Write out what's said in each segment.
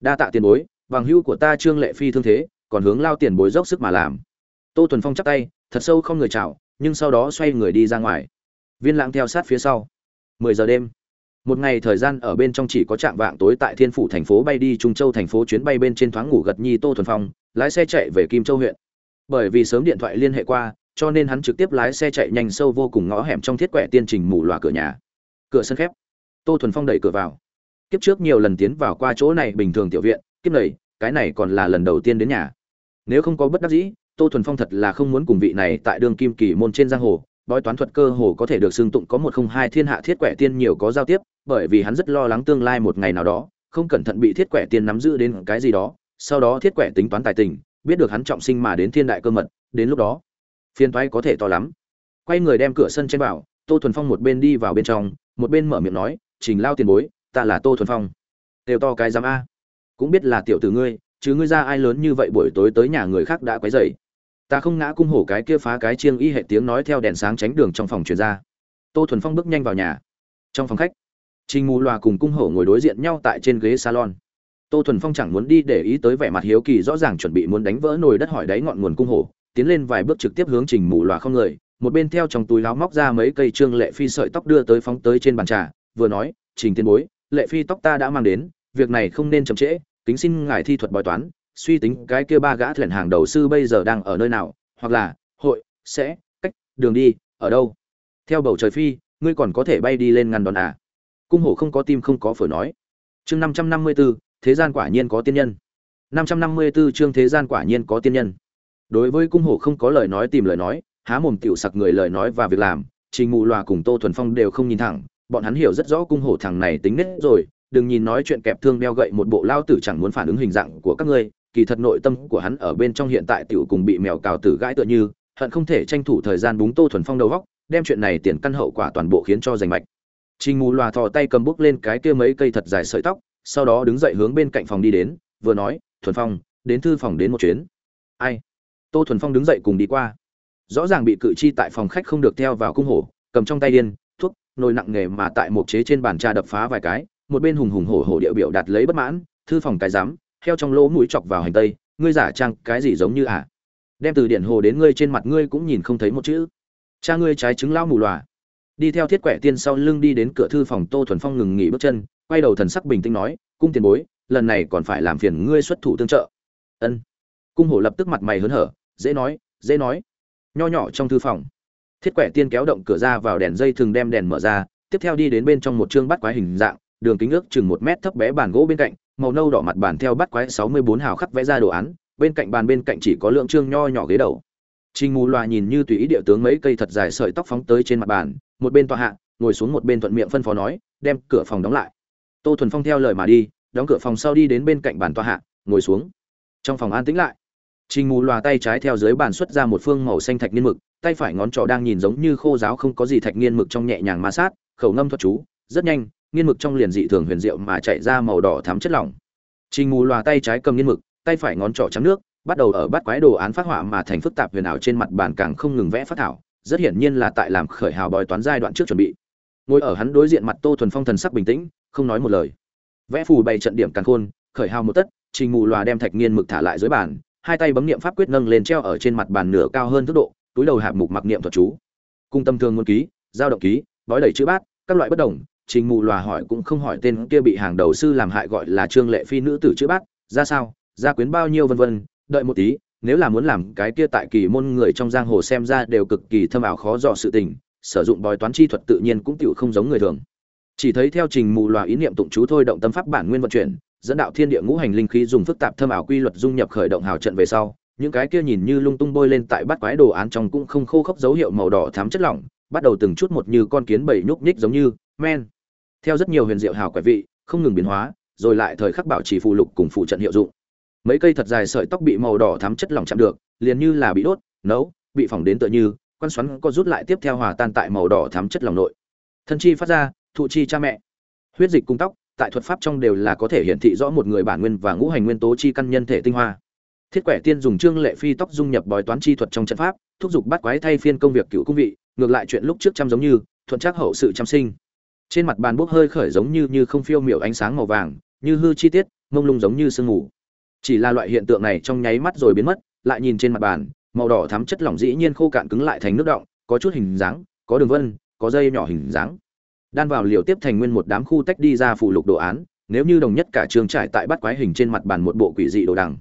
đa tạ tiền bối bằng hữu của ta trương lệ phi thương thế, còn hướng lao tiền bối dốc sức mà làm. Tô thuần phong chắp tay, thật sâu không người chào, nhưng sau đó xoay người đi ra ngoài. Viên lãng theo sát phía sau. Mười giờ đêm. Một ngày thời gian ở bên trong chỉ có trạm vạng tối tại thiên phủ thành phố bay đi, trung châu thành phố chuyến bay bên trên thoáng ngủ gật nhi tô thuần phong, lái xe chạy về kim châu huyện. Bởi vì sớm điện thoại liên hệ qua, cho nên hắn trực tiếp lái xe chạy nhanh sâu vô cùng ngõ hẻm trong thiết quẻ tiên trình mù loà cửa nhà. Cửa sân khép. Tô thuần phong đẩy cửa vào kiếp trước nhiều lần tiến vào qua chỗ này bình thường tiểu viện, kiếp này, cái này còn là lần đầu tiên đến nhà. Nếu không có bất đắc dĩ, tô thuần phong thật là không muốn cùng vị này tại đường kim kỳ môn trên giang hồ, bói toán thuật cơ hồ có thể được xưng tụng có một không hai thiên hạ thiết quẻ tiên nhiều có giao tiếp, bởi vì hắn rất lo lắng tương lai một ngày nào đó, không cẩn thận bị thiết quẻ tiên nắm giữ đến cái gì đó, sau đó thiết quẻ tính toán tài tình, biết được hắn trọng sinh mà đến thiên đại cơ mật, đến lúc đó phiên toái có thể to lắm. Quay người đem cửa sân trên vào, tô thuần phong một bên đi vào bên trong, một bên mở miệng nói, trình lao tiền bối ta là tô thuần phong. Đều to cái giám a. Cũng biết là tiểu tử ngươi, chứ ngươi ra ai lớn như vậy buổi tối tới nhà người khác đã quấy dậy ta không ngã cung hổ cái kia phá cái chiêng y hệ tiếng nói theo đèn sáng tránh đường trong phòng truyền ra. Tô thuần phong bước nhanh vào nhà. Trong phòng khách, trình mù loà cùng cung hổ ngồi đối diện nhau tại trên ghế salon. Tô thuần phong chẳng muốn đi để ý tới vẻ mặt hiếu kỳ, rõ ràng chuẩn bị muốn đánh vỡ nồi đất hỏi đáy ngọn nguồn cung hổ, tiến lên vài bước trực tiếp hướng trình mù loà không người. Một bên theo trong túi láo móc ra mấy cây trương lệ phi sợi tóc đưa tới phóng tới trên bàn trà, vừa nói, trình tiên bối lệ phi tóc ta đã mang đến, việc này không nên chậm trễ, kính xin ngài thi thuật bói toán, suy tính cái kia ba gã thuyền hàng đầu sư bây giờ đang ở nơi nào, hoặc là, hội, sẽ, cách, đường đi, ở đâu. Theo bầu trời phi, ngươi còn có thể bay đi lên ngăn đòn à? Cung hổ không có tim không có phổi nói. Chương năm trăm năm mươi b ố thế gian quả nhiên có tiên nhân. năm trăm năm mươi b ố chương thế gian quả nhiên có tiên nhân. Đối với cung hổ không có lời nói tìm lời nói, há mồm tiểu sặc người lời nói và việc làm, trình mù loà cùng tô thuần phong đều không nhìn thẳng bọn hắn hiểu rất rõ cung hổ thằng này tính nết rồi, đừng nhìn nói chuyện kẹp thương đeo gậy một bộ lao tử chẳng muốn phản ứng hình dạng của các ngươi, kỳ thật nội tâm của hắn ở bên trong hiện tại tiểu cùng bị mèo cào tử gãi tựa như, hận không thể tranh thủ thời gian búng tô thuần phong đầu góc, đem chuyện này tiền căn hậu quả toàn bộ khiến cho rành mạch. Trình mù loà thò tay cầm bút lên cái kia mấy cây thật dài sợi tóc, sau đó đứng dậy hướng bên cạnh phòng đi đến, vừa nói, thuần phong, đến thư phòng đến một chuyến. Ai? Tô thuần phong đứng dậy cùng đi qua. Rõ ràng bị cự chi tại phòng khách không được theo vào cung hổ, cầm trong tay điên nồi nặng nghề mà tại một chế trên bàn trà đập phá vài cái một bên hùng hùng hổ hổ điệu biểu đạt lấy bất mãn thư phòng cái dám, theo trong lỗ mũi chọc vào hành tây ngươi giả trang cái gì giống như à? Đem từ điển hồ đến ngươi trên mặt ngươi cũng nhìn không thấy một chữ. Cha ngươi trái trứng lao mù lòa đi theo thiết quẻ tiên sau lưng đi đến cửa thư phòng tô thuần phong ngừng nghỉ bước chân quay đầu thần sắc bình tĩnh nói cung tiền bối lần này còn phải làm phiền ngươi xuất thủ tương trợ. Ân. Cung hổ lập tức mặt mày hớn hở dễ nói dễ nói. Nho nhỏ trong thư phòng thiết quẻ tiên kéo động cửa ra vào đèn dây thường đem đèn mở ra tiếp theo đi đến bên trong một chương bắt quái hình dạng đường kính ước chừng một mét thấp bé bàn gỗ bên cạnh màu nâu đỏ mặt bàn theo bắt quái sáu mươi bốn hào khắc vẽ ra đồ án bên cạnh bàn bên cạnh chỉ có lượng trương nho nhỏ ghế đầu Trình Mù Loa nhìn như tùy ý địa tướng mấy cây thật dài sợi tóc phóng tới trên mặt bàn, một bên tọa hạ, ngồi xuống một bên thuận miệng phân phó nói, đem cửa phòng đóng lại. Tô Thuần Phong theo lời mà đi, đóng cửa phòng sau đi đến bên cạnh bàn tọa hạ, ngồi xuống. Trong phòng an tĩnh lại. Trình Mù Loa tay trái theo dưới bàn xuất ra một phương màu xanh thạch niên mực, tay phải ngón trỏ đang nhìn giống như khô giáo không có gì thạch niên mực trong nhẹ nhàng ma sát, khẩu ngâm thuật chú, rất nhanh, niên mực trong liền dị thường huyền diệu mà chạy ra màu đỏ thắm chất lỏng. Trình Mù Loa tay trái cầm niên mực, tay phải ngón trỏ chấm nước, bắt đầu ở bắt quái đồ án phát họa mà thành phức tạp huyền ảo trên mặt bàn càng không ngừng vẽ phát thảo, rất hiển nhiên là tại làm khởi hào bói toán giai đoạn trước chuẩn bị. Ngồi ở hắn đối diện mặt Tô Thuần Phong thần sắc bình tĩnh, không nói một lời. Vẽ phù bày trận điểm càng khôn, khởi hào một tất, Trình Mù Lòa đem thạch nghiên mực thả lại dưới bàn, hai tay bấm niệm pháp quyết nâng lên treo ở trên mặt bàn nửa cao hơn tốc độ, túi đầu hạp mục mặc niệm thuật chú. Cung tâm thường ngôn ký, giao động ký, bói đầy chữ bát, các loại bất đồng, Trình Mù Lòa hỏi cũng không hỏi tên kia bị hàng đầu sư làm hại gọi là Trương Lệ Phi nữ tử chữ bát, ra sao, ra quyến bao nhiêu vân vân, đợi một tí nếu là muốn làm cái kia tại kỳ môn người trong giang hồ xem ra đều cực kỳ thâm ảo khó dò sự tình sử dụng bói toán chi thuật tự nhiên cũng tiểu không giống người thường chỉ thấy theo trình mù lòa ý niệm tụng chú thôi động tâm pháp bản nguyên vận chuyển dẫn đạo thiên địa ngũ hành linh khí dùng phức tạp thâm ảo quy luật dung nhập khởi động hào trận về sau, những cái kia nhìn như lung tung bôi lên tại bát quái đồ án trong cũng không khô khốc dấu hiệu màu đỏ thắm chất lỏng, bắt đầu từng chút một như con kiến bầy nhúc nhích giống như, men. Theo rất nhiều huyền diệu hào quẻ vị, không ngừng biến hóa, rồi lại thời khắc bảo trì phù lục cùng phụ trận hiệu dụng. Mấy cây thật dài sợi tóc bị màu đỏ thắm chất lỏng chạm được, liền như là bị đốt, nấu, bị phỏng đến tựa như quan xoắn có rút lại tiếp theo hòa tan tại màu đỏ thắm chất lỏng nội. Thân chi phát ra, thụ chi cha mẹ. Huyết dịch cung tóc tại thuật pháp trong đều là có thể hiển thị rõ một người bản nguyên và ngũ hành nguyên tố chi căn nhân thể tinh hoa. Thiết quẻ tiên dùng trương lệ phi tóc dung nhập bói toán chi thuật trong trận pháp, thúc giục bắt quái thay phiên công việc cựu cung vị, ngược lại chuyện lúc trước chăm giống như, thuận trắc hậu sự chăm sinh. Trên mặt bàn bốc hơi khởi giống như như không phiêu miểu ánh sáng màu vàng, như hư chi tiết, mông lung giống như sương mù. Chỉ là loại hiện tượng này trong nháy mắt rồi biến mất, lại nhìn trên mặt bàn, màu đỏ thắm chất lỏng dĩ nhiên khô cạn cứng lại thành nước động có chút hình dáng, có đường vân, có dây nhỏ hình dáng đan vào liều tiếp thành nguyên một đám khu tách đi ra phụ lục đồ án, nếu như đồng nhất cả trường trải tại bắt quái hình trên mặt bàn một bộ quỷ dị đồ đằng.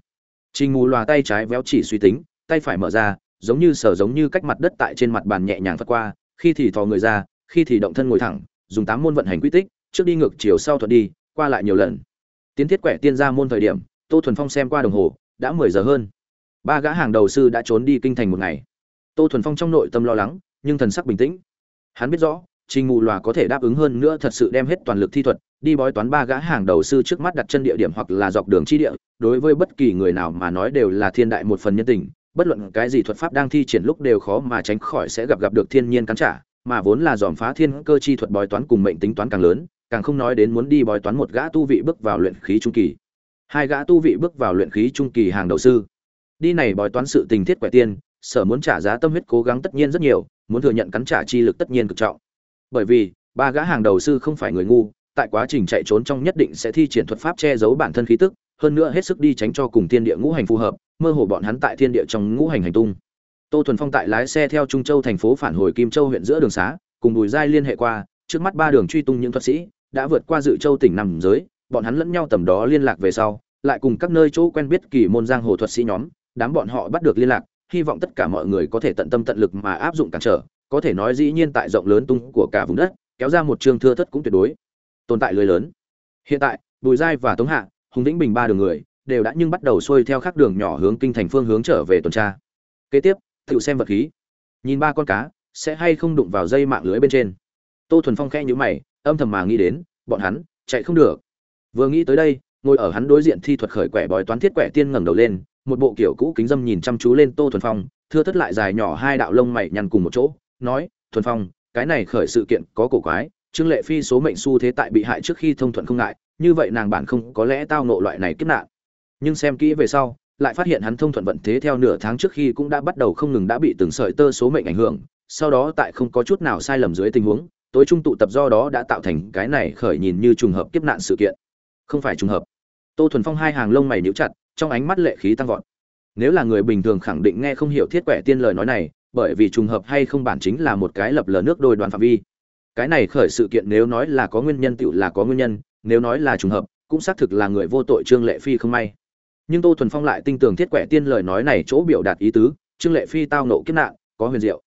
Trình mù loà tay trái véo chỉ suy tính, tay phải mở ra, giống như sở giống như cách mặt đất tại trên mặt bàn nhẹ nhàng phất qua, khi thì thò người ra, khi thì động thân ngồi thẳng, dùng tám môn vận hành quy tích, trước đi ngược chiều sau thuật đi, qua lại nhiều lần. Tiến thiết quẻ tiên ra môn thời điểm, tô thuần phong xem qua đồng hồ, đã mười giờ hơn. Ba gã hàng đầu sư đã trốn đi kinh thành một ngày. Tô thuần phong trong nội tâm lo lắng, nhưng thần sắc bình tĩnh. Hắn biết rõ trình mù lòa có thể đáp ứng hơn nữa thật sự đem hết toàn lực thi thuật, đi bói toán ba gã hàng đầu sư trước mắt đặt chân địa điểm hoặc là dọc đường chi địa. Đối với bất kỳ người nào mà nói đều là thiên đại một phần nhân tình, bất luận cái gì thuật pháp đang thi triển lúc đều khó mà tránh khỏi sẽ gặp gặp được thiên nhiên cắn trả, mà vốn là dòm phá thiên cơ chi thuật bói toán cùng mệnh tính toán càng lớn, càng không nói đến muốn đi bói toán một gã tu vị bước vào luyện khí trung kỳ. Hai gã tu vị bước vào luyện khí trung kỳ hàng đầu sư. Đi này bói toán sự tình thiết quẻ tiên, sở muốn trả giá tâm huyết cố gắng tất nhiên rất nhiều, muốn thừa nhận cắn trả chi lực tất nhiên cực trọng bởi vì, ba gã hàng đầu sư không phải người ngu, tại quá trình chạy trốn trong nhất định sẽ thi triển thuật pháp che giấu bản thân khí tức, hơn nữa hết sức đi tránh cho cùng thiên địa ngũ hành phù hợp, mơ hồ bọn hắn tại thiên địa trong ngũ hành hành tung. Tô thuần phong tại lái xe theo trung châu thành phố phản hồi kim châu huyện giữa đường xá, cùng bùi giai liên hệ qua, trước mắt ba đường truy tung những thuật sĩ, đã vượt qua dự châu tỉnh nằm giới, bọn hắn lẫn nhau tầm đó liên lạc về sau, lại cùng các nơi chỗ quen biết kỳ môn giang hồ thuật sĩ nhóm, đám bọn họ bắt được liên lạc, hy vọng tất cả mọi người có thể tận tâm tận lực mà áp dụng cản trở có thể nói dĩ nhiên tại rộng lớn tung của cả vùng đất, kéo ra một trường thưa thất cũng tuyệt đối. Tồn tại lưới lớn. Hiện tại, bùi giai và tống hạ, hùng vĩnh bình ba đường người, đều đã nhưng bắt đầu xuôi theo các đường nhỏ hướng kinh thành phương hướng trở về tuần tra. Kế tiếp tự xem vật khí. Nhìn ba con cá, sẽ hay không đụng vào dây mạng lưới bên trên. Tô thuần phong khe nhữ mày, âm thầm mà nghĩ đến, bọn hắn, chạy không được. Vừa nghĩ tới đây, ngồi ở hắn đối diện thi thuật khởi quẻ bói toán thiết quẻ tiên ngẩng đầu lên, một bộ kiểu cũ kính dâm nhìn chăm chú lên tô thuần phong, thưa thất lại dài nhỏ hai đạo lông mày nhăn cùng một chỗ nói, thuần phong, cái này khởi sự kiện có cổ quái, trương lệ phi số mệnh xu thế tại bị hại trước khi thông thuận không ngại, như vậy nàng bản không có lẽ tao nộ loại này kiếp nạn. Nhưng xem kỹ về sau, lại phát hiện hắn thông thuận vận thế theo nửa tháng trước khi cũng đã bắt đầu không ngừng đã bị từng sợi tơ số mệnh ảnh hưởng, sau đó tại không có chút nào sai lầm dưới tình huống, tối trung tụ tập do đó đã tạo thành cái này khởi nhìn như trùng hợp kiếp nạn sự kiện. Không phải trùng hợp. Tô thuần phong hai hàng lông mày nhíu chặt, trong ánh mắt lệ khí tăng vọt. Nếu là người bình thường khẳng định nghe không hiểu thiết quẻ tiên lời nói này bởi vì trùng hợp hay không bản chính là một cái lập lờ nước đôi đoàn phạm vi. Cái này khởi sự kiện nếu nói là có nguyên nhân tựu là có nguyên nhân, nếu nói là trùng hợp, cũng xác thực là người vô tội trương lệ phi không may. Nhưng tô thuần phong lại tin tưởng thiết quẻ tiên lời nói này chỗ biểu đạt ý tứ, trương lệ phi tao nộ kiếp nạn, có huyền diệu.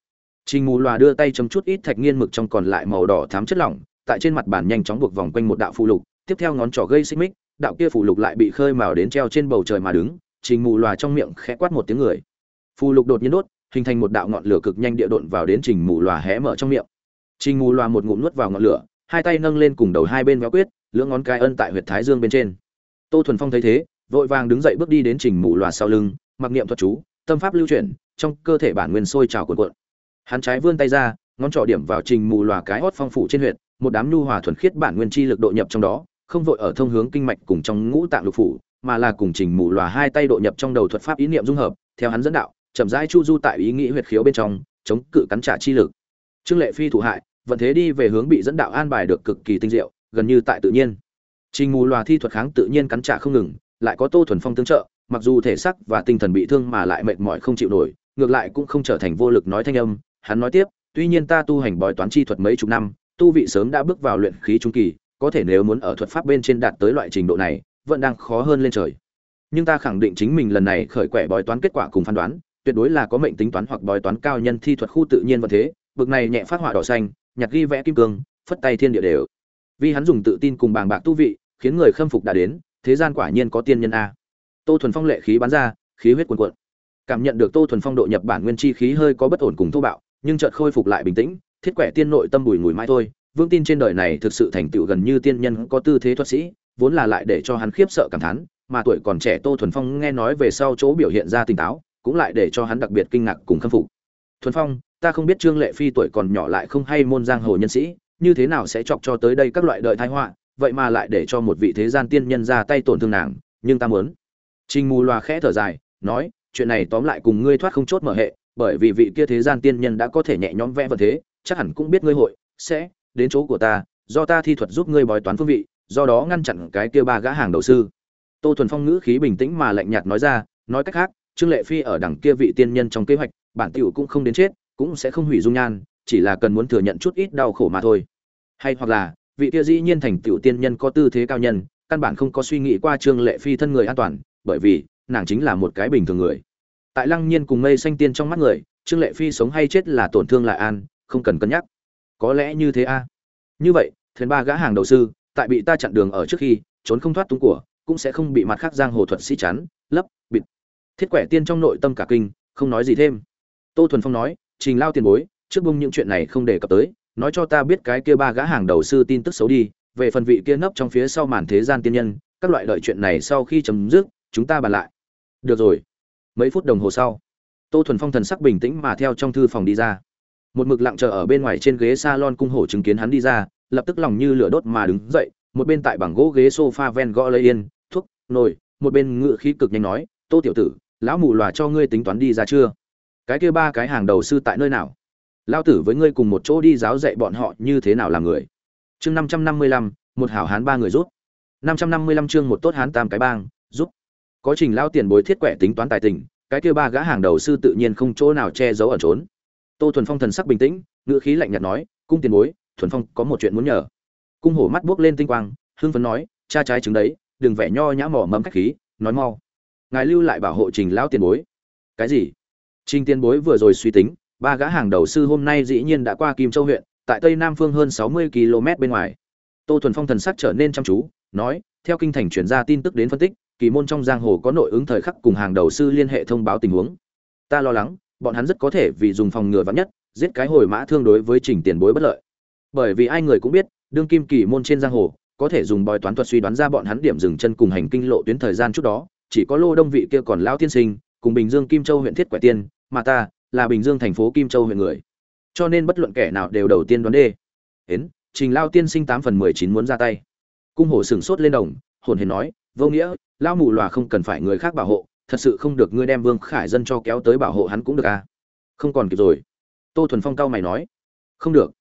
Trình mù loà đưa tay chấm chút ít thạch nghiên mực trong còn lại màu đỏ thám chất lỏng, tại trên mặt bàn nhanh chóng buộc vòng quanh một đạo phụ lục, tiếp theo ngón trỏ gây xích mích, đạo kia phụ lục lại bị khơi mào đến treo trên bầu trời mà đứng, trình mù loà trong miệng khẽ quát một tiếng người. Phù lục đột nhiên đốt hình thành một đạo ngọn lửa cực nhanh địa độn vào đến trình mù lòa hé mở trong miệng. Trình mù lòa một ngụm nuốt vào ngọn lửa, hai tay nâng lên cùng đầu hai bên véo quyết, lưỡng ngón cái ân tại huyệt thái dương bên trên. Tô thuần phong thấy thế, vội vàng đứng dậy bước đi đến trình mù lòa sau lưng, mặc niệm thuật chú, tâm pháp lưu chuyển, trong cơ thể bản nguyên sôi trào cuộn cuộn. Hắn trái vươn tay ra, ngón trỏ điểm vào trình mù lòa cái hót phong phủ trên huyệt, một đám nhu hòa thuần khiết bản nguyên chi lực độ nhập trong đó, không vội ở thông hướng kinh mạch cùng trong ngũ tạng lục phủ, mà là cùng trình mù lòa hai tay độ nhập trong đầu thuật pháp ý niệm dung hợp, theo hắn dẫn đạo chậm rãi chu du tại ý nghĩ huyệt khiếu bên trong, chống cự cắn trả chi lực. Trương lệ phi thủ hại vận thế đi về hướng bị dẫn đạo an bài được cực kỳ tinh diệu, gần như tại tự nhiên. Trình mù loà thi thuật kháng tự nhiên cắn trả không ngừng, lại có tô thuần phong tương trợ, mặc dù thể xác và tinh thần bị thương mà lại mệt mỏi không chịu nổi, ngược lại cũng không trở thành vô lực nói thanh âm. Hắn nói tiếp, tuy nhiên ta tu hành bói toán chi thuật mấy chục năm, tu vị sớm đã bước vào luyện khí trung kỳ, có thể nếu muốn ở thuật pháp bên trên đạt tới loại trình độ này, vẫn đang khó hơn lên trời. Nhưng ta khẳng định chính mình lần này khởi quẻ bói toán kết quả cùng phán đoán tuyệt đối là có mệnh tính toán hoặc bói toán cao nhân thi thuật khu tự nhiên vận thế, bực này nhẹ phát họa đỏ xanh nhặt ghi vẽ kim cương, phất tay thiên địa đều. Vì hắn dùng tự tin cùng bàng bạc tu vị, khiến người khâm phục đã đến, thế gian quả nhiên có tiên nhân a. Tô thuần phong lệ khí bắn ra, khí huyết cuồn cuộn. Cảm nhận được tô thuần phong độ nhập bản nguyên chi khí hơi có bất ổn cùng thô bạo, nhưng chợt khôi phục lại bình tĩnh, thiết quẻ tiên nội tâm bùi ngùi mãi thôi. Vương tin trên đời này thực sự thành tựu gần như tiên nhân có tư thế thuật sĩ, vốn là lại để cho hắn khiếp sợ cảm thán, mà tuổi còn trẻ tô thuần phong nghe nói về sau chỗ biểu hiện ra tỉnh táo cũng lại để cho hắn đặc biệt kinh ngạc cùng khâm phục. Thuần phong, ta không biết trương lệ phi tuổi còn nhỏ lại không hay môn giang hồ nhân sĩ, như thế nào sẽ chọc cho tới đây các loại đợi thái họa, vậy mà lại để cho một vị thế gian tiên nhân ra tay tổn thương nàng, nhưng ta muốn. Trình mù loà khẽ thở dài, nói, chuyện này tóm lại cùng ngươi thoát không chốt mở hệ, bởi vì vị kia thế gian tiên nhân đã có thể nhẹ nhõm vẽ vật thế, chắc hẳn cũng biết ngươi hội sẽ đến chỗ của ta, do ta thi thuật giúp ngươi bói toán phương vị, do đó ngăn chặn cái kia ba gã hàng đầu sư. Tô thuần phong ngữ khí bình tĩnh mà lạnh nhạt nói ra, nói cách khác trương lệ phi ở đằng kia vị tiên nhân trong kế hoạch, bản tiểu cũng không đến chết, cũng sẽ không hủy dung nhan, chỉ là cần muốn thừa nhận chút ít đau khổ mà thôi. Hay hoặc là, vị kia dĩ nhiên thành tiểu tiên nhân có tư thế cao nhân, căn bản không có suy nghĩ qua trương lệ phi thân người an toàn, bởi vì, nàng chính là một cái bình thường người. Tại lăng nhiên cùng mây xanh tiên trong mắt người, trương lệ phi sống hay chết là tổn thương lại an, không cần cân nhắc. Có lẽ như thế a. Như vậy, thuyền ba gã hàng đầu sư, tại bị ta chặn đường ở trước khi, trốn không thoát tung của, cũng sẽ không bị mặt khác giang hồ thuật sĩ chắn, lấp thiết quẻ tiên trong nội tâm cả kinh, không nói gì thêm. Tô thuần phong nói, trình lao tiền bối, trước bung những chuyện này không đề cập tới, nói cho ta biết cái kia ba gã hàng đầu sư tin tức xấu đi, về phần vị kia nấp trong phía sau màn thế gian tiên nhân, các loại đợi chuyện này sau khi chấm dứt, chúng ta bàn lại. Được rồi. Mấy phút đồng hồ sau, tô thuần phong thần sắc bình tĩnh mà theo trong thư phòng đi ra. Một mực lặng chờ ở bên ngoài trên ghế s a lon cung hổ chứng kiến hắn đi ra, lập tức lòng như lửa đốt mà đứng dậy, một bên tại bảng gỗ ghế s o f a ven gõ lấy yên, thuốc, nồi. Một bên ngự khí cực nhanh nói tô tiểu tử, lão mù lòa cho ngươi tính toán đi ra chưa? Cái kia ba cái hàng đầu sư tại nơi nào? Lao tử với ngươi cùng một chỗ đi giáo dạy bọn họ như thế nào làm người? Chương năm trăm năm mươi lăm, một hảo hán ba người rút năm trăm năm mươi lăm chương một tốt hán tam cái bang, giúp. Có trình lao tiền bối thiết quẻ tính toán tài tình, cái kia ba gã hàng đầu sư tự nhiên không chỗ nào che giấu ẩn trốn. Tô thuần phong thần sắc bình tĩnh, ngữ khí lạnh nhạt nói, cung tiền bối, thuần phong, có một chuyện muốn nhờ. Cung hổ mắt buốc lên tinh quang, hưng phấn nói, cha trái trứng đấy, đừng vẻ nho nhã mỏ mẫm khách khí, nói mau ngài lưu lại bảo hộ trình lão tiền bối. Cái gì? Trình tiền bối vừa rồi suy tính, ba gã hàng đầu sư hôm nay dĩ nhiên đã qua kim châu huyện, tại tây nam phương hơn sáu mươi km bên ngoài. Tô thuần phong thần sắc trở nên chăm chú, nói, theo kinh thành chuyển ra tin tức đến phân tích, kỳ môn trong giang hồ có nội ứng thời khắc cùng hàng đầu sư liên hệ thông báo tình huống. Ta lo lắng, bọn hắn rất có thể vì dùng phòng ngừa vắn nhất, giết cái hồi mã thương đối với trình tiền bối bất lợi. Bởi vì ai người cũng biết, đương kim kỳ môn trên giang hồ, có thể dùng bói toán thuật suy đoán ra bọn hắn điểm dừng chân cùng hành kinh lộ tuyến thời gian chút đó chỉ có lô đông vị kia còn lão tiên sinh, cùng bình dương kim châu huyện thiết quẻ tiên, mà ta là bình dương thành phố kim châu huyện người. Cho nên bất luận kẻ nào đều đầu tiên đoán đê. Hến trình lao tiên sinh tám phần mười chín muốn ra tay. Cung hổ sừng sốt lên đồng, hồn hề nói, vô nghĩa lao mù lòa không cần phải người khác bảo hộ, thật sự không được ngươi đem vương khải dân cho kéo tới bảo hộ hắn cũng được à? Không còn kịp rồi. Tô thuần phong cao mày nói, không được.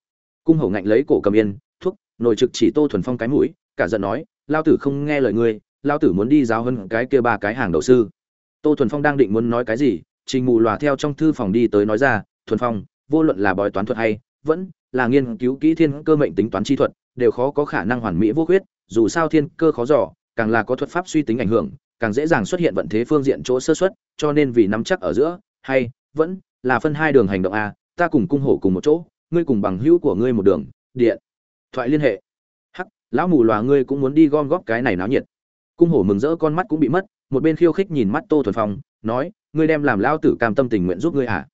Cung hổ ngạnh lấy cổ cầm yên, thuốc, nồi trực chỉ tô thuần phong cái mũi, cả giận nói, lao tử không nghe lời ngươi lao tử muốn đi giáo hơn cái kia ba cái hàng đầu sư. Tô thuần phong đang định muốn nói cái gì, trình mù lòa theo trong thư phòng đi tới nói ra, thuần phong, vô luận là bói toán thuật hay vẫn là nghiên cứu kỹ thiên cơ mệnh tính toán chi thuật, đều khó có khả năng hoàn mỹ vô khuyết, dù sao thiên cơ khó giỏ càng là có thuật pháp suy tính ảnh hưởng, càng dễ dàng xuất hiện vận thế phương diện chỗ sơ xuất cho nên vì nắm chắc ở giữa, hay vẫn là phân hai đường hành động a, ta cùng cung hổ cùng một chỗ, ngươi cùng bằng hữu của ngươi một đường, điện, thoại liên hệ. Hắc, lão mù lòa ngươi cũng muốn đi gom góp cái này náo nhiệt cung hổ mừng rỡ con mắt cũng bị mất một bên khiêu khích nhìn mắt tô thuần phong nói ngươi đem làm lao tử cam tâm tình nguyện giúp ngươi à?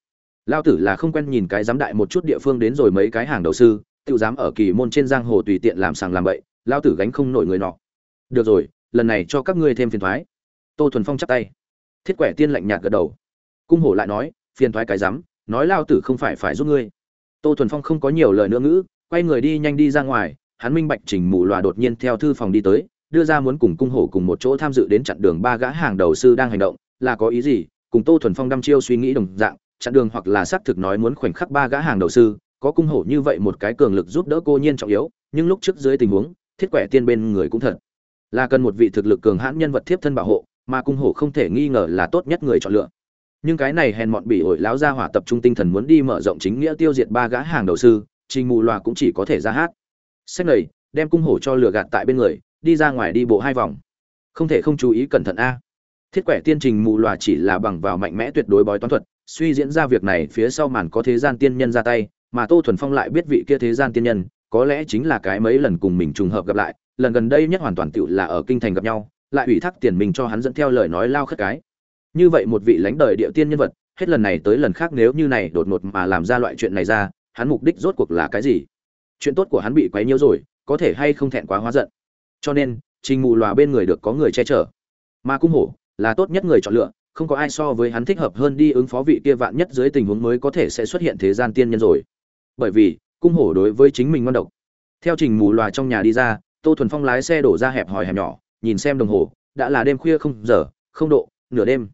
Lao tử là không quen nhìn cái giám đại một chút địa phương đến rồi mấy cái hàng đầu sư tự dám ở kỳ môn trên giang hồ tùy tiện làm sàng làm bậy lao tử gánh không nổi người nọ. Được rồi lần này cho các ngươi thêm phiền thoái. Tô thuần phong chắp tay. Thiết quẻ tiên lạnh nhạt gật đầu. Cung hổ lại nói phiền thoái cái giám, nói lao tử không phải phải giúp ngươi. Tô thuần phong không có nhiều lời nữa ngữ quay người đi nhanh đi ra ngoài hắn minh bạch trình mù loà đột nhiên theo thư phòng đi tới đưa ra muốn cùng cung hổ cùng một chỗ tham dự đến chặn đường ba gã hàng đầu sư đang hành động, là có ý gì? Cùng tô thuần phong đăm chiêu suy nghĩ đồng dạng, chặn đường hoặc là xác thực nói muốn khoảnh khắc ba gã hàng đầu sư, có cung hổ như vậy một cái cường lực giúp đỡ cô nhiên trọng yếu, nhưng lúc trước dưới tình huống, thiết quẻ tiên bên người cũng thật là cần một vị thực lực cường hãn nhân vật thiếp thân bảo hộ, mà cung hổ không thể nghi ngờ là tốt nhất người chọn lựa. Nhưng cái này hèn mọn bị ổi láo ra hỏa tập trung tinh thần muốn đi mở rộng chính nghĩa tiêu diệt ba gã hàng đầu sư, trình mù loà cũng chỉ có thể ra hát. Sách này, đem cung hổ cho lừa gạt tại bên người đi ra ngoài đi bộ hai vòng. Không thể không chú ý cẩn thận a. Thiết quẻ tiên trình mù loà chỉ là bằng vào mạnh mẽ tuyệt đối bói toán thuật, suy diễn ra việc này phía sau màn có thế gian tiên nhân ra tay, mà tô thuần phong lại biết vị kia thế gian tiên nhân, có lẽ chính là cái mấy lần cùng mình trùng hợp gặp lại, lần gần đây nhất hoàn toàn tựu là ở kinh thành gặp nhau, lại ủy thác tiền mình cho hắn dẫn theo lời nói lao khất cái. Như vậy một vị lãnh đời địa tiên nhân vật, hết lần này tới lần khác nếu như này đột ngột mà làm ra loại chuyện này ra, hắn mục đích rốt cuộc là cái gì? Chuyện tốt của hắn bị quấy nhiễu rồi, có thể hay không thẹn quá hóa giận? Cho nên, trình mù lòa bên người được có người che chở. Mà cung hổ là tốt nhất người chọn lựa, không có ai so với hắn thích hợp hơn đi ứng phó vị kia vạn nhất dưới tình huống mới có thể sẽ xuất hiện thế gian tiên nhân rồi. Bởi vì, cung hổ đối với chính mình ngon độc. Theo trình mù lòa trong nhà đi ra, tô thuần phong lái xe đổ ra hẹp hòi hẹp nhỏ, nhìn xem đồng hồ, đã là đêm khuya không giờ, không độ, nửa đêm.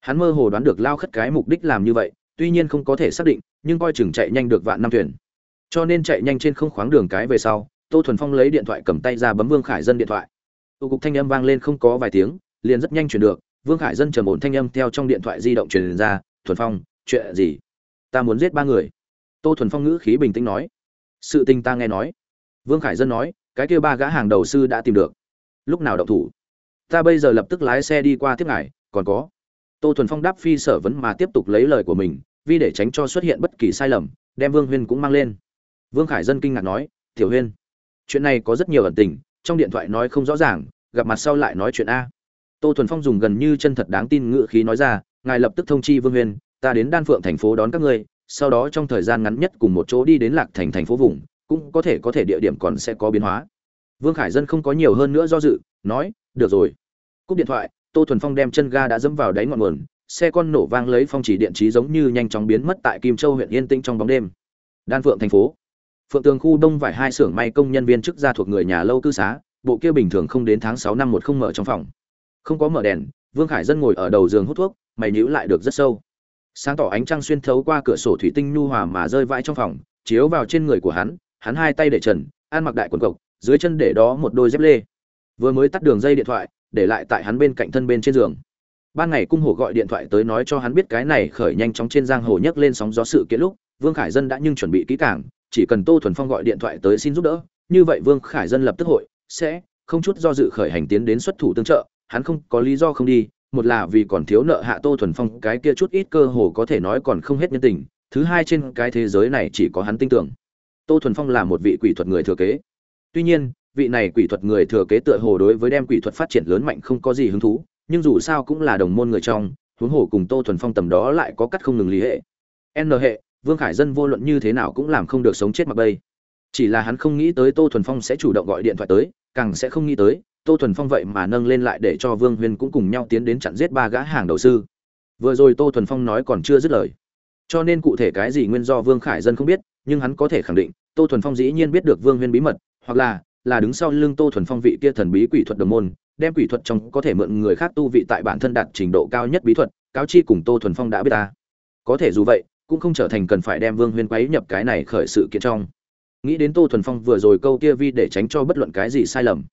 Hắn mơ hồ đoán được lao khất cái mục đích làm như vậy, tuy nhiên không có thể xác định, nhưng coi chừng chạy nhanh được vạn năm thuyền. Cho nên chạy nhanh trên không khoáng đường cái về sau tô thuần phong lấy điện thoại cầm tay ra bấm vương khải dân điện thoại. Tụ cục thanh âm vang lên không có vài tiếng, liền rất nhanh chuyển được. Vương khải dân trầm ổn thanh âm theo trong điện thoại di động truyền ra, thuần phong, chuyện gì? Ta muốn giết ba người. Tô thuần phong ngữ khí bình tĩnh nói. Sự tình ta nghe nói. Vương khải dân nói, cái kia ba gã hàng đầu sư đã tìm được. Lúc nào động thủ? Ta bây giờ lập tức lái xe đi qua tiếp ngài, còn có. Tô thuần phong đáp phi sở vấn mà tiếp tục lấy lời của mình, vì để tránh cho xuất hiện bất kỳ sai lầm, đem vương huyên cũng mang lên. Vương khải dân kinh ngạc nói, tiểu huyên chuyện này có rất nhiều ẩn tình, trong điện thoại nói không rõ ràng, gặp mặt sau lại nói chuyện a. Tô thuần phong dùng gần như chân thật đáng tin ngự khí nói ra, ngài lập tức thông chi vương huyên ta đến đan phượng thành phố đón các ngươi, sau đó trong thời gian ngắn nhất cùng một chỗ đi đến lạc thành thành phố vùng, cũng có thể có thể địa điểm còn sẽ có biến hóa. Vương khải dân không có nhiều hơn nữa do dự, nói, được rồi. Cúp điện thoại, tô thuần phong đem chân ga đã dẫm vào đáy ngọn nguồn, xe con nổ vang lấy phong chỉ điện trí giống như nhanh chóng biến mất tại kim châu huyện yên tĩnh trong bóng đêm. Đan phượng thành phố phượng tường khu đông vải hai xưởng may công nhân viên chức gia thuộc người nhà lâu cư xá, bộ kia bình thường không đến tháng sáu năm một không mở trong phòng. Không có mở đèn, vương khải dân ngồi ở đầu giường hút thuốc, mày nhíu lại được rất sâu. Sáng tỏ ánh trăng xuyên thấu qua cửa sổ thủy tinh nhu hòa mà rơi vãi trong phòng, chiếu vào trên người của hắn hắn hai tay để trần, ăn mặc đại quần cộc, dưới chân để đó một đôi dép lê. Vừa mới tắt đường dây điện thoại, để lại tại hắn bên cạnh thân bên trên giường. Ban ngày cung hồ gọi điện thoại tới nói cho hắn biết cái này khởi nhanh chóng trên giang hồ nhấc lên sóng gió sự kiện lúc, vương khải dân đã nhưng chuẩn bị kỹ càng chỉ cần tô thuần phong gọi điện thoại tới xin giúp đỡ, như vậy vương khải dân lập tức hội, sẽ không chút do dự khởi hành tiến đến xuất thủ tương trợ, hắn không có lý do không đi, một là vì còn thiếu nợ hạ tô thuần phong, cái kia chút ít cơ hồ có thể nói còn không hết nhân tình, thứ hai trên cái thế giới này chỉ có hắn tin tưởng. Tô thuần phong là một vị quỷ thuật người thừa kế. Tuy nhiên, vị này quỷ thuật người thừa kế tựa hồ đối với đem quỷ thuật phát triển lớn mạnh không có gì hứng thú, nhưng dù sao cũng là đồng môn người trong, huống hồ cùng tô thuần phong tầm đó lại có cắt không ngừng lý hệ. N hệ vương khải dân vô luận như thế nào cũng làm không được sống chết mặc bây chỉ là hắn không nghĩ tới tô thuần phong sẽ chủ động gọi điện thoại tới, càng sẽ không nghĩ tới, tô thuần phong vậy mà nâng lên lại để cho vương huyên cũng cùng nhau tiến đến chặn giết ba gã hàng đầu sư. Vừa rồi tô thuần phong nói còn chưa dứt lời. Cho nên cụ thể cái gì nguyên do vương khải dân không biết, nhưng hắn có thể khẳng định, tô thuần phong dĩ nhiên biết được vương huyên bí mật, hoặc là là đứng sau lưng tô thuần phong vị kia thần bí quỷ thuật đồng môn, đem quỷ thuật trong có thể mượn người khác tu vị tại bản thân đạt trình độ cao nhất bí thuật, cáo chi cùng tô thuần phong đã biết ta. Có thể dù vậy cũng không trở thành cần phải đem vương huyên quấy nhập cái này khởi sự kiện trong. Nghĩ đến tô thuần phong vừa rồi câu kia vi để tránh cho bất luận cái gì sai lầm.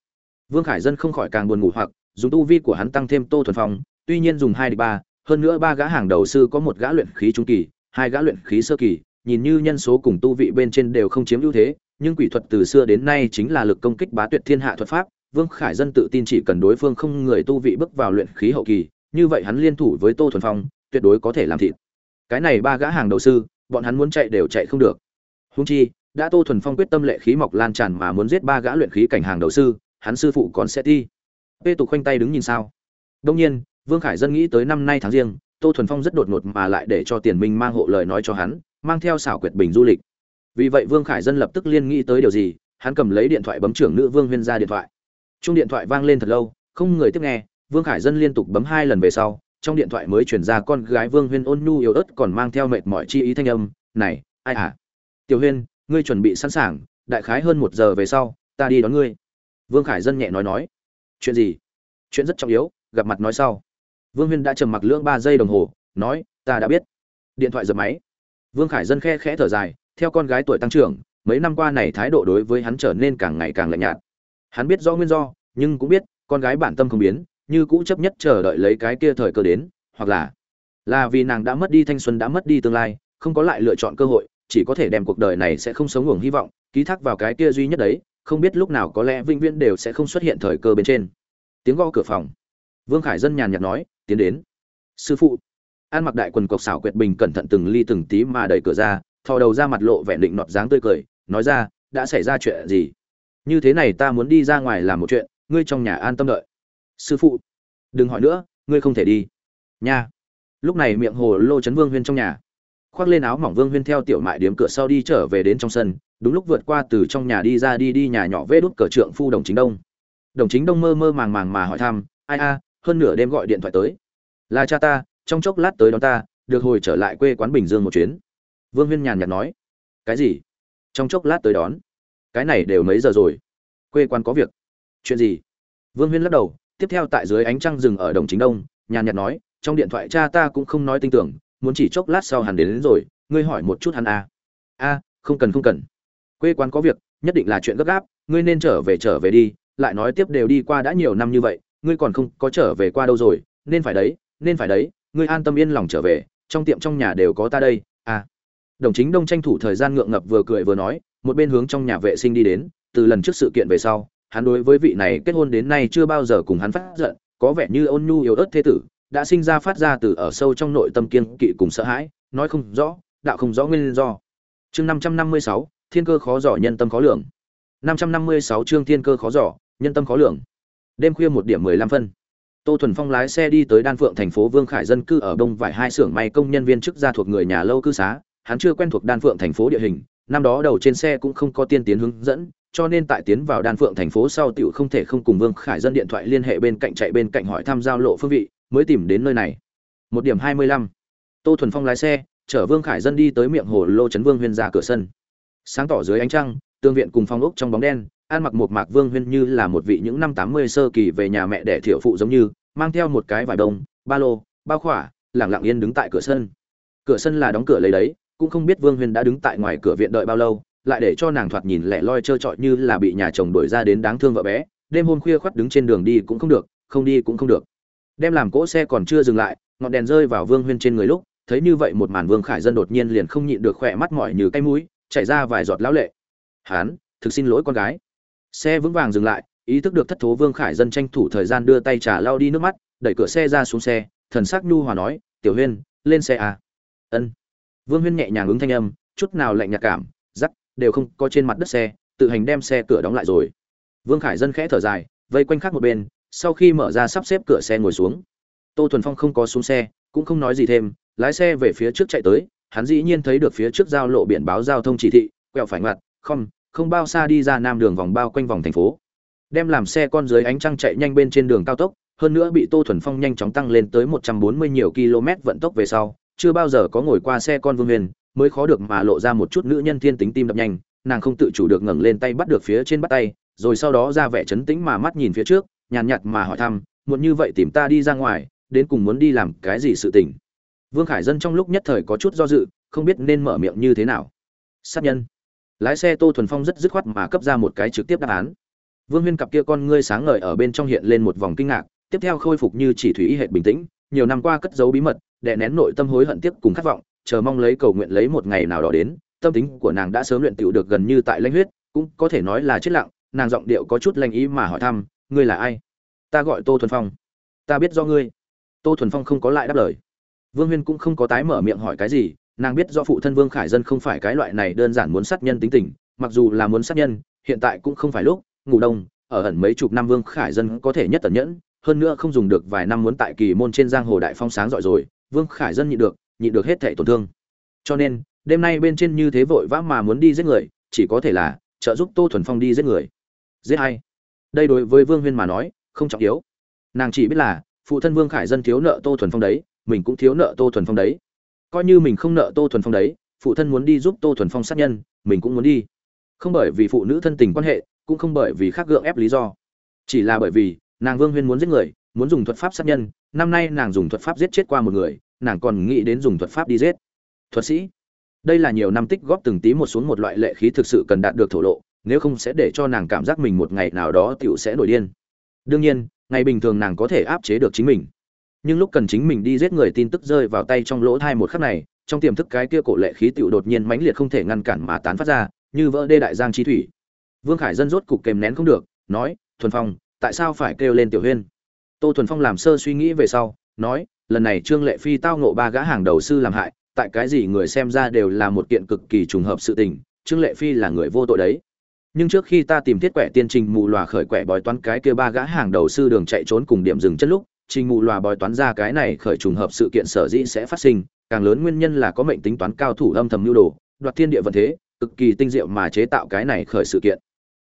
Vương khải dân không khỏi càng buồn ngủ hoặc, dùng tu vi của hắn tăng thêm tô thuần phong, tuy nhiên dùng hai đi ba, hơn nữa ba gã hàng đầu sư có một gã luyện khí trung kỳ, hai gã luyện khí sơ kỳ, nhìn như nhân số cùng tu vị bên trên đều không chiếm ưu thế, nhưng quỷ thuật từ xưa đến nay chính là lực công kích bá tuyệt thiên hạ thuật pháp, vương khải dân tự tin chỉ cần đối phương không người tu vị bước vào luyện khí hậu kỳ, như vậy hắn liên thủ với tô thuần phong, tuyệt đối có thể làm thịt cái này ba gã hàng đầu sư, bọn hắn muốn chạy đều chạy không được. Húng chi, đã tô thuần phong quyết tâm lệ khí mọc lan tràn mà muốn giết ba gã luyện khí cảnh hàng đầu sư, hắn sư phụ còn sẽ thi. Tê tục khoanh tay đứng nhìn sao? Đông nhiên, vương khải dân nghĩ tới năm nay tháng riêng, tô thuần phong rất đột ngột mà lại để cho tiền minh mang hộ lời nói cho hắn, mang theo xảo quyệt bình du lịch. Vì vậy vương khải dân lập tức liên nghĩ tới điều gì, hắn cầm lấy điện thoại bấm trưởng nữ vương huyên ra điện thoại. Chung điện thoại vang lên thật lâu, không người tiếp nghe, vương khải dân liên tục bấm hai lần về sau trong điện thoại mới chuyển ra con gái vương huyên ôn nhu yếu ớt còn mang theo mệt mỏi chi ý thanh âm, này, ai hả tiểu huyên, ngươi chuẩn bị sẵn sàng, đại khái hơn một giờ về sau, ta đi đón ngươi. Vương khải dân nhẹ nói nói, chuyện gì? Chuyện rất trọng yếu, gặp mặt nói sau. Vương huyên đã trầm mặc lưỡng ba giây đồng hồ, nói, ta đã biết. Điện thoại dập máy. Vương khải dân khe khẽ thở dài, theo con gái tuổi tăng trưởng, mấy năm qua này thái độ đối với hắn trở nên càng ngày càng lạnh nhạt. Hắn biết do nguyên do, nhưng cũng biết, con gái bản tâm không biến như cũ chấp nhất chờ đợi lấy cái kia thời cơ đến, hoặc là là vì nàng đã mất đi thanh xuân, đã mất đi tương lai, không có lại lựa chọn cơ hội, chỉ có thể đem cuộc đời này sẽ không sống hưởng hy vọng, ký thác vào cái kia duy nhất đấy, không biết lúc nào có lẽ vĩnh viễn đều sẽ không xuất hiện thời cơ bên trên. Tiếng gõ cửa phòng. Vương khải dân nhàn nhạt nói, tiến đến. Sư phụ. An mặc đại quần cộc xảo quyệt bình cẩn thận từng ly từng tí mà đẩy cửa ra, thò đầu ra mặt lộ vẻ định nọt dáng tươi cười, nói ra, đã xảy ra chuyện gì? Như thế này ta muốn đi ra ngoài làm một chuyện, ngươi trong nhà an tâm đợi sư phụ, đừng hỏi nữa, ngươi không thể đi. Nha. Lúc này miệng hồ lô chấn vương huyên trong nhà. Khoác lên áo mỏng vương huyên theo tiểu mại điếm cửa sau đi trở về đến trong sân, đúng lúc vượt qua từ trong nhà đi ra đi đi nhà nhỏ vê đút cờ trượng phu đồng chính đông. Đồng chính đông mơ mơ màng màng mà hỏi thăm, ai a, hơn nửa đêm gọi điện thoại tới. Là cha ta, trong chốc lát tới đón ta, được hồi trở lại quê quán bình dương một chuyến. Vương huyên nhàn nhạt nói. Cái gì? Trong chốc lát tới đón? Cái này đều mấy giờ rồi? Quê quán có việc? Chuyện gì? Vương huyên lắc đầu tiếp theo tại dưới ánh trăng rừng ở đồng chính đông nhàn nhạt nói trong điện thoại cha ta cũng không nói tin tưởng muốn chỉ chốc lát sau hắn đến, đến rồi ngươi hỏi một chút hắn a à. a không cần không cần quê quán có việc nhất định là chuyện gấp gáp ngươi nên trở về trở về đi lại nói tiếp đều đi qua đã nhiều năm như vậy ngươi còn không có trở về qua đâu rồi nên phải đấy nên phải đấy ngươi an tâm yên lòng trở về trong tiệm trong nhà đều có ta đây à đồng chính đông tranh thủ thời gian ngượng ngập vừa cười vừa nói một bên hướng trong nhà vệ sinh đi đến từ lần trước sự kiện về sau hắn đối với vị này kết hôn đến nay chưa bao giờ cùng hắn phát giận, có vẻ như ôn nhu yếu ớt thế tử, đã sinh ra phát ra từ ở sâu trong nội tâm kiên kỵ cùng sợ hãi, nói không rõ, đạo không rõ nguyên do. Chương năm trăm năm mươi sáu, thiên cơ khó dò nhân tâm khó lường. năm trăm năm mươi sáu chương thiên cơ khó dò nhân tâm khó lường. Đêm khuya một điểm mười lăm phân. Tô thuần phong lái xe đi tới đan phượng thành phố vương khải dân cư ở đông vải hai xưởng may công nhân viên chức gia thuộc người nhà lâu cư xá, hắn chưa quen thuộc đan phượng thành phố địa hình, năm đó đầu trên xe cũng không có tiên tiến hướng dẫn cho nên tại tiến vào đan phượng thành phố sau tiểu không thể không cùng vương khải dân điện thoại liên hệ bên cạnh chạy bên cạnh hỏi thăm giao lộ phương vị, mới tìm đến nơi này. Một điểm hai mươi lăm. Tô thuần phong lái xe, chở vương khải dân đi tới miệng hồ lô trấn vương huyên ra cửa sân. Sáng tỏ dưới ánh trăng tương viện cùng phong ốc trong bóng đen an mặc một mạc vương huyên như là một vị những năm tám mươi sơ kỳ về nhà mẹ đẻ thiệu phụ giống như, mang theo một cái vải đông ba lô bao khỏa lẳng lặng yên đứng tại cửa sân. Cửa sân là đóng cửa lấy đấy, cũng không biết vương huyên đã đứng tại ngoài cửa viện đợi bao lâu lại để cho nàng thoạt nhìn lẻ loi trơ trọi như là bị nhà chồng đuổi ra đến đáng thương vợ bé. Đêm hôm khuya khoắt đứng trên đường đi cũng không được, không đi cũng không được. Đem làm cỗ xe còn chưa dừng lại, ngọn đèn rơi vào vương huyên trên người lúc, thấy như vậy một màn vương khải dân đột nhiên liền không nhịn được khỏe mắt mỏi như cái mũi chảy ra vài giọt lão lệ. Hán, thực xin lỗi con gái. Xe vững vàng dừng lại, ý thức được thất thố vương khải dân tranh thủ thời gian đưa tay trả lau đi nước mắt, đẩy cửa xe ra xuống xe, thần sắc nhu hòa nói, tiểu huyên, lên xe à. Ân. Vương huyên nhẹ nhàng ứng thanh âm, chút nào lạnh nhạt cảm đều không có trên mặt đất xe, tự hành đem xe cửa đóng lại rồi. Vương khải dân khẽ thở dài, vây quanh khác một bên, sau khi mở ra sắp xếp cửa xe ngồi xuống. Tô thuần phong không có xuống xe, cũng không nói gì thêm, lái xe về phía trước chạy tới, hắn dĩ nhiên thấy được phía trước giao lộ biển báo giao thông chỉ thị, quẹo phải ngoặt không không bao xa đi ra nam đường vòng bao quanh vòng thành phố. Đem làm xe con dưới ánh trăng chạy nhanh bên trên đường cao tốc, hơn nữa bị tô thuần phong nhanh chóng tăng lên tới một trăm bốn mươi nhiều km vận tốc về sau chưa bao giờ có ngồi qua xe con vương huyền, mới khó được mà lộ ra một chút nữ nhân thiên tính tim đập nhanh, nàng không tự chủ được ngẩng lên tay bắt được phía trên bắt tay, rồi sau đó ra vẻ chấn tĩnh mà mắt nhìn phía trước, nhàn nhạt mà hỏi thăm muốn như vậy tìm ta đi ra ngoài, đến cùng muốn đi làm cái gì sự tình? Vương khải dân trong lúc nhất thời có chút do dự, không biết nên mở miệng như thế nào. Sát nhân. Lái xe tô thuần phong rất dứt khoát mà cấp ra một cái trực tiếp đáp án. Vương huyên cặp kia con ngươi sáng ngời ở bên trong hiện lên một vòng kinh ngạc, tiếp theo khôi phục như chỉ thủy y hệ bình tĩnh nhiều năm qua cất giấu bí mật, đè nén nội tâm hối hận tiếp cùng khát vọng, chờ mong lấy cầu nguyện lấy một ngày nào đó đến, tâm tính của nàng đã sớm luyện tựu được gần như tại lãnh huyết, cũng có thể nói là chết lặng, nàng giọng điệu có chút lanh ý mà hỏi thăm, ngươi là ai? Ta gọi tô thuần phong. Ta biết do ngươi. Tô thuần phong không có lại đáp lời. Vương huyên cũng không có tái mở miệng hỏi cái gì, nàng biết do phụ thân vương khải dân không phải cái loại này đơn giản muốn sát nhân tính tình, mặc dù là muốn sát nhân, hiện tại cũng không phải lúc, ngủ đông, ở ẩn mấy chục năm vương khải dân có thể nhất tẩn nhẫn hơn nữa không dùng được vài năm muốn tại kỳ môn trên giang hồ đại phong sáng giỏi rồi, vương khải dân nhịn được nhịn được hết thể tổn thương. Cho nên, đêm nay bên trên như thế vội vã mà muốn đi giết người, chỉ có thể là trợ giúp tô thuần phong đi giết người. Giết hay đây đối với vương huyên mà nói, không trọng yếu. Nàng chỉ biết là, phụ thân vương khải dân thiếu nợ tô thuần phong đấy, mình cũng thiếu nợ tô thuần phong đấy. Coi như mình không nợ tô thuần phong đấy, phụ thân muốn đi giúp tô thuần phong sát nhân, mình cũng muốn đi. Không bởi vì phụ nữ thân tình quan hệ, cũng không bởi vì khác gượng ép lý do. Chỉ là bởi vì nàng vương huyên muốn giết người, muốn dùng thuật pháp sát nhân, năm nay nàng dùng thuật pháp giết chết qua một người, nàng còn nghĩ đến dùng thuật pháp đi giết. Thuật sĩ, đây là nhiều năm tích góp từng tí một xuống một loại lệ khí thực sự cần đạt được thổ lộ, nếu không sẽ để cho nàng cảm giác mình một ngày nào đó tựu sẽ nổi điên. Đương nhiên, ngày bình thường nàng có thể áp chế được chính mình. Nhưng lúc cần chính mình đi giết người tin tức rơi vào tay trong lỗ thai một khắc này, trong tiềm thức cái kia cổ lệ khí tựu đột nhiên mãnh liệt không thể ngăn cản mà tán phát ra, như vỡ đê đại giang chi thủy. Vương khải dân rốt cục kèm nén không được, nói, thuần phong tại sao phải kêu lên tiểu huyên? Tô thuần phong làm sơ suy nghĩ về sau, nói, lần này trương lệ phi tao nộ ba gã hàng đầu sư làm hại, tại cái gì người xem ra đều là một kiện cực kỳ trùng hợp sự tình, trương lệ phi là người vô tội đấy. Nhưng trước khi ta tìm thiết quẻ tiên trình mù lòa khởi quẻ bói toán cái kia ba gã hàng đầu sư đường chạy trốn cùng điểm dừng chân lúc, trình mù lòa bói toán ra cái này khởi trùng hợp sự kiện sở dĩ sẽ phát sinh, càng lớn nguyên nhân là có mệnh tính toán cao thủ âm thầm nhu đồ, đoạt thiên địa vận thế, cực kỳ tinh diệu mà chế tạo cái này khởi sự kiện.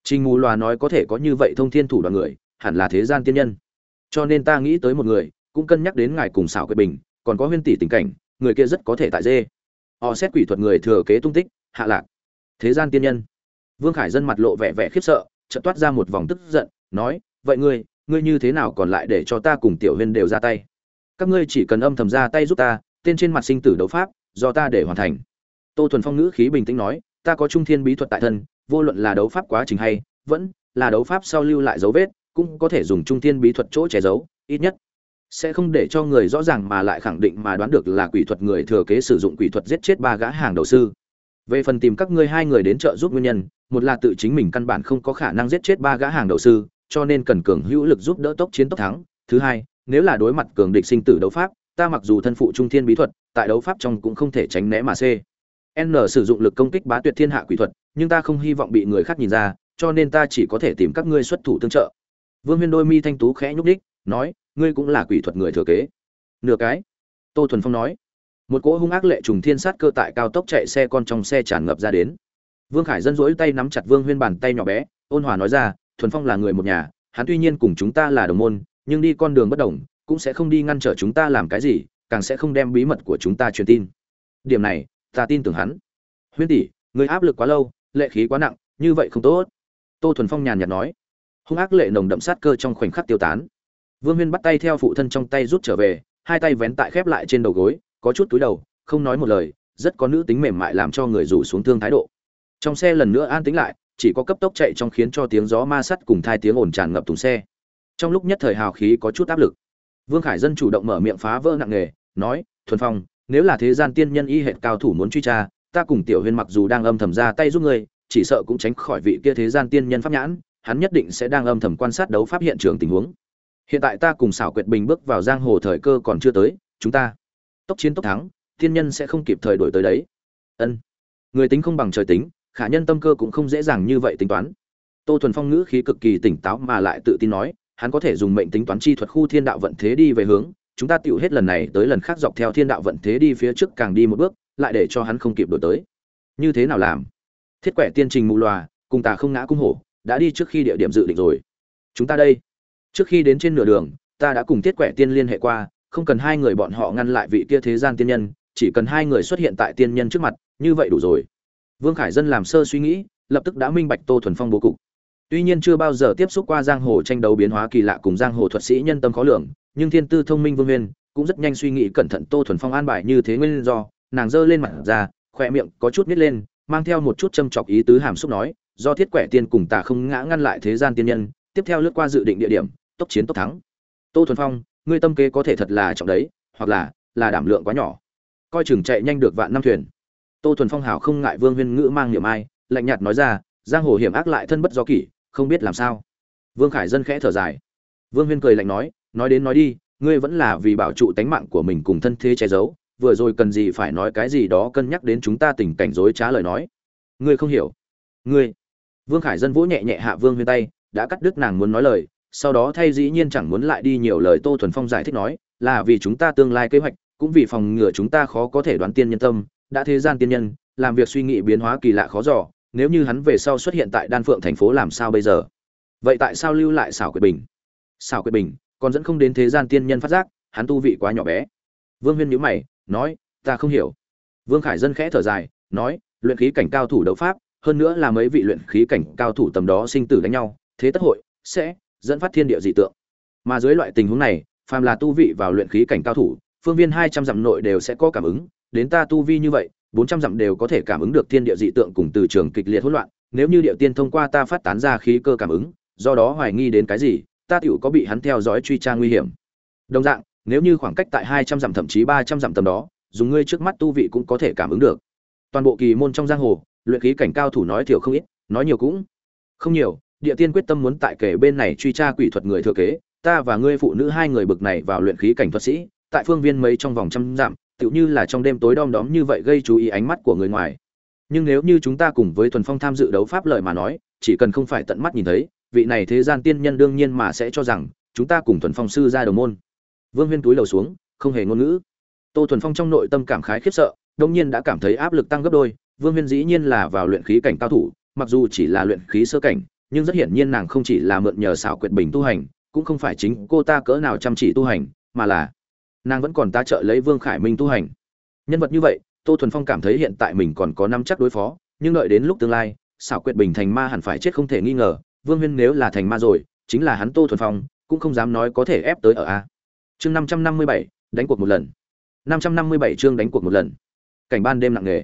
Trình mù lòa nói có thể có như vậy thông thiên thủ đoàn người hẳn là thế gian tiên nhân. Cho nên ta nghĩ tới một người, cũng cân nhắc đến ngài cùng xảo quyết bình, còn có huyên tỷ tình cảnh, người kia rất có thể tại dê. Họ xét quỷ thuật người thừa kế tung tích, hạ lạc. Thế gian tiên nhân. Vương khải dân mặt lộ vẻ vẻ khiếp sợ, chợt toát ra một vòng tức giận, nói, vậy ngươi ngươi như thế nào còn lại để cho ta cùng tiểu huyên đều ra tay? Các ngươi chỉ cần âm thầm ra tay giúp ta, tên trên mặt sinh tử đấu pháp, do ta để hoàn thành. Tô thuần phong ngữ khí bình tĩnh nói, ta có trung thiên bí thuật tại thân, vô luận là đấu pháp quá trình hay, vẫn là đấu pháp sau lưu lại dấu vết cũng có thể dùng trung thiên bí thuật chỗ che giấu, ít nhất sẽ không để cho người rõ ràng mà lại khẳng định mà đoán được là quỷ thuật người thừa kế sử dụng quỷ thuật giết chết ba gã hàng đầu sư. Về phần tìm các ngươi hai người đến trợ giúp nguyên nhân, một là tự chính mình căn bản không có khả năng giết chết ba gã hàng đầu sư, cho nên cần cường hữu lực giúp đỡ tốc chiến tốc thắng. Thứ hai, nếu là đối mặt cường địch sinh tử đấu pháp, ta mặc dù thân phụ trung thiên bí thuật, tại đấu pháp trong cũng không thể tránh né mà c n sử dụng lực công kích bá tuyệt thiên hạ quỷ thuật, nhưng ta không hy vọng bị người khác nhìn ra, cho nên ta chỉ có thể tìm các ngươi xuất thủ tương trợ vương huyên đôi mi thanh tú khẽ nhúc đích nói, ngươi cũng là quỷ thuật người thừa kế. Nửa cái, tô thuần phong nói. Một cỗ hung ác lệ trùng thiên sát cơ tại cao tốc chạy xe con trong xe tràn ngập ra đến. Vương khải dân rỗi tay nắm chặt vương huyên bàn tay nhỏ bé, ôn hòa nói ra, thuần phong là người một nhà, hắn tuy nhiên cùng chúng ta là đồng môn, nhưng đi con đường bất đồng, cũng sẽ không đi ngăn trở chúng ta làm cái gì, càng sẽ không đem bí mật của chúng ta truyền tin. Điểm này, ta tin tưởng hắn. Huyên tỷ người áp lực quá lâu, lệ khí quá nặng, như vậy không tốt. Tô thuần phong nhàn nhạt nói hung ác lệ nồng đậm sát cơ trong khoảnh khắc tiêu tán. Vương huyên bắt tay theo phụ thân trong tay rút trở về, hai tay vén tại khép lại trên đầu gối, có chút túi đầu, không nói một lời, rất có nữ tính mềm mại làm cho người rủ xuống thương thái độ. Trong xe lần nữa an tĩnh lại, chỉ có cấp tốc chạy trong khiến cho tiếng gió ma sắt cùng thai tiếng ồn tràn ngập thùng xe. Trong lúc nhất thời hào khí có chút áp lực, vương khải dân chủ động mở miệng phá vỡ nặng nề, nói, thuần phong, nếu là thế gian tiên nhân y hệ cao thủ muốn truy tra, ta cùng tiểu huyên mặc dù đang âm thầm ra tay giúp ngươi, chỉ sợ cũng tránh khỏi vị kia thế gian tiên nhân pháp nhãn hắn nhất định sẽ đang âm thầm quan sát đấu pháp hiện trường tình huống. Hiện tại ta cùng xảo quyệt bình bước vào giang hồ thời cơ còn chưa tới, chúng ta tốc chiến tốc thắng, thiên nhân sẽ không kịp thời đổi tới đấy. Ân. Người tính không bằng trời tính, khả nhân tâm cơ cũng không dễ dàng như vậy tính toán. Tô thuần phong ngữ khí cực kỳ tỉnh táo mà lại tự tin nói, hắn có thể dùng mệnh tính toán chi thuật khu thiên đạo vận thế đi về hướng, chúng ta tựu hết lần này tới lần khác dọc theo thiên đạo vận thế đi phía trước càng đi một bước, lại để cho hắn không kịp đổi tới. Như thế nào làm? Thiết quẻ tiên trình mù loà, cùng ta không ngã cung hổ đã đi trước khi địa điểm dự định rồi. Chúng ta đây. Trước khi đến trên nửa đường, ta đã cùng thiết quẻ tiên liên hệ qua, không cần hai người bọn họ ngăn lại vị kia thế gian tiên nhân, chỉ cần hai người xuất hiện tại tiên nhân trước mặt, như vậy đủ rồi. Vương khải dân làm sơ suy nghĩ, lập tức đã minh bạch tô thuần phong bố cục. Tuy nhiên chưa bao giờ tiếp xúc qua giang hồ tranh đấu biến hóa kỳ lạ cùng giang hồ thuật sĩ nhân tâm khó lường, nhưng thiên tư thông minh vương huyên cũng rất nhanh suy nghĩ cẩn thận tô thuần phong an bài như thế nguyên do. Nàng giơ lên mặt ra khỏe miệng có chút nít lên, mang theo một chút châm chọc ý tứ hàm xúc nói do thiết quẻ tiên cùng tà không ngã ngăn lại thế gian tiên nhân, tiếp theo lướt qua dự định địa điểm, tốc chiến tốc thắng. Tô thuần phong, ngươi tâm kế có thể thật là trọng đấy, hoặc là là đảm lượng quá nhỏ. Coi chừng chạy nhanh được vạn năm thuyền. Tô thuần phong hảo không ngại vương huyên ngữ mang niệm ai, lạnh nhạt nói ra, giang hồ hiểm ác lại thân bất do kỷ, không biết làm sao. Vương khải dân khẽ thở dài. Vương huyên cười lạnh nói nói đến nói đi, ngươi vẫn là vì bảo trụ tánh mạng của mình cùng thân thế che giấu, vừa rồi cần gì phải nói cái gì đó cân nhắc đến chúng ta tình cảnh dối trá lời nói. Ngươi không hiểu. Ngươi vương khải dân vỗ nhẹ nhẹ hạ vương huyên tay, đã cắt đứt nàng muốn nói lời, sau đó thay dĩ nhiên chẳng muốn lại đi nhiều lời tô thuần phong giải thích nói, là vì chúng ta tương lai kế hoạch, cũng vì phòng ngừa chúng ta khó có thể đoán tiên nhân tâm, đã thế gian tiên nhân, làm việc suy nghĩ biến hóa kỳ lạ khó dò, nếu như hắn về sau xuất hiện tại đan phượng thành phố làm sao bây giờ? Vậy tại sao lưu lại xảo quyệt bình? Xảo quyệt bình, còn dẫn không đến thế gian tiên nhân phát giác, hắn tu vị quá nhỏ bé. Vương huyên nhíu mày, nói, ta không hiểu. Vương khải dân khẽ thở dài, nói, luyện khí cảnh cao thủ đấu pháp hơn nữa là mấy vị luyện khí cảnh cao thủ tầm đó sinh tử đánh nhau, thế tất hội sẽ dẫn phát thiên địa dị tượng. Mà dưới loại tình huống này, phàm là tu vị vào luyện khí cảnh cao thủ, phương viên hai trăm dặm nội đều sẽ có cảm ứng. Đến ta tu vi như vậy, bốn trăm dặm đều có thể cảm ứng được thiên địa dị tượng cùng từ trường kịch liệt hỗn loạn. Nếu như địa tiên thông qua ta phát tán ra khí cơ cảm ứng, do đó hoài nghi đến cái gì, ta tựu có bị hắn theo dõi truy tra nguy hiểm. Đồng dạng, nếu như khoảng cách tại hai trăm dặm thậm chí ba trăm dặm tầm đó, dùng ngươi trước mắt tu vị cũng có thể cảm ứng được. Toàn bộ kỳ môn trong giang hồ luyện khí cảnh cao thủ nói thiểu không ít, nói nhiều cũng không nhiều. Địa tiên quyết tâm muốn tại kể bên này truy tra quỷ thuật người thừa kế, ta và ngươi phụ nữ hai người bực này vào luyện khí cảnh thuật sĩ, tại phương viên mấy trong vòng trăm dặm, tựu như là trong đêm tối đom đóm như vậy gây chú ý ánh mắt của người ngoài. Nhưng nếu như chúng ta cùng với thuần phong tham dự đấu pháp lợi mà nói, chỉ cần không phải tận mắt nhìn thấy, vị này thế gian tiên nhân đương nhiên mà sẽ cho rằng, chúng ta cùng thuần phong sư ra đầu môn. Vương huyên túi lầu xuống, không hề ngôn ngữ. Tô thuần phong trong nội tâm cảm khái khiếp sợ đông nhiên đã cảm thấy áp lực tăng gấp đôi vương huyên dĩ nhiên là vào luyện khí cảnh cao thủ, mặc dù chỉ là luyện khí sơ cảnh, nhưng rất hiển nhiên nàng không chỉ là mượn nhờ xảo quyệt bình tu hành, cũng không phải chính cô ta cỡ nào chăm chỉ tu hành, mà là nàng vẫn còn ta trợ lấy vương khải minh tu hành. Nhân vật như vậy, tô thuần phong cảm thấy hiện tại mình còn có năm chắc đối phó, nhưng đợi đến lúc tương lai, xảo quyệt bình thành ma hẳn phải chết không thể nghi ngờ, vương huyên nếu là thành ma rồi, chính là hắn tô thuần phong, cũng không dám nói có thể ép tới ở a. Chương năm trăm năm mươi bảy, đánh cuộc một lần. Năm trăm năm mươi bảy chương đánh cuộc một lần. Cảnh ban đêm nặng nề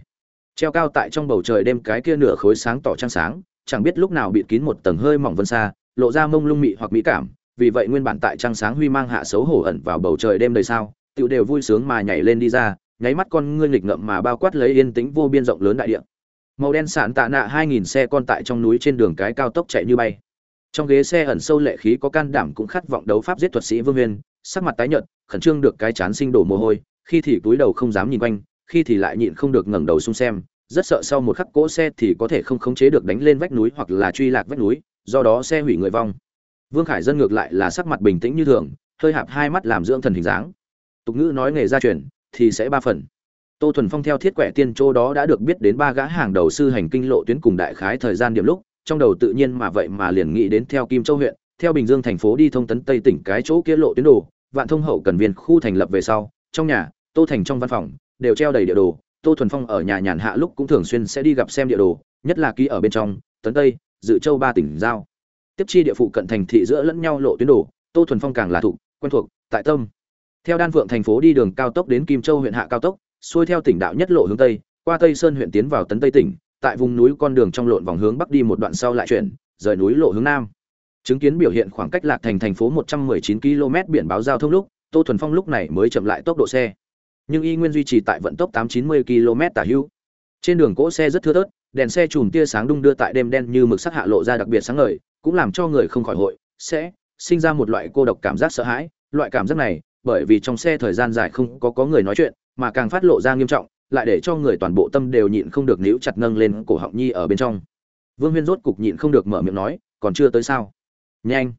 treo cao tại trong bầu trời đêm cái kia nửa khối sáng tỏ trăng sáng, chẳng biết lúc nào bịt kín một tầng hơi mỏng vân xa, lộ ra mông lung mị hoặc mỹ cảm, vì vậy nguyên bản tại trăng sáng huy mang hạ xấu hổ ẩn vào bầu trời đêm đời sao tựu đều vui sướng mà nhảy lên đi ra, nháy mắt con ngươi nghịch ngậm mà bao quát lấy yên tĩnh vô biên rộng lớn đại địa. Màu đen sạn tạ nạ hai nghìn xe con tại trong núi trên đường cái cao tốc chạy như bay. Trong ghế xe ẩn sâu lệ khí có can đảm cũng khát vọng đấu pháp giết thuật sĩ vương nguyên sắc mặt tái nhợt, khẩn trương được cái chán sinh đổ mồ hôi, khi thì túi đầu không dám nhìn quanh khi thì lại nhịn không được ngẩng đầu xung xem, rất sợ sau một khắc cỗ xe thì có thể không khống chế được đánh lên vách núi hoặc là truy lạc vách núi, do đó xe hủy người vong. Vương khải dân ngược lại là sắc mặt bình tĩnh như thường, hơi hạp hai mắt làm dưỡng thần hình dáng. Tục ngữ nói nghề gia truyền, thì sẽ ba phần. Tô thuần phong theo thiết quẻ tiên châu đó đã được biết đến ba gã hàng đầu sư hành kinh lộ tuyến cùng đại khái thời gian điểm lúc, trong đầu tự nhiên mà vậy mà liền nghĩ đến theo kim châu huyện, theo bình dương thành phố đi thông tấn tây tỉnh cái chỗ kia lộ tuyến đồ, vạn thông hậu cần viên khu thành lập về sau, trong nhà, tô thành trong văn phòng đều treo đầy địa đồ, tô thuần phong ở nhà nhàn hạ lúc cũng thường xuyên sẽ đi gặp xem địa đồ, nhất là ký ở bên trong, tấn tây, dự châu ba tỉnh giao. Tiếp chi địa phụ cận thành thị giữa lẫn nhau lộ tuyến đồ, tô thuần phong càng là thụ quen thuộc, tại tâm. Theo đan phượng thành phố đi đường cao tốc đến kim châu huyện hạ cao tốc, xuôi theo tỉnh đạo nhất lộ hướng tây, qua tây sơn huyện tiến vào tấn tây tỉnh, tại vùng núi con đường trong lộn vòng hướng bắc đi một đoạn sau lại chuyển, rời núi lộ hướng nam. Chứng kiến biểu hiện khoảng cách lạc thành thành phố 119 km biển báo giao thông lúc, tô thuần phong lúc này mới chậm lại tốc độ xe nhưng y nguyên duy trì tại vận tốc 890 km tả hữu trên đường cỗ xe rất thưa thớt, đèn xe chùm tia sáng đung đưa tại đêm đen như mực sắc hạ lộ ra đặc biệt sáng ngời, cũng làm cho người không khỏi hội, sẽ sinh ra một loại cô độc cảm giác sợ hãi. Loại cảm giác này, bởi vì trong xe thời gian dài không có có người nói chuyện, mà càng phát lộ ra nghiêm trọng, lại để cho người toàn bộ tâm đều nhịn không được níu chặt nâng lên cổ họng nhi ở bên trong. Vương huyên rốt cục nhịn không được mở miệng nói, còn chưa tới sao? Nhanh.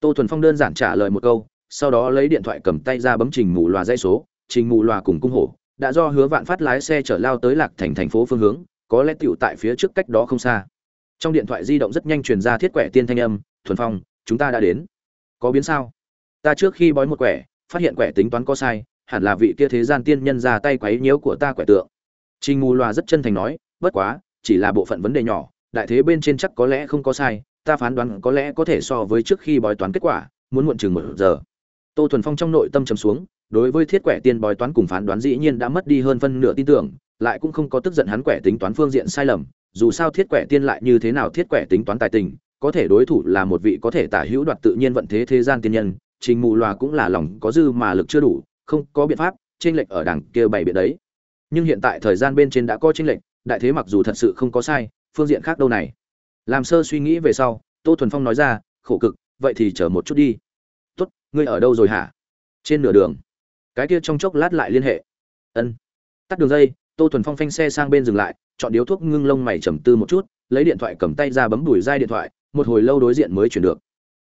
Tô thuần phong đơn giản trả lời một câu, sau đó lấy điện thoại cầm tay ra bấm trình mù loà dây số trình mù loà cùng cung hổ, đã do hứa vạn phát lái xe chở lao tới lạc thành thành phố phương hướng, có lẽ tựu tại phía trước cách đó không xa. Trong điện thoại di động rất nhanh truyền ra thiết quẻ tiên thanh âm, thuần phong, chúng ta đã đến. Có biến sao? Ta trước khi bói một quẻ, phát hiện quẻ tính toán có sai, hẳn là vị kia thế gian tiên nhân ra tay quấy nhiễu của ta quẻ tượng. Trình mù loà rất chân thành nói, bất quá, chỉ là bộ phận vấn đề nhỏ, đại thế bên trên chắc có lẽ không có sai, ta phán đoán có lẽ có thể so với trước khi bói toán kết quả, muốn muộn chừng một giờ. Tô thuần phong trong nội tâm trầm xuống đối với thiết quẻ tiên bói toán cùng phán đoán dĩ nhiên đã mất đi hơn phân nửa tin tưởng, lại cũng không có tức giận hắn quẻ tính toán phương diện sai lầm. Dù sao thiết quẻ tiên lại như thế nào thiết quẻ tính toán tài tình, có thể đối thủ là một vị có thể tả hữu đoạt tự nhiên vận thế thế gian tiên nhân, trình mù loà cũng là lòng có dư mà lực chưa đủ, không có biện pháp trên lệch ở đằng kia bày biện đấy. Nhưng hiện tại thời gian bên trên đã có trên lệch, đại thế mặc dù thật sự không có sai, phương diện khác đâu này. Làm sơ suy nghĩ về sau, tô thuần phong nói ra, khổ cực, vậy thì chờ một chút đi. Tốt, ngươi ở đâu rồi hả? Trên nửa đường cái kia trong chốc lát lại liên hệ. Ân. Tắt đường dây, tô thuần phong phanh xe sang bên dừng lại, chọn điếu thuốc ngưng lông mày trầm tư một chút, lấy điện thoại cầm tay ra bấm đùi dai điện thoại, một hồi lâu đối diện mới chuyển được.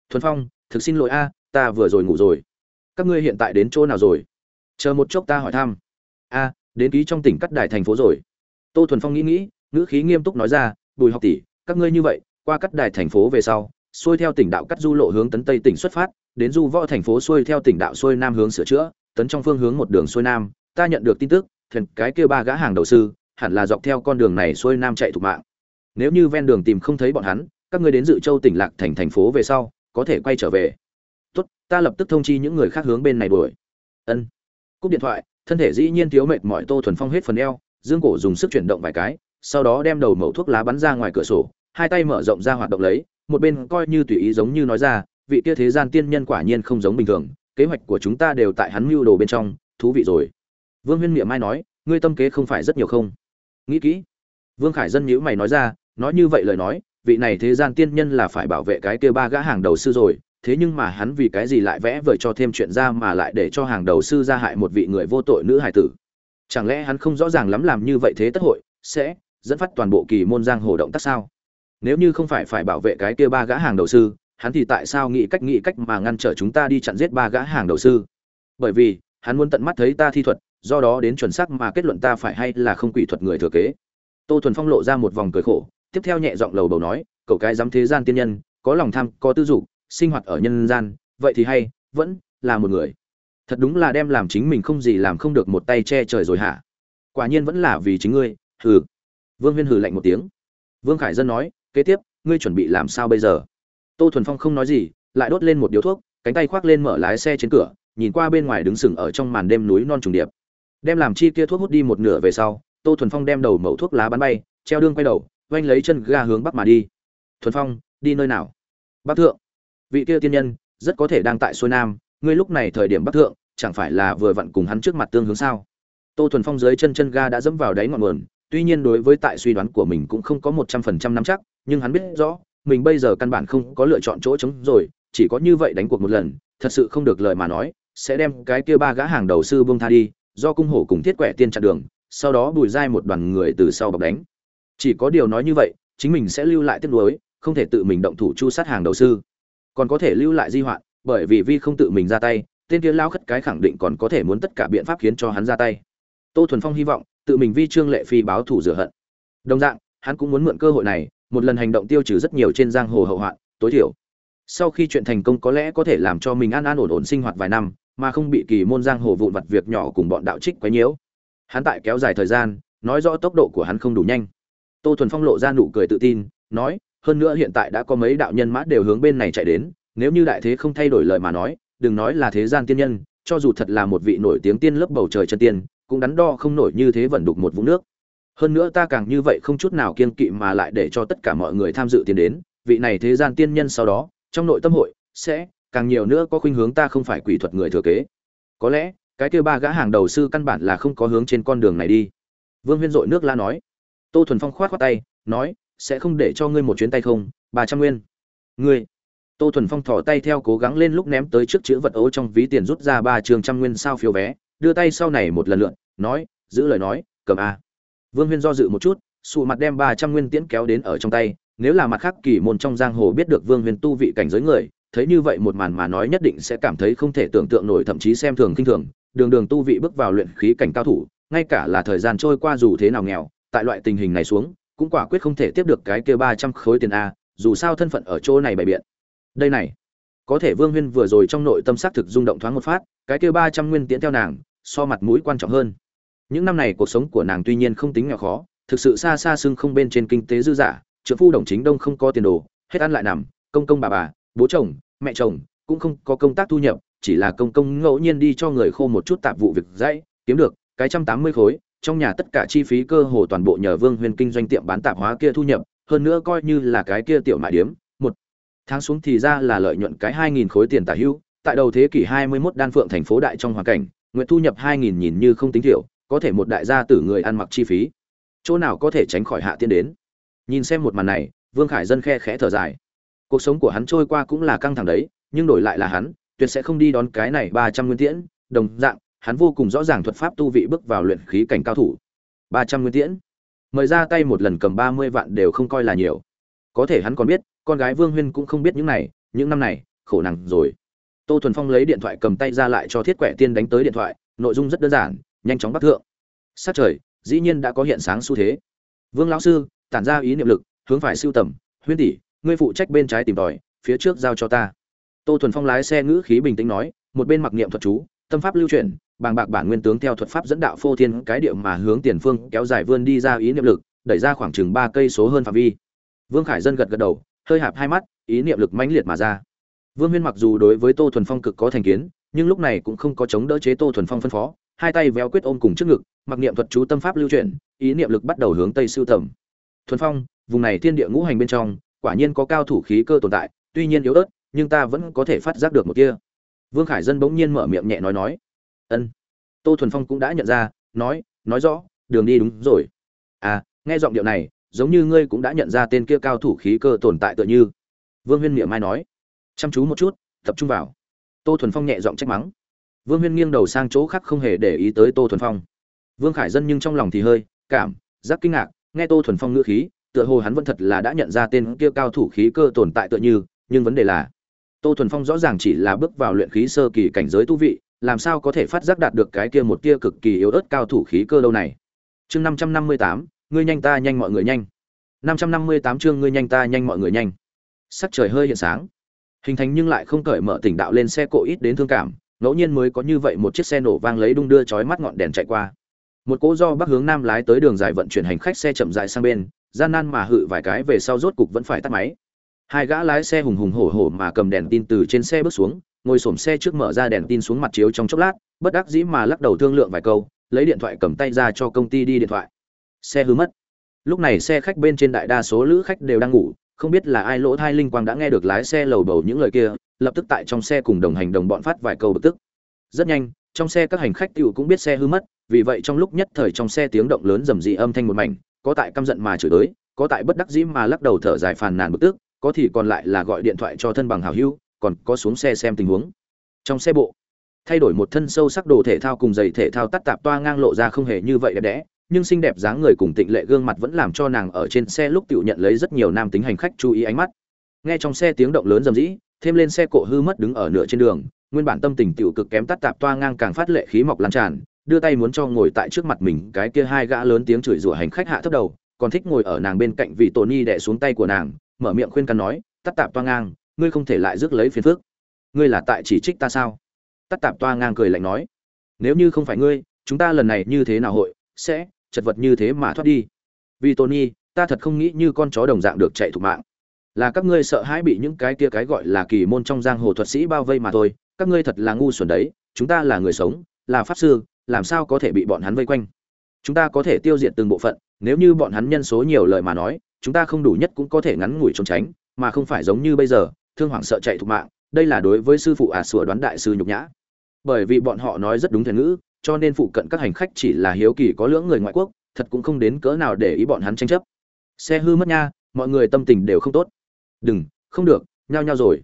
Thuần phong, thực xin lỗi a, ta vừa rồi ngủ rồi. Các ngươi hiện tại đến chỗ nào rồi? Chờ một chốc ta hỏi thăm. A, đến ký trong tỉnh cắt đài thành phố rồi. Tô thuần phong nghĩ nghĩ, ngữ khí nghiêm túc nói ra, bùi học tỷ, các ngươi như vậy, qua cắt đài thành phố về sau, xuôi theo tỉnh đạo cắt du lộ hướng tấn tây tỉnh xuất phát, đến du võ thành phố xuôi theo tỉnh đạo xuôi nam hướng sửa chữa tấn trong phương hướng một đường xuôi nam, ta nhận được tin tức, thuyền cái kia ba gã hàng đầu sư, hẳn là dọc theo con đường này xuôi nam chạy thục mạng. Nếu như ven đường tìm không thấy bọn hắn, các ngươi đến dự châu tỉnh lạc thành thành phố về sau, có thể quay trở về. Tốt, ta lập tức thông chi những người khác hướng bên này đuổi. Ân. Cúp điện thoại, thân thể dĩ nhiên thiếu mệt mỏi tô thuần phong hết phần eo, dương cổ dùng sức chuyển động vài cái, sau đó đem đầu mẩu thuốc lá bắn ra ngoài cửa sổ, hai tay mở rộng ra hoạt động lấy, một bên coi như tùy ý giống như nói ra, vị kia thế gian tiên nhân quả nhiên không giống bình thường kế hoạch của chúng ta đều tại hắn mưu đồ bên trong, thú vị rồi. Vương huyên miệng mai nói, ngươi tâm kế không phải rất nhiều không? Nghĩ kỹ. Vương khải dân nhữ mày nói ra, nói như vậy lời nói, vị này thế gian tiên nhân là phải bảo vệ cái kia ba gã hàng đầu sư rồi, thế nhưng mà hắn vì cái gì lại vẽ vời cho thêm chuyện ra mà lại để cho hàng đầu sư ra hại một vị người vô tội nữ hài tử? Chẳng lẽ hắn không rõ ràng lắm làm như vậy thế tất hội, sẽ dẫn phát toàn bộ kỳ môn giang hồ động tác sao? Nếu như không phải phải bảo vệ cái kia ba gã hàng đầu sư hắn thì tại sao nghĩ cách nghĩ cách mà ngăn trở chúng ta đi chặn giết ba gã hàng đầu sư? Bởi vì, hắn muốn tận mắt thấy ta thi thuật, do đó đến chuẩn xác mà kết luận ta phải hay là không quỷ thuật người thừa kế. Tô thuần phong lộ ra một vòng cười khổ, tiếp theo nhẹ giọng lầu bầu nói, cậu cái dám thế gian tiên nhân, có lòng tham, có tư dục, sinh hoạt ở nhân gian, vậy thì hay, vẫn là một người. Thật đúng là đem làm chính mình không gì làm không được một tay che trời rồi hả? Quả nhiên vẫn là vì chính ngươi, hừ. Vương huyên hừ lạnh một tiếng. Vương khải dân nói, kế tiếp, ngươi chuẩn bị làm sao bây giờ? Tô thuần phong không nói gì, lại đốt lên một điếu thuốc, cánh tay khoác lên mở lái xe trên cửa, nhìn qua bên ngoài đứng sừng ở trong màn đêm núi non trùng điệp. Đem làm chi kia thuốc hút đi một nửa về sau, tô thuần phong đem đầu mẩu thuốc lá bắn bay, treo đương quay đầu, oanh lấy chân ga hướng bắc mà đi. Thuần phong, đi nơi nào? Bắc thượng. Vị kia tiên nhân, rất có thể đang tại xuôi nam, ngươi lúc này thời điểm bắc thượng, chẳng phải là vừa vặn cùng hắn trước mặt tương hướng sao? Tô thuần phong dưới chân chân ga đã dẫm vào đáy ngọn nguồn, tuy nhiên đối với tại suy đoán của mình cũng không có một trăm phần trăm nắm chắc, nhưng hắn biết rõ mình bây giờ căn bản không có lựa chọn chỗ trống rồi, chỉ có như vậy đánh cuộc một lần, thật sự không được lời mà nói, sẽ đem cái kia ba gã hàng đầu sư buông tha đi, do cung hổ cùng thiết quẻ tiên chặn đường, sau đó bùi dai một đoàn người từ sau bọc đánh. Chỉ có điều nói như vậy, chính mình sẽ lưu lại tiếc nuối, không thể tự mình động thủ chu sát hàng đầu sư. Còn có thể lưu lại di hoạn bởi vì vi không tự mình ra tay, tên kia lao khất cái khẳng định còn có thể muốn tất cả biện pháp khiến cho hắn ra tay. Tô thuần phong hy vọng, tự mình vi trương lệ phi báo thủ rửa hận. Đồng dạng, hắn cũng muốn mượn cơ hội này một lần hành động tiêu trừ rất nhiều trên giang hồ hậu hoạn, tối thiểu. Sau khi chuyện thành công có lẽ có thể làm cho mình an an ổn ổn sinh hoạt vài năm, mà không bị kỳ môn giang hồ vụn vặt việc nhỏ cùng bọn đạo trích quấy nhiễu. Hắn tại kéo dài thời gian, nói rõ tốc độ của hắn không đủ nhanh. Tô thuần phong lộ ra nụ cười tự tin, nói, hơn nữa hiện tại đã có mấy đạo nhân mã đều hướng bên này chạy đến, nếu như đại thế không thay đổi lời mà nói, đừng nói là thế gian tiên nhân, cho dù thật là một vị nổi tiếng tiên lớp bầu trời chân tiên, cũng đắn đo không nổi như thế vẫn đục một vũng nước hơn nữa ta càng như vậy không chút nào kiên kỵ mà lại để cho tất cả mọi người tham dự tiến đến, vị này thế gian tiên nhân sau đó, trong nội tâm hội, sẽ, càng nhiều nữa có khuynh hướng ta không phải quỷ thuật người thừa kế. Có lẽ, cái kia ba gã hàng đầu sư căn bản là không có hướng trên con đường này đi. Vương huyên dội nước la nói. Tô thuần phong khoát khoát tay, nói, sẽ không để cho ngươi một chuyến tay không, ba trăm nguyên. Ngươi. Tô thuần phong thỏ tay theo cố gắng lên lúc ném tới trước chữ vật ấu trong ví tiền rút ra ba trường trăm nguyên sao phiếu vé, đưa tay sau này một lần lượn, nói, giữ lời nói, cầm a vương huyên do dự một chút, sụ mặt đem ba trăm nguyên tiễn kéo đến ở trong tay, nếu là mặt khác kỳ môn trong giang hồ biết được vương huyên tu vị cảnh giới người, thấy như vậy một màn mà nói nhất định sẽ cảm thấy không thể tưởng tượng nổi, thậm chí xem thường kinh thường. Đường đường tu vị bước vào luyện khí cảnh cao thủ, ngay cả là thời gian trôi qua dù thế nào nghèo, tại loại tình hình này xuống, cũng quả quyết không thể tiếp được cái kia ba trăm khối tiền a, dù sao thân phận ở chỗ này bày biện. Đây này, có thể vương huyên vừa rồi trong nội tâm xác thực rung động thoáng một phát, cái kia ba trăm nguyên tiễn theo nàng, so mặt mũi quan trọng hơn những năm này cuộc sống của nàng tuy nhiên không tính nghèo khó, thực sự xa xa xưng không bên trên kinh tế dư giả trợ phu đồng chính đông không có tiền đồ, hết ăn lại nằm, công công bà bà, bố chồng, mẹ chồng, cũng không có công tác thu nhập, chỉ là công công ngẫu nhiên đi cho người khô một chút tạp vụ việc dãy, kiếm được cái trăm tám mươi khối, trong nhà tất cả chi phí cơ hồ toàn bộ nhờ vương huyền kinh doanh tiệm bán tạp hóa kia thu nhập, hơn nữa coi như là cái kia tiểu mại điếm, một tháng xuống thì ra là lợi nhuận cái hai nghìn khối tiền tả hữu tại đầu thế kỷ hai mươi 21 đan phượng thành phố đại trong hoàn cảnh, nguyện thu nhập hai nghìn nhìn như không tính thiểu có thể một đại gia tử người ăn mặc chi phí. Chỗ nào có thể tránh khỏi hạ tiên đến. Nhìn xem một màn này, vương khải dân khe khẽ thở dài. Cuộc sống của hắn trôi qua cũng là căng thẳng đấy, nhưng đổi lại là hắn, tuyệt sẽ không đi đón cái này ba trăm nguyên tiễn. Đồng dạng, hắn vô cùng rõ ràng thuật pháp tu vị bước vào luyện khí cảnh cao thủ. ba trăm nguyên tiễn. Mời ra tay một lần cầm ba mươi vạn đều không coi là nhiều. Có thể hắn còn biết, con gái vương huyên cũng không biết những này, những năm này, khổ nặng rồi. Tô thuần phong lấy điện thoại cầm tay ra lại cho thiết quẻ tiên đánh tới điện thoại, nội dung rất đơn giản nhanh chóng bắt thượng. Sát trời, dĩ nhiên đã có hiện sáng xu thế. Vương lão sư, tản ra ý niệm lực, hướng phải siêu tầm. Huyên tỷ, ngươi phụ trách bên trái tìm tòi, phía trước giao cho ta. Tô thuần phong lái xe ngữ khí bình tĩnh nói, một bên mặc niệm thuật chú, tâm pháp lưu truyền bàng bạc bản nguyên tướng theo thuật pháp dẫn đạo phô thiên cái điệu mà hướng tiền phương kéo dài vươn đi ra ý niệm lực, đẩy ra khoảng chừng ba cây số hơn phạm vi. Vương khải dân gật gật đầu, hơi hạp hai mắt, ý niệm lực mãnh liệt mà ra. Vương huyên mặc dù đối với tô thuần phong cực có thành kiến, nhưng lúc này cũng không có chống đỡ chế tô thuần phong phân phó hai tay véo quyết ôm cùng trước ngực, mặc niệm thuật chú tâm pháp lưu chuyển, ý niệm lực bắt đầu hướng tây sưu tầm. Thuần phong, vùng này thiên địa ngũ hành bên trong, quả nhiên có cao thủ khí cơ tồn tại, tuy nhiên yếu ớt, nhưng ta vẫn có thể phát giác được một kia. Vương khải dân bỗng nhiên mở miệng nhẹ nói nói. Ân. Tô thuần phong cũng đã nhận ra, nói nói rõ, đường đi đúng rồi. À nghe giọng điệu này, giống như ngươi cũng đã nhận ra tên kia cao thủ khí cơ tồn tại tựa như. Vương huyên miệng mai nói. Chăm chú một chút, tập trung vào. Tô thuần phong nhẹ giọng trách mắng vương huyên nghiêng đầu sang chỗ khác không hề để ý tới tô thuần phong. Vương khải dân nhưng trong lòng thì hơi cảm giác kinh ngạc, nghe tô thuần phong ngữ khí, tựa hồ hắn vẫn thật là đã nhận ra tên kia cao thủ khí cơ tồn tại tựa như, nhưng vấn đề là, tô thuần phong rõ ràng chỉ là bước vào luyện khí sơ kỳ cảnh giới tu vị, làm sao có thể phát giác đạt được cái kia một tia cực kỳ yếu ớt cao thủ khí cơ đâu này. Chương năm trăm năm mươi tám, ngươi nhanh ta nhanh mọi người nhanh. Năm trăm năm mươi tám chương ngươi nhanh ta nhanh mọi người nhanh. Sắc trời hơi hiện sáng. Hình thành nhưng lại không cởi mở tỉnh đạo lên xe cộ ít đến thương cảm ngẫu nhiên mới có như vậy một chiếc xe nổ vang lấy đung đưa chói mắt ngọn đèn chạy qua. Một cỗ do bắc hướng nam lái tới đường dài vận chuyển hành khách xe chậm dài sang bên, gian nan mà hự vài cái về sau rốt cục vẫn phải tắt máy. Hai gã lái xe hùng hùng hổ hổ mà cầm đèn tin từ trên xe bước xuống, ngồi xổm xe trước mở ra đèn tin xuống mặt chiếu trong chốc lát, bất đắc dĩ mà lắc đầu thương lượng vài câu, lấy điện thoại cầm tay ra cho công ty đi điện thoại. Xe hư mất. Lúc này xe khách bên trên đại đa số lữ khách đều đang ngủ, không biết là ai lỗ thai linh quang đã nghe được lái xe lầu bầu những lời kia lập tức tại trong xe cùng đồng hành đồng bọn phát vài câu bực tức. Rất nhanh, trong xe các hành khách tiểu cũng biết xe hư mất, vì vậy trong lúc nhất thời trong xe tiếng động lớn rầm rì âm thanh một mảnh, có tại căm giận mà chửi tới có tại bất đắc dĩ mà lắc đầu thở dài phàn nàn bực tức, có thì còn lại là gọi điện thoại cho thân bằng hảo hữu, còn có xuống xe xem tình huống. Trong xe bộ, thay đổi một thân sâu sắc đồ thể thao cùng giày thể thao tắt tạp toa ngang lộ ra không hề như vậy đẹp đẽ, nhưng xinh đẹp dáng người cùng tịnh lệ gương mặt vẫn làm cho nàng ở trên xe lúc tiểu nhận lấy rất nhiều nam tính hành khách chú ý ánh mắt. Nghe trong xe tiếng động lớn rầm rĩ thêm lên xe cộ hư mất đứng ở nửa trên đường, nguyên bản tâm tình tiểu cực kém tắt tạp toa ngang càng phát lệ khí mọc lan tràn, đưa tay muốn cho ngồi tại trước mặt mình cái kia hai gã lớn tiếng chửi rủa hành khách hạ thấp đầu, còn thích ngồi ở nàng bên cạnh vì Tony đẻ xuống tay của nàng, mở miệng khuyên can nói, tắt tạp toa ngang, ngươi không thể lại rước lấy phiền phức. Ngươi là tại chỉ trích ta sao? Tắt tạp toa ngang cười lạnh nói, nếu như không phải ngươi, chúng ta lần này như thế nào hội sẽ chật vật như thế mà thoát đi? Vì tony, ta thật không nghĩ như con chó đồng dạng được chạy thục mạng là các ngươi sợ hãi bị những cái kia cái gọi là kỳ môn trong giang hồ thuật sĩ bao vây mà thôi, các ngươi thật là ngu xuẩn đấy, chúng ta là người sống, là pháp sư, làm sao có thể bị bọn hắn vây quanh? Chúng ta có thể tiêu diệt từng bộ phận, nếu như bọn hắn nhân số nhiều lời mà nói, chúng ta không đủ nhất cũng có thể ngắn ngủi trốn tránh, mà không phải giống như bây giờ, thương hoảng sợ chạy thục mạng, đây là đối với sư phụ ả à sủa đoán đại sư nhục nhã. Bởi vì bọn họ nói rất đúng thuyền ngữ, cho nên phụ cận các hành khách chỉ là hiếu kỳ có lưỡng người ngoại quốc, thật cũng không đến cỡ nào để ý bọn hắn tranh chấp. Xe hư mất nha, mọi người tâm tình đều không tốt đừng, không được, nhao nhao rồi.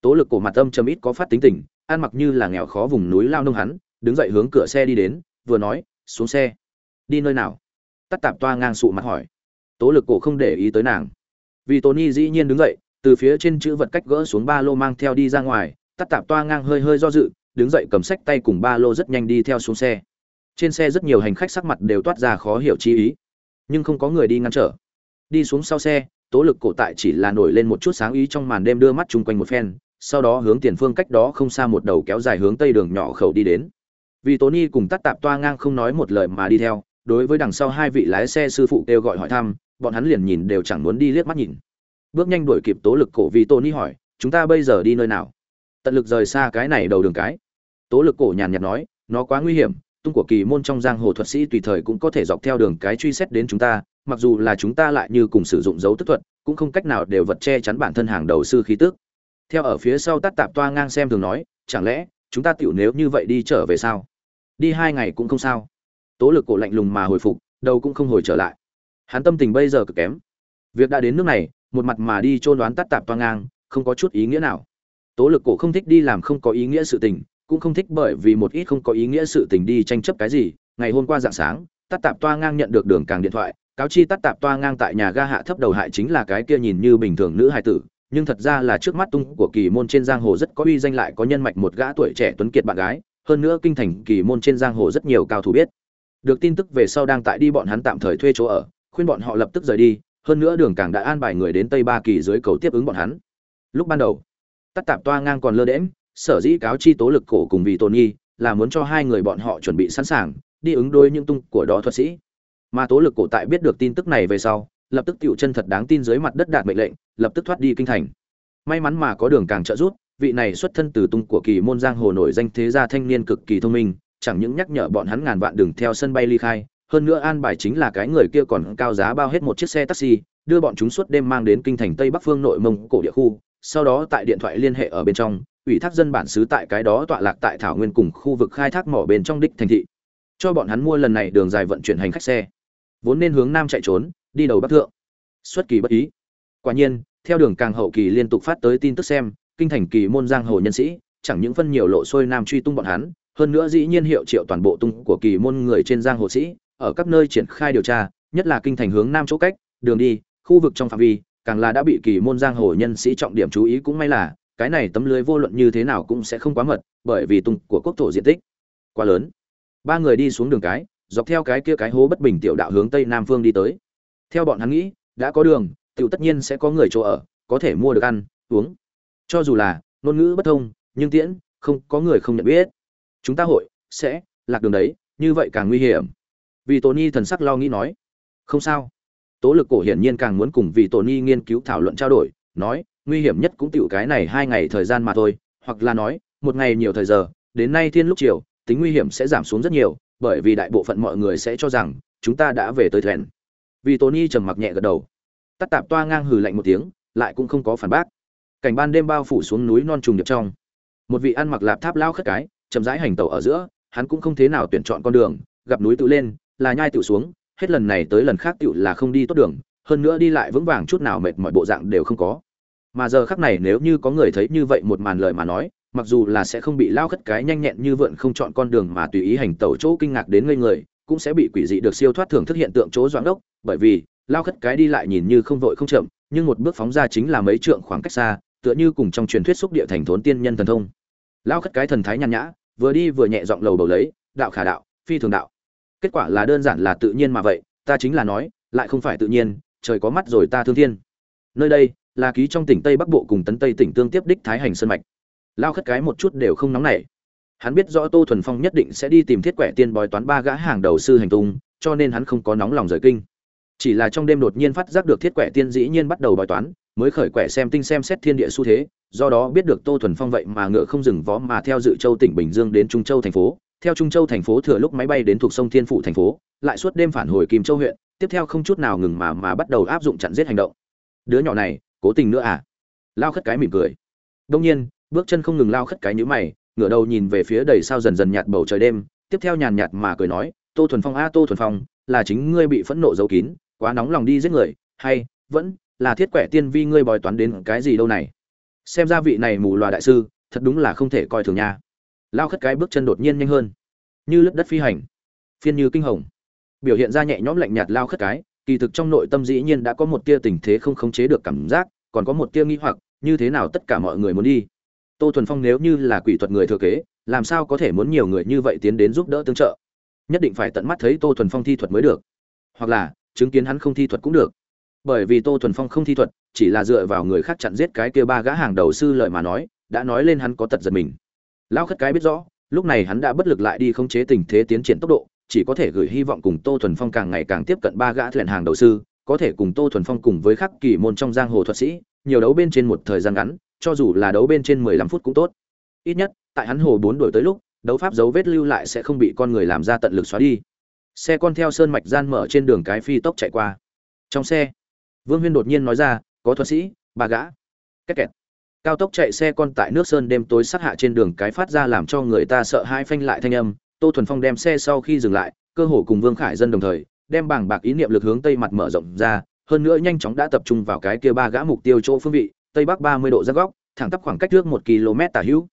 Tố lực cổ mặt âm trầm ít có phát tính tình, ăn mặc như là nghèo khó vùng núi lao nông hắn, đứng dậy hướng cửa xe đi đến, vừa nói, xuống xe. Đi nơi nào? Tắt tạp toa ngang sụ mặt hỏi. Tố lực cổ không để ý tới nàng. Vì tony dĩ nhiên đứng dậy, từ phía trên chữ vật cách gỡ xuống ba lô mang theo đi ra ngoài, tắt tạp toa ngang hơi hơi do dự, đứng dậy cầm sách tay cùng ba lô rất nhanh đi theo xuống xe. Trên xe rất nhiều hành khách sắc mặt đều toát ra khó hiểu chi ý, nhưng không có người đi ngăn trở. Đi xuống sau xe tố lực cổ tại chỉ là nổi lên một chút sáng ý trong màn đêm đưa mắt chung quanh một phen, sau đó hướng tiền phương cách đó không xa một đầu kéo dài hướng tây đường nhỏ khẩu đi đến. Vì Ni cùng tắt tạp toa ngang không nói một lời mà đi theo, đối với đằng sau hai vị lái xe sư phụ kêu gọi hỏi thăm, bọn hắn liền nhìn đều chẳng muốn đi liếc mắt nhìn. Bước nhanh đuổi kịp tố lực cổ vì tony hỏi, chúng ta bây giờ đi nơi nào? Tận lực rời xa cái này đầu đường cái. Tố lực cổ nhàn nhạt nói, nó quá nguy hiểm, tung của kỳ môn trong giang hồ thuật sĩ tùy thời cũng có thể dọc theo đường cái truy xét đến chúng ta mặc dù là chúng ta lại như cùng sử dụng dấu tức thuật, cũng không cách nào đều vật che chắn bản thân hàng đầu sư khí tức. Theo ở phía sau tắt tạp toa ngang xem thường nói, chẳng lẽ, chúng ta tiểu nếu như vậy đi trở về sao? Đi hai ngày cũng không sao. Tố lực cổ lạnh lùng mà hồi phục, đầu cũng không hồi trở lại. Hắn tâm tình bây giờ cực kém. Việc đã đến nước này, một mặt mà đi trôn đoán tắt tạp toa ngang, không có chút ý nghĩa nào. Tố lực cổ không thích đi làm không có ý nghĩa sự tình, cũng không thích bởi vì một ít không có ý nghĩa sự tình đi tranh chấp cái gì. Ngày hôm qua dạng sáng, tắt tạp toa ngang nhận được đường càng điện thoại cáo chi tắt tạp toa ngang tại nhà ga hạ thấp đầu hại chính là cái kia nhìn như bình thường nữ hài tử, nhưng thật ra là trước mắt tung của kỳ môn trên giang hồ rất có uy danh lại có nhân mạch một gã tuổi trẻ tuấn kiệt bạn gái, hơn nữa kinh thành kỳ môn trên giang hồ rất nhiều cao thủ biết. Được tin tức về sau đang tại đi bọn hắn tạm thời thuê chỗ ở, khuyên bọn họ lập tức rời đi, hơn nữa đường càng đã an bài người đến tây ba kỳ dưới cầu tiếp ứng bọn hắn. Lúc ban đầu, tắt tạp toa ngang còn lơ đễm sở dĩ cáo chi tố lực cổ cùng vì tôn nghi là muốn cho hai người bọn họ chuẩn bị sẵn sàng, đi ứng đối những tung của đó thuật sĩ mà tố lực cổ tại biết được tin tức này về sau, lập tức tựu chân thật đáng tin dưới mặt đất đạt mệnh lệnh, lập tức thoát đi kinh thành. May mắn mà có đường càng trợ giúp, vị này xuất thân từ tung của kỳ môn giang hồ nổi danh thế gia thanh niên cực kỳ thông minh, chẳng những nhắc nhở bọn hắn ngàn vạn đường theo sân bay ly khai, hơn nữa an bài chính là cái người kia còn cao giá bao hết một chiếc xe taxi, đưa bọn chúng suốt đêm mang đến kinh thành tây bắc phương nội mông cổ địa khu, sau đó tại điện thoại liên hệ ở bên trong, ủy thác dân bản xứ tại cái đó tọa lạc tại thảo nguyên cùng khu vực khai thác mỏ bên trong đích thành thị. Cho bọn hắn mua lần này đường dài vận chuyển hành khách xe vốn nên hướng nam chạy trốn, đi đầu bắc thượng. Xuất kỳ bất ý. Quả nhiên, theo đường càng hậu kỳ liên tục phát tới tin tức xem, kinh thành kỳ môn giang hồ nhân sĩ, chẳng những phân nhiều lộ xuôi nam truy tung bọn hắn, hơn nữa dĩ nhiên hiệu triệu toàn bộ tung của kỳ môn người trên giang hồ sĩ, ở các nơi triển khai điều tra, nhất là kinh thành hướng nam chỗ cách, đường đi, khu vực trong phạm vi, càng là đã bị kỳ môn giang hồ nhân sĩ trọng điểm chú ý cũng may là, cái này tấm lưới vô luận như thế nào cũng sẽ không quá mật, bởi vì tung của quốc thổ diện tích quá lớn. Ba người đi xuống đường cái dọc theo cái kia cái hố bất bình tiểu đạo hướng tây nam phương đi tới. Theo bọn hắn nghĩ, đã có đường, tiểu tất nhiên sẽ có người chỗ ở, có thể mua được ăn, uống. Cho dù là, ngôn ngữ bất thông, nhưng tiễn, không, có người không nhận biết. Chúng ta hội, sẽ, lạc đường đấy, như vậy càng nguy hiểm. Vì tony thần sắc lo nghĩ nói. Không sao. Tố lực cổ hiển nhiên càng muốn cùng vì tony nghiên cứu thảo luận trao đổi, nói, nguy hiểm nhất cũng tiểu cái này hai ngày thời gian mà thôi, hoặc là nói, một ngày nhiều thời giờ, đến nay thiên lúc chiều, tính nguy hiểm sẽ giảm xuống rất nhiều bởi vì đại bộ phận mọi người sẽ cho rằng, chúng ta đã về tới thuyền. Vì tony trầm mặc nhẹ gật đầu. Tắt tạp toa ngang hừ lạnh một tiếng, lại cũng không có phản bác. Cảnh ban đêm bao phủ xuống núi non trùng điệp trong. Một vị ăn mặc lạp tháp lao khất cái, chậm rãi hành tẩu ở giữa, hắn cũng không thế nào tuyển chọn con đường, gặp núi tự lên, là nhai tự xuống, hết lần này tới lần khác tự là không đi tốt đường, hơn nữa đi lại vững vàng chút nào mệt mọi bộ dạng đều không có. Mà giờ khắc này nếu như có người thấy như vậy một màn lời mà nói mặc dù là sẽ không bị lao khất cái nhanh nhẹn như vượn không chọn con đường mà tùy ý hành tẩu chỗ kinh ngạc đến ngây người, cũng sẽ bị quỷ dị được siêu thoát thưởng thức hiện tượng chỗ doãn đốc, bởi vì, lao khất cái đi lại nhìn như không vội không chậm, nhưng một bước phóng ra chính là mấy trượng khoảng cách xa, tựa như cùng trong truyền thuyết xúc địa thành thốn tiên nhân thần thông. Lao khất cái thần thái nhàn nhã, vừa đi vừa nhẹ giọng lầu bầu lấy, đạo khả đạo, phi thường đạo. Kết quả là đơn giản là tự nhiên mà vậy, ta chính là nói, lại không phải tự nhiên, trời có mắt rồi ta thương thiên. Nơi đây, là ký trong tỉnh tây bắc bộ cùng tấn tây tỉnh tương tiếp đích thái hành sơn mạch lao khất cái một chút đều không nóng nảy. Hắn biết rõ tô thuần phong nhất định sẽ đi tìm thiết quẻ tiên bói toán ba gã hàng đầu sư hành tung, cho nên hắn không có nóng lòng rời kinh. Chỉ là trong đêm đột nhiên phát giác được thiết quẻ tiên dĩ nhiên bắt đầu bói toán, mới khởi quẻ xem tinh xem xét thiên địa xu thế, do đó biết được tô thuần phong vậy mà ngựa không dừng vó mà theo dự châu tỉnh bình dương đến trung châu thành phố, theo trung châu thành phố thừa lúc máy bay đến thuộc sông thiên phụ thành phố, lại suốt đêm phản hồi kim châu huyện, tiếp theo không chút nào ngừng mà mà bắt đầu áp dụng chặn giết hành động. Đứa nhỏ này, cố tình nữa à? Lao khất cái mỉm cười. Đông nhiên bước chân không ngừng lao khất cái nhíu mày, ngửa đầu nhìn về phía đầy sao dần dần nhạt bầu trời đêm, tiếp theo nhàn nhạt mà cười nói, tô thuần phong a, tô thuần phong, là chính ngươi bị phẫn nộ giấu kín, quá nóng lòng đi giết người, hay vẫn là thiết quẻ tiên vi ngươi bòi toán đến cái gì đâu này? Xem ra vị này mù loà đại sư, thật đúng là không thể coi thường nha. Lao khất cái bước chân đột nhiên nhanh hơn, như lướt đất phi hành, phiên như kinh hồng. Biểu hiện ra nhẹ nhõm lạnh nhạt lao khất cái, kỳ thực trong nội tâm dĩ nhiên đã có một tia tình thế không khống chế được cảm giác, còn có một tia nghi hoặc, như thế nào tất cả mọi người muốn đi? Tô thuần phong nếu như là quỷ thuật người thừa kế, làm sao có thể muốn nhiều người như vậy tiến đến giúp đỡ tương trợ? Nhất định phải tận mắt thấy tô thuần phong thi thuật mới được. Hoặc là, chứng kiến hắn không thi thuật cũng được. Bởi vì tô thuần phong không thi thuật, chỉ là dựa vào người khác chặn giết cái kia ba gã hàng đầu sư lợi mà nói, đã nói lên hắn có tật giật mình. Lão khất cái biết rõ, lúc này hắn đã bất lực lại đi khống chế tình thế tiến triển tốc độ, chỉ có thể gửi hy vọng cùng tô thuần phong càng ngày càng tiếp cận ba gã thuyền hàng đầu sư, có thể cùng tô thuần phong cùng với khắc kỳ môn trong giang hồ thuật sĩ, nhiều đấu bên trên một thời gian ngắn cho dù là đấu bên trên mười lăm phút cũng tốt. Ít nhất, tại hắn hồ bốn đổi tới lúc, đấu pháp dấu vết lưu lại sẽ không bị con người làm ra tận lực xóa đi. Xe con theo sơn mạch gian mở trên đường cái phi tốc chạy qua. Trong xe, vương huyên đột nhiên nói ra, có thuật sĩ, ba gã. Két kẹt cao tốc chạy xe con tại nước sơn đêm tối sát hạ trên đường cái phát ra làm cho người ta sợ hai phanh lại thanh âm. Tô thuần phong đem xe sau khi dừng lại, cơ hồ cùng vương khải dân đồng thời, đem bảng bạc ý niệm lực hướng tây mặt mở rộng ra, hơn nữa nhanh chóng đã tập trung vào cái kia ba gã mục tiêu chỗ phương vị tây bắc ba mươi độ ra góc, thẳng tắp khoảng cách trước một km tả hữu.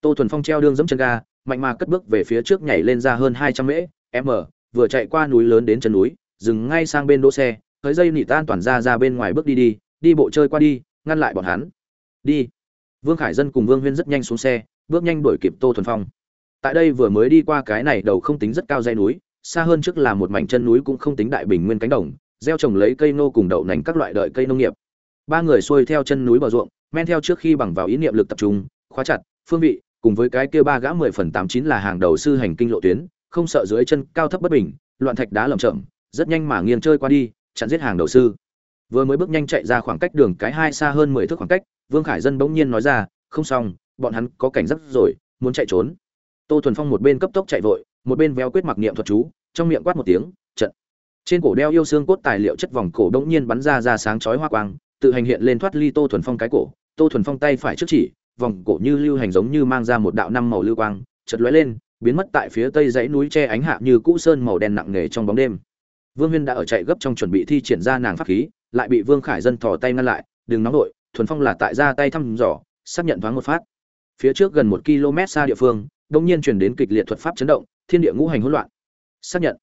Tô thuần phong treo đương dẫm chân ga, mạnh mà cất bước về phía trước nhảy lên ra hơn hai trăm mễ m vừa chạy qua núi lớn đến chân núi, dừng ngay sang bên đỗ xe tới dây nỉ tan toàn ra ra bên ngoài bước đi đi đi bộ chơi qua đi, ngăn lại bọn hắn. Đi. Vương khải dân cùng vương huyên rất nhanh xuống xe, bước nhanh đuổi kịp tô thuần phong. Tại đây vừa mới đi qua cái này đầu không tính rất cao dây núi, xa hơn trước là một mảnh chân núi cũng không tính đại bình nguyên cánh đồng, gieo trồng lấy cây nô cùng đậu nành các loại đợi cây nông nghiệp ba người xuôi theo chân núi bờ ruộng, men theo trước khi bằng vào ý niệm lực tập trung, khóa chặt, phương vị, cùng với cái kia ba gã mười phần tám chín là hàng đầu sư hành kinh lộ tuyến, không sợ dưới chân cao thấp bất bình, loạn thạch đá lầm chậm rất nhanh mà nghiêng chơi qua đi, chặn giết hàng đầu sư. Vừa mới bước nhanh chạy ra khoảng cách đường cái hai xa hơn mười thước khoảng cách, vương khải dân bỗng nhiên nói ra, không xong, bọn hắn có cảnh giác rồi, muốn chạy trốn. Tô thuần phong một bên cấp tốc chạy vội, một bên véo quyết mặc niệm thuật chú, trong miệng quát một tiếng, trận. Trên cổ đeo yêu xương cốt tài liệu chất vòng cổ bỗng nhiên bắn ra ra sáng chói hoa quang tự hành hiện lên thoát ly tô thuần phong cái cổ. Tô thuần phong tay phải trước chỉ, vòng cổ như lưu hành giống như mang ra một đạo năm màu lưu quang chật lóe lên, biến mất tại phía tây dãy núi che ánh hạ như cũ sơn màu đen nặng nề trong bóng đêm. Vương huyên đã ở chạy gấp trong chuẩn bị thi triển ra nàng pháp khí, lại bị vương khải dân thò tay ngăn lại, đừng nóng đội thuần phong là tại ra tay thăm dò, xác nhận thoáng một phát. Phía trước gần một km xa địa phương đông nhiên chuyển đến kịch liệt thuật pháp chấn động, thiên địa ngũ hành hỗn loạn. Xác nhận.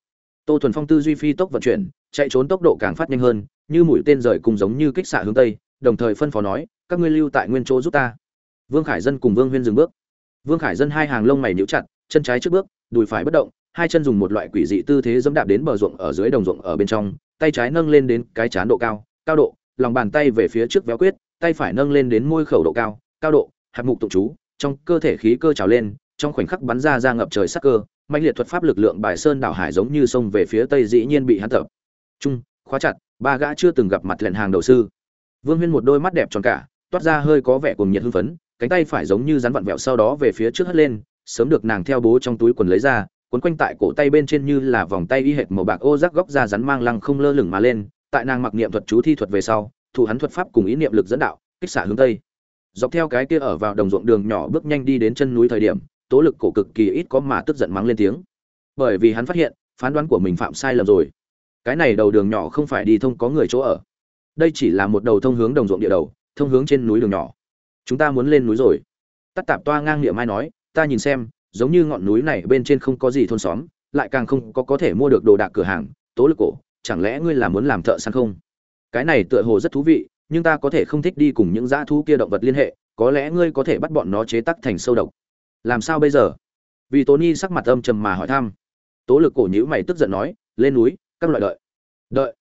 Tô thuần phong tư duy phi tốc vận chuyển, chạy trốn tốc độ càng phát nhanh hơn như mũi tên rời cùng giống như kích xạ hướng tây, đồng thời phân phó nói, các ngươi lưu tại nguyên chỗ giúp ta. Vương khải dân cùng vương huyên dừng bước. Vương khải dân hai hàng lông mày nhíu chặt, chân trái trước bước, đùi phải bất động, hai chân dùng một loại quỷ dị tư thế dẫm đạp đến bờ ruộng ở dưới đồng ruộng ở bên trong, tay trái nâng lên đến cái chán độ cao cao độ, lòng bàn tay về phía trước véo quyết, tay phải nâng lên đến môi khẩu độ cao cao độ, hạt mục tụng chú, trong cơ thể khí cơ trào lên, trong khoảnh khắc bắn ra ra ngập trời sắc cơ mạnh liệt thuật pháp lực lượng bài sơn đảo hải giống như sông về phía tây dĩ nhiên bị hắn tập. Trung, khóa chặt ba gã chưa từng gặp mặt lệnh hàng đầu sư. Vương huyên một đôi mắt đẹp tròn cả, toát ra hơi có vẻ cùng nhiệt hưng phấn, cánh tay phải giống như rắn vặn vẹo sau đó về phía trước hất lên, sớm được nàng theo bố trong túi quần lấy ra quấn quanh tại cổ tay bên trên như là vòng tay y hệt màu bạc ô rắc góc ra rắn mang lăng không lơ lửng mà lên, tại nàng mặc niệm thuật chú thi thuật về sau thủ hắn thuật pháp cùng ý niệm lực dẫn đạo, kích xả hướng tây. Dọc theo cái kia ở vào đồng ruộng đường nhỏ bước nhanh đi đến chân núi thời điểm, tố lực cổ cực kỳ ít có mà tức giận mắng lên tiếng. Bởi vì hắn phát hiện, phán đoán của mình phạm sai lầm rồi cái này đầu đường nhỏ không phải đi thông có người chỗ ở. Đây chỉ là một đầu thông hướng đồng ruộng địa đầu, thông hướng trên núi đường nhỏ. Chúng ta muốn lên núi rồi. Tắt tạp toa ngang niệm mai nói, ta nhìn xem, giống như ngọn núi này bên trên không có gì thôn xóm, lại càng không có có thể mua được đồ đạc cửa hàng, tố lực cổ, chẳng lẽ ngươi là muốn làm thợ săn không? Cái này tựa hồ rất thú vị, nhưng ta có thể không thích đi cùng những dã thú kia động vật liên hệ, có lẽ ngươi có thể bắt bọn nó chế tắc thành sâu độc. Làm sao bây giờ? Vì tony sắc mặt âm trầm mà hỏi thăm. Tố lực cổ nhữ mày tức giận nói, lên núi các loại đợi đợi.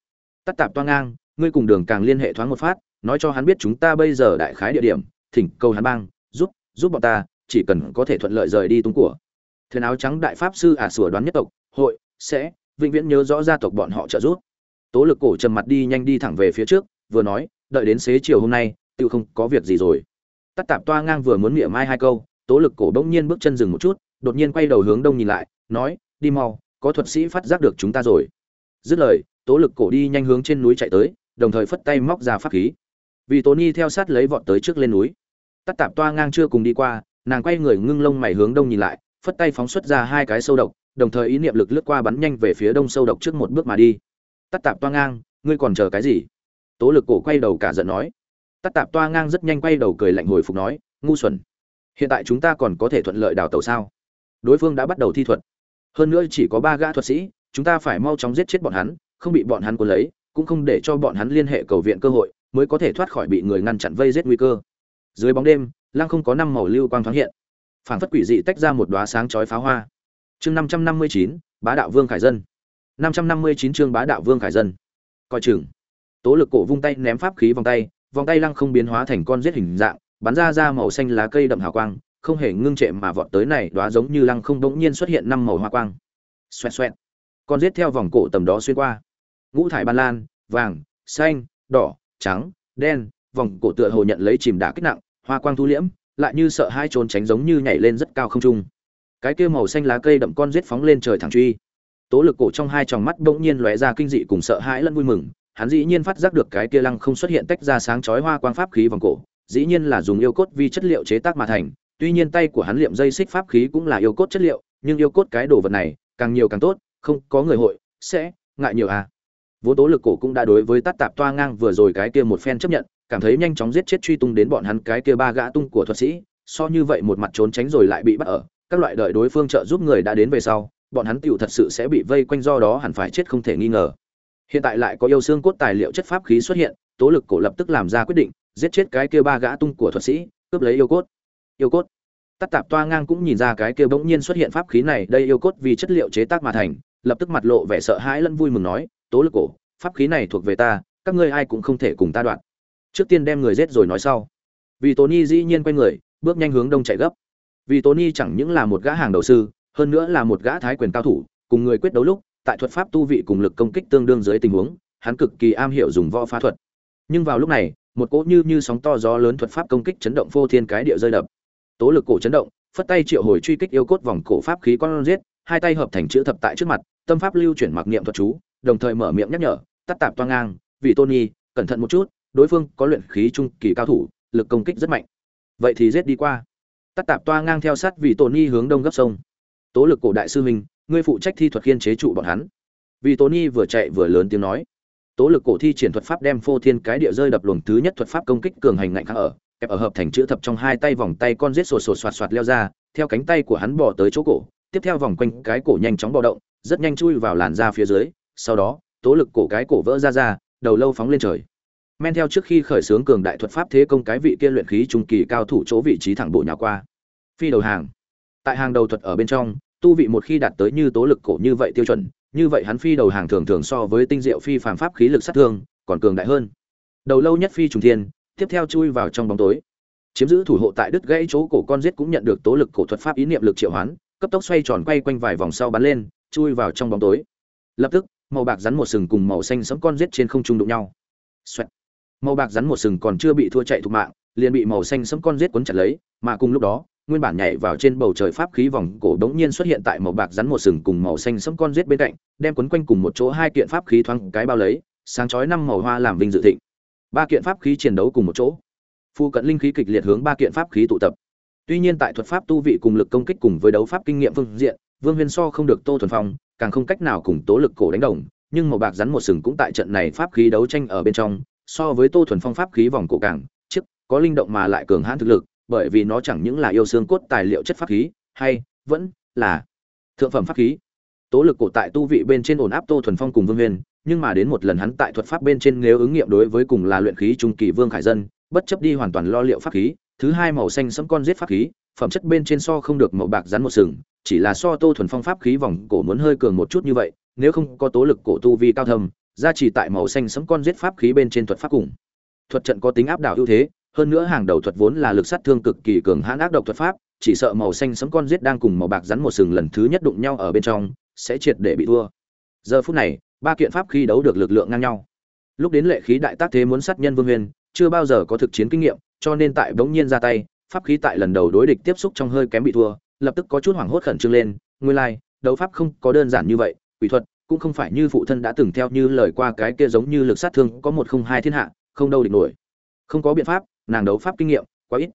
Tắt tạp toa ngang, ngươi cùng đường càng liên hệ thoáng một phát, nói cho hắn biết chúng ta bây giờ đại khái địa điểm, thỉnh cầu hắn bang, giúp giúp bọn ta, chỉ cần có thể thuận lợi rời đi tung của. Thuyền áo trắng đại pháp sư ả à sủa đoán nhất tộc, hội, sẽ, vĩnh viễn nhớ rõ gia tộc bọn họ trợ giúp. Tố lực cổ trầm mặt đi nhanh đi thẳng về phía trước, vừa nói, đợi đến xế chiều hôm nay tự không có việc gì rồi. Tắt tạp toa ngang vừa muốn miệng mai hai câu, tố lực cổ đông nhiên bước chân dừng một chút, đột nhiên quay đầu hướng đông nhìn lại, nói, đi mau, có thuật sĩ phát giác được chúng ta rồi dứt lời, tố lực cổ đi nhanh hướng trên núi chạy tới, đồng thời phất tay móc ra pháp khí. Vì tố ni theo sát lấy vọt tới trước lên núi. Tắt tạp toa ngang chưa cùng đi qua, nàng quay người ngưng lông mày hướng đông nhìn lại, phất tay phóng xuất ra hai cái sâu độc, đồng thời ý niệm lực lướt qua bắn nhanh về phía đông sâu độc trước một bước mà đi. Tắt tạp toa ngang, ngươi còn chờ cái gì? Tố lực cổ quay đầu cả giận nói. Tắt tạp toa ngang rất nhanh quay đầu cười lạnh hồi phục nói, ngu xuẩn. Hiện tại chúng ta còn có thể thuận lợi đào tẩu sao? Đối phương đã bắt đầu thi thuật. Hơn nữa chỉ có ba gã thuật sĩ chúng ta phải mau chóng giết chết bọn hắn, không bị bọn hắn cuốn lấy, cũng không để cho bọn hắn liên hệ cầu viện cơ hội, mới có thể thoát khỏi bị người ngăn chặn vây giết nguy cơ. Dưới bóng đêm, lăng không có năm màu lưu quang thoáng hiện. Phảng phất quỷ dị tách ra một đóa sáng chói pháo hoa. Chương năm trăm năm mươi chín, bá đạo vương khải dân. năm trăm năm mươi chín chương bá đạo vương khải dân. Coi chừng. Tố lực cổ vung tay ném pháp khí vòng tay vòng tay lăng không biến hóa thành con giết hình dạng, bắn ra ra màu xanh lá cây đậm hào quang, không hề ngưng trệ mà vọt tới này, đóa giống như lăng không bỗng nhiên xuất hiện năm màu hoa quang. Xoẹt xoẹt con giết theo vòng cổ tầm đó xuyên qua. Ngũ thải ban lan, vàng, xanh, đỏ, trắng, đen, vòng cổ tựa hồ nhận lấy chìm đá kích nặng, hoa quang thu liễm, lại như sợ hai trốn tránh giống như nhảy lên rất cao không trung. Cái kia màu xanh lá cây đậm con giết phóng lên trời thẳng truy. Tố lực cổ trong hai tròng mắt bỗng nhiên lóe ra kinh dị cùng sợ hãi lẫn vui mừng, hắn dĩ nhiên phát giác được cái kia lăng không xuất hiện tách ra sáng chói hoa quang pháp khí vòng cổ, dĩ nhiên là dùng yêu cốt vi chất liệu chế tác mà thành, tuy nhiên tay của hắn liệm dây xích pháp khí cũng là yêu cốt chất liệu, nhưng yêu cốt cái đồ vật này càng nhiều càng tốt không có người hội, sẽ ngại nhiều à. Vốn tố lực cổ cũng đã đối với tắt tạp toa ngang vừa rồi cái kia một phen chấp nhận, cảm thấy nhanh chóng giết chết truy tung đến bọn hắn cái kia ba gã tung của thuật sĩ, so như vậy một mặt trốn tránh rồi lại bị bắt ở, các loại đợi đối phương trợ giúp người đã đến về sau, bọn hắn tựu thật sự sẽ bị vây quanh do đó hẳn phải chết không thể nghi ngờ. Hiện tại lại có yêu xương cốt tài liệu chất pháp khí xuất hiện, tố lực cổ lập tức làm ra quyết định, giết chết cái kia ba gã tung của thuật sĩ, cướp lấy yêu cốt. Yêu cốt. Tắt tạp toa ngang cũng nhìn ra cái kia bỗng nhiên xuất hiện pháp khí này, đây yêu cốt vì chất liệu chế tác mà thành lập tức mặt lộ vẻ sợ hãi lẫn vui mừng nói, tố lực cổ, pháp khí này thuộc về ta, các ngươi ai cũng không thể cùng ta đoạn. Trước tiên đem người giết rồi nói sau. Vì tony dĩ nhiên quay người, bước nhanh hướng đông chạy gấp. Vì tony chẳng những là một gã hàng đầu sư, hơn nữa là một gã thái quyền cao thủ, cùng người quyết đấu lúc, tại thuật pháp tu vị cùng lực công kích tương đương dưới tình huống, hắn cực kỳ am hiểu dùng võ phá thuật. Nhưng vào lúc này, một cỗ như như sóng to gió lớn thuật pháp công kích chấn động phô thiên cái địa rơi đập. Tố lực cổ chấn động, phất tay triệu hồi truy kích yêu cốt vòng cổ pháp khí con giết hai tay hợp thành chữ thập tại trước mặt, tâm pháp lưu chuyển mặc niệm thuật chú, đồng thời mở miệng nhắc nhở, tắt tạp toang ngang, vì tony cẩn thận một chút, đối phương có luyện khí trung kỳ cao thủ, lực công kích rất mạnh. Vậy thì giết đi qua. Tắt tạp toa ngang theo sát vì tony hướng đông gấp sông. Tố lực cổ đại sư huynh, ngươi phụ trách thi thuật khiên chế trụ bọn hắn. Vì tony vừa chạy vừa lớn tiếng nói. Tố lực cổ thi triển thuật pháp đem phô thiên cái địa rơi đập luồng thứ nhất thuật pháp công kích cường hành ngạnh kháng ở, kẹp ở hợp thành chữ thập trong hai tay vòng tay con rết sột sột soạt soạt leo ra, theo cánh tay của hắn bỏ tới chỗ cổ tiếp theo vòng quanh cái cổ nhanh chóng bò động, rất nhanh chui vào làn da phía dưới, sau đó, tố lực cổ cái cổ vỡ ra ra, đầu lâu phóng lên trời. Men theo trước khi khởi xướng cường đại thuật pháp thế công cái vị kia luyện khí trung kỳ cao thủ chỗ vị trí thẳng bộ nhà qua. Phi đầu hàng. Tại hàng đầu thuật ở bên trong, tu vị một khi đạt tới như tố lực cổ như vậy tiêu chuẩn, như vậy hắn phi đầu hàng thường thường so với tinh diệu phi phàm pháp khí lực sát thương, còn cường đại hơn. Đầu lâu nhất phi trùng thiên, tiếp theo chui vào trong bóng tối. Chiếm giữ thủ hộ tại đứt gãy chỗ cổ con giết cũng nhận được tố lực cổ thuật pháp ý niệm lực triệu hoán cấp tốc xoay tròn quay quanh vài vòng sau bắn lên, chui vào trong bóng tối lập tức, màu bạc rắn một sừng cùng màu xanh sẫm con giết trên không trung đụng nhau Xoẹt. màu bạc rắn một sừng còn chưa bị thua chạy thục mạng, liền bị màu xanh sẫm con giết cuốn chặt lấy, mà cùng lúc đó, nguyên bản nhảy vào trên bầu trời pháp khí vòng cổ đống nhiên xuất hiện tại màu bạc rắn một sừng cùng màu xanh sẫm con giết bên cạnh, đem quấn quanh cùng một chỗ hai kiện pháp khí thoáng cái bao lấy, sáng chói năm màu hoa làm vinh dự thịnh ba kiện pháp khí chiến đấu cùng một chỗ Phu cận linh khí kịch liệt hướng ba kiện pháp khí tụ tập. Tuy nhiên tại thuật pháp tu vị cùng lực công kích cùng với đấu pháp kinh nghiệm phương diện, Vương Huyền So không được Tô Thuần Phong, càng không cách nào cùng tố lực cổ đánh đồng, nhưng màu bạc rắn một sừng cũng tại trận này pháp khí đấu tranh ở bên trong, so với Tô Thuần Phong pháp khí vòng cổ càng, trước có linh động mà lại cường hãn thực lực, bởi vì nó chẳng những là yêu xương cốt tài liệu chất pháp khí, hay vẫn là thượng phẩm pháp khí. Tố lực cổ tại tu vị bên trên ổn áp Tô Thuần Phong cùng Vương Huyền, nhưng mà đến một lần hắn tại thuật pháp bên trên nếu ứng nghiệm đối với cùng là luyện khí trung kỳ Vương Khải Dân, bất chấp đi hoàn toàn lo liệu pháp khí, thứ hai màu xanh sẫm con giết pháp khí, phẩm chất bên trên so không được màu bạc rắn một sừng, chỉ là so Tô Thuần Phong pháp khí vòng cổ muốn hơi cường một chút như vậy, nếu không có tố lực cổ tu vi cao thâm, gia trì tại màu xanh sẫm con giết pháp khí bên trên thuật pháp cùng. Thuật trận có tính áp đảo ưu thế, hơn nữa hàng đầu thuật vốn là lực sát thương cực kỳ cường hãn ác độc thuật pháp, chỉ sợ màu xanh sẫm con giết đang cùng màu bạc rắn một sừng lần thứ nhất đụng nhau ở bên trong, sẽ triệt để bị thua. Giờ phút này, ba kiện pháp khí đấu được lực lượng ngang nhau. Lúc đến lệ khí đại tác thế muốn sát nhân Vương Huyền, chưa bao giờ có thực chiến kinh nghiệm, cho nên tại bỗng nhiên ra tay, pháp khí tại lần đầu đối địch tiếp xúc trong hơi kém bị thua, lập tức có chút hoảng hốt khẩn trương lên, nguyên lai, like, đấu pháp không có đơn giản như vậy, quỷ thuật cũng không phải như phụ thân đã từng theo như lời qua cái kia giống như lực sát thương có một không hai thiên hạ, không đâu địch nổi. Không có biện pháp, nàng đấu pháp kinh nghiệm quá ít.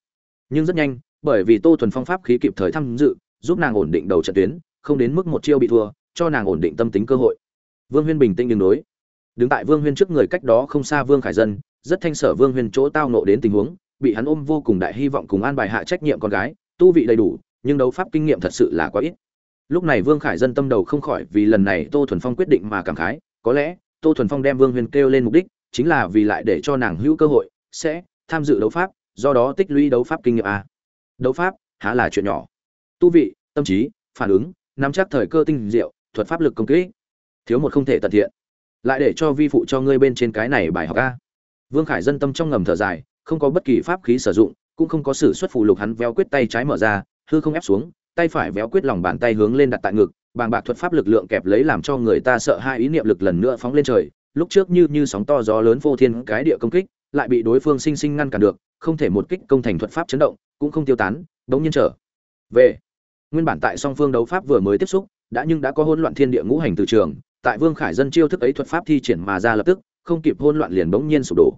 Nhưng rất nhanh, bởi vì Tô Thuần Phong pháp khí kịp thời tham dự, giúp nàng ổn định đầu trận tuyến, không đến mức một chiêu bị thua, cho nàng ổn định tâm tính cơ hội. Vương Huyên bình tĩnh đứng đối. Đứng tại Vương Huyên trước người cách đó không xa Vương Khải Dân, rất thanh sở Vương Huyên chỗ tao nộ đến tình huống, bị hắn ôm vô cùng đại hy vọng cùng an bài hạ trách nhiệm con gái, tu vị đầy đủ, nhưng đấu pháp kinh nghiệm thật sự là quá ít. Lúc này Vương Khải Dân tâm đầu không khỏi vì lần này Tô Thuần Phong quyết định mà cảm khái, có lẽ Tô Thuần Phong đem Vương huyền kêu lên mục đích, chính là vì lại để cho nàng hữu cơ hội sẽ tham dự đấu pháp, do đó tích lũy đấu pháp kinh nghiệm a. Đấu pháp há là chuyện nhỏ. Tu vị, tâm trí, phản ứng, nắm chắc thời cơ tinh diệu, thuật pháp lực công kích, thiếu một không thể tận thiện. Lại để cho vi phụ cho ngươi bên trên cái này bài học a. Vương Khải Dân tâm trong ngầm thở dài, không có bất kỳ pháp khí sử dụng, cũng không có sự xuất phù lục hắn véo quyết tay trái mở ra, hư không ép xuống, tay phải véo quyết lòng bàn tay hướng lên đặt tại ngực, bàng bạc thuật pháp lực lượng kẹp lấy làm cho người ta sợ hai ý niệm lực lần nữa phóng lên trời, lúc trước như như sóng to gió lớn vô thiên cái địa công kích, lại bị đối phương sinh sinh ngăn cản được, không thể một kích công thành thuật pháp chấn động, cũng không tiêu tán, đống nhiên trở về. Nguyên bản tại song phương đấu pháp vừa mới tiếp xúc, đã nhưng đã có hỗn loạn thiên địa ngũ hành từ trường, tại Vương Khải dân chiêu thức ấy thuật pháp thi triển mà ra lập tức, không kịp hỗn loạn liền bỗng nhiên sụp đổ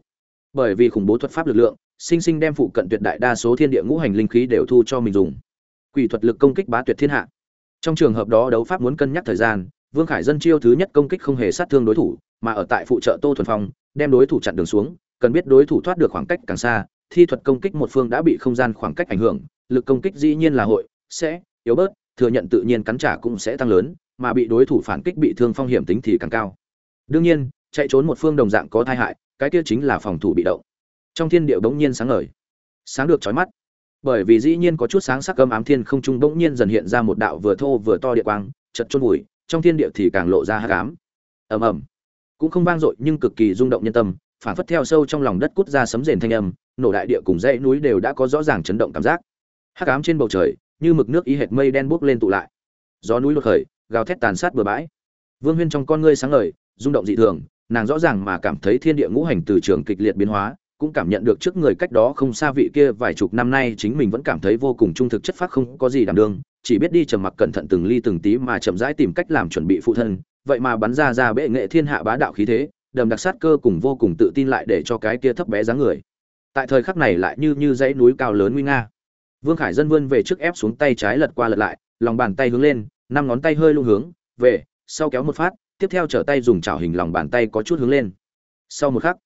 bởi vì khủng bố thuật pháp lực lượng, sinh sinh đem phụ cận tuyệt đại đa số thiên địa ngũ hành linh khí đều thu cho mình dùng. Quỷ thuật lực công kích bá tuyệt thiên hạ. Trong trường hợp đó đấu pháp muốn cân nhắc thời gian, vương khải dân chiêu thứ nhất công kích không hề sát thương đối thủ, mà ở tại phụ trợ tô thuần phong, đem đối thủ chặn đường xuống, cần biết đối thủ thoát được khoảng cách càng xa, thi thuật công kích một phương đã bị không gian khoảng cách ảnh hưởng, lực công kích dĩ nhiên là hội, sẽ, yếu bớt, thừa nhận tự nhiên cắn trả cũng sẽ tăng lớn, mà bị đối thủ phản kích bị thương phong hiểm tính thì càng cao. Đương nhiên, chạy trốn một phương đồng dạng có tai hại cái kia chính là phòng thủ bị động. Trong thiên địa bỗng nhiên sáng ngời. Sáng được chói mắt. Bởi vì dĩ nhiên có chút sáng sắc âm ám thiên không trung bỗng nhiên dần hiện ra một đạo vừa thô vừa to địa quang chật chôn vùi, trong thiên địa thì càng lộ ra hắc ám. Ầm ầm. Cũng không vang dội nhưng cực kỳ rung động nhân tâm, phản phất theo sâu trong lòng đất cút ra sấm rền thanh âm, nổ đại địa cùng dãy núi đều đã có rõ ràng chấn động cảm giác. Hắc ám trên bầu trời, như mực nước ý hệt mây đen bốc lên tụ lại. Gió núi lột khởi, gào thét tàn sát bừa bãi. Vương huyên trong con ngươi sáng ngời, rung động dị thường nàng rõ ràng mà cảm thấy thiên địa ngũ hành từ trường kịch liệt biến hóa, cũng cảm nhận được trước người cách đó không xa vị kia vài chục năm nay chính mình vẫn cảm thấy vô cùng trung thực chất phác không có gì đảm đương, chỉ biết đi trầm mặc cẩn thận từng ly từng tí mà chậm rãi tìm cách làm chuẩn bị phụ thân, vậy mà bắn ra ra bệ nghệ thiên hạ bá đạo khí thế, đầm đặc sát cơ cùng vô cùng tự tin lại để cho cái kia thấp bé dáng người. Tại thời khắc này lại như như dãy núi cao lớn nguy nga. Vương khải dân vươn về trước ép xuống tay trái lật qua lật lại, lòng bàn tay hướng lên, năm ngón tay hơi lung hướng, về, sau kéo một phát tiếp theo trở tay dùng chảo hình lòng bàn tay có chút hướng lên. Sau một khắc,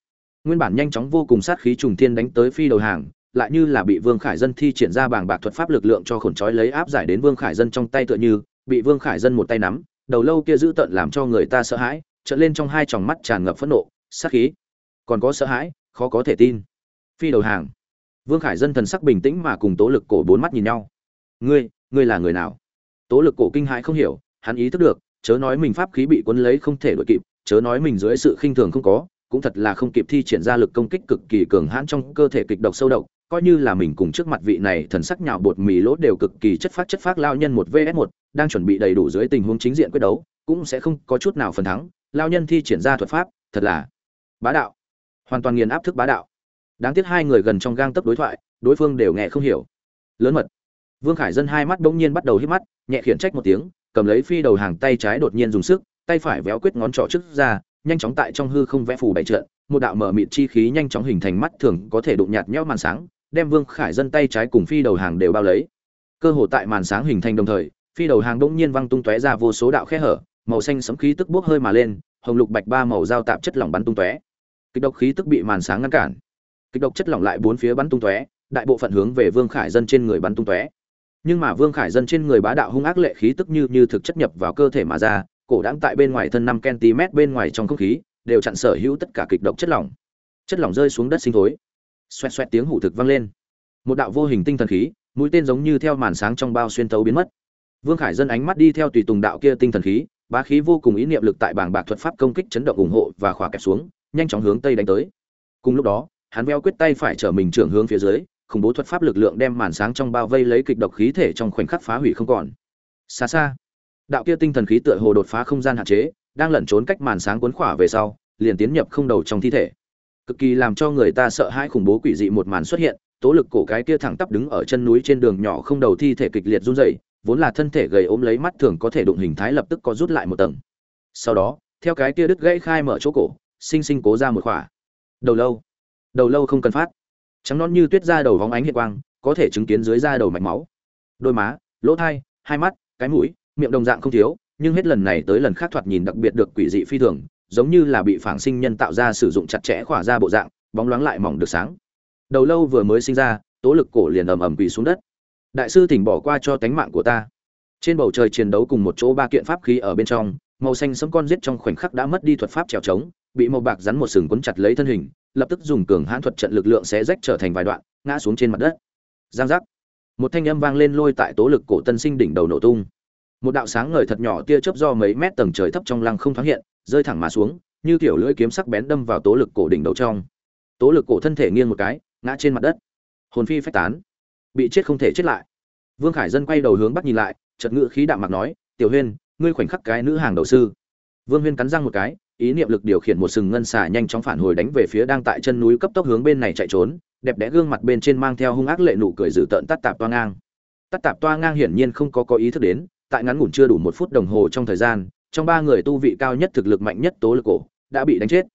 nguyên bản nhanh chóng vô cùng sát khí trùng thiên đánh tới phi đầu hàng, lại như là bị vương khải dân thi triển ra bảng bạc thuật pháp lực lượng cho khổn trói lấy áp giải đến vương khải dân trong tay tựa như, bị vương khải dân một tay nắm, đầu lâu kia giữ tận làm cho người ta sợ hãi, trợn lên trong hai tròng mắt tràn ngập phẫn nộ, sát khí. Còn có sợ hãi, khó có thể tin. Phi đầu hàng. Vương khải dân thần sắc bình tĩnh mà cùng tố lực cổ bốn mắt nhìn nhau. Ngươi ngươi là người nào? Tố lực cổ kinh hãi không hiểu, hắn ý thức được chớ nói mình pháp khí bị cuốn lấy không thể đuổi kịp, chớ nói mình dưới sự khinh thường không có, cũng thật là không kịp thi triển ra lực công kích cực kỳ cường hãn trong cơ thể kịch độc sâu độc, coi như là mình cùng trước mặt vị này thần sắc nhạo bột mì lốt đều cực kỳ chất phát chất phát lao nhân một vs một, đang chuẩn bị đầy đủ dưới tình huống chính diện quyết đấu, cũng sẽ không có chút nào phần thắng, lao nhân thi triển ra thuật pháp, thật là bá đạo. Hoàn toàn nghiền áp thức bá đạo. Đáng tiếc hai người gần trong gang tấc đối thoại, đối phương đều nghe không hiểu. Lớn mật. Vương Khải Dân hai mắt bỗng nhiên bắt đầu híp mắt, nhẹ khiển trách một tiếng, cầm lấy phi đầu hàng tay trái đột nhiên dùng sức, tay phải véo quyết ngón trỏ trước ra, nhanh chóng tại trong hư không vẽ phù bảy trận, một đạo mở mịt chi khí nhanh chóng hình thành mắt thường có thể đụng nhạt nhẽo màn sáng, đem vương khải dân tay trái cùng phi đầu hàng đều bao lấy. Cơ hồ tại màn sáng hình thành đồng thời, phi đầu hàng đỗng nhiên văng tung tóe ra vô số đạo khe hở, màu xanh sấm khí tức bốc hơi mà lên, hồng lục bạch ba màu giao tạp chất lỏng bắn tung tóe. Kịch độc khí tức bị màn sáng ngăn cản. Kịch độc chất lỏng lại bốn phía bắn tung tóe, đại bộ phận hướng về vương khải dân trên người bắn tung tóe nhưng mà vương khải dân trên người bá đạo hung ác lệ khí tức như như thực chất nhập vào cơ thể mà ra, cổ đáng tại bên ngoài thân năm cm bên ngoài trong không khí, đều chặn sở hữu tất cả kịch độc chất lỏng. Chất lỏng rơi xuống đất sinh thối. Xoẹt xoẹt tiếng hủ thực vang lên. Một đạo vô hình tinh thần khí, mũi tên giống như theo màn sáng trong bao xuyên tấu biến mất. Vương khải dân ánh mắt đi theo tùy tùng đạo kia tinh thần khí, bá khí vô cùng ý niệm lực tại bảng bạc thuật pháp công kích chấn động ủng hộ và khỏa kẹp xuống, nhanh chóng hướng tây đánh tới. Cùng lúc đó, hắn veo quyết tay phải trở mình trưởng hướng phía dưới khủng bố thuật pháp lực lượng đem màn sáng trong bao vây lấy kịch độc khí thể trong khoảnh khắc phá hủy không còn. Xa xa, đạo kia tinh thần khí tựa hồ đột phá không gian hạn chế, đang lẩn trốn cách màn sáng cuốn khỏa về sau, liền tiến nhập không đầu trong thi thể. Cực kỳ làm cho người ta sợ hãi khủng bố quỷ dị một màn xuất hiện, tố lực cổ cái kia thẳng tắp đứng ở chân núi trên đường nhỏ không đầu thi thể kịch liệt run rẩy, vốn là thân thể gầy ốm lấy mắt thường có thể đụng hình thái lập tức có rút lại một tầng. Sau đó, theo cái kia đứt gãy khai mở chỗ cổ, sinh sinh cố ra một khỏa. Đầu lâu đầu lâu không cần phát trắng non như tuyết da đầu vóng ánh hiện quang, có thể chứng kiến dưới da đầu mạch máu. Đôi má, lỗ thai, hai mắt, cái mũi, miệng đồng dạng không thiếu, nhưng hết lần này tới lần khác thoạt nhìn đặc biệt được quỷ dị phi thường, giống như là bị phản sinh nhân tạo ra sử dụng chặt chẽ khỏa ra bộ dạng, bóng loáng lại mỏng được sáng. Đầu lâu vừa mới sinh ra, tố lực cổ liền ầm ầm quỳ xuống đất. Đại sư thỉnh bỏ qua cho tánh mạng của ta. Trên bầu trời chiến đấu cùng một chỗ ba kiện pháp khí ở bên trong, màu xanh sấm con giết trong khoảnh khắc đã mất đi thuật pháp trèo trống, bị màu bạc rắn một sừng quấn chặt lấy thân hình lập tức dùng cường hãn thuật trận lực lượng xé rách trở thành vài đoạn, ngã xuống trên mặt đất. Giang giác. Một thanh âm vang lên lôi tại tố lực cổ tân sinh đỉnh đầu nổ tung. Một đạo sáng ngời thật nhỏ tia chớp do mấy mét tầng trời thấp trong lăng không thoáng hiện, rơi thẳng mà xuống, như kiểu lưỡi kiếm sắc bén đâm vào tố lực cổ đỉnh đầu trong. Tố lực cổ thân thể nghiêng một cái, ngã trên mặt đất. Hồn phi phách tán. Bị chết không thể chết lại. Vương khải dân quay đầu hướng bắc nhìn lại, chợt ngự khí đạm mặt nói, tiểu huyên, ngươi khoảnh khắc cái nữ hàng đầu sư. Vương huyên cắn răng một cái ý niệm lực điều khiển một sừng ngân xà nhanh chóng phản hồi đánh về phía đang tại chân núi cấp tốc hướng bên này chạy trốn, đẹp đẽ gương mặt bên trên mang theo hung ác lệ nụ cười dữ tợn tắt tạp toa ngang. Tắt tạp toa ngang hiển nhiên không có có ý thức đến, tại ngắn ngủn chưa đủ một phút đồng hồ trong thời gian, trong ba người tu vị cao nhất thực lực mạnh nhất tố lực cổ đã bị đánh chết.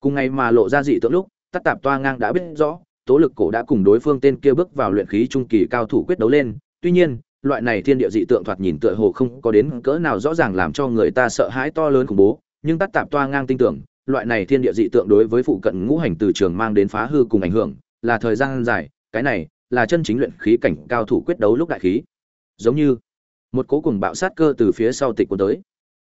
Cùng ngày mà lộ ra dị tượng lúc, tắt tạp toa ngang đã biết rõ, tố lực cổ đã cùng đối phương tên kia bước vào luyện khí trung kỳ cao thủ quyết đấu lên. Tuy nhiên, loại này thiên địa dị tượng thoạt nhìn tựa hồ không có đến cỡ nào rõ ràng làm cho người ta sợ hãi to lớn khủng bố nhưng tắt tạp toa ngang tin tưởng loại này thiên địa dị tượng đối với phụ cận ngũ hành từ trường mang đến phá hư cùng ảnh hưởng là thời gian dài cái này là chân chính luyện khí cảnh cao thủ quyết đấu lúc đại khí. Giống như một cố cùng bạo sát cơ từ phía sau tịch cuốn tới.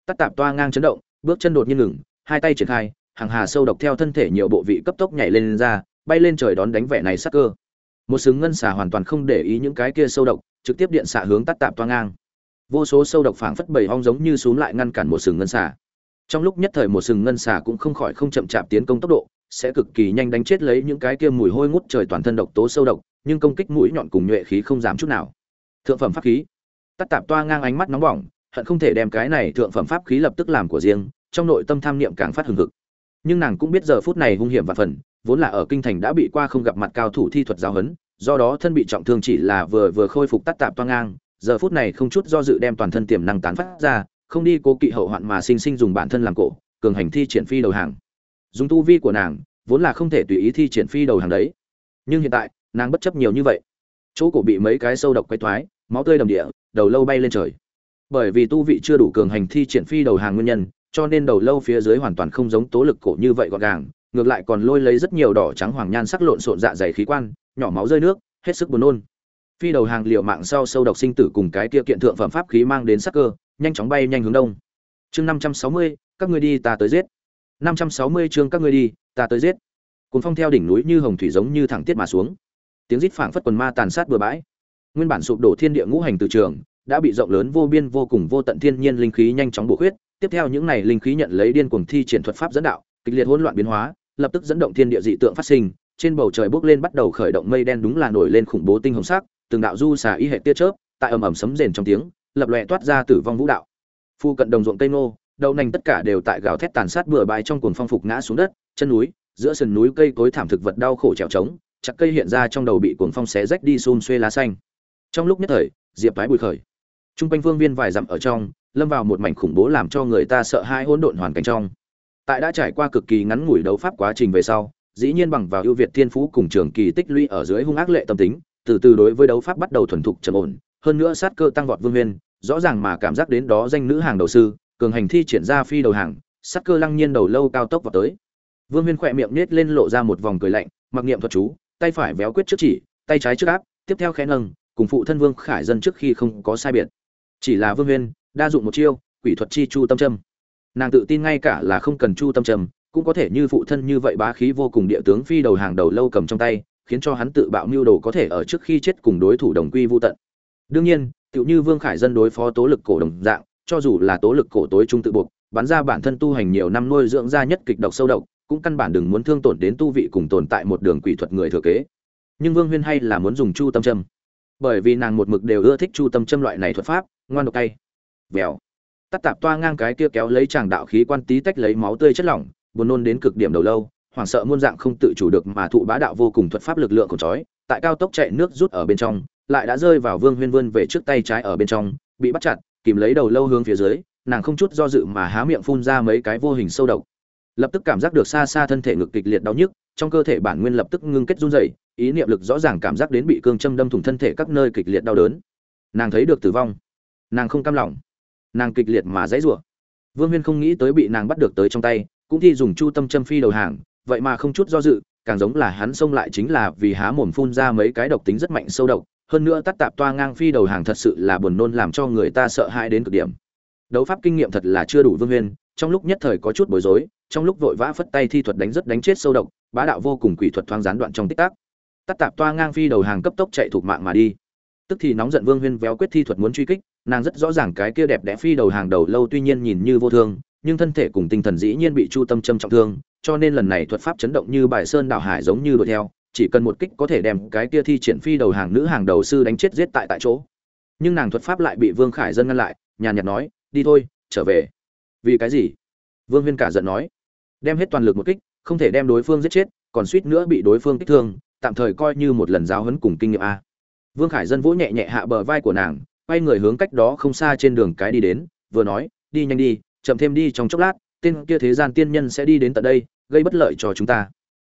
Tắt tạp toa ngang chấn động bước chân đột nhiên ngừng hai tay triển khai hàng hà sâu độc theo thân thể nhiều bộ vị cấp tốc nhảy lên, lên ra bay lên trời đón đánh vẻ này sát cơ. Một sừng ngân xà hoàn toàn không để ý những cái kia sâu độc trực tiếp điện xạ hướng tắt tạp toa ngang. Vô số sâu độc phảng phất bầy hong giống như xuống lại ngăn cản một sừng ngân xà trong lúc nhất thời một sừng ngân xà cũng không khỏi không chậm chạp tiến công tốc độ, sẽ cực kỳ nhanh đánh chết lấy những cái kia mùi hôi ngút trời toàn thân độc tố sâu độc, nhưng công kích mũi nhọn cùng nhuệ khí không giảm chút nào. Thượng phẩm pháp khí. Tắt tạp toa ngang ánh mắt nóng bỏng, hận không thể đem cái này thượng phẩm pháp khí lập tức làm của riêng, trong nội tâm tham niệm càng phát hừng hực. Nhưng nàng cũng biết giờ phút này hung hiểm và phần, vốn là ở kinh thành đã bị qua không gặp mặt cao thủ thi thuật giáo huấn, do đó thân bị trọng thương chỉ là vừa vừa khôi phục tắt tạp toa ngang, giờ phút này không chút do dự đem toàn thân tiềm năng tán phát ra không đi cố kỵ hậu hoạn mà sinh sinh dùng bản thân làm cổ, cường hành thi triển phi đầu hàng. Dùng tu vi của nàng, vốn là không thể tùy ý thi triển phi đầu hàng đấy. Nhưng hiện tại, nàng bất chấp nhiều như vậy. Chỗ cổ bị mấy cái sâu độc quay thoái, máu tươi đầm địa, đầu lâu bay lên trời. Bởi vì tu vị chưa đủ cường hành thi triển phi đầu hàng nguyên nhân, cho nên đầu lâu phía dưới hoàn toàn không giống tố lực cổ như vậy gọn gàng, ngược lại còn lôi lấy rất nhiều đỏ trắng hoàng nhan sắc lộn xộn dạ dày khí quan, nhỏ máu rơi nước, hết sức buồn nôn. Phi đầu hàng liệu mạng sau sâu độc sinh tử cùng cái kia kiện thượng phẩm pháp khí mang đến sắc cơ nhanh chóng bay nhanh hướng đông. Chương năm trăm sáu mươi, các ngươi đi, ta tới giết. năm trăm sáu mươi chương, các ngươi đi, ta tới giết. Cuồng phong theo đỉnh núi như hồng thủy giống như thẳng tiết mà xuống. Tiếng rít phảng phất quần ma tàn sát bừa bãi. Nguyên bản sụp đổ thiên địa ngũ hành từ trường, đã bị rộng lớn vô biên vô cùng vô tận thiên nhiên linh khí nhanh chóng bổ khuyết. Tiếp theo những này linh khí nhận lấy điên cuồng thi triển thuật pháp dẫn đạo, kịch liệt hỗn loạn biến hóa, lập tức dẫn động thiên địa dị tượng phát sinh. Trên bầu trời bốc lên bắt đầu khởi động mây đen đúng là nổi lên khủng bố tinh hồng sắc, từng đạo du xà y hệ tia chớp, tại ầm ầm sấm rền trong tiếng lập lòe toát ra tử vong vũ đạo. Phu cận đồng ruộng tây nô đậu nành tất cả đều tại gào thét tàn sát bừa bãi trong cuồng phong phục ngã xuống đất, chân núi, giữa sườn núi cây cối thảm thực vật đau khổ trèo trống, chặt cây hiện ra trong đầu bị cuồng phong xé rách đi xun xuê lá xanh. Trong lúc nhất thời, diệp thái bùi khởi. Trung quanh phương viên vài dặm ở trong, lâm vào một mảnh khủng bố làm cho người ta sợ hãi hỗn độn hoàn cảnh trong. Tại đã trải qua cực kỳ ngắn ngủi đấu pháp quá trình về sau, dĩ nhiên bằng vào ưu việt thiên phú cùng trường kỳ tích lũy ở dưới hung ác lệ tâm tính, từ từ đối với đấu pháp bắt đầu thuần thục trầm ổn hơn nữa sát cơ tăng vọt vương huyên rõ ràng mà cảm giác đến đó danh nữ hàng đầu sư, cường hành thi triển ra phi đầu hàng, sát cơ lăng nhiên đầu lâu cao tốc vào tới. Vương huyên khỏe miệng nết lên lộ ra một vòng cười lạnh, mặc niệm thuật chú, tay phải véo quyết trước chỉ, tay trái trước áp, tiếp theo khẽ nâng, cùng phụ thân vương khải dân trước khi không có sai biệt. Chỉ là vương huyên đa dụng một chiêu, quỷ thuật chi chu tâm trâm nàng tự tin ngay cả là không cần chu tâm trâm cũng có thể như phụ thân như vậy bá khí vô cùng địa tướng phi đầu hàng đầu lâu cầm trong tay, khiến cho hắn tự bạo mưu đồ có thể ở trước khi chết cùng đối thủ đồng quy vô tận đương nhiên, tựu như vương khải dân đối phó tố lực cổ đồng dạng, cho dù là tố lực cổ tối trung tự buộc, bắn ra bản thân tu hành nhiều năm nuôi dưỡng ra nhất kịch độc sâu độc, cũng căn bản đừng muốn thương tổn đến tu vị cùng tồn tại một đường quỷ thuật người thừa kế. Nhưng vương huyên hay là muốn dùng chu tâm châm. Bởi vì nàng một mực đều ưa thích chu tâm châm loại này thuật pháp, ngoan độc tay vèo. Tắt tạp toa ngang cái kia kéo lấy chàng đạo khí quan tí tách lấy máu tươi chất lỏng, buồn nôn đến cực điểm đầu lâu, hoảng sợ muôn dạng không tự chủ được mà thụ bá đạo vô cùng thuật pháp lực lượng của chói, tại cao tốc chạy nước rút ở bên trong lại đã rơi vào vương huyên vươn về trước tay trái ở bên trong, bị bắt chặt, kìm lấy đầu lâu hướng phía dưới, nàng không chút do dự mà há miệng phun ra mấy cái vô hình sâu độc. Lập tức cảm giác được xa xa thân thể ngực kịch liệt đau nhức, trong cơ thể bản nguyên lập tức ngưng kết run rẩy, ý niệm lực rõ ràng cảm giác đến bị cương châm đâm thủng thân thể các nơi kịch liệt đau đớn. Nàng thấy được tử vong. Nàng không cam lòng. Nàng kịch liệt mà dãy rủa. Vương huyên không nghĩ tới bị nàng bắt được tới trong tay, cũng thi dùng chu tâm châm phi đầu hàng, vậy mà không chút do dự, càng giống là hắn xông lại chính là vì há mồm phun ra mấy cái độc tính rất mạnh sâu độc hơn nữa tắt tạp toa ngang phi đầu hàng thật sự là buồn nôn làm cho người ta sợ hãi đến cực điểm. Đấu pháp kinh nghiệm thật là chưa đủ vương huyên trong lúc nhất thời có chút bối rối, trong lúc vội vã phất tay thi thuật đánh rất đánh chết sâu độc, bá đạo vô cùng quỷ thuật thoáng gián đoạn trong tích tắc. Tắt tạp toa ngang phi đầu hàng cấp tốc chạy thuộc mạng mà đi. Tức thì nóng giận vương huyên véo quyết thi thuật muốn truy kích, nàng rất rõ ràng cái kia đẹp đẽ phi đầu hàng đầu lâu tuy nhiên nhìn như vô thương, nhưng thân thể cùng tinh thần dĩ nhiên bị chu tâm châm trọng thương, cho nên lần này thuật pháp chấn động như bài sơn đảo hải giống như đuổi theo chỉ cần một kích có thể đem cái kia thi triển phi đầu hàng nữ hàng đầu sư đánh chết giết tại tại chỗ. Nhưng nàng thuật pháp lại bị vương khải dân ngăn lại, nhàn nhạt nói, đi thôi, trở về. Vì cái gì? Vương huyên cả giận nói. Đem hết toàn lực một kích, không thể đem đối phương giết chết, còn suýt nữa bị đối phương kích thương, tạm thời coi như một lần giáo huấn cùng kinh nghiệm a. Vương khải dân vỗ nhẹ nhẹ hạ bờ vai của nàng, quay người hướng cách đó không xa trên đường cái đi đến, vừa nói, đi nhanh đi, chậm thêm đi trong chốc lát, tên kia thế gian tiên nhân sẽ đi đến tận đây, gây bất lợi cho chúng ta.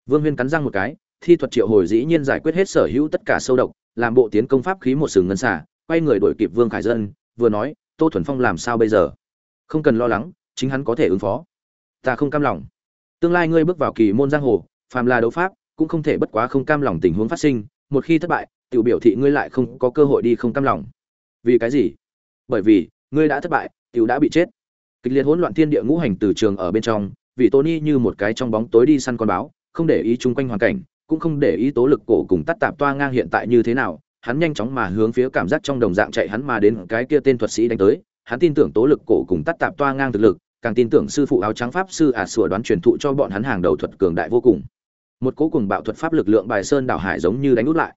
Vương huyên cắn răng một cái thi thuật triệu hồi dĩ nhiên giải quyết hết sở hữu tất cả sâu độc, làm bộ tiến công pháp khí một sừng ngân xả quay người đổi kịp vương khải dân, vừa nói, tô thuần phong làm sao bây giờ? Không cần lo lắng, chính hắn có thể ứng phó. Ta không cam lòng. Tương lai ngươi bước vào kỳ môn giang hồ, phàm là đấu pháp, cũng không thể bất quá không cam lòng tình huống phát sinh, một khi thất bại tự biểu thị ngươi lại không có cơ hội đi không cam lòng. Vì cái gì? Bởi vì, ngươi đã thất bại tự đã bị chết. Kịch liệt hỗn loạn thiên địa ngũ hành từ trường ở bên trong, vì tony như một cái trong bóng tối đi săn con báo, không để ý chung quanh hoàn cảnh cũng không để ý tố lực cổ cùng tắt tạp toa ngang hiện tại như thế nào, hắn nhanh chóng mà hướng phía cảm giác trong đồng dạng chạy hắn mà đến cái kia tên thuật sĩ đánh tới. Hắn tin tưởng tố lực cổ cùng tắt tạp toa ngang thực lực, càng tin tưởng sư phụ áo trắng pháp sư ả à sủa đoán truyền thụ cho bọn hắn hàng đầu thuật cường đại vô cùng. Một cố cùng bạo thuật pháp lực lượng bài sơn đảo hải giống như đánh út lại.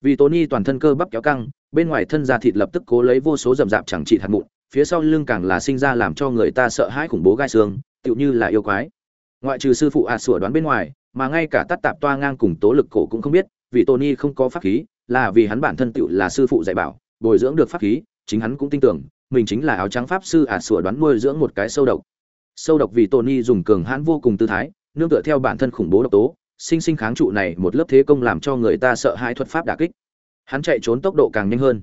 Vì tony toàn thân cơ bắp kéo căng, bên ngoài thân da thịt lập tức cố lấy vô số rậm rạp chẳng trị hạt mụn, phía sau lưng càng là sinh ra làm cho người ta sợ hãi khủng bố gai xương, tựu như là yêu quái. Ngoại trừ sư phụ ả à sủa đoán bên ngoài mà ngay cả tắt tạp toa ngang cùng tố lực cổ cũng không biết, vì tony không có pháp khí, là vì hắn bản thân tựu là sư phụ dạy bảo, bồi dưỡng được pháp khí, chính hắn cũng tin tưởng, mình chính là áo trắng pháp sư ả à sủa đoán nuôi dưỡng một cái sâu độc. Sâu độc vì tony dùng cường hãn vô cùng tư thái, nương tựa theo bản thân khủng bố độc tố, sinh sinh kháng trụ này một lớp thế công làm cho người ta sợ hãi thuật pháp đả kích. Hắn chạy trốn tốc độ càng nhanh hơn.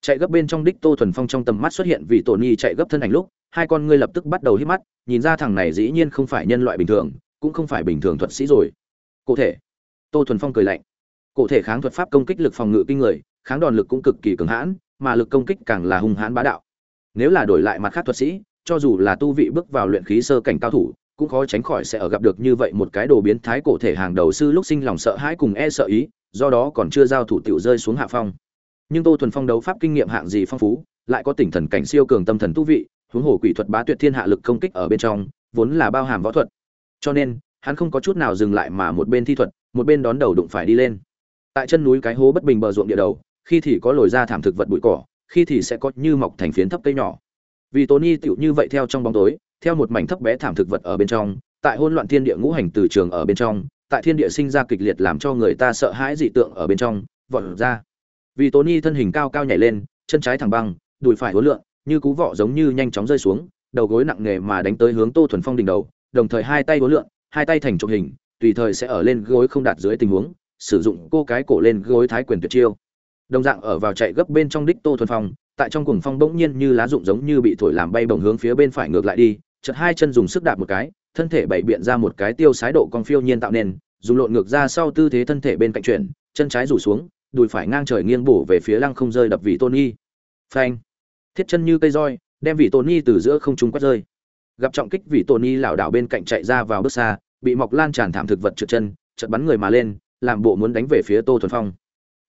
Chạy gấp bên trong đích tô thuần phong trong tầm mắt xuất hiện vì tony chạy gấp thân ảnh lúc, hai con ngươi lập tức bắt đầu hít mắt, nhìn ra thằng này dĩ nhiên không phải nhân loại bình thường cũng không phải bình thường thuật sĩ rồi. Cụ thể, tô thuần phong cười lạnh. Cụ thể kháng thuật pháp công kích lực phòng ngự kinh người, kháng đòn lực cũng cực kỳ cường hãn, mà lực công kích càng là hung hãn bá đạo. Nếu là đổi lại mặt khác thuật sĩ, cho dù là tu vị bước vào luyện khí sơ cảnh cao thủ, cũng khó tránh khỏi sẽ ở gặp được như vậy một cái đồ biến thái cổ thể hàng đầu sư lúc sinh lòng sợ hãi cùng e sợ ý, do đó còn chưa giao thủ tiểu rơi xuống hạ phong. Nhưng tô thuần phong đấu pháp kinh nghiệm hạng gì phong phú, lại có tỉnh thần cảnh siêu cường tâm thần tu vị, huống hồ quỷ thuật bá tuyệt thiên hạ lực công kích ở bên trong, vốn là bao hàm võ thuật cho nên, hắn không có chút nào dừng lại mà một bên thi thuật, một bên đón đầu đụng phải đi lên. Tại chân núi cái hố bất bình bờ ruộng địa đầu, khi thì có lồi ra thảm thực vật bụi cỏ, khi thì sẽ có như mọc thành phiến thấp cây nhỏ. Vì tony tựu như vậy theo trong bóng tối, theo một mảnh thấp bé thảm thực vật ở bên trong, tại hỗn loạn thiên địa ngũ hành từ trường ở bên trong, tại thiên địa sinh ra kịch liệt làm cho người ta sợ hãi dị tượng ở bên trong, vọt ra. Vì tony thân hình cao cao nhảy lên, chân trái thẳng băng, đùi phải hối lượng như cú vọ giống như nhanh chóng rơi xuống, đầu gối nặng nề mà đánh tới hướng tô thuần phong đỉnh đầu đồng thời hai tay gối lượn, hai tay thành trục hình, tùy thời sẽ ở lên gối không đạt dưới tình huống, sử dụng cô cái cổ lên gối thái quyền tuyệt chiêu. Đồng dạng ở vào chạy gấp bên trong đích tô thuần phong, tại trong cuồng phong bỗng nhiên như lá rụng giống như bị thổi làm bay bổng hướng phía bên phải ngược lại đi chật hai chân dùng sức đạp một cái, thân thể bảy biện ra một cái tiêu sái độ con phiêu nhiên tạo nên dùng lộn ngược ra sau tư thế thân thể bên cạnh chuyển, chân trái rủ xuống, đùi phải ngang trời nghiêng bổ về phía lăng không rơi đập vị tôn nghi. Phanh. Thiết chân như cây roi, đem vị tôn nghi từ giữa không trung quét rơi gặp trọng kích vì Tony lảo đảo bên cạnh chạy ra vào bước xa, bị mọc lan tràn thảm thực vật trượt chân chật bắn người mà lên, làm bộ muốn đánh về phía tô thuần phong.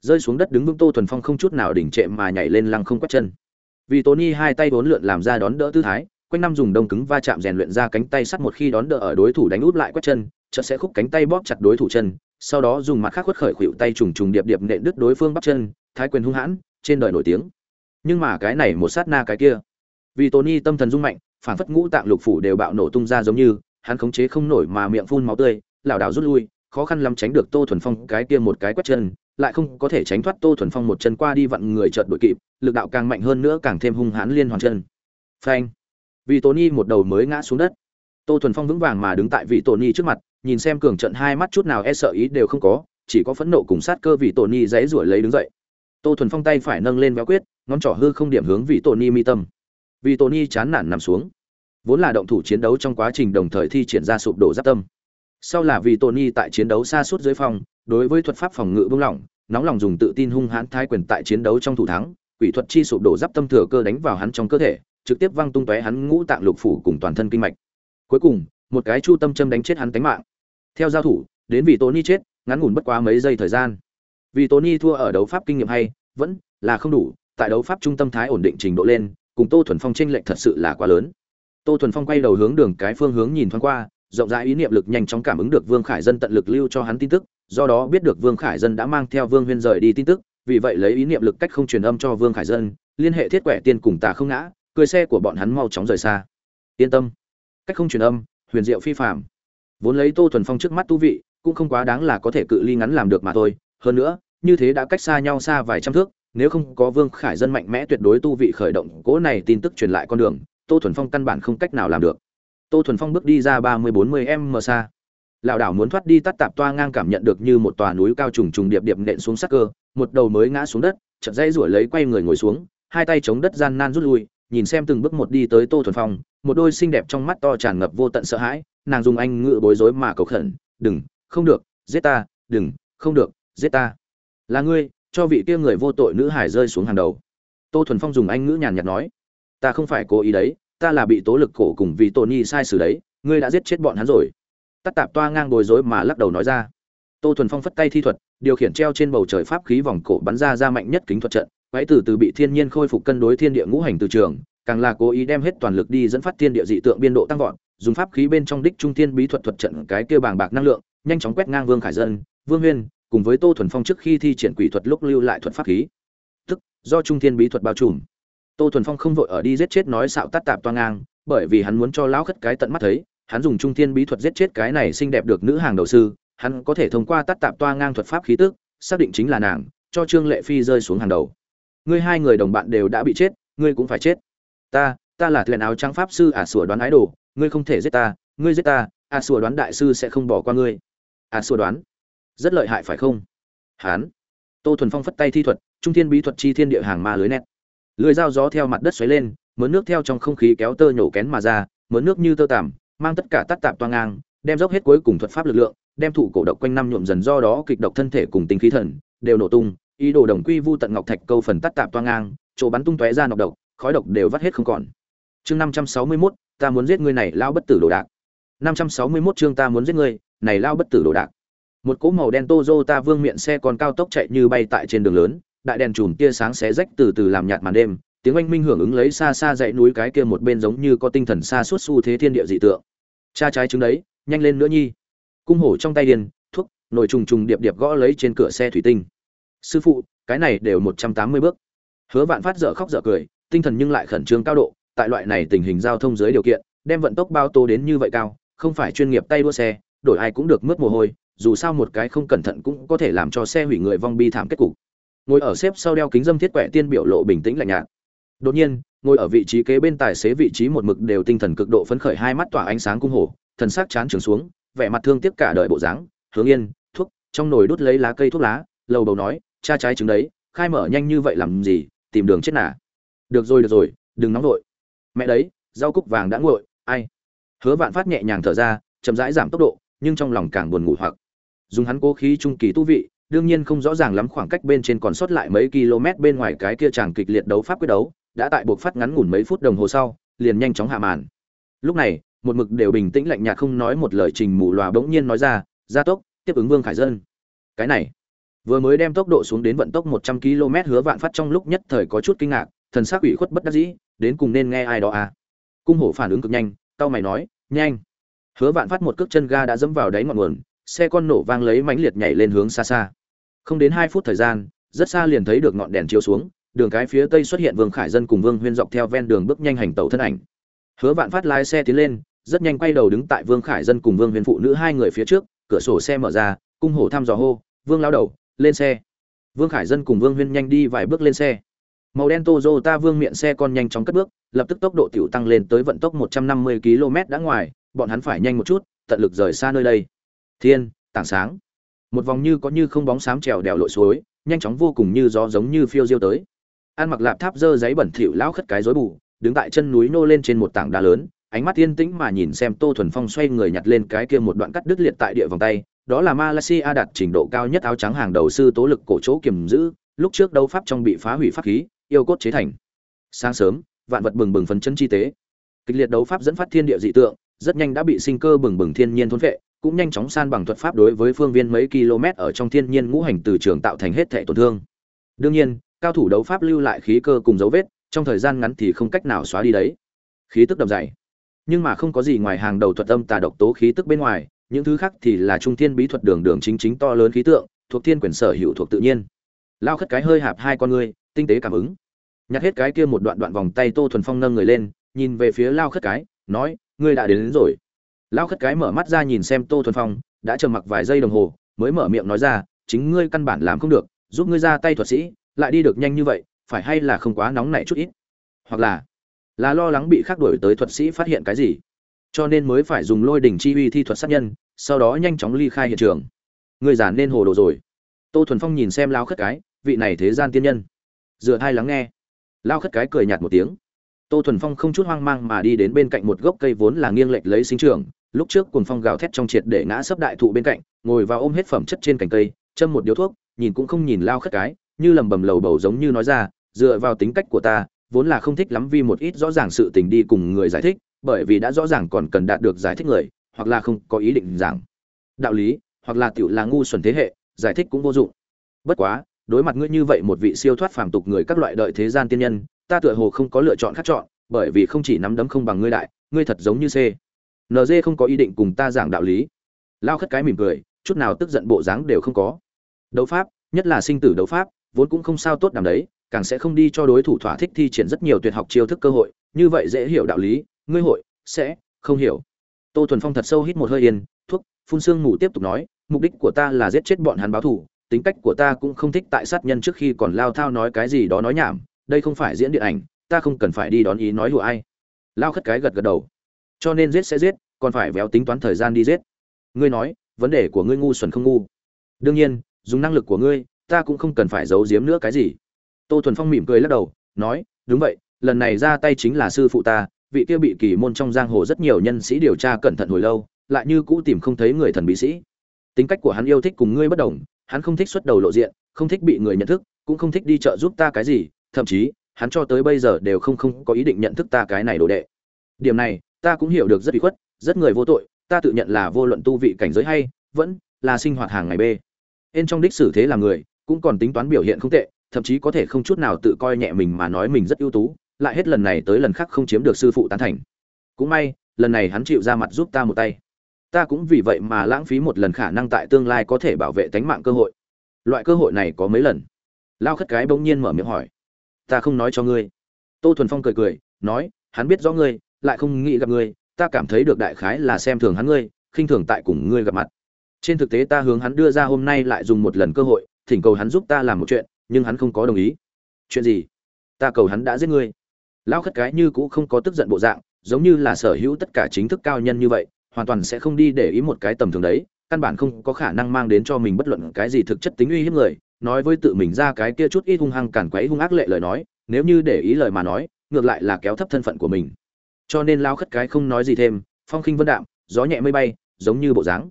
Rơi xuống đất đứng vững tô thuần phong không chút nào đỉnh trệ mà nhảy lên lăng không quét chân. Vì tony hai tay bốn lượn làm ra đón đỡ tư thái, quanh năm dùng đông cứng va chạm rèn luyện ra cánh tay sắt một khi đón đỡ ở đối thủ đánh út lại quét chân, chợt sẽ khúc cánh tay bóp chặt đối thủ chân, sau đó dùng mặt khác khuất khởi khuỵu tay trùng trùng điệp điệp nện đứt đối phương bắp chân, thái quyền hung hãn, trên đời nổi tiếng. Nhưng mà cái này một sát na cái kia. Vì tony tâm thần rung mạnh phản phất ngũ tạng lục phủ đều bạo nổ tung ra giống như, hắn khống chế không nổi mà miệng phun máu tươi, lảo đảo rút lui, khó khăn lắm tránh được tô thuần phong cái kia một cái quét chân, lại không có thể tránh thoát tô thuần phong một chân qua đi vặn người chợt đội kịp, lực đạo càng mạnh hơn nữa càng thêm hung hãn liên hoàn chân. Phanh! Vì tony một đầu mới ngã xuống đất. Tô thuần phong vững vàng mà đứng tại vị tony trước mặt, nhìn xem cường trận hai mắt chút nào e sợ ý đều không có, chỉ có phẫn nộ cùng sát cơ vị tony dãy ruổi lấy đứng dậy. Tô thuần phong tay phải nâng lên véo quyết, ngón trỏ hư không điểm hướng vị tony mi tâm. Vì tony chán nản nằm xuống. Vốn là động thủ chiến đấu trong quá trình đồng thời thi triển ra sụp đổ giáp tâm. Sau là vì tony tại chiến đấu xa suốt dưới phòng, đối với thuật pháp phòng ngự bung lỏng, nóng lòng dùng tự tin hung hãn thái quyền tại chiến đấu trong thủ thắng, quỷ thuật chi sụp đổ giáp tâm thừa cơ đánh vào hắn trong cơ thể, trực tiếp văng tung tóe hắn ngũ tạng lục phủ cùng toàn thân kinh mạch. Cuối cùng, một cái chu tâm châm đánh chết hắn tánh mạng. Theo giao thủ, đến vì tony chết, ngắn ngủn bất quá mấy giây thời gian. Vì tony thua ở đấu pháp kinh nghiệm hay, vẫn là không đủ, tại đấu pháp trung tâm thái ổn định trình độ lên cùng tô thuần phong tranh lệch thật sự là quá lớn. Tô thuần phong quay đầu hướng đường cái phương hướng nhìn thoáng qua, rộng rãi ý niệm lực nhanh chóng cảm ứng được vương khải dân tận lực lưu cho hắn tin tức, do đó biết được vương khải dân đã mang theo vương huyên rời đi tin tức, vì vậy lấy ý niệm lực cách không truyền âm cho vương khải dân, liên hệ thiết quẻ tiên cùng tà không ngã cười xe của bọn hắn mau chóng rời xa. Yên tâm. Cách không truyền âm, huyền diệu phi phạm vốn lấy tô thuần phong trước mắt tu vị, cũng không quá đáng là có thể cự ly ngắn làm được mà thôi. Hơn nữa, như thế đã cách xa nhau xa vài trăm thước nếu không có vương khải dân mạnh mẽ tuyệt đối tu vị khởi động cỗ này tin tức truyền lại con đường, tô thuần phong căn bản không cách nào làm được. Tô thuần phong bước đi ra ba mươi bốn mươi m xa. Lão đảo muốn thoát đi tắt tạp toa ngang cảm nhận được như một tòa núi cao trùng trùng điệp điệp nện xuống sắc cơ, một đầu mới ngã xuống đất, chợt dây rủi lấy quay người ngồi xuống, hai tay chống đất gian nan rút lui, nhìn xem từng bước một đi tới tô thuần phong, một đôi xinh đẹp trong mắt to tràn ngập vô tận sợ hãi, nàng dùng anh ngự bối rối mà cầu khẩn, đừng, không được, giết ta, đừng, không được, giết ta. Là ngươi cho vị kia người vô tội nữ hải rơi xuống hàng đầu. Tô thuần phong dùng anh ngữ nhàn nhạt nói, ta không phải cố ý đấy, ta là bị tố lực cổ cùng vì tony sai sử đấy, ngươi đã giết chết bọn hắn rồi. Tắt tạp toa ngang bồi rối mà lắc đầu nói ra. Tô thuần phong phất tay thi thuật, điều khiển treo trên bầu trời pháp khí vòng cổ bắn ra ra mạnh nhất kính thuật trận quái từ từ bị thiên nhiên khôi phục cân đối thiên địa ngũ hành từ trường, càng là cố ý đem hết toàn lực đi dẫn phát thiên địa dị tượng biên độ tăng vọt, dùng pháp khí bên trong đích trung thiên bí thuật thuật trận cái kia bàng bạc năng lượng, nhanh chóng quét ngang vương khải dân, vương huyên cùng với tô thuần phong trước khi thi triển quỷ thuật lúc lưu lại thuật pháp khí. Tức, do trung thiên bí thuật bao trùm. Tô thuần phong không vội ở đi giết chết nói xạo tắt tạp toang ngang, bởi vì hắn muốn cho lão khất cái tận mắt thấy, hắn dùng trung thiên bí thuật giết chết cái này xinh đẹp được nữ hàng đầu sư, hắn có thể thông qua tắt tạp toa ngang thuật pháp khí tức, xác định chính là nàng, cho trương lệ phi rơi xuống hàng đầu. Ngươi hai người đồng bạn đều đã bị chết, ngươi cũng phải chết. Ta ta là thuyền áo trắng pháp sư ả à sủa đoán ái đồ, ngươi không thể giết ta, ngươi giết ta, ả à sủa đoán đại sư sẽ không bỏ qua ngươi. Ả à sủa đoán rất lợi hại phải không? Hán. Tô thuần phong phất tay thi thuật trung thiên bí thuật chi thiên địa hàng ma lưới nét. Lưới dao gió theo mặt đất xoáy lên mớn nước theo trong không khí kéo tơ nhổ kén mà ra mớn nước như tơ tảm mang tất cả tắt tạp toang ngang đem dốc hết cuối cùng thuật pháp lực lượng đem thủ cổ độc quanh năm nhuộm dần do đó kịch độc thân thể cùng tinh khí thần đều nổ tung ý đồ đồng quy vu tận ngọc thạch câu phần tắt tạp toang ngang chỗ bắn tung tóe ra nọc độc khói độc đều vắt hết không còn. Chương năm trăm sáu mươi 561, ta muốn giết ngươi này lao bất tử đồ đạc. Năm trăm sáu mươi 561 chương ta muốn giết ngươi này lao bất tử đồ đạc một cỗ màu đen Toyota vương miện xe còn cao tốc chạy như bay tại trên đường lớn, đại đèn chùm tia sáng xé rách từ từ làm nhạt màn đêm, tiếng oanh minh hưởng ứng lấy xa xa dãy núi cái kia một bên giống như có tinh thần xa suốt xu thế thiên địa dị tượng. Cha trái trứng đấy, nhanh lên nữa nhi. Cung hổ trong tay điền, thuốc, nồi trùng trùng điệp điệp gõ lấy trên cửa xe thủy tinh. Sư phụ, cái này đều một trăm tám mươi bước. Hứa vạn phát dở khóc dở cười, tinh thần nhưng lại khẩn trương cao độ, tại loại này tình hình giao thông dưới điều kiện, đem vận tốc bao tô đến như vậy cao, không phải chuyên nghiệp tay đua xe, đổi ai cũng được mướt mồ hôi dù sao một cái không cẩn thận cũng có thể làm cho xe hủy người vong bi thảm kết cục. Ngồi ở xếp sau đeo kính dâm thiết quẻ tiên biểu lộ bình tĩnh lạnh nhạt. Đột nhiên, ngồi ở vị trí kế bên tài xế vị trí một mực đều tinh thần cực độ phấn khởi hai mắt tỏa ánh sáng cung hổ thần sắc chán trường xuống, vẻ mặt thương tiếc cả đời bộ dáng, hướng yên, thuốc, trong nồi đút lấy lá cây thuốc lá, lầu bầu nói, cha trái trứng đấy, khai mở nhanh như vậy làm gì, tìm đường chết à? được rồi được rồi, đừng nóng vội. Mẹ đấy, rau cúc vàng đã nguội, ai? Hứa vạn phát nhẹ nhàng thở ra, chậm rãi giảm tốc độ, nhưng trong lòng càng buồn ngủ hoặc dùng hắn cố khí trung kỳ tu vị, đương nhiên không rõ ràng lắm khoảng cách bên trên còn sót lại mấy km bên ngoài cái kia chàng kịch liệt đấu pháp quyết đấu, đã tại buộc phát ngắn ngủn mấy phút đồng hồ sau, liền nhanh chóng hạ màn. Lúc này, một mực đều bình tĩnh lạnh nhạt không nói một lời trình mù loà bỗng nhiên nói ra, gia tốc, tiếp ứng vương khải dân. Cái này, vừa mới đem tốc độ xuống đến vận tốc một trăm km hứa vạn phát trong lúc nhất thời có chút kinh ngạc, thần sắc ủy khuất bất đắc dĩ, đến cùng nên nghe ai đó à? Cung hổ phản ứng cực nhanh tao mày nói, nhanh. Hứa vạn phát một cước chân ga đã dẫm vào đáy ngọn nguồn xe con nổ vang lấy mãnh liệt nhảy lên hướng xa xa. Không đến hai phút thời gian, rất xa liền thấy được ngọn đèn chiếu xuống, đường cái phía tây xuất hiện vương khải dân cùng vương huyên dọc theo ven đường bước nhanh hành tẩu thân ảnh. Hứa vạn phát lái xe tiến lên, rất nhanh quay đầu đứng tại vương khải dân cùng vương huyên phụ nữ hai người phía trước, cửa sổ xe mở ra, cung hổ thăm dò hô, vương lao đầu, lên xe. Vương khải dân cùng vương huyên nhanh đi vài bước lên xe. Màu đen Toyota vương miệng xe con nhanh chóng cất bước, lập tức tốc độ tiểu tăng lên tới vận tốc 150 km đã ngoài, bọn hắn phải nhanh một chút, tận lực rời xa nơi đây thiên, tảng sáng. Một vòng như có như không bóng xám trèo đèo lội suối, nhanh chóng vô cùng như gió giống như phiêu diêu tới. Ăn mặc lạp tháp dơ giấy bẩn thỉu lão khất cái rối bù, đứng tại chân núi nô lên trên một tảng đá lớn, ánh mắt yên tĩnh mà nhìn xem tô thuần phong xoay người nhặt lên cái kia một đoạn cắt đứt liệt tại địa vòng tay, đó là malaysia đạt trình độ cao nhất áo trắng hàng đầu sư tố lực cổ chỗ kiềm giữ, lúc trước đấu pháp trong bị phá hủy pháp khí, yêu cốt chế thành. Sáng sớm, vạn vật bừng bừng phấn chân chi tế. Kịch liệt đấu pháp dẫn phát thiên địa dị tượng, rất nhanh đã bị sinh cơ bừng bừng thiên nhiên thôn vệ cũng nhanh chóng san bằng thuật pháp đối với phương viên mấy km ở trong thiên nhiên ngũ hành từ trường tạo thành hết thể tổn thương. Đương nhiên cao thủ đấu pháp lưu lại khí cơ cùng dấu vết trong thời gian ngắn thì không cách nào xóa đi đấy. Khí tức đậm dày. Nhưng mà không có gì ngoài hàng đầu thuật âm tà độc tố khí tức bên ngoài những thứ khác thì là trung thiên bí thuật đường đường chính chính to lớn khí tượng thuộc thiên quyền sở hữu thuộc tự nhiên. Lao khất cái hơi hạp hai con ngươi tinh tế cảm ứng. Nhặt hết cái kia một đoạn đoạn vòng tay tô thuần phong nâng người lên nhìn về phía lao khất cái nói ngươi đã đến, đến rồi lao khất cái mở mắt ra nhìn xem tô thuần phong, đã trầm mặc vài giây đồng hồ, mới mở miệng nói ra, chính ngươi căn bản làm không được, giúp ngươi ra tay thuật sĩ, lại đi được nhanh như vậy, phải hay là không quá nóng nảy chút ít? Hoặc là là lo lắng bị khắc đuổi tới thuật sĩ phát hiện cái gì? Cho nên mới phải dùng lôi đỉnh chi uy thi thuật sát nhân, sau đó nhanh chóng ly khai hiện trường. Người giản nên hồ đồ rồi. Tô thuần phong nhìn xem lao khất cái, vị này thế gian tiên nhân. Dựa hai lắng nghe. Lao khất cái cười nhạt một tiếng. Tô thuần phong không chút hoang mang mà đi đến bên cạnh một gốc cây vốn là nghiêng lệch lấy sinh trường lúc trước cuồng phong gào thét trong triệt để ngã sấp đại thụ bên cạnh, ngồi vào ôm hết phẩm chất trên cành cây, châm một điếu thuốc, nhìn cũng không nhìn lao khất cái, như lầm bầm lầu bầu giống như nói ra, dựa vào tính cách của ta, vốn là không thích lắm vì một ít rõ ràng sự tình đi cùng người giải thích, bởi vì đã rõ ràng còn cần đạt được giải thích người, hoặc là không có ý định giảng. Đạo lý, hoặc là tiểu là ngu xuẩn thế hệ, giải thích cũng vô dụng. Bất quá, đối mặt ngươi như vậy một vị siêu thoát phàm tục người các loại đợi thế gian tiên nhân, ta tựa hồ không có lựa chọn khác chọn, bởi vì không chỉ nắm đấm không bằng ngươi đại, ngươi thật giống như c. Ng không có ý định cùng ta giảng đạo lý. Lao khất cái mỉm cười, chút nào tức giận bộ dáng đều không có. Đấu pháp, nhất là sinh tử đấu pháp, vốn cũng không sao tốt đàm đấy, càng sẽ không đi cho đối thủ thỏa thích thi triển rất nhiều tuyệt học chiêu thức cơ hội, như vậy dễ hiểu đạo lý, ngươi hội, sẽ, không hiểu. Tô thuần phong thật sâu hít một hơi yên, thuốc, phun sương ngủ tiếp tục nói, mục đích của ta là giết chết bọn hắn báo thù, tính cách của ta cũng không thích tại sát nhân trước khi còn lao thao nói cái gì đó nói nhảm, đây không phải diễn điện ảnh, ta không cần phải đi đón ý nói hùa ai. Lao khất cái gật gật đầu cho nên giết sẽ giết, còn phải véo tính toán thời gian đi giết. Ngươi nói, vấn đề của ngươi ngu xuẩn không ngu. Đương nhiên, dùng năng lực của ngươi, ta cũng không cần phải giấu giếm nữa cái gì. Tô thuần phong mỉm cười lắc đầu, nói, đúng vậy, lần này ra tay chính là sư phụ ta, vị kia bị kỳ môn trong giang hồ rất nhiều nhân sĩ điều tra cẩn thận hồi lâu, lại như cũ tìm không thấy người thần bí sĩ. Tính cách của hắn yêu thích cùng ngươi bất đồng, hắn không thích xuất đầu lộ diện, không thích bị người nhận thức, cũng không thích đi chợ giúp ta cái gì, thậm chí, hắn cho tới bây giờ đều không không có ý định nhận thức ta cái này đồ đệ. Điểm này ta cũng hiểu được rất bị khuất, rất người vô tội, ta tự nhận là vô luận tu vị cảnh giới hay, vẫn là sinh hoạt hàng ngày b ên trong đích xử thế là người, cũng còn tính toán biểu hiện không tệ, thậm chí có thể không chút nào tự coi nhẹ mình mà nói mình rất ưu tú, lại hết lần này tới lần khác không chiếm được sư phụ tán thành. Cũng may, lần này hắn chịu ra mặt giúp ta một tay. Ta cũng vì vậy mà lãng phí một lần khả năng tại tương lai có thể bảo vệ tánh mạng cơ hội. Loại cơ hội này có mấy lần? Lao khất cái bỗng nhiên mở miệng hỏi. Ta không nói cho ngươi. Tô thuần phong cười cười, nói, hắn biết rõ ngươi lại không nghĩ gặp ngươi, ta cảm thấy được đại khái là xem thường hắn ngươi, khinh thường tại cùng ngươi gặp mặt. Trên thực tế ta hướng hắn đưa ra hôm nay lại dùng một lần cơ hội, thỉnh cầu hắn giúp ta làm một chuyện, nhưng hắn không có đồng ý. Chuyện gì? Ta cầu hắn đã giết ngươi. Lão khất cái như cũ không có tức giận bộ dạng, giống như là sở hữu tất cả chính thức cao nhân như vậy, hoàn toàn sẽ không đi để ý một cái tầm thường đấy, căn bản không có khả năng mang đến cho mình bất luận cái gì thực chất tính uy hiếp người. Nói với tự mình ra cái kia chút ít hung hăng cản quấy hung ác lệ lời nói, nếu như để ý lời mà nói, ngược lại là kéo thấp thân phận của mình cho nên lao khất cái không nói gì thêm, phong khinh vân đạm, gió nhẹ mây bay, giống như bộ dáng.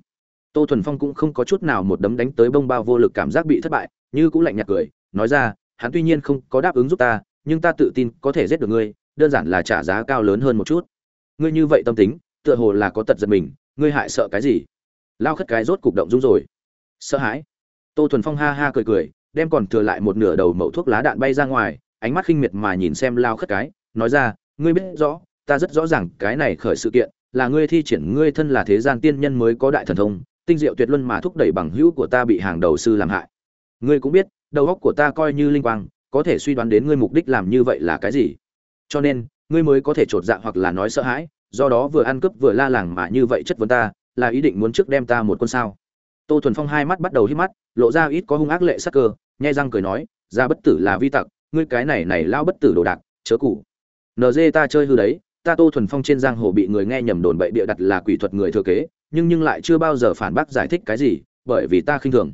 Tô thuần phong cũng không có chút nào một đấm đánh tới bông bao vô lực cảm giác bị thất bại, như cũng lạnh nhạt cười, nói ra, hắn tuy nhiên không có đáp ứng giúp ta, nhưng ta tự tin có thể giết được ngươi, đơn giản là trả giá cao lớn hơn một chút. Ngươi như vậy tâm tính, tựa hồ là có tật giật mình, ngươi hại sợ cái gì? Lao khất cái rốt cục động dung rồi. Sợ hãi. Tô thuần phong ha ha cười cười, đem còn thừa lại một nửa đầu mẩu thuốc lá đạn bay ra ngoài, ánh mắt khinh miệt mà nhìn xem lao khất cái, nói ra, ngươi biết rõ ta rất rõ ràng cái này khởi sự kiện, là ngươi thi triển ngươi thân là thế gian tiên nhân mới có đại thần thông, tinh diệu tuyệt luân mà thúc đẩy bằng hữu của ta bị hàng đầu sư làm hại. Ngươi cũng biết, đầu óc của ta coi như linh quang, có thể suy đoán đến ngươi mục đích làm như vậy là cái gì. Cho nên, ngươi mới có thể trột dạ hoặc là nói sợ hãi, do đó vừa ăn cướp vừa la làng mà như vậy chất vấn ta, là ý định muốn trước đem ta một con sao? Tô thuần phong hai mắt bắt đầu hít mắt, lộ ra ít có hung ác lệ sắc cơ, nhai răng cười nói ra bất tử là vi tặc, ngươi cái này này lao bất tử đồ đạc, chớ cũ nd ta chơi hư đấy ta tô thuần phong trên giang hồ bị người nghe nhầm đồn bậy bịa đặt là quỷ thuật người thừa kế, nhưng nhưng lại chưa bao giờ phản bác giải thích cái gì, bởi vì ta khinh thường.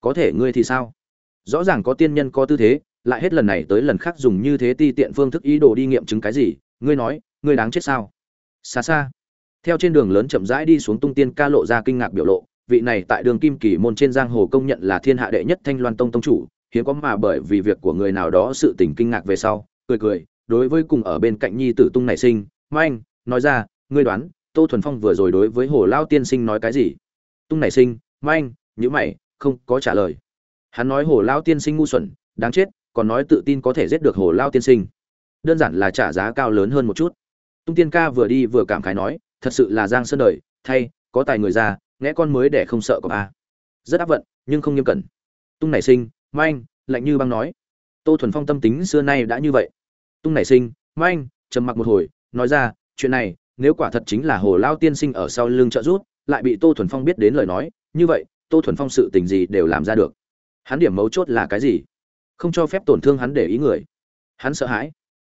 Có thể ngươi thì sao? Rõ ràng có tiên nhân có tư thế, lại hết lần này tới lần khác dùng như thế ti tiện phương thức ý đồ đi nghiệm chứng cái gì, ngươi nói, ngươi đáng chết sao? Xa xa. Theo trên đường lớn chậm rãi đi xuống tung tiên ca lộ ra kinh ngạc biểu lộ, vị này tại đường kim kỳ môn trên giang hồ công nhận là thiên hạ đệ nhất thanh loan tông tông chủ, hiếm có mà bởi vì việc của người nào đó sự tình kinh ngạc về sau, cười cười đối với cùng ở bên cạnh nhi tử tung nảy sinh anh, nói ra, ngươi đoán, tô thuần phong vừa rồi đối với hồ lao tiên sinh nói cái gì? Tung nảy sinh anh nhữ mày, không có trả lời. Hắn nói hồ lao tiên sinh ngu xuẩn, đáng chết, còn nói tự tin có thể giết được hồ lao tiên sinh. Đơn giản là trả giá cao lớn hơn một chút. Tung tiên ca vừa đi vừa cảm khái nói, thật sự là giang sơn đời, thay, có tài người ra nghe con mới để không sợ có a rất áp vận, nhưng không nghiêm cẩn. Tung nảy sinh manh lạnh như băng nói. Tô thuần phong tâm tính xưa nay đã như vậy tung nảy sinh, manh, trầm mặc một hồi, nói ra, chuyện này, nếu quả thật chính là hồ lao tiên sinh ở sau lưng trợ rút lại bị tô thuần phong biết đến lời nói, như vậy, tô thuần phong sự tình gì đều làm ra được. Hắn điểm mấu chốt là cái gì? Không cho phép tổn thương hắn để ý người. Hắn sợ hãi.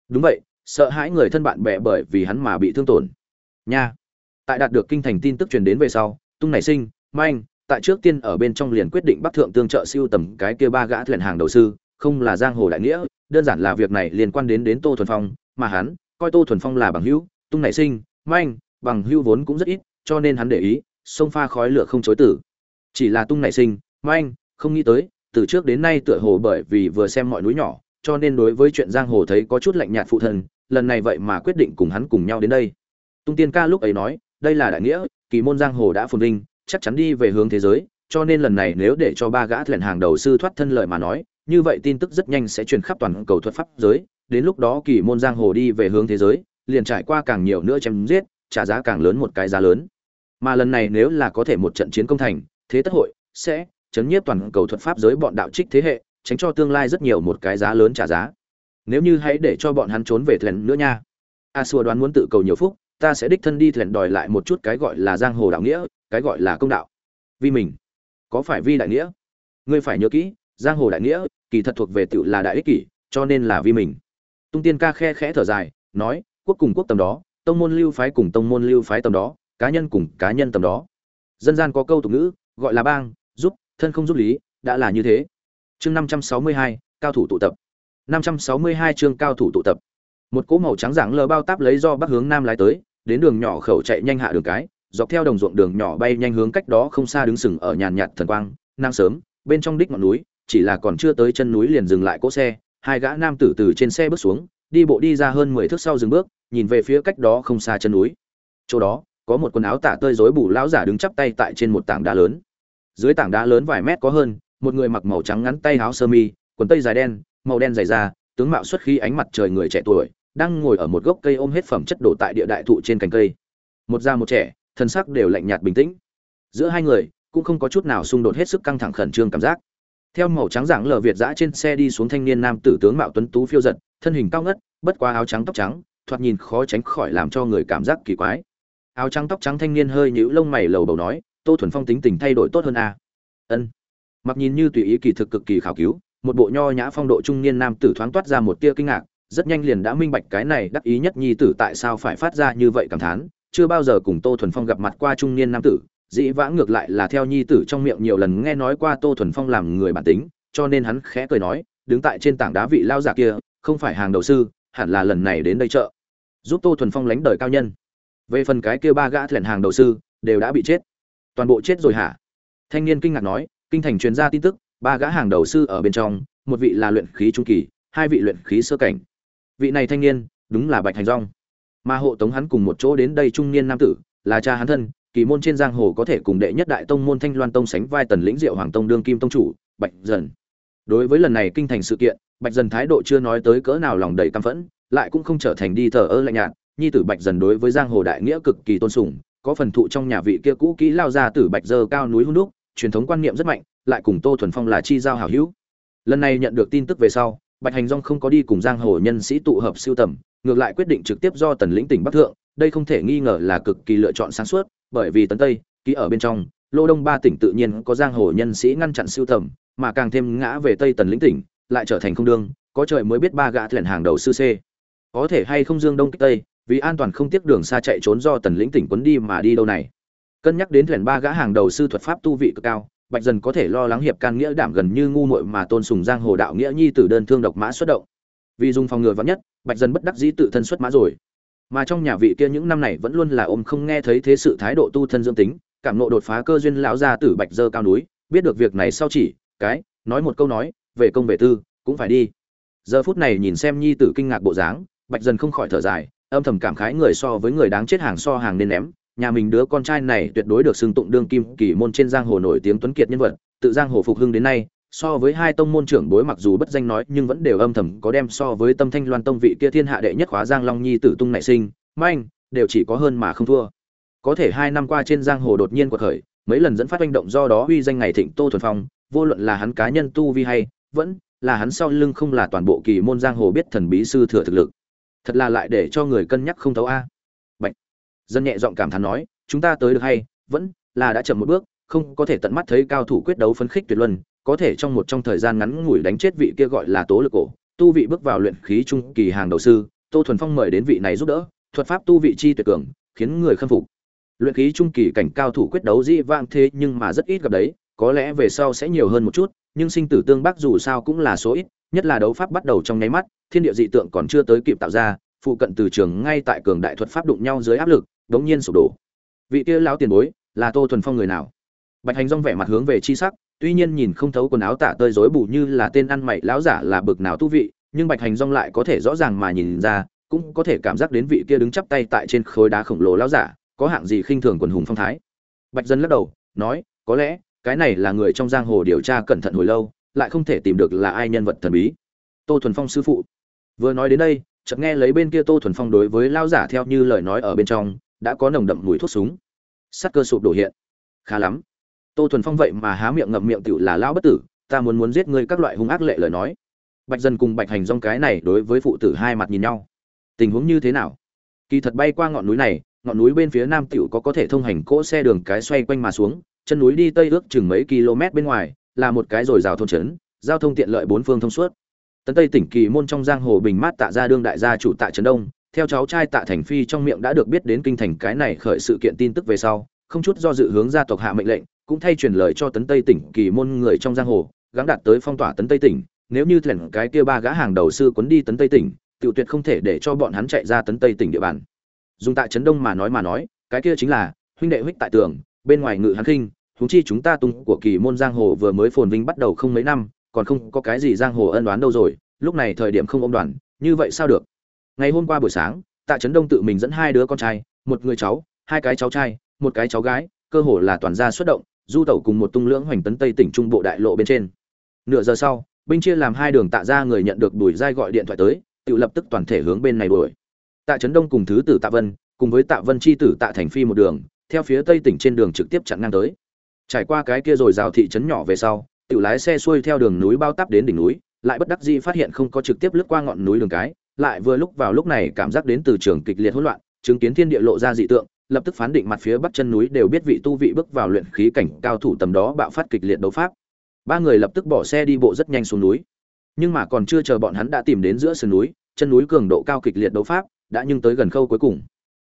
Đúng vậy, sợ hãi người thân bạn bè bởi vì hắn mà bị thương tổn. Nha. Tại đạt được kinh thành tin tức truyền đến về sau, tung nảy sinh, manh, tại trước tiên ở bên trong liền quyết định bắc thượng tương trợ siêu tầm cái kia ba gã thuyền hàng đầu sư, không là giang hồ đại nghĩa đơn giản là việc này liên quan đến đến tô thuần phong, mà hắn coi tô thuần phong là bằng hữu, tung nảy sinh, manh, bằng hữu vốn cũng rất ít, cho nên hắn để ý, sông pha khói lửa không chối tử. Chỉ là tung nảy sinh, manh, không nghĩ tới, từ trước đến nay tựa hồ bởi vì vừa xem mọi núi nhỏ, cho nên đối với chuyện giang hồ thấy có chút lạnh nhạt phụ thân lần này vậy mà quyết định cùng hắn cùng nhau đến đây. Tung tiên ca lúc ấy nói, đây là đại nghĩa, kỳ môn giang hồ đã phồn vinh, chắc chắn đi về hướng thế giới, cho nên lần này nếu để cho ba gã thuyền hàng đầu sư thoát thân lợi mà nói như vậy tin tức rất nhanh sẽ truyền khắp toàn cầu thuật pháp giới, đến lúc đó kỳ môn giang hồ đi về hướng thế giới, liền trải qua càng nhiều nữa chém giết, trả giá càng lớn một cái giá lớn. Mà lần này nếu là có thể một trận chiến công thành, thế tất hội sẽ chấn nhiếp toàn cầu thuật pháp giới bọn đạo trích thế hệ, tránh cho tương lai rất nhiều một cái giá lớn trả giá. Nếu như hãy để cho bọn hắn trốn về thuyền nữa nha. A xua đoán muốn tự cầu nhiều phúc, ta sẽ đích thân đi thuyền đòi lại một chút cái gọi là giang hồ đạo nghĩa, cái gọi là công đạo. Vì mình, có phải vi đại nghĩa? Ngươi phải nhớ kỹ, giang hồ đại nghĩa kỳ thật thuộc về tựu là đại ích kỷ, cho nên là vi mình. Tung tiên ca khe khẽ thở dài, nói, quốc cùng quốc tầm đó, tông môn lưu phái cùng tông môn lưu phái tầm đó, cá nhân cùng cá nhân tầm đó. Dân gian có câu tục ngữ, gọi là bang, giúp, thân không giúp lý, đã là như thế. Chương năm trăm sáu mươi hai, cao thủ tụ tập. năm trăm sáu mươi hai chương cao thủ tụ tập. Một cỗ màu trắng dạng lờ bao táp lấy do bắc hướng nam lái tới, đến đường nhỏ khẩu chạy nhanh hạ đường cái, dọc theo đồng ruộng đường nhỏ bay nhanh hướng cách đó không xa đứng sừng ở nhàn nhạt thần quang nang sớm, bên trong đích ngọn núi chỉ là còn chưa tới chân núi liền dừng lại cỗ xe, hai gã nam tử từ trên xe bước xuống, đi bộ đi ra hơn mười thước sau dừng bước, nhìn về phía cách đó không xa chân núi. Chỗ đó, có một quần áo tả tơi rối bù lão giả đứng chắp tay tại trên một tảng đá lớn. Dưới tảng đá lớn vài mét có hơn, một người mặc màu trắng ngắn tay áo sơ mi, quần tây dài đen, màu đen dày da, tướng mạo xuất khi ánh mặt trời người trẻ tuổi, đang ngồi ở một gốc cây ôm hết phẩm chất đổ tại địa đại thụ trên cành cây. Một già một trẻ, thân sắc đều lạnh nhạt bình tĩnh. Giữa hai người, cũng không có chút nào xung đột hết sức căng thẳng khẩn trương cảm giác theo màu trắng dạng lờ việt giã trên xe đi xuống thanh niên nam tử tướng mạo tuấn tú phiêu giật, thân hình cao ngất, bất qua áo trắng tóc trắng, thoạt nhìn khó tránh khỏi làm cho người cảm giác kỳ quái áo trắng tóc trắng thanh niên hơi nhũ lông mày lầu đầu nói, tô thuần phong tính tình thay đổi tốt hơn a à? ân mặc nhìn như tùy ý kỳ thực cực kỳ khảo cứu, một bộ nho nhã phong độ trung niên nam tử thoáng toát ra một tia kinh ngạc, rất nhanh liền đã minh bạch cái này đắc ý nhất nhi tử tại sao phải phát ra như vậy cảm thán, chưa bao giờ cùng tô thuần phong gặp mặt qua trung niên nam tử dĩ vãng ngược lại là theo nhi tử trong miệng nhiều lần nghe nói qua tô thuần phong làm người bản tính, cho nên hắn khẽ cười nói, đứng tại trên tảng đá vị lao giả kia, không phải hàng đầu sư, hẳn là lần này đến đây chợ. Giúp tô thuần phong lánh đời cao nhân. Về phần cái kia ba gã thuyền hàng đầu sư, đều đã bị chết. Toàn bộ chết rồi hả? Thanh niên kinh ngạc nói, kinh thành truyền ra tin tức, ba gã hàng đầu sư ở bên trong, một vị là luyện khí trung kỳ, hai vị luyện khí sơ cảnh. Vị này thanh niên, đúng là bạch hành rong mà hộ tống hắn cùng một chỗ đến đây trung niên nam tử, là cha hắn thân kỳ môn trên giang hồ có thể cùng đệ nhất đại tông môn thanh loan tông sánh vai tần lĩnh diệu hoàng tông đương kim tông chủ, bạch dần. Đối với lần này kinh thành sự kiện, bạch dần thái độ chưa nói tới cỡ nào lòng đầy căm phẫn, lại cũng không trở thành đi thờ ơ lạnh nhạt. Nhi tử bạch dần đối với giang hồ đại nghĩa cực kỳ tôn sùng, có phần thụ trong nhà vị kia cũ kỹ lao ra từ bạch dơ cao núi hung đúc, truyền thống quan niệm rất mạnh, lại cùng tô thuần phong là chi giao hảo hữu. Lần này nhận được tin tức về sau, bạch hành dong không có đi cùng giang hồ nhân sĩ tụ hợp siêu tầm, ngược lại quyết định trực tiếp do tần lĩnh tỉnh bắc thượng, đây không thể nghi ngờ là cực kỳ lựa chọn sáng suốt bởi vì tấn tây, ký ở bên trong, lô đông ba tỉnh tự nhiên có giang hồ nhân sĩ ngăn chặn siêu tầm, mà càng thêm ngã về tây tần lĩnh tỉnh, lại trở thành không đương, có trời mới biết ba gã thuyền hàng đầu sư c. Có thể hay không dương đông kích tây, vì an toàn không tiếc đường xa chạy trốn do tần lĩnh tỉnh quấn đi mà đi đâu này. Cân nhắc đến thuyền ba gã hàng đầu sư thuật pháp tu vị cực cao, bạch dần có thể lo lắng hiệp can nghĩa đảm gần như ngu muội mà tôn sùng giang hồ đạo nghĩa nhi tử đơn thương độc mã xuất động. Vì dùng phòng ngừa vắn nhất, bạch dần bất đắc dĩ tự thân xuất mã rồi mà trong nhà vị kia những năm này vẫn luôn là ôm không nghe thấy thế sự thái độ tu thân dương tính, cảm nộ đột phá cơ duyên lão gia tử bạch dơ cao núi, biết được việc này sau chỉ, cái, nói một câu nói, về công về tư, cũng phải đi. Giờ phút này nhìn xem nhi tử kinh ngạc bộ dáng, bạch dần không khỏi thở dài, âm thầm cảm khái người so với người đáng chết hàng so hàng nên ném. Nhà mình đứa con trai này tuyệt đối được xưng tụng đương kim kỳ môn trên giang hồ nổi tiếng tuấn kiệt nhân vật, tự giang hồ phục hưng đến nay so với hai tông môn trưởng bối mặc dù bất danh nói, nhưng vẫn đều âm thầm có đem so với tâm thanh loan tông vị kia thiên hạ đệ nhất khóa giang long nhi tử tung nảy sinh. Manh, đều chỉ có hơn mà không thua. Có thể hai năm qua trên giang hồ đột nhiên quật khởi, mấy lần dẫn phát manh động do đó uy danh ngày thịnh tô thuần phong, vô luận là hắn cá nhân tu vi hay, vẫn là hắn sau lưng không là toàn bộ kỳ môn giang hồ biết thần bí sư thừa thực lực. Thật là lại để cho người cân nhắc không thấu a. Bệnh dân nhẹ giọng cảm thán nói, chúng ta tới được hay, vẫn là đã chậm một bước, không có thể tận mắt thấy cao thủ quyết đấu phấn khích tuyệt luân có thể trong một trong thời gian ngắn ngủi đánh chết vị kia gọi là tố lực cổ, tu vị bước vào luyện khí trung kỳ hàng đầu sư, tô thuần phong mời đến vị này giúp đỡ, thuật pháp tu vị chi tuyệt cường, khiến người khâm phục. Luyện khí trung kỳ cảnh cao thủ quyết đấu dĩ vang thế nhưng mà rất ít gặp đấy, có lẽ về sau sẽ nhiều hơn một chút, nhưng sinh tử tương bắc dù sao cũng là số ít, nhất là đấu pháp bắt đầu trong nháy mắt, thiên địa dị tượng còn chưa tới kịp tạo ra, phụ cận từ trường ngay tại cường đại thuật pháp đụng nhau dưới áp lực, đống nhiên sụp đổ. Vị kia lão tiền bối, là tô thuần phong người nào? Bạch hành rong vẻ mặt hướng về chi sắc tuy nhiên nhìn không thấu quần áo tả tơi rối bù như là tên ăn mày lão giả là bực nào thú vị, nhưng bạch hành rong lại có thể rõ ràng mà nhìn ra, cũng có thể cảm giác đến vị kia đứng chắp tay tại trên khối đá khổng lồ lão giả, có hạng gì khinh thường quần hùng phong thái. Bạch dân lắc đầu, nói, có lẽ, cái này là người trong giang hồ điều tra cẩn thận hồi lâu, lại không thể tìm được là ai nhân vật thần bí. Tô thuần phong sư phụ. Vừa nói đến đây, chợt nghe lấy bên kia tô thuần phong đối với lao giả theo như lời nói ở bên trong, đã có nồng đậm mùi thuốc súng. Sắt cơ sụp đổ hiện. Khá lắm tô thuần phong vậy mà há miệng ngậm miệng tựu là lao bất tử, ta muốn muốn giết ngươi các loại hung ác lệ lời nói. Bạch dân cùng bạch hành rong cái này đối với phụ tử hai mặt nhìn nhau. Tình huống như thế nào? Kỳ thật bay qua ngọn núi này, ngọn núi bên phía nam tiểu có có thể thông hành cỗ xe đường cái xoay quanh mà xuống, chân núi đi tây ước chừng mấy km bên ngoài, là một cái rồi rào thôn trấn, giao thông tiện lợi bốn phương thông suốt. Tấn tây tỉnh kỳ môn trong giang hồ bình mát tạ ra đương đại gia chủ tạ trấn đông, theo cháu trai tạ thành phi trong miệng đã được biết đến kinh thành cái này khởi sự kiện tin tức về sau, không chút do dự hướng gia tộc hạ mệnh lệnh cũng thay truyền lời cho tấn tây tỉnh kỳ môn người trong giang hồ, gắng đạt tới phong tỏa tấn tây tỉnh. Nếu như thèn cái kia ba gã hàng đầu sư quấn đi tấn tây tỉnh, tiểu tuyệt không thể để cho bọn hắn chạy ra tấn tây tỉnh địa bàn. Dùng tại trấn đông mà nói mà nói, cái kia chính là, huynh đệ huých tại tường, bên ngoài ngự hắn khinh, huống chi chúng ta tung của kỳ môn giang hồ vừa mới phồn vinh bắt đầu không mấy năm, còn không có cái gì giang hồ ân đoán đâu rồi, lúc này thời điểm không ôm đoàn, như vậy sao được? Ngày hôm qua buổi sáng, tạ trấn đông tự mình dẫn hai đứa con trai, một người cháu, hai cái cháu trai, một cái cháu gái, cơ hồ là toàn gia xuất động du tẩu cùng một tung lưỡng hoành tấn tây tỉnh trung bộ đại lộ bên trên. Nửa giờ sau, binh chia làm hai đường tạ ra người nhận được bùi giai gọi điện thoại tới, tự lập tức toàn thể hướng bên này đuổi. Tạ trấn đông cùng thứ tử tạ vân, cùng với tạ vân chi tử tạ thành phi một đường, theo phía tây tỉnh trên đường trực tiếp chặn ngang tới. Trải qua cái kia rồi rào thị trấn nhỏ về sau, tự lái xe xuôi theo đường núi bao tắp đến đỉnh núi, lại bất đắc dĩ phát hiện không có trực tiếp lướt qua ngọn núi đường cái, lại vừa lúc vào lúc này cảm giác đến từ trường kịch liệt hỗn loạn, chứng kiến thiên địa lộ ra dị tượng lập tức phán định mặt phía bắc chân núi đều biết vị tu vị bước vào luyện khí cảnh cao thủ tầm đó bạo phát kịch liệt đấu pháp. Ba người lập tức bỏ xe đi bộ rất nhanh xuống núi. Nhưng mà còn chưa chờ bọn hắn đã tìm đến giữa sườn núi, chân núi cường độ cao kịch liệt đấu pháp đã nhưng tới gần khâu cuối cùng.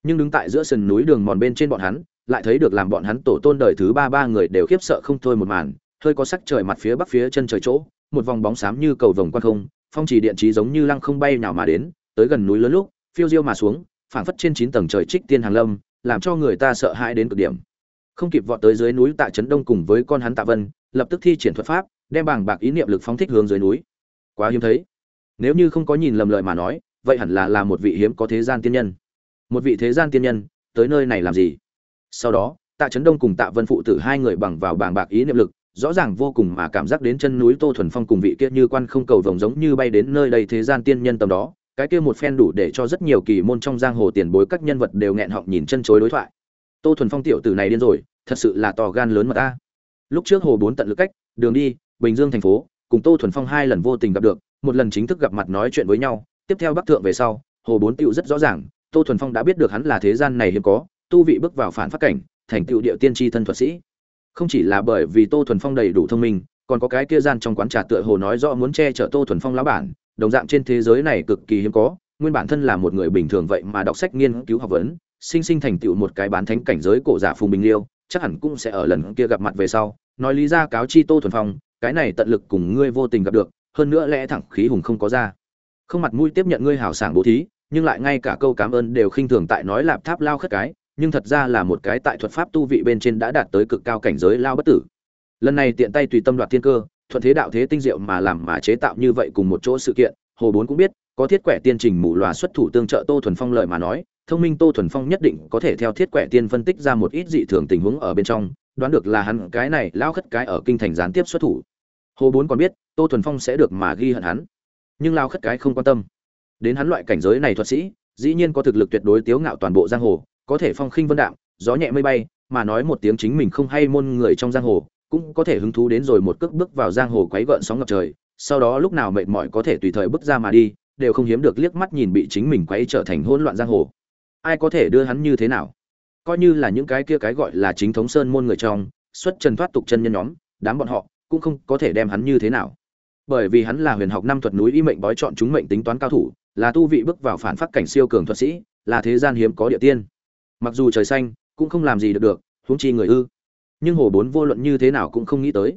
Nhưng đứng tại giữa sườn núi đường mòn bên trên bọn hắn, lại thấy được làm bọn hắn tổ tôn đời thứ ba ba người đều khiếp sợ không thôi một màn, hơi có sắc trời mặt phía bắc phía chân trời chỗ, một vòng bóng xám như cầu vồng quan không, phong trì điện trí giống như lăng không bay nào mà đến, tới gần núi lớn lúc, phiêu diêu mà xuống, phảng phất trên chín tầng trời trích tiên hàng lâm làm cho người ta sợ hãi đến cực điểm. Không kịp vọt tới dưới núi tạ trấn đông cùng với con hắn tạ vân, lập tức thi triển thuật pháp, đem bảng bạc ý niệm lực phóng thích hướng dưới núi. Quá hiếm thấy. Nếu như không có nhìn lầm lời mà nói, vậy hẳn là là một vị hiếm có thế gian tiên nhân. Một vị thế gian tiên nhân, tới nơi này làm gì? Sau đó, tạ trấn đông cùng tạ vân phụ tử hai người bằng vào bảng bạc ý niệm lực, rõ ràng vô cùng mà cảm giác đến chân núi tô thuần phong cùng vị kia như quan không cầu vồng giống như bay đến nơi đây thế gian tiên nhân tầm đó cái kia một phen đủ để cho rất nhiều kỳ môn trong giang hồ tiền bối các nhân vật đều nghẹn họng nhìn chân chối đối thoại. Tô thuần phong tiểu tử này điên rồi, thật sự là to gan lớn mà ta. Lúc trước hồ bốn tận lực cách, đường đi, bình dương thành phố, cùng tô thuần phong hai lần vô tình gặp được, một lần chính thức gặp mặt nói chuyện với nhau, tiếp theo bắc thượng về sau, hồ bốn tựu rất rõ ràng, tô thuần phong đã biết được hắn là thế gian này hiếm có, tu vị bước vào phản phát cảnh, thành tựu địa tiên tri thân thuật sĩ. Không chỉ là bởi vì tô thuần phong đầy đủ thông minh, còn có cái kia gian trong quán trà tựa hồ nói rõ muốn che chở tô thuần phong lão bản đồng dạng trên thế giới này cực kỳ hiếm có, nguyên bản thân là một người bình thường vậy mà đọc sách nghiên cứu học vấn, sinh sinh thành tựu một cái bán thánh cảnh giới cổ giả phùng bình liêu, chắc hẳn cũng sẽ ở lần kia gặp mặt về sau, nói lý ra cáo chi tô thuần phong, cái này tận lực cùng ngươi vô tình gặp được, hơn nữa lẽ thẳng khí hùng không có ra. Không mặt mũi tiếp nhận ngươi hảo sảng bố thí, nhưng lại ngay cả câu cảm ơn đều khinh thường tại nói lạp tháp lao khất cái, nhưng thật ra là một cái tại thuật pháp tu vị bên trên đã đạt tới cực cao cảnh giới lao bất tử. Lần này tiện tay tùy tâm đoạt thiên cơ thuận thế đạo thế tinh diệu mà làm mà chế tạo như vậy cùng một chỗ sự kiện, hồ bốn cũng biết, có thiết quẻ tiên trình mù loà xuất thủ tương trợ tô thuần phong lợi mà nói, thông minh tô thuần phong nhất định có thể theo thiết quẻ tiên phân tích ra một ít dị thường tình huống ở bên trong, đoán được là hắn cái này lao khất cái ở kinh thành gián tiếp xuất thủ. Hồ bốn còn biết, tô thuần phong sẽ được mà ghi hận hắn, nhưng lao khất cái không quan tâm. Đến hắn loại cảnh giới này thuật sĩ, dĩ nhiên có thực lực tuyệt đối tiếu ngạo toàn bộ giang hồ, có thể phong khinh vân đạm, gió nhẹ mây bay, mà nói một tiếng chính mình không hay môn người trong giang hồ cũng có thể hứng thú đến rồi một cước bước vào giang hồ quấy gợn sóng ngập trời, sau đó lúc nào mệt mỏi có thể tùy thời bước ra mà đi, đều không hiếm được liếc mắt nhìn bị chính mình quấy trở thành hỗn loạn giang hồ. Ai có thể đưa hắn như thế nào? Coi như là những cái kia cái gọi là chính thống sơn môn người trong, xuất trần thoát tục chân nhân nhóm, đám bọn họ cũng không có thể đem hắn như thế nào. Bởi vì hắn là huyền học năm thuật núi y mệnh bói chọn chúng mệnh tính toán cao thủ, là tu vị bước vào phản phát cảnh siêu cường thuật sĩ, là thế gian hiếm có địa tiên. Mặc dù trời xanh, cũng không làm gì được được, huống chi người ư nhưng hồ bốn vô luận như thế nào cũng không nghĩ tới.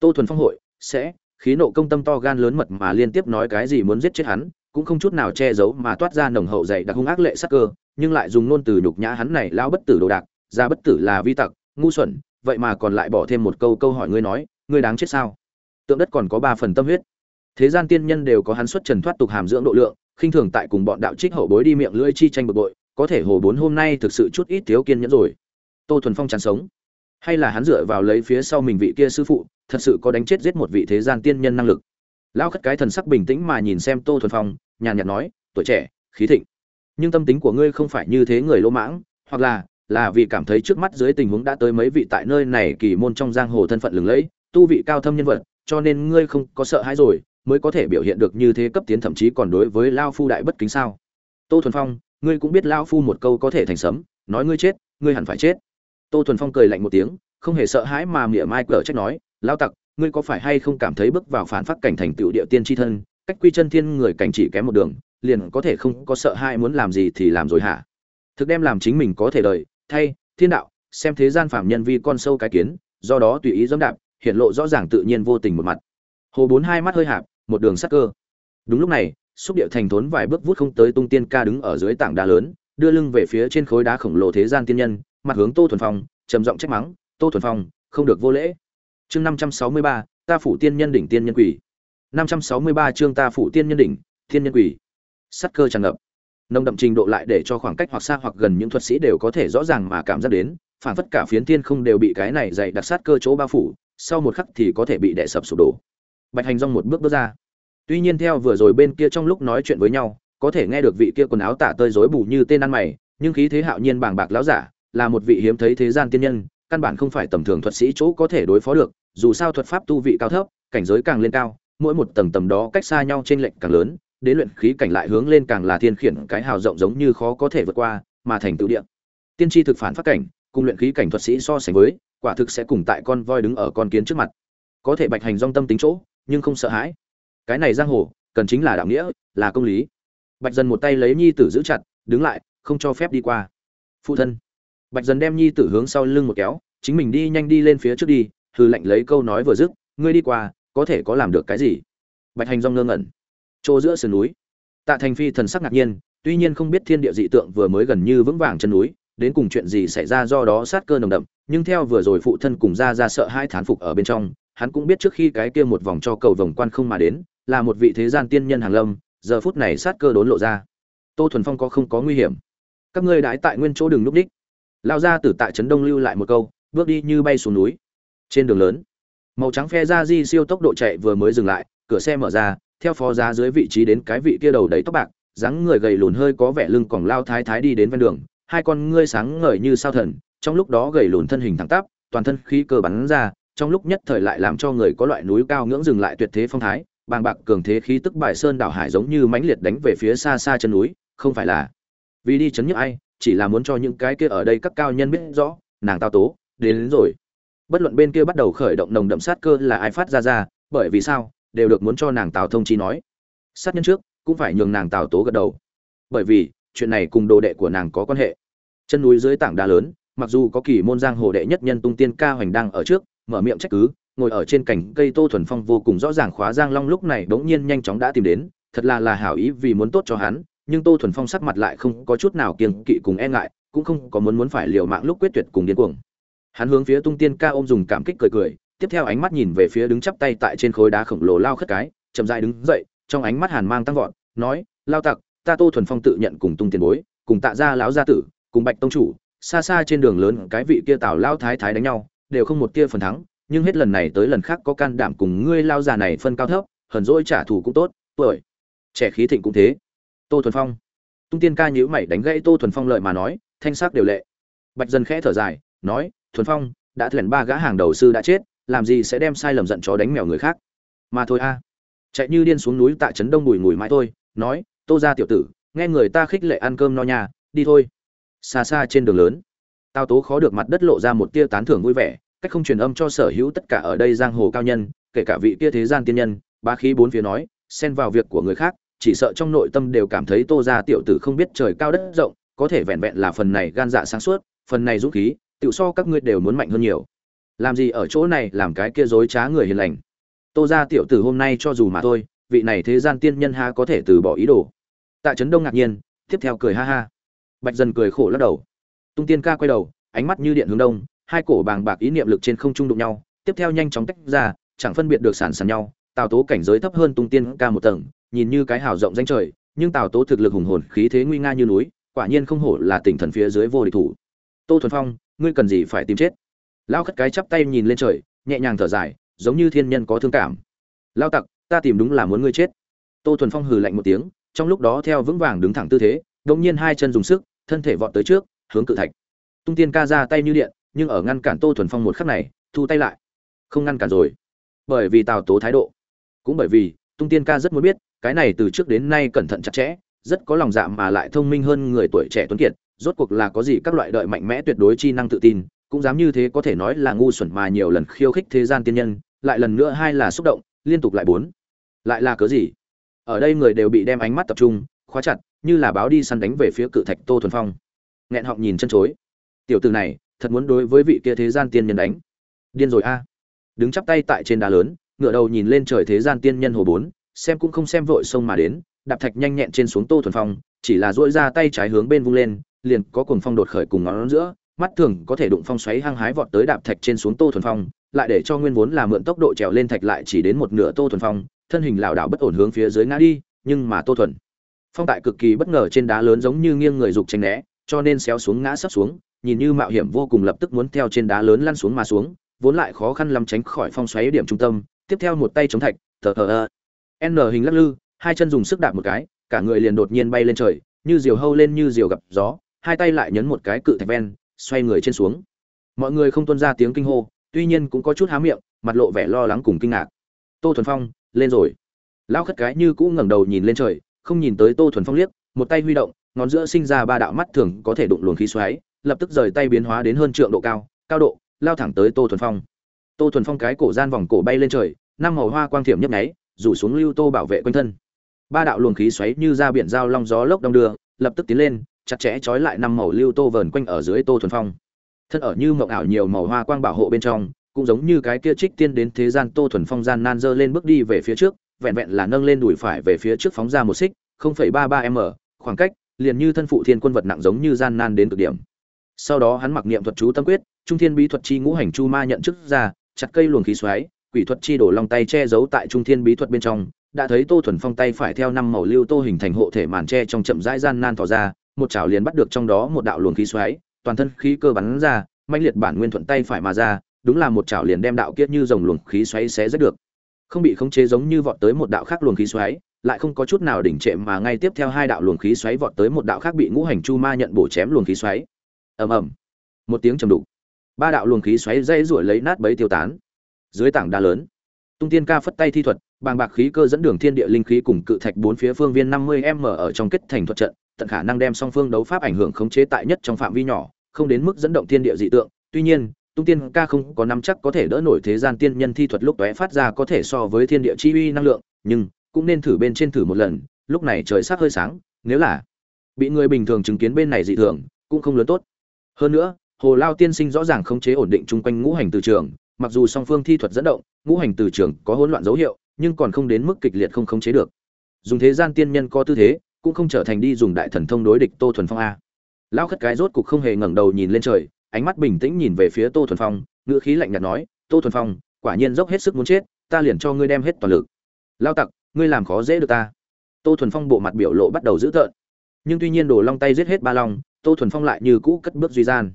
Tô thuần phong hội sẽ, khí nộ công tâm to gan lớn mật mà liên tiếp nói cái gì muốn giết chết hắn, cũng không chút nào che giấu mà toát ra nồng hậu dày đặc hung ác lệ sắc cơ, nhưng lại dùng ngôn từ nhục nhã hắn này lao bất tử đồ đạc, ra bất tử là vi tặc, ngu xuẩn, vậy mà còn lại bỏ thêm một câu câu hỏi ngươi nói, ngươi đáng chết sao? Tượng đất còn có ba phần tâm huyết. Thế gian tiên nhân đều có hắn xuất trần thoát tục hàm dưỡng độ lượng, khinh thường tại cùng bọn đạo trích hậu bối đi miệng lưỡi chi tranh bực bội, có thể hồ bốn hôm nay thực sự chút ít thiếu kiên nhẫn rồi. Tô thuần phong chán sống hay là hắn dựa vào lấy phía sau mình vị kia sư phụ, thật sự có đánh chết giết một vị thế gian tiên nhân năng lực. Lao khất cái thần sắc bình tĩnh mà nhìn xem tô thuần phong, nhàn nhạt nói, tuổi trẻ, khí thịnh. Nhưng tâm tính của ngươi không phải như thế người lỗ mãng, hoặc là là vì cảm thấy trước mắt dưới tình huống đã tới mấy vị tại nơi này kỳ môn trong giang hồ thân phận lừng lẫy, tu vị cao thâm nhân vật, cho nên ngươi không có sợ hãi rồi, mới có thể biểu hiện được như thế cấp tiến thậm chí còn đối với lao phu đại bất kính sao? Tô thuần phong, ngươi cũng biết lao phu một câu có thể thành sấm, nói ngươi chết, ngươi hẳn phải chết tô thuần phong cười lạnh một tiếng, không hề sợ hãi mà mỉa mai cờ trách nói lao tặc, ngươi có phải hay không cảm thấy bước vào phản phát cảnh thành tựu địa tiên tri thân, cách quy chân thiên người cảnh chỉ kém một đường, liền có thể không có sợ hãi muốn làm gì thì làm rồi hả? Thực đem làm chính mình có thể đời, thay, thiên đạo, xem thế gian phạm nhân vi con sâu cái kiến, do đó tùy ý dẫm đạp, hiện lộ rõ ràng tự nhiên vô tình một mặt. Hồ bốn hai mắt hơi hạp, một đường sắc cơ. Đúng lúc này, xúc điệu thành thốn vài bước vút không tới tung tiên ca đứng ở dưới tảng đá lớn, đưa lưng về phía trên khối đá khổng lồ thế gian tiên nhân mặt hướng tô thuần phong, trầm giọng trách mắng, tô thuần phong, không được vô lễ. Chương năm trăm sáu mươi ba, ta phủ tiên nhân đỉnh tiên nhân quỷ. năm trăm sáu mươi ba chương ta phủ tiên nhân đỉnh thiên nhân quỷ. Sắt cơ tràn ngập. Nông đậm trình độ lại để cho khoảng cách hoặc xa hoặc gần những thuật sĩ đều có thể rõ ràng mà cảm giác đến, phản phất cả phiến tiên không đều bị cái này dày đặc sát cơ chỗ bao phủ, sau một khắc thì có thể bị đè sập sụp đổ. Bạch hành Dung một bước bước ra. Tuy nhiên theo vừa rồi bên kia trong lúc nói chuyện với nhau, có thể nghe được vị kia quần áo tả tơi rối bù như tên ăn mày, nhưng khí thế hạo nhiên bàng bạc lão giả là một vị hiếm thấy thế gian tiên nhân, căn bản không phải tầm thường thuật sĩ chỗ có thể đối phó được, dù sao thuật pháp tu vị cao thấp, cảnh giới càng lên cao, mỗi một tầng tầm đó cách xa nhau trên lệnh càng lớn, đến luyện khí cảnh lại hướng lên càng là thiên khiển, cái hào rộng giống như khó có thể vượt qua, mà thành tựu địa. Tiên tri thực phản phát cảnh, cùng luyện khí cảnh thuật sĩ so sánh với, quả thực sẽ cùng tại con voi đứng ở con kiến trước mặt. Có thể bạch hành dong tâm tính chỗ, nhưng không sợ hãi. Cái này giang hồ, cần chính là đạo nghĩa, là công lý. Bạch Dân một tay lấy nhi tử giữ chặt, đứng lại, không cho phép đi qua. Phụ thân bạch dần đem nhi tử hướng sau lưng một kéo, chính mình đi nhanh đi lên phía trước đi hư lệnh lấy câu nói vừa dứt, ngươi đi qua, có thể có làm được cái gì? Bạch hành rong ngơ ngẩn. Chỗ giữa sườn núi. Tạ thành phi thần sắc ngạc nhiên, tuy nhiên không biết thiên địa dị tượng vừa mới gần như vững vàng chân núi, đến cùng chuyện gì xảy ra do đó sát cơ nồng đậm, nhưng theo vừa rồi phụ thân cùng ra ra sợ hai thán phục ở bên trong, hắn cũng biết trước khi cái kia một vòng cho cầu vòng quan không mà đến, là một vị thế gian tiên nhân hàng lâm, giờ phút này sát cơ đốn lộ ra. Tô thuần phong có không có nguy hiểm? Các ngươi đãi tại nguyên chỗ đừng núp đích lao ra từ tại trấn đông lưu lại một câu, bước đi như bay xuống núi. Trên đường lớn, màu trắng phe ra di siêu tốc độ chạy vừa mới dừng lại, cửa xe mở ra, theo phó giá dưới vị trí đến cái vị kia đầu đầy tóc bạc, dáng người gầy lùn hơi có vẻ lưng còng lao thái thái đi đến ven đường, hai con ngươi sáng ngời như sao thần, trong lúc đó gầy lùn thân hình thẳng tắp, toàn thân khí cơ bắn ra, trong lúc nhất thời lại làm cho người có loại núi cao ngưỡng dừng lại tuyệt thế phong thái, bàng bạc cường thế khí tức bài sơn đảo hải giống như mãnh liệt đánh về phía xa xa chân núi, không phải là vì đi chấn nhức ai chỉ là muốn cho những cái kia ở đây các cao nhân biết rõ nàng tao tố đến, đến rồi. Bất luận bên kia bắt đầu khởi động nồng đậm sát cơ là ai phát ra ra bởi vì sao đều được muốn cho nàng tào thông chi nói. Sát nhân trước cũng phải nhường nàng tào tố gật đầu. Bởi vì chuyện này cùng đồ đệ của nàng có quan hệ. Chân núi dưới tảng đá lớn mặc dù có kỳ môn giang hồ đệ nhất nhân tung tiên ca hoành đang ở trước mở miệng trách cứ ngồi ở trên cành cây tô thuần phong vô cùng rõ ràng khóa giang long lúc này bỗng nhiên nhanh chóng đã tìm đến thật là là hảo ý vì muốn tốt cho hắn nhưng tô thuần phong sắc mặt lại không có chút nào kiêng kỵ cùng e ngại, cũng không có muốn muốn phải liều mạng lúc quyết tuyệt cùng điên cuồng. Hắn hướng phía tung tiên ca ôm dùng cảm kích cười cười, tiếp theo ánh mắt nhìn về phía đứng chắp tay tại trên khối đá khổng lồ lao khất cái, chậm dại đứng dậy, trong ánh mắt hàn mang tăng vọt, nói, lao tặc, ta tô thuần phong tự nhận cùng tung tiền bối, cùng tạ gia lão gia tử, cùng bạch tông chủ, xa xa trên đường lớn cái vị kia tào lao thái thái đánh nhau, đều không một tia phần thắng, nhưng hết lần này tới lần khác có can đảm cùng ngươi lao già này phân cao thấp, hờn dỗi trả thù cũng tốt, tuổi, trẻ khí thịnh cũng thế tô thuần phong. Tung tiên ca nhữ mày đánh gãy tô thuần phong lợi mà nói, thanh sắc đều lệ. Bạch dân khẽ thở dài, nói, thuần phong, đã thuyền ba gã hàng đầu sư đã chết, làm gì sẽ đem sai lầm giận chó đánh mèo người khác? Mà thôi a. Chạy như điên xuống núi tại trấn đông bùi ngùi mãi thôi, nói, tô ra tiểu tử, nghe người ta khích lệ ăn cơm no nhà đi thôi. Xa xa trên đường lớn tao tố khó được mặt đất lộ ra một tia tán thưởng vui vẻ, cách không truyền âm cho sở hữu tất cả ở đây giang hồ cao nhân, kể cả vị kia thế gian tiên nhân ba khí bốn phía nói, xen vào việc của người khác chỉ sợ trong nội tâm đều cảm thấy tô ra tiểu tử không biết trời cao đất rộng, có thể vẹn vẹn là phần này gan dạ sáng suốt, phần này dũng khí tự so các ngươi đều muốn mạnh hơn nhiều. Làm gì ở chỗ này, làm cái kia dối trá người hiền lành. Tô ra tiểu tử hôm nay cho dù mà thôi, vị này thế gian tiên nhân ha có thể từ bỏ ý đồ. Tạ trấn đông ngạc nhiên, tiếp theo cười ha ha. Bạch dần cười khổ lắc đầu. Tung tiên ca quay đầu, ánh mắt như điện hướng đông, hai cổ bàng bạc ý niệm lực trên không trung đụng nhau, tiếp theo nhanh chóng tách ra, chẳng phân biệt được sản sản nhau, tào tố cảnh giới thấp hơn tung tiên ca một tầng nhìn như cái hào rộng danh trời, nhưng tào tố thực lực hùng hồn, khí thế nguy nga như núi, quả nhiên không hổ là tỉnh thần phía dưới vô địch thủ. Tô thuần phong, ngươi cần gì phải tìm chết? Lao khất cái chắp tay nhìn lên trời, nhẹ nhàng thở dài, giống như thiên nhân có thương cảm. Lao tặc, ta tìm đúng là muốn ngươi chết. Tô thuần phong hừ lạnh một tiếng, trong lúc đó theo vững vàng đứng thẳng tư thế, đột nhiên hai chân dùng sức, thân thể vọt tới trước, hướng cự thạch. Tung tiên ca ra tay như điện, nhưng ở ngăn cản tô thuần phong một khắc này, thu tay lại. Không ngăn cản rồi. Bởi vì tào tố thái độ. Cũng bởi vì tung tiên ca rất muốn biết, cái này từ trước đến nay cẩn thận chặt chẽ, rất có lòng dạ mà lại thông minh hơn người tuổi trẻ tuấn kiệt, rốt cuộc là có gì các loại đợi mạnh mẽ tuyệt đối chi năng tự tin, cũng dám như thế có thể nói là ngu xuẩn mà nhiều lần khiêu khích thế gian tiên nhân, lại lần nữa hai là xúc động, liên tục lại bốn. Lại là cớ gì? Ở đây người đều bị đem ánh mắt tập trung, khóa chặt, như là báo đi săn đánh về phía cự thạch tô thuần phong. Nghẹn họng nhìn chân chối. Tiểu từ này, thật muốn đối với vị kia thế gian tiên nhân đánh. Điên rồi a. Đứng chắp tay tại trên đá lớn ngựa đầu nhìn lên trời thế gian tiên nhân hồ bốn, xem cũng không xem vội sông mà đến, đạp thạch nhanh nhẹn trên xuống tô thuần phong, chỉ là dỗi ra tay trái hướng bên vung lên, liền có cuồng phong đột khởi cùng ngón giữa, mắt thường có thể đụng phong xoáy hăng hái vọt tới đạp thạch trên xuống tô thuần phong, lại để cho nguyên vốn là mượn tốc độ trèo lên thạch lại chỉ đến một nửa tô thuần phong, thân hình lảo đảo bất ổn hướng phía dưới ngã đi, nhưng mà tô thuần phong tại cực kỳ bất ngờ trên đá lớn giống như nghiêng người dục tránh né, cho nên xéo xuống ngã sắp xuống, nhìn như mạo hiểm vô cùng lập tức muốn theo trên đá lớn lăn xuống mà xuống, vốn lại khó khăn lắm tránh khỏi phong xoáy điểm trung tâm tiếp theo một tay chống thạch tờ tờ n hình lắc lư, hai chân dùng sức đạp một cái, cả người liền đột nhiên bay lên trời, như diều hâu lên như diều gặp gió, hai tay lại nhấn một cái cự thạch ven, xoay người trên xuống. Mọi người không tuân ra tiếng kinh hô, tuy nhiên cũng có chút há miệng, mặt lộ vẻ lo lắng cùng kinh ngạc. Tô thuần phong, lên rồi. Lão khất cái như cũ ngẩng đầu nhìn lên trời, không nhìn tới tô thuần phong liếc, một tay huy động, ngón giữa sinh ra ba đạo mắt thường có thể đụng luồng khí xoáy, lập tức rời tay biến hóa đến hơn trượng độ cao cao độ, lao thẳng tới tô thuần phong tô thuần phong cái cổ gian vòng cổ bay lên trời năm màu hoa quang thiểm nhấp nháy rủ xuống lưu tô bảo vệ quanh thân. Ba đạo luồng khí xoáy như ra biển giao long gió lốc đông đưa lập tức tiến lên chặt chẽ trói lại năm màu lưu tô vờn quanh ở dưới tô thuần phong. Thân ở như mộng ảo nhiều màu hoa quang bảo hộ bên trong cũng giống như cái kia trích tiên đến thế gian tô thuần phong gian nan dơ lên bước đi về phía trước vẹn vẹn là nâng lên đùi phải về phía trước phóng ra một xích 0,33 m khoảng cách liền như thân phụ thiên quân vật nặng giống như gian nan đến cực điểm. Sau đó hắn mặc niệm thuật chú tâm quyết trung thiên bí thuật chi ngũ hành chu ma nhận chức ra chặt cây luồng khí xoáy, quỷ thuật chi đổ lòng tay che giấu tại trung thiên bí thuật bên trong, đã thấy tô thuần phong tay phải theo năm màu lưu tô hình thành hộ thể màn che trong chậm rãi gian nan tỏ ra, một chảo liền bắt được trong đó một đạo luồng khí xoáy, toàn thân khí cơ bắn ra, mãnh liệt bản nguyên thuận tay phải mà ra, đúng là một chảo liền đem đạo kiết như dòng luồng khí xoáy xé rách được. Không bị khống chế giống như vọt tới một đạo khác luồng khí xoáy, lại không có chút nào đỉnh trệ mà ngay tiếp theo hai đạo luồng khí xoáy vọt tới một đạo khác bị ngũ hành chu ma nhận bổ chém luồng khí xoáy. Ầm ầm. Một tiếng trầm đục ba đạo luồng khí xoáy dây ruổi lấy nát bấy tiêu tán. Dưới tảng đá lớn, tung tiên ca phất tay thi thuật, bàng bạc khí cơ dẫn đường thiên địa linh khí cùng cự thạch bốn phía phương viên năm mươi m ở trong kết thành thuật trận, tận khả năng đem song phương đấu pháp ảnh hưởng khống chế tại nhất trong phạm vi nhỏ, không đến mức dẫn động thiên địa dị tượng. Tuy nhiên, tung tiên ca không có nắm chắc có thể đỡ nổi thế gian tiên nhân thi thuật lúc tóe phát ra có thể so với thiên địa chi uy năng lượng, nhưng cũng nên thử bên trên thử một lần, lúc này trời sắc hơi sáng, nếu là bị người bình thường chứng kiến bên này dị thường, cũng không lớn tốt. Hơn nữa hồ lao tiên sinh rõ ràng khống chế ổn định chung quanh ngũ hành từ trường, mặc dù song phương thi thuật dẫn động, ngũ hành từ trường có hỗn loạn dấu hiệu, nhưng còn không đến mức kịch liệt không khống chế được. Dùng thế gian tiên nhân có tư thế, cũng không trở thành đi dùng đại thần thông đối địch tô thuần phong a. Lao khất cái rốt cục không hề ngẩng đầu nhìn lên trời, ánh mắt bình tĩnh nhìn về phía tô thuần phong, ngữ khí lạnh nhạt nói, tô thuần phong, quả nhiên dốc hết sức muốn chết, ta liền cho ngươi đem hết toàn lực. Lao tặc, ngươi làm khó dễ được ta. Tô thuần phong bộ mặt biểu lộ bắt đầu dữ tợn. Nhưng tuy nhiên đổ long tay giết hết ba long, tô thuần phong lại như cũ cất bước duy gian.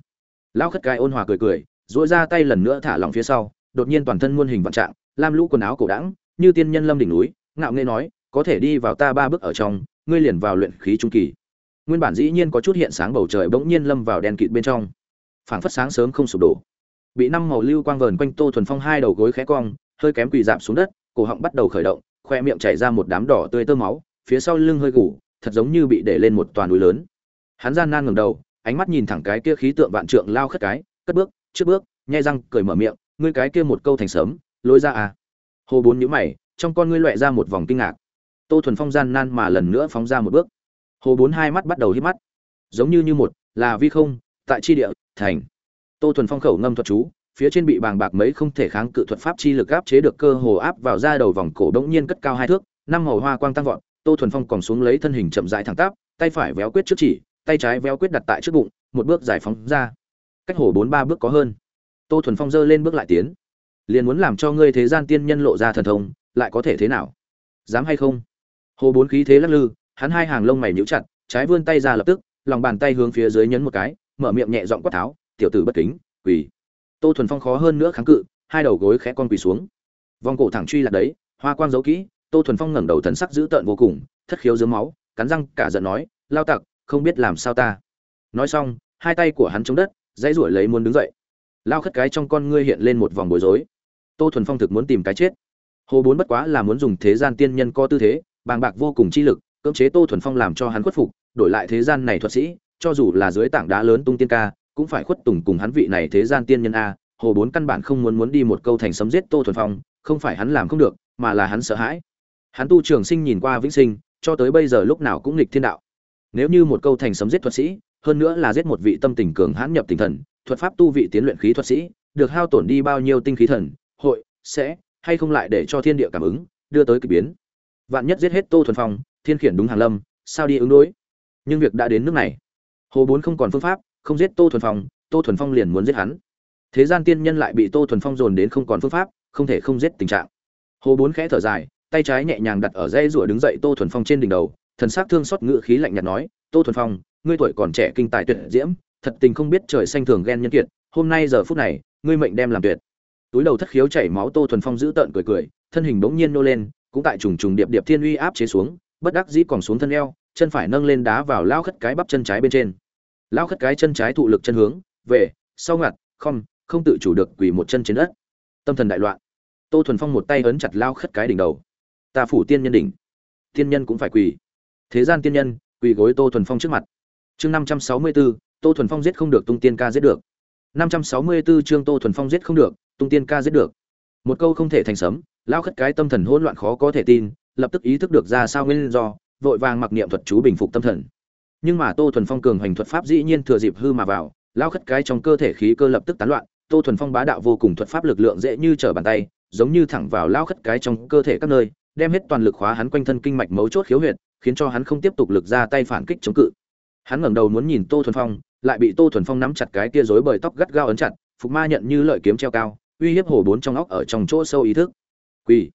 Lão khất cái ôn hòa cười cười dỗi ra tay lần nữa thả lòng phía sau, đột nhiên toàn thân muôn hình vạn trạng, lam lũ quần áo cổ đẳng, như tiên nhân lâm đỉnh núi, ngạo nghê nói, có thể đi vào ta ba bước ở trong, ngươi liền vào luyện khí trung kỳ. Nguyên bản dĩ nhiên có chút hiện sáng bầu trời bỗng nhiên lâm vào đen kịt bên trong. Phảng phất sáng sớm không sụp đổ. Bị năm màu lưu quang vờn quanh tô thuần phong hai đầu gối khẽ cong, hơi kém quỳ dạp xuống đất, cổ họng bắt đầu khởi động, khoe miệng chảy ra một đám đỏ tươi tơ máu, phía sau lưng hơi gù, thật giống như bị để lên một toàn núi lớn. Hắn gian nan ngẩng đầu ánh mắt nhìn thẳng cái kia khí tượng vạn trượng lao khất cái, cất bước, trước bước, nhai răng, cười mở miệng, ngươi cái kia một câu thành sớm lối ra à? Hồ bốn nhíu mày, trong con ngươi loẹ ra một vòng kinh ngạc. Tô thuần phong gian nan mà lần nữa phóng ra một bước. Hồ bốn hai mắt bắt đầu hít mắt. Giống như như một, là vi không, tại chi địa, thành. Tô thuần phong khẩu ngâm thuật chú, phía trên bị bàng bạc mấy không thể kháng cự thuật pháp chi lực áp chế được cơ hồ áp vào ra đầu vòng cổ đống nhiên cất cao hai thước, năm màu hoa quang tăng vọt, tô thuần phong còn xuống lấy thân hình chậm rãi thẳng tắp, tay phải véo quyết trước chỉ tay trái véo quyết đặt tại trước bụng, một bước giải phóng ra. Cách hồ bốn ba bước có hơn. Tô thuần phong giơ lên bước lại tiến. Liền muốn làm cho ngươi thế gian tiên nhân lộ ra thần thông, lại có thể thế nào? Dám hay không? Hồ bốn khí thế lắc lư, hắn hai hàng lông mày nhíu chặt, trái vươn tay ra lập tức, lòng bàn tay hướng phía dưới nhấn một cái, mở miệng nhẹ giọng quát tháo, tiểu tử bất kính, quỳ. Tô thuần phong khó hơn nữa kháng cự, hai đầu gối khẽ con quỳ xuống. Vòng cổ thẳng truy là đấy, hoa quang giấu kỹ, tô thuần phong ngẩng đầu thần sắc dữ tợn vô cùng, thất khiếu dưới máu, cắn răng cả giận nói, lao tặc không biết làm sao ta. Nói xong, hai tay của hắn chống đất, dãy ruổi lấy muốn đứng dậy. Lao khất cái trong con ngươi hiện lên một vòng bối rối. Tô thuần phong thực muốn tìm cái chết. Hồ bốn bất quá là muốn dùng thế gian tiên nhân co tư thế, bàng bạc vô cùng chi lực, cưỡng chế tô thuần phong làm cho hắn khuất phục, đổi lại thế gian này thuật sĩ, cho dù là dưới tảng đá lớn tung tiên ca, cũng phải khuất tùng cùng hắn vị này thế gian tiên nhân a. Hồ bốn căn bản không muốn muốn đi một câu thành sấm giết tô thuần phong, không phải hắn làm không được, mà là hắn sợ hãi. Hắn tu trường sinh nhìn qua vĩnh sinh, cho tới bây giờ lúc nào cũng nghịch thiên đạo nếu như một câu thành sấm giết thuật sĩ, hơn nữa là giết một vị tâm tình cường hãn nhập tinh thần, thuật pháp tu vị tiến luyện khí thuật sĩ, được hao tổn đi bao nhiêu tinh khí thần, hội, sẽ, hay không lại để cho thiên địa cảm ứng, đưa tới kỳ biến. Vạn nhất giết hết tô thuần phong, thiên khiển đúng hàng lâm, sao đi ứng đối? Nhưng việc đã đến nước này. Hồ bốn không còn phương pháp, không giết tô thuần phong, tô thuần phong liền muốn giết hắn. Thế gian tiên nhân lại bị tô thuần phong dồn đến không còn phương pháp, không thể không giết tình trạng. Hồ bốn khẽ thở dài, tay trái nhẹ nhàng đặt ở dây rủa đứng dậy tô thuần phong trên đỉnh đầu thần sắc thương xót ngự khí lạnh nhạt nói, tô thuần phong, ngươi tuổi còn trẻ kinh tài tuyệt diễm, thật tình không biết trời xanh thường ghen nhân kiệt, hôm nay giờ phút này, ngươi mệnh đem làm tuyệt. Túi đầu thất khiếu chảy máu tô thuần phong giữ tợn cười cười, thân hình bỗng nhiên nô lên, cũng tại trùng trùng điệp điệp thiên uy áp chế xuống, bất đắc dĩ còn xuống thân eo, chân phải nâng lên đá vào lao khất cái bắp chân trái bên trên. Lao khất cái chân trái thụ lực chân hướng, về, sau ngặt không không tự chủ được quỳ một chân trên đất. Tâm thần đại loạn. Tô thuần phong một tay ấn chặt lao khất cái đỉnh đầu. Ta phủ tiên nhân đỉnh. Tiên nhân cũng phải quỳ thế gian tiên nhân, quỳ gối tô thuần phong trước mặt. Chương năm trăm sáu mươi bốn tô thuần phong giết không được tung tiên ca giết được. năm trăm sáu mươi bốn chương tô thuần phong giết không được, tung tiên ca giết được. Một câu không thể thành sấm, lao khất cái tâm thần hỗn loạn khó có thể tin, lập tức ý thức được ra sao nguyên do, vội vàng mặc niệm thuật chú bình phục tâm thần. Nhưng mà tô thuần phong cường hành thuật pháp dĩ nhiên thừa dịp hư mà vào, lao khất cái trong cơ thể khí cơ lập tức tán loạn, tô thuần phong bá đạo vô cùng thuật pháp lực lượng dễ như trở bàn tay, giống như thẳng vào lao khất cái trong cơ thể các nơi đem hết toàn lực khóa hắn quanh thân kinh mạch mấu chốt khiếu huyệt, khiến cho hắn không tiếp tục lực ra tay phản kích chống cự. Hắn ngẩng đầu muốn nhìn tô thuần phong, lại bị tô thuần phong nắm chặt cái tia rối bời tóc gắt gao ấn chặt, phục ma nhận như lợi kiếm treo cao, uy hiếp hồ bốn trong óc ở trong chỗ sâu ý thức. Quỳ.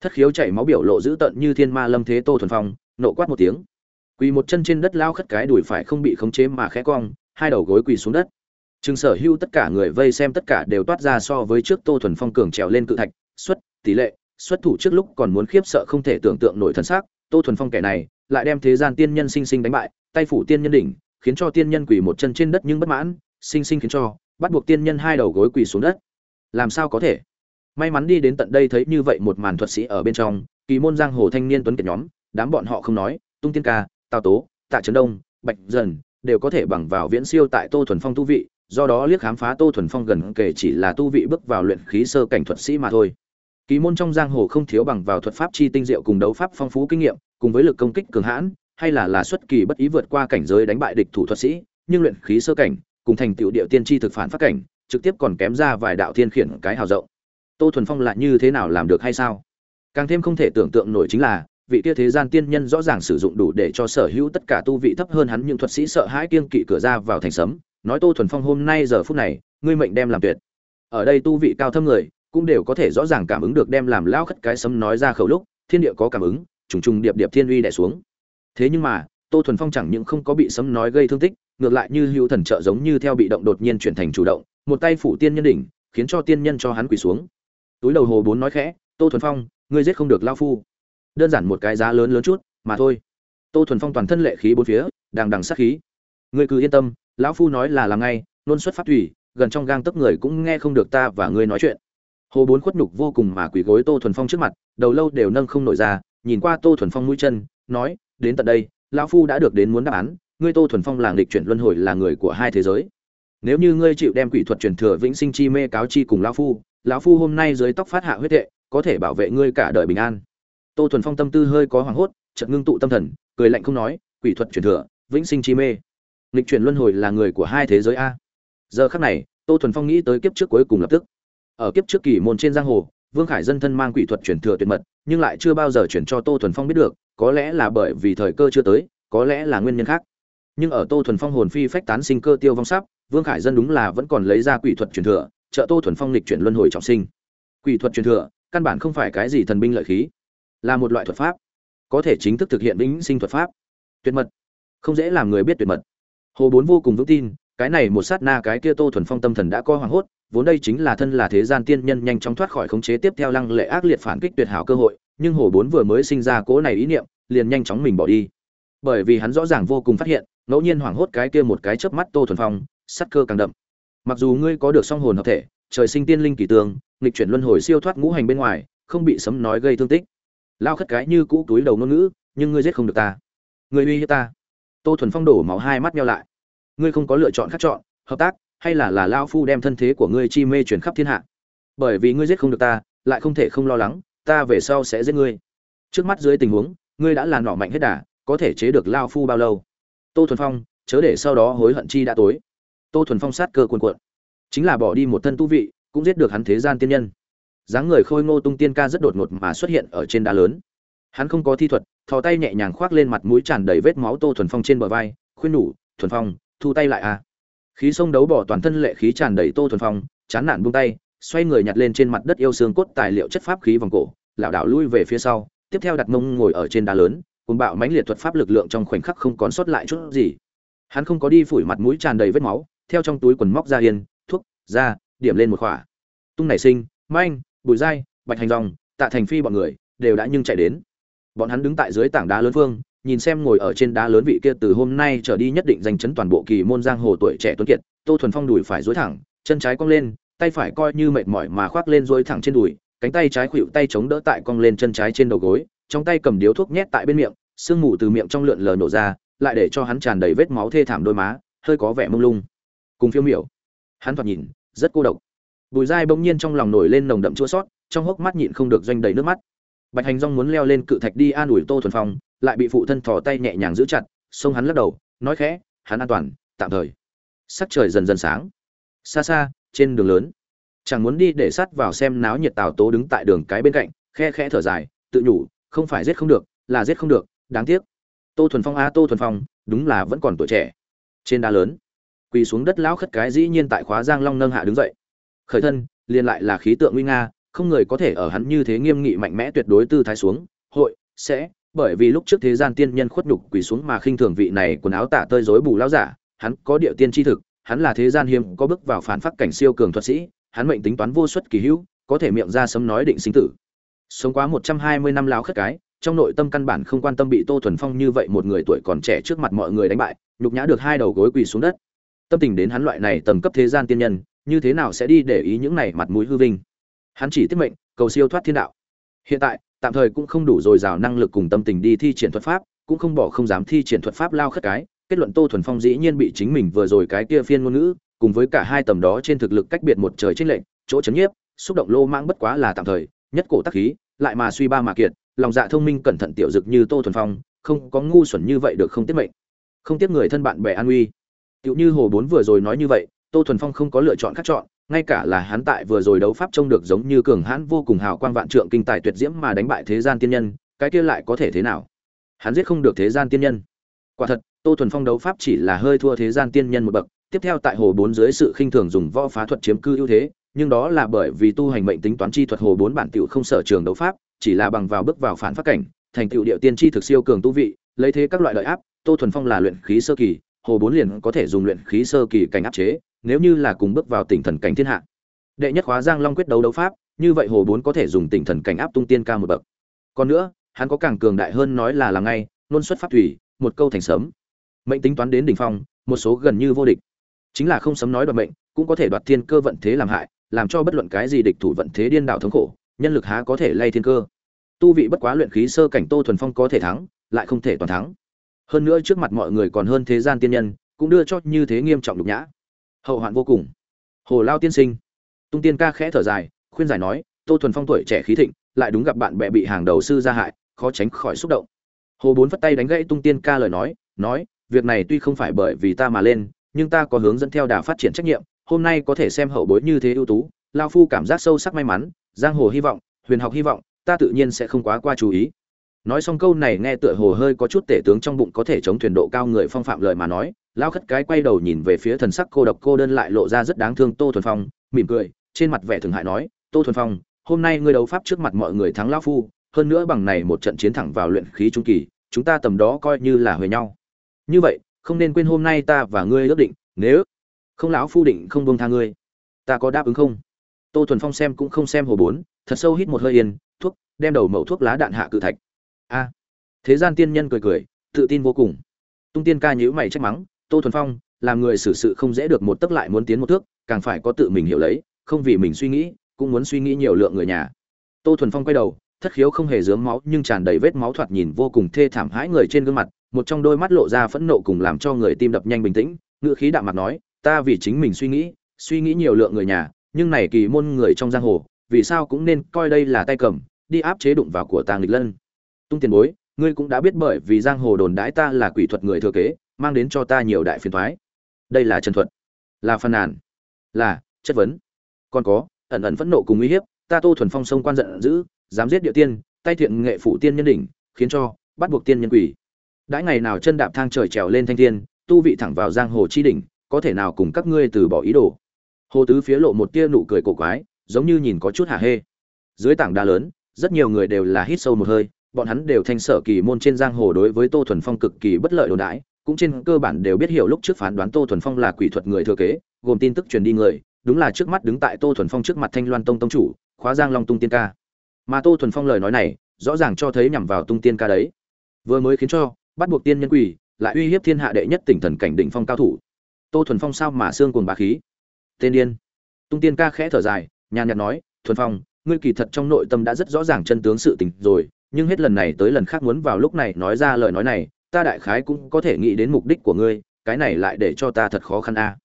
Thất khiếu chảy máu biểu lộ dữ tợn như thiên ma lâm thế tô thuần phong, nộ quát một tiếng. Quỳ một chân trên đất lao khất cái đùi phải không bị khống chế mà khẽ cong, hai đầu gối quỳ xuống đất. Trừng sở hưu tất cả người vây xem tất cả đều toát ra so với trước tô thuần phong cường trèo lên cự thạch, xuất, tỷ lệ xuất thủ trước lúc còn muốn khiếp sợ không thể tưởng tượng nổi thân xác tô thuần phong kẻ này, lại đem thế gian tiên nhân sinh sinh đánh bại, tay phủ tiên nhân đỉnh, khiến cho tiên nhân quỳ một chân trên đất nhưng bất mãn, sinh sinh khiến cho, bắt buộc tiên nhân hai đầu gối quỳ xuống đất. Làm sao có thể? May mắn đi đến tận đây thấy như vậy một màn thuật sĩ ở bên trong, kỳ môn giang hồ thanh niên tuấn kiệt nhóm, đám bọn họ không nói, tung tiên ca, tào tố, tạ trấn đông, bạch dần, đều có thể bằng vào viễn siêu tại tô thuần phong tu vị, do đó liếc khám phá tô thuần phong gần kể chỉ là tu vị bước vào luyện khí sơ cảnh thuật sĩ mà thôi kỳ môn trong giang hồ không thiếu bằng vào thuật pháp chi tinh diệu cùng đấu pháp phong phú kinh nghiệm, cùng với lực công kích cường hãn, hay là là xuất kỳ bất ý vượt qua cảnh giới đánh bại địch thủ thuật sĩ, nhưng luyện khí sơ cảnh, cùng thành tựu điệu tiên tri thực phản phát cảnh, trực tiếp còn kém ra vài đạo thiên khiển cái hào rộng. Tô thuần phong lại như thế nào làm được hay sao? Càng thêm không thể tưởng tượng nổi chính là, vị kia thế gian tiên nhân rõ ràng sử dụng đủ để cho sở hữu tất cả tu vị thấp hơn hắn những thuật sĩ sợ hãi kiêng kỵ cửa ra vào thành sấm, nói tô thuần phong hôm nay giờ phút này, ngươi mệnh đem làm tuyệt. Ở đây tu vị cao thâm người cũng đều có thể rõ ràng cảm ứng được đem làm lao khất cái sấm nói ra khẩu lúc, thiên địa có cảm ứng, trùng trùng điệp điệp thiên uy đè xuống. Thế nhưng mà, tô thuần phong chẳng những không có bị sấm nói gây thương tích, ngược lại như hữu thần trợ giống như theo bị động đột nhiên chuyển thành chủ động, một tay phủ tiên nhân đỉnh, khiến cho tiên nhân cho hắn quỳ xuống. Túi đầu hồ bốn nói khẽ, tô thuần phong, ngươi giết không được lao phu. Đơn giản một cái giá lớn lớn chút, mà thôi. Tô thuần phong toàn thân lệ khí bốn phía, đằng đằng sát khí. Ngươi cứ yên tâm, lão phu nói là làm ngay, luôn xuất phát thủy, gần trong gang tấc người cũng nghe không được ta và ngươi nói chuyện hồ bốn khuất nhục vô cùng mà quỳ gối tô thuần phong trước mặt, đầu lâu đều nâng không nổi ra, nhìn qua tô thuần phong mũi chân, nói, đến tận đây, lão phu đã được đến muốn đáp án, ngươi tô thuần phong làng lịch chuyển luân hồi là người của hai thế giới. Nếu như ngươi chịu đem quỷ thuật truyền thừa vĩnh sinh chi mê cáo chi cùng lão phu lão phu hôm nay dưới tóc phát hạ huyết tệ có thể bảo vệ ngươi cả đời bình an. Tô thuần phong tâm tư hơi có hoảng hốt, chợt ngưng tụ tâm thần, cười lạnh không nói, quỷ thuật truyền thừa, vĩnh sinh chi mê. Lịch chuyển luân hồi là người của hai thế giới a. Giờ khắc này, tô thuần phong nghĩ tới kiếp trước cuối cùng lập tức ở kiếp trước kỳ môn trên giang hồ, vương khải dân thân mang quỷ thuật truyền thừa tuyệt mật, nhưng lại chưa bao giờ chuyển cho tô thuần phong biết được, có lẽ là bởi vì thời cơ chưa tới, có lẽ là nguyên nhân khác. Nhưng ở tô thuần phong hồn phi phách tán sinh cơ tiêu vong sắp, vương khải dân đúng là vẫn còn lấy ra quỷ thuật truyền thừa, trợ tô thuần phong lịch chuyển luân hồi trọng sinh. Quỷ thuật truyền thừa, căn bản không phải cái gì thần binh lợi khí, là một loại thuật pháp, có thể chính thức thực hiện vĩnh sinh thuật pháp. Tuyệt mật, không dễ làm người biết tuyệt mật. Hồ bốn vô cùng vững tin cái này một sát na cái kia tô thuần phong tâm thần đã co hoàng hốt, vốn đây chính là thân là thế gian tiên nhân nhanh chóng thoát khỏi khống chế tiếp theo lăng lệ ác liệt phản kích tuyệt hảo cơ hội, nhưng hồ bốn vừa mới sinh ra cố này ý niệm, liền nhanh chóng mình bỏ đi. Bởi vì hắn rõ ràng vô cùng phát hiện, ngẫu nhiên hoảng hốt cái kia một cái chớp mắt tô thuần phong sắt cơ càng đậm. Mặc dù ngươi có được song hồn hợp thể, trời sinh tiên linh kỳ tương, nghịch chuyển luân hồi siêu thoát ngũ hành bên ngoài, không bị sấm nói gây thương tích. Lao khất cái như cũ túi đầu ngôn ngữ, nhưng ngươi giết không được ta. Ngươi uy hiếp ta. Tô thuần phong đổ máu hai mắt nhau lại ngươi không có lựa chọn khác chọn, hợp tác, hay là là lao phu đem thân thế của ngươi chi mê chuyển khắp thiên hạ. Bởi vì ngươi giết không được ta, lại không thể không lo lắng, ta về sau sẽ giết ngươi. Trước mắt dưới tình huống, ngươi đã là nọ mạnh hết đà, có thể chế được lao phu bao lâu? Tô thuần phong, chớ để sau đó hối hận chi đã tối. Tô thuần phong sát cơ cuồn cuộn. Chính là bỏ đi một thân tu vị, cũng giết được hắn thế gian tiên nhân. Dáng người khôi ngô tung tiên ca rất đột ngột mà xuất hiện ở trên đá lớn. Hắn không có thi thuật, thò tay nhẹ nhàng khoác lên mặt mũi tràn đầy vết máu tô thuần phong trên bờ vai, khuyên nhủ, thuần phong thu tay lại à. Khí sông đấu bỏ toàn thân lệ khí tràn đầy tô thuần phong, chán nản buông tay, xoay người nhặt lên trên mặt đất yêu xương cốt tài liệu chất pháp khí vòng cổ, lảo đảo lui về phía sau, tiếp theo đặt mông ngồi ở trên đá lớn cùng bạo mãnh liệt thuật pháp lực lượng trong khoảnh khắc không còn sót lại chút gì. Hắn không có đi phủi mặt mũi tràn đầy vết máu, theo trong túi quần móc ra yên, thuốc ra điểm lên một khỏa. Tung nảy sinh, manh bùi dai, bạch hành rong tạ thành phi bọn người đều đã nhưng chạy đến. Bọn hắn đứng tại dưới tảng đá lớn phương nhìn xem ngồi ở trên đá lớn vị kia từ hôm nay trở đi nhất định giành chấn toàn bộ kỳ môn giang hồ tuổi trẻ tuấn kiệt, tô thuần phong đùi phải dối thẳng, chân trái cong lên, tay phải coi như mệt mỏi mà khoác lên dối thẳng trên đùi, cánh tay trái khuỵu tay chống đỡ tại cong lên chân trái trên đầu gối, trong tay cầm điếu thuốc nhét tại bên miệng, sương mù từ miệng trong lượn lờ nổ ra, lại để cho hắn tràn đầy vết máu thê thảm đôi má, hơi có vẻ mông lung. Cùng phiêu miểu. Hắn thoạt nhìn, rất cô độc. Bùi dai bỗng nhiên trong lòng nổi lên nồng đậm chua sót, trong hốc mắt nhịn không được doanh đầy nước mắt bạch hành rong muốn leo lên cự thạch đi an ủi tô thuần phong, lại bị phụ thân thò tay nhẹ nhàng giữ chặt, xông hắn lắc đầu, nói khẽ, hắn an toàn, tạm thời. Sắc trời dần dần sáng. Xa xa, trên đường lớn, chẳng muốn đi để sát vào xem náo nhiệt tào tố đứng tại đường cái bên cạnh, khe khẽ thở dài, tự nhủ, không phải giết không được, là giết không được, đáng tiếc. Tô thuần phong, a, tô thuần phong, đúng là vẫn còn tuổi trẻ. Trên đá lớn, quỳ xuống đất lão khất cái dĩ nhiên tại khóa giang long nâng hạ đứng dậy. Khởi thân, liền lại là khí tượng nguy nga không người có thể ở hắn như thế nghiêm nghị mạnh mẽ tuyệt đối tư thái xuống, hội, sẽ, bởi vì lúc trước thế gian tiên nhân khuất nhục quỳ xuống mà khinh thường vị này quần áo tả tơi rối bù lão giả, hắn có địa tiên tri thực, hắn là thế gian hiếm, có bước vào phản phát cảnh siêu cường thuật sĩ, hắn mệnh tính toán vô suất kỳ hữu, có thể miệng ra sấm nói định sinh tử. Sống quá một trăm hai mươi năm lão khất cái, trong nội tâm căn bản không quan tâm bị tô thuần phong như vậy một người tuổi còn trẻ trước mặt mọi người đánh bại, nhục nhã được hai đầu gối quỳ xuống đất. Tâm tình đến hắn loại này tầng cấp thế gian tiên nhân, như thế nào sẽ đi để ý những này mặt mũi hư vinh? Hắn chỉ tiết mệnh, cầu siêu thoát thiên đạo. Hiện tại, tạm thời cũng không đủ dồi dào năng lực cùng tâm tình đi thi triển thuật pháp, cũng không bỏ không dám thi triển thuật pháp lao khất cái. Kết luận tô thuần phong dĩ nhiên bị chính mình vừa rồi cái kia phiên ngôn ngữ, cùng với cả hai tầm đó trên thực lực cách biệt một trời trên lệnh chỗ chấn nhiếp, xúc động lô mang bất quá là tạm thời, nhất cổ tắc khí, lại mà suy ba mà kiệt, lòng dạ thông minh cẩn thận tiểu dực như tô thuần phong, không có ngu xuẩn như vậy được không tiết mệnh. Không tiếp người thân bạn bè an uy. Tựu như hồ bốn vừa rồi nói như vậy, tô thuần phong không có lựa chọn khác chọn ngay cả là hắn tại vừa rồi đấu pháp trông được giống như cường hãn vô cùng hào quang vạn trượng kinh tài tuyệt diễm mà đánh bại thế gian tiên nhân, cái kia lại có thể thế nào? Hắn giết không được thế gian tiên nhân. Quả thật, tô thuần phong đấu pháp chỉ là hơi thua thế gian tiên nhân một bậc, tiếp theo tại hồ bốn dưới sự khinh thường dùng võ phá thuật chiếm cư ưu thế, nhưng đó là bởi vì tu hành mệnh tính toán chi thuật hồ bốn bản tiểu không sở trường đấu pháp, chỉ là bằng vào bước vào phản phát cảnh, thành tựu điệu tiên chi thực siêu cường tu vị, lấy thế các loại lợi áp, tô thuần phong là luyện khí sơ kỳ, hồ bốn liền có thể dùng luyện khí sơ kỳ cảnh áp chế nếu như là cùng bước vào tỉnh thần cảnh thiên hạ. Đệ nhất khóa giang long quyết đấu đấu pháp, như vậy hồ bốn có thể dùng tỉnh thần cảnh áp tung tiên ca một bậc. Còn nữa, hắn có càng cường đại hơn nói là làm ngay, luôn xuất pháp thủy, một câu thành sớm mệnh tính toán đến đỉnh phong, một số gần như vô địch. Chính là không sấm nói đoạt mệnh, cũng có thể đoạt thiên cơ vận thế làm hại, làm cho bất luận cái gì địch thủ vận thế điên đảo thống khổ, nhân lực há có thể lay thiên cơ. Tu vị bất quá luyện khí sơ cảnh tô thuần phong có thể thắng, lại không thể toàn thắng. Hơn nữa trước mặt mọi người còn hơn thế gian tiên nhân, cũng đưa cho như thế nghiêm trọng nhục nhã hậu hoạn vô cùng. Hồ lao tiên sinh. Tung tiên ca khẽ thở dài, khuyên giải nói, tô thuần phong tuổi trẻ khí thịnh, lại đúng gặp bạn bè bị hàng đầu sư gia hại, khó tránh khỏi xúc động. Hồ bốn phất tay đánh gãy tung tiên ca lời nói nói, việc này tuy không phải bởi vì ta mà lên, nhưng ta có hướng dẫn theo đà phát triển trách nhiệm, hôm nay có thể xem hậu bối như thế ưu tú. Lao phu cảm giác sâu sắc may mắn, giang hồ hy vọng, huyền học hy vọng, ta tự nhiên sẽ không quá qua chú ý. Nói xong câu này nghe tựa hồ hơi có chút tể tướng trong bụng có thể chống thuyền độ cao người phong phạm lời mà nói lao khất cái quay đầu nhìn về phía thần sắc cô độc cô đơn lại lộ ra rất đáng thương tô thuần phong, mỉm cười, trên mặt vẻ thường hại nói, tô thuần phong, hôm nay ngươi đấu pháp trước mặt mọi người thắng lao phu, hơn nữa bằng này một trận chiến thẳng vào luyện khí trung kỳ, chúng ta tầm đó coi như là huề nhau. Như vậy, không nên quên hôm nay ta và ngươi ước định, nếu không lão phu định không buông tha ngươi, ta có đáp ứng không? Tô thuần phong xem cũng không xem hồ bốn, thật sâu hít một hơi yên, thuốc, đem đầu mẩu thuốc lá đạn hạ cự thạch. A, thế gian tiên nhân cười cười, tự tin vô cùng. Tung tiên ca nhữ mày trách mắng tô thuần phong, làm người xử sự không dễ được một tấc lại muốn tiến một thước, càng phải có tự mình hiểu lấy, không vì mình suy nghĩ, cũng muốn suy nghĩ nhiều lượng người nhà. Tô thuần phong quay đầu, thất khiếu không hề dướng máu, nhưng tràn đầy vết máu thoạt nhìn vô cùng thê thảm hãi người trên gương mặt, một trong đôi mắt lộ ra phẫn nộ cùng làm cho người tim đập nhanh bình tĩnh ngựa khí đạm mặt nói, ta vì chính mình suy nghĩ suy nghĩ nhiều lượng người nhà, nhưng này kỳ môn người trong giang hồ, vì sao cũng nên coi đây là tay cầm, đi áp chế đụng vào của tàng lịch lân. Tung tiền bối, ngươi cũng đã biết bởi vì giang hồ đồn đãi ta là quỷ thuật người thừa kế mang đến cho ta nhiều đại phiền thoái. Đây là trần thuật, là phàn nàn, là chất vấn. Còn có, ẩn ẩn phẫn nộ cùng uy hiếp, ta tô thuần phong sông quan giận dữ, dám giết địa tiên, tay thiện nghệ phụ tiên nhân đỉnh, khiến cho bắt buộc tiên nhân quỷ. Đãi ngày nào chân đạp thang trời trèo lên thanh thiên, tu vị thẳng vào giang hồ chi đỉnh, có thể nào cùng các ngươi từ bỏ ý đồ? Hồ tứ phía lộ một tia nụ cười cổ quái, giống như nhìn có chút hả hê. Dưới tảng đá lớn, rất nhiều người đều là hít sâu một hơi, bọn hắn đều thanh sở kỳ môn trên giang hồ đối với tô thuần phong cực kỳ bất lợi đồn đãi cũng trên cơ bản đều biết hiểu lúc trước phán đoán tô thuần phong là quỷ thuật người thừa kế, gồm tin tức truyền đi người, đúng là trước mắt đứng tại tô thuần phong trước mặt thanh loan tông tông chủ, khóa giang long tung tiên ca. Mà tô thuần phong lời nói này, rõ ràng cho thấy nhằm vào tung tiên ca đấy. Vừa mới khiến cho, bắt buộc tiên nhân quỷ, lại uy hiếp thiên hạ đệ nhất tỉnh thần cảnh đỉnh phong cao thủ. Tô thuần phong sao mà xương cuồng bá khí? Tên điên. Tung tiên ca khẽ thở dài, nhàn nhạt nói, thuần phong, ngươi kỳ thật trong nội tâm đã rất rõ ràng chân tướng sự tình rồi, nhưng hết lần này tới lần khác muốn vào lúc này nói ra lời nói này ta đại khái cũng có thể nghĩ đến mục đích của ngươi, cái này lại để cho ta thật khó khăn a.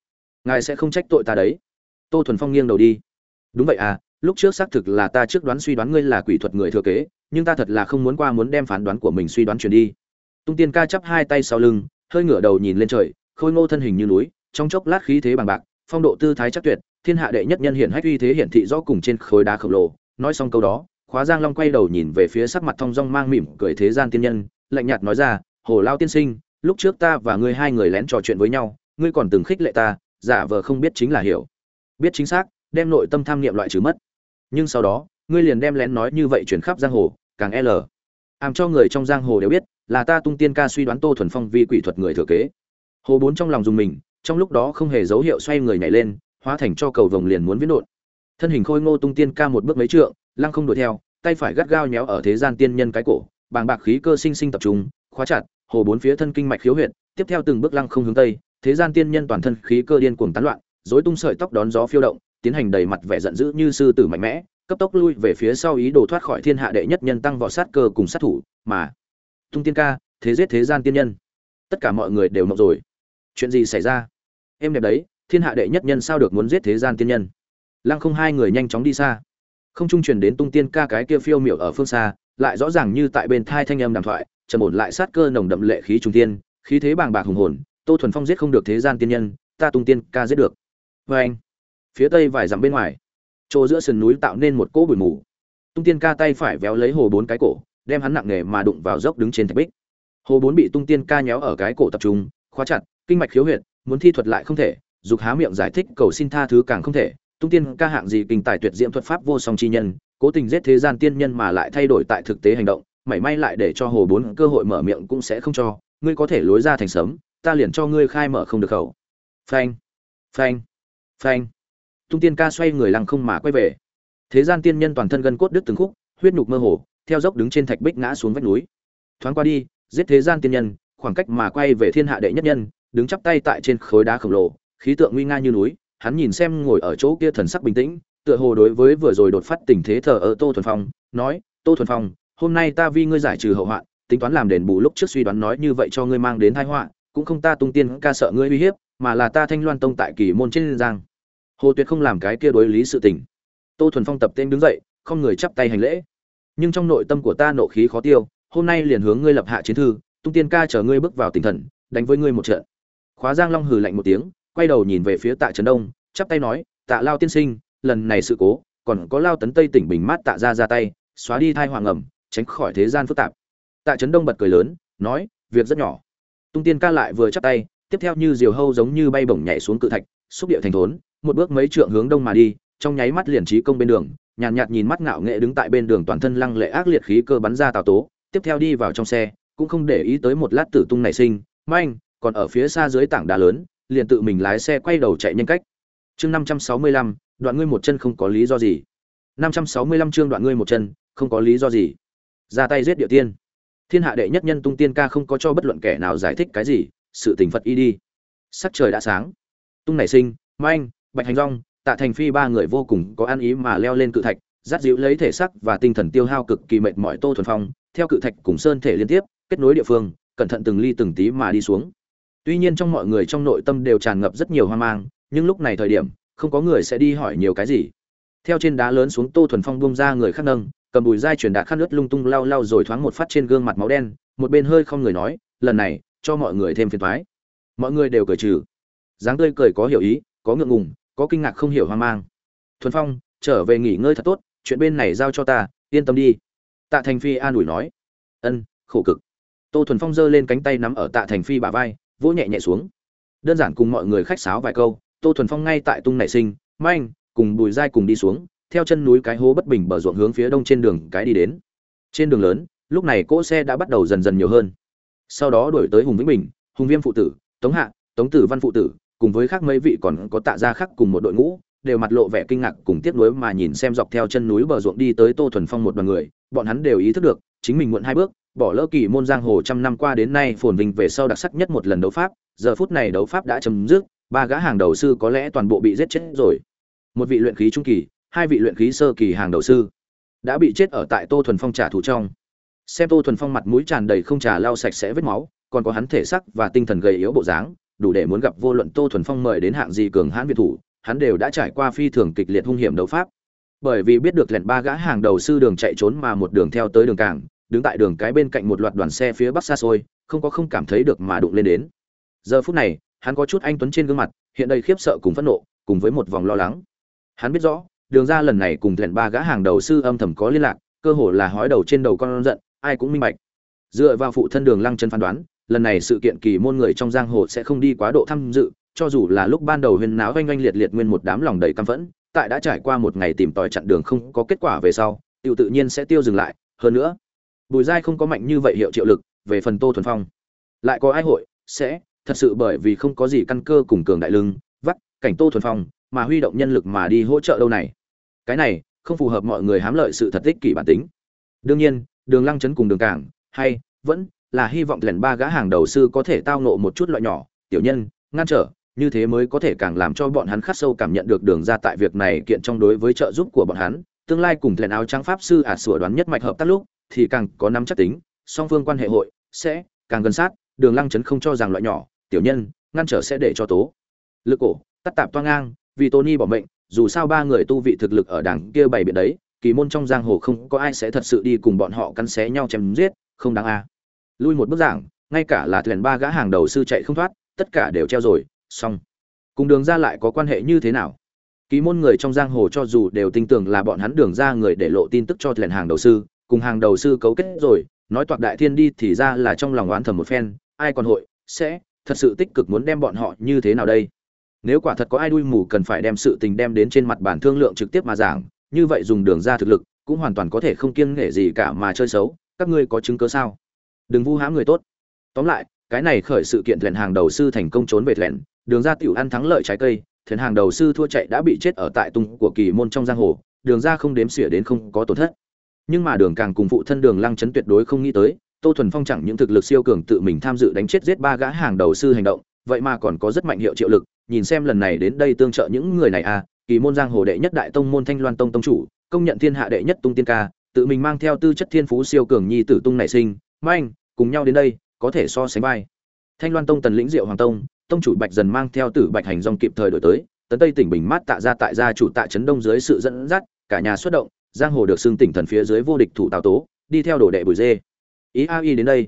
Ngài sẽ không trách tội ta đấy. Tô thuần phong nghiêng đầu đi. Đúng vậy à lúc trước xác thực là ta trước đoán suy đoán ngươi là quỷ thuật người thừa kế, nhưng ta thật là không muốn qua muốn đem phán đoán của mình suy đoán truyền đi. Tung tiên ca chắp hai tay sau lưng, hơi ngửa đầu nhìn lên trời, khôi ngô thân hình như núi, trong chốc lát khí thế bằng bạc, phong độ tư thái chắc tuyệt, thiên hạ đệ nhất nhân hiển hách uy thế hiển thị rõ cùng trên khối đá khổng lồ. Nói xong câu đó, khóa giang long quay đầu nhìn về phía sắc mặt thong dong mang mỉm cười thế gian tiên nhân, lạnh nhạt nói ra hồ lao tiên sinh, lúc trước ta và ngươi hai người lén trò chuyện với nhau, ngươi còn từng khích lệ ta, giả vờ không biết chính là hiểu. Biết chính xác, đem nội tâm tham niệm loại trừ mất. Nhưng sau đó, ngươi liền đem lén nói như vậy chuyển khắp giang hồ, càng l. Ảm cho người trong giang hồ đều biết, là ta tung tiên ca suy đoán tô thuần phong vi quỷ thuật người thừa kế. Hồ bốn trong lòng dùng mình, trong lúc đó không hề dấu hiệu xoay người nhảy lên, hóa thành cho cầu vồng liền muốn viết nộn thân hình khôi ngô tung tiên ca một bước mấy trượng, lăng không đuổi theo, tay phải gắt gao nhéo ở thế gian tiên nhân cái cổ, bàng bạc khí cơ sinh sinh tập trung, khóa chặt hồ bốn phía thân kinh mạch khiếu huyệt, tiếp theo từng bước lăng không hướng tây, thế gian tiên nhân toàn thân khí cơ điên cuồng tán loạn, rối tung sợi tóc đón gió phiêu động, tiến hành đầy mặt vẻ giận dữ như sư tử mạnh mẽ, cấp tốc lui về phía sau ý đồ thoát khỏi thiên hạ đệ nhất nhân tăng võ sát cơ cùng sát thủ, mà tung tiên ca, thế giết thế gian tiên nhân. Tất cả mọi người đều mộng rồi. Chuyện gì xảy ra? Em đẹp đấy, thiên hạ đệ nhất nhân sao được muốn giết thế gian tiên nhân? Lăng không hai người nhanh chóng đi xa. Không trung truyền đến tung tiên ca cái kia phiêu miểu ở phương xa, lại rõ ràng như tại bên thai thanh âm đàm thoại trầm ổn lại sát cơ nồng đậm lệ khí trung tiên khí thế bàng bạc hùng hồn, tô thuần phong giết không được thế gian tiên nhân, ta tung tiên ca giết được. Vê anh, phía tây vài dặm bên ngoài, chỗ giữa sườn núi tạo nên một cỗ bụi mù. Tung tiên ca tay phải véo lấy hồ bốn cái cổ, đem hắn nặng nề mà đụng vào dốc đứng trên thạch bích. Hồ bốn bị tung tiên ca nhéo ở cái cổ tập trung, khóa chặt, kinh mạch khiếu huyệt, muốn thi thuật lại không thể, dục há miệng giải thích cầu xin tha thứ càng không thể. Tung tiên ca hạng gì kinh tài tuyệt diễm thuật pháp vô song chi nhân, cố tình giết thế gian tiên nhân mà lại thay đổi tại thực tế hành động mảy may lại để cho hồ bốn cơ hội mở miệng cũng sẽ không cho. Ngươi có thể lối ra thành sớm ta liền cho ngươi khai mở không được khẩu. Phanh phanh phanh. Tung tiên ca xoay người lăng không mà quay về. Thế gian tiên nhân toàn thân gân cốt đứt từng khúc, huyết nhục mơ hồ, theo dốc đứng trên thạch bích ngã xuống vách núi. Thoáng qua đi, giết thế gian tiên nhân, khoảng cách mà quay về thiên hạ đệ nhất nhân, đứng chắp tay tại trên khối đá khổng lồ, khí tượng nguy nga như núi, hắn nhìn xem ngồi ở chỗ kia thần sắc bình tĩnh, tựa hồ đối với vừa rồi đột phát tình thế thờ ở tô thuần phong, nói, tô thuần phong hôm nay ta vi ngươi giải trừ hậu hoạn, tính toán làm đền bù lúc trước suy đoán nói như vậy cho ngươi mang đến tai họa, cũng không ta tung tiên ca sợ ngươi uy hiếp, mà là ta thanh loan tông tại kỳ môn trên giang. Hồ tuyệt không làm cái kia đối lý sự tình. Tô thuần phong tập tên đứng dậy, không người chắp tay hành lễ. Nhưng trong nội tâm của ta nộ khí khó tiêu, hôm nay liền hướng ngươi lập hạ chiến thư, tung tiên ca chờ ngươi bước vào tinh thần, đánh với ngươi một trận. Khóa giang long hừ lạnh một tiếng, quay đầu nhìn về phía tạ trấn đông, chắp tay nói, tạ lao tiên sinh, lần này sự cố, còn có lao tấn tây tỉnh bình mát tạ ra ra tay, xóa đi thai hoàng ẩm tránh khỏi thế gian phức tạp. Tạ trấn đông bật cười lớn nói việc rất nhỏ. Tung tiên ca lại vừa chắp tay tiếp theo như diều hâu giống như bay bổng nhảy xuống cự thạch xúc địa thành thốn một bước mấy trượng hướng đông mà đi trong nháy mắt liền trí công bên đường nhàn nhạt, nhạt nhìn mắt ngạo nghệ đứng tại bên đường toàn thân lăng lệ ác liệt khí cơ bắn ra tào tố tiếp theo đi vào trong xe cũng không để ý tới một lát tử tung nảy sinh manh còn ở phía xa dưới tảng đá lớn liền tự mình lái xe quay đầu chạy nhanh cách. Chương năm trăm sáu mươi lăm đoạn ngươi một chân không có lý do gì. Năm trăm sáu mươi lăm chương đoạn ngươi một chân không có lý do gì ra tay giết địa tiên. Thiên hạ đệ nhất nhân tung tiên ca không có cho bất luận kẻ nào giải thích cái gì, sự tình phật y đi. Sắc trời đã sáng. Tung nảy sinh, manh, bạch hành rong, tạ thành phi ba người vô cùng có ăn ý mà leo lên cự thạch, dắt dịu lấy thể sắc và tinh thần tiêu hao cực kỳ mệt mỏi tô thuần phong, theo cự thạch cùng sơn thể liên tiếp, kết nối địa phương, cẩn thận từng ly từng tí mà đi xuống. Tuy nhiên trong mọi người trong nội tâm đều tràn ngập rất nhiều hoang mang, nhưng lúc này thời điểm, không có người sẽ đi hỏi nhiều cái gì. Theo trên đá lớn xuống tô thuần phong bung ra người khác nâng cầm bùi dai truyền đạt khăn nước lung tung lau lau rồi thoáng một phát trên gương mặt máu đen, một bên hơi không người nói, lần này, cho mọi người thêm phiền thoái mọi người đều cười trừ. Dáng tươi cười có hiểu ý, có ngượng ngùng, có kinh ngạc không hiểu hoang mang. Thuần phong, trở về nghỉ ngơi thật tốt, chuyện bên này giao cho ta, yên tâm đi. Tạ thành phi an ủi nói. Ân, khổ cực. Tô thuần phong giơ lên cánh tay nắm ở tạ thành phi bả vai, vỗ nhẹ nhẹ xuống. Đơn giản cùng mọi người khách sáo vài câu, tô thuần phong ngay tại tung nảy sinh, manh, cùng bùi dai cùng đi xuống theo chân núi cái hố bất bình bờ ruộng hướng phía đông trên đường cái đi đến. Trên đường lớn, lúc này cỗ xe đã bắt đầu dần dần nhiều hơn. Sau đó đổi tới hùng vĩnh bình, hùng viêm phụ tử, tống hạ, tống tử văn phụ tử, cùng với khác mấy vị còn có tạ gia khác cùng một đội ngũ, đều mặt lộ vẻ kinh ngạc cùng tiếc nuối mà nhìn xem dọc theo chân núi bờ ruộng đi tới tô thuần phong một đoàn người, bọn hắn đều ý thức được, chính mình muộn hai bước, bỏ lỡ kỳ môn giang hồ trăm năm qua đến nay phồn vinh về sau đặc sắc nhất một lần đấu pháp, giờ phút này đấu pháp đã chấm dứt, ba gã hàng đầu sư có lẽ toàn bộ bị giết chết rồi. Một vị luyện khí trung kỳ hai vị luyện khí sơ kỳ hàng đầu sư đã bị chết ở tại tô thuần phong trả thù trong. Xem tô thuần phong mặt mũi tràn đầy không trà lau sạch sẽ vết máu, còn có hắn thể sắc và tinh thần gầy yếu bộ dáng, đủ để muốn gặp vô luận tô thuần phong mời đến hạng gì cường hãn việt thủ, hắn đều đã trải qua phi thường kịch liệt hung hiểm đấu pháp. Bởi vì biết được lẹn ba gã hàng đầu sư đường chạy trốn mà một đường theo tới đường cảng đứng tại đường cái bên cạnh một loạt đoàn xe phía bắc xa xôi, không có không cảm thấy được mà đụng lên đến. Giờ phút này, hắn có chút anh tuấn trên gương mặt, hiện đầy khiếp sợ cùng phẫn nộ, cùng với một vòng lo lắng. Hắn biết rõ đường ra lần này cùng thuyền ba gã hàng đầu sư âm thầm có liên lạc, cơ hồ là hói đầu trên đầu con giận, ai cũng minh bạch. Dựa vào phụ thân đường lăng chân phán đoán, lần này sự kiện kỳ môn người trong giang hồ sẽ không đi quá độ tham dự, cho dù là lúc ban đầu huyên náo oanh oanh liệt liệt nguyên một đám lòng đầy căm phẫn, tại đã trải qua một ngày tìm tòi chặn đường không có kết quả về sau tự tự nhiên sẽ tiêu dừng lại, hơn nữa, bùi giai không có mạnh như vậy hiệu triệu lực, về phần tô thuần phong, lại có ai hội, sẽ, thật sự bởi vì không có gì căn cơ cùng cường đại lưng, vắt, cảnh tô thuần phong, mà huy động nhân lực mà đi hỗ trợ đâu này cái này, không phù hợp mọi người hám lợi sự thật tích kỷ bản tính. Đương nhiên, đường lăng chấn cùng đường cảng, hay, vẫn là hy vọng lần ba gã hàng đầu sư có thể tao nộ một chút loại nhỏ, tiểu nhân, ngăn trở, như thế mới có thể càng làm cho bọn hắn khắc sâu cảm nhận được đường ra tại việc này kiện trong đối với trợ giúp của bọn hắn. Tương lai cùng thèn áo trắng pháp sư ả à sửa đoán nhất mạch hợp tác lúc, thì càng có nắm chắc tính, song phương quan hệ hội sẽ càng gần sát, đường lăng chấn không cho rằng loại nhỏ, tiểu nhân, ngăn trở sẽ để cho tố. Lực cổ, tắt tạp toang ngang, vì tony bỏ mệnh dù sao ba người tu vị thực lực ở đảng kia bày biện đấy, kỳ môn trong giang hồ không có ai sẽ thật sự đi cùng bọn họ cắn xé nhau chém giết, không đáng a. Lui một bước giảng, ngay cả là thuyền ba gã hàng đầu sư chạy không thoát, tất cả đều treo rồi, xong. Cùng đường ra lại có quan hệ như thế nào? Kỳ môn người trong giang hồ cho dù đều tin tưởng là bọn hắn đường ra người để lộ tin tức cho thuyền hàng đầu sư, cùng hàng đầu sư cấu kết rồi, nói toạc đại thiên đi thì ra là trong lòng oán thầm một phen, ai còn hội, sẽ thật sự tích cực muốn đem bọn họ như thế nào đây? Nếu quả thật có ai đuôi mù cần phải đem sự tình đem đến trên mặt bản thương lượng trực tiếp mà giảng, như vậy dùng đường ra thực lực, cũng hoàn toàn có thể không kiêng nể gì cả mà chơi xấu, các ngươi có chứng cớ sao? Đừng vu hãm người tốt. Tóm lại, cái này khởi sự kiện thuyền hàng đầu sư thành công trốn về thuyền, đường ra tiểu ăn thắng lợi trái cây, thuyền hàng đầu sư thua chạy đã bị chết ở tại tung của kỳ môn trong giang hồ, đường ra không đếm xỉa đến không có tổn thất. Nhưng mà đường càng cùng phụ thân đường lăng chấn tuyệt đối không nghĩ tới, tô thuần phong chẳng những thực lực siêu cường tự mình tham dự đánh chết giết ba gã hàng đầu sư hành động, vậy mà còn có rất mạnh hiệu triệu lực nhìn xem lần này đến đây tương trợ những người này à kỳ môn giang hồ đệ nhất đại tông môn thanh loan tông tông chủ, công nhận thiên hạ đệ nhất tung tiên ca, tự mình mang theo tư chất thiên phú siêu cường nhi tử tung nảy sinh manh cùng nhau đến đây, có thể so sánh vai. Thanh loan tông tần lĩnh diệu hoàng tông tông chủ bạch dần mang theo tử bạch hành dòng kịp thời đổi tới, tấn tây tỉnh bình mát tạ ra tại gia chủ tạ trấn đông dưới sự dẫn dắt, cả nhà xuất động, giang hồ được xưng tỉnh thần phía dưới vô địch thủ tào tố, đi theo đồ đệ bùi dê. Ý a y đến đây.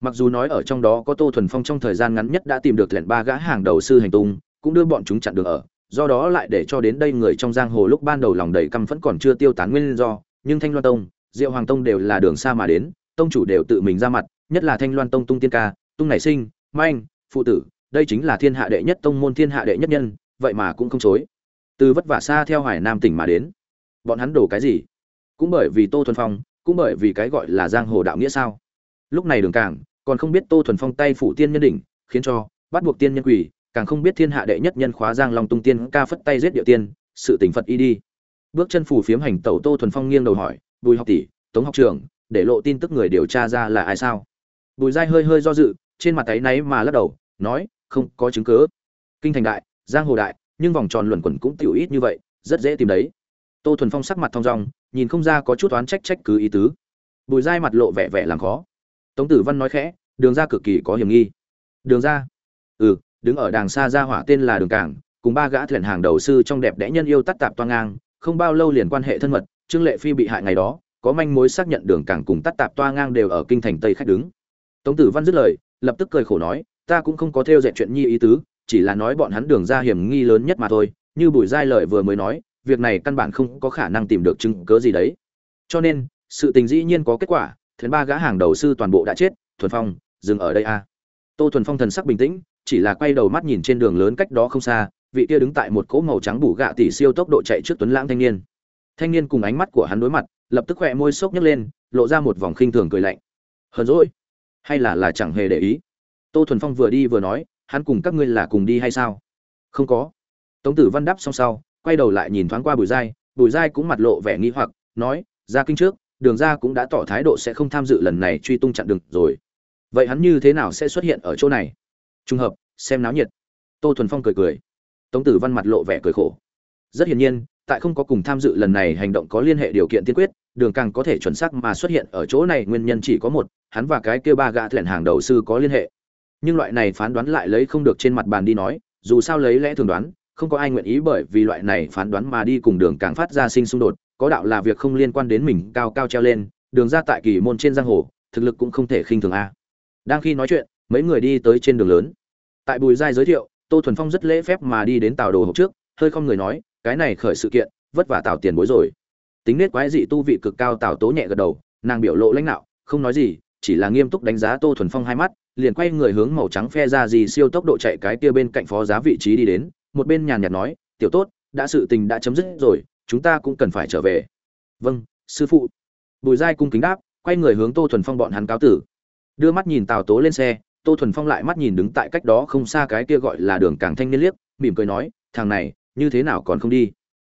Mặc dù nói ở trong đó có tô thuần phong trong thời gian ngắn nhất đã tìm được lệnh ba gã hàng đầu sư hành tung cũng đưa bọn chúng chặn đường ở, do đó lại để cho đến đây người trong giang hồ lúc ban đầu lòng đầy căm phẫn còn chưa tiêu tán nguyên do, nhưng thanh loan tông, diệu hoàng tông đều là đường xa mà đến, tông chủ đều tự mình ra mặt, nhất là thanh loan tông tung tiên ca, tung nảy sinh, manh, phụ tử, đây chính là thiên hạ đệ nhất tông môn, thiên hạ đệ nhất nhân, vậy mà cũng không chối. Từ vất vả xa theo hải nam tỉnh mà đến. Bọn hắn đổ cái gì? Cũng bởi vì tô thuần phong, cũng bởi vì cái gọi là giang hồ đạo nghĩa sao? Lúc này đường cảng, còn không biết tô thuần phong tay phủ tiên nhân đỉnh, khiến cho bắt buộc tiên nhân quỷ càng không biết thiên hạ đệ nhất nhân khóa giang long tung tiên ca phất tay giết địa tiên, sự tình phật y đi. Bước chân phủ phiếm hành tẩu tô thuần phong nghiêng đầu hỏi, bùi học tỷ, tống học trường để lộ tin tức người điều tra ra là ai sao? Bùi giai hơi hơi do dự, trên mặt tay náy mà lắc đầu, nói, không có chứng cứ. Kinh thành đại, giang hồ đại, nhưng vòng tròn luẩn quẩn cũng tiểu ít như vậy, rất dễ tìm đấy. Tô thuần phong sắc mặt thong dong, nhìn không ra có chút oán trách trách cứ ý tứ. Bùi giai mặt lộ vẻ vẻ làm khó. Tống tử văn nói khẽ, đường ra cực kỳ có hiểm nghi. Đường ra? Ừ đứng ở đàng xa ra hỏa tên là đường cảng, cùng ba gã thuyền hàng đầu sư trong đẹp đẽ nhân yêu tắt tạp toang ngang, không bao lâu liền quan hệ thân mật, trương lệ phi bị hại ngày đó, có manh mối xác nhận đường cảng cùng tắt tạp toa ngang đều ở kinh thành tây khách đứng tống tử văn dứt lời, lập tức cười khổ nói, ta cũng không có theo dệt chuyện nhi ý tứ, chỉ là nói bọn hắn đường ra hiểm nghi lớn nhất mà thôi, như bùi giai lời vừa mới nói, việc này căn bản không có khả năng tìm được chứng cớ gì đấy cho nên, sự tình dĩ nhiên có kết quả, thuyền ba gã hàng đầu sư toàn bộ đã chết, thuần phong, dừng ở đây a à. tô thuần phong thần sắc bình tĩnh chỉ là quay đầu mắt nhìn trên đường lớn cách đó không xa, vị kia đứng tại một cỗ màu trắng bù gạ tỷ siêu tốc độ chạy trước tuấn lãng thanh niên. Thanh niên cùng ánh mắt của hắn đối mặt, lập tức khỏe môi sốc nhấc lên, lộ ra một vòng khinh thường cười lạnh. Hờn rỗi hay là là chẳng hề để ý? Tô thuần phong vừa đi vừa nói, hắn cùng các ngươi là cùng đi hay sao? Không có. Tống tử văn đáp xong sau, quay đầu lại nhìn thoáng qua bùi giai bùi giai cũng mặt lộ vẻ nghi hoặc, nói, ra kinh trước, đường ra cũng đã tỏ thái độ sẽ không tham dự lần này truy tung chặn đường rồi. Vậy hắn như thế nào sẽ xuất hiện ở chỗ này? Trùng hợp xem náo nhiệt. Tô thuần phong cười cười. Tống tử văn mặt lộ vẻ cười khổ. Rất hiển nhiên, tại không có cùng tham dự lần này hành động có liên hệ điều kiện tiên quyết, đường càng có thể chuẩn xác mà xuất hiện ở chỗ này nguyên nhân chỉ có một, hắn và cái kia ba gã thẹn hàng đầu sư có liên hệ. Nhưng loại này phán đoán lại lấy không được trên mặt bàn đi nói, dù sao lấy lẽ thường đoán, không có ai nguyện ý bởi vì loại này phán đoán mà đi cùng đường càng phát ra sinh xung đột, có đạo là việc không liên quan đến mình, cao cao treo lên, đường ra tại kỳ môn trên giang hồ, thực lực cũng không thể khinh thường a. Đang khi nói chuyện, mấy người đi tới trên đường lớn tại bùi giai giới thiệu, tô thuần phong rất lễ phép mà đi đến tàu đồ hộp trước, hơi không người nói, cái này khởi sự kiện, vất vả tào tiền bối rồi. Tính nết quái dị tu vị cực cao tào tố nhẹ gật đầu, nàng biểu lộ lãnh đạo không nói gì, chỉ là nghiêm túc đánh giá tô thuần phong hai mắt, liền quay người hướng màu trắng phe ra gì siêu tốc độ chạy cái kia bên cạnh phó giá vị trí đi đến, một bên nhàn nhạt nói, tiểu tốt, đã sự tình đã chấm dứt rồi, chúng ta cũng cần phải trở về. Vâng sư phụ. Bùi giai cung kính đáp, quay người hướng tô thuần phong bọn hắn cáo tử. Đưa mắt nhìn tào tố lên xe tô thuần phong lại mắt nhìn đứng tại cách đó không xa cái kia gọi là đường càng thanh niên liếc, mỉm cười nói, thằng này, như thế nào còn không đi?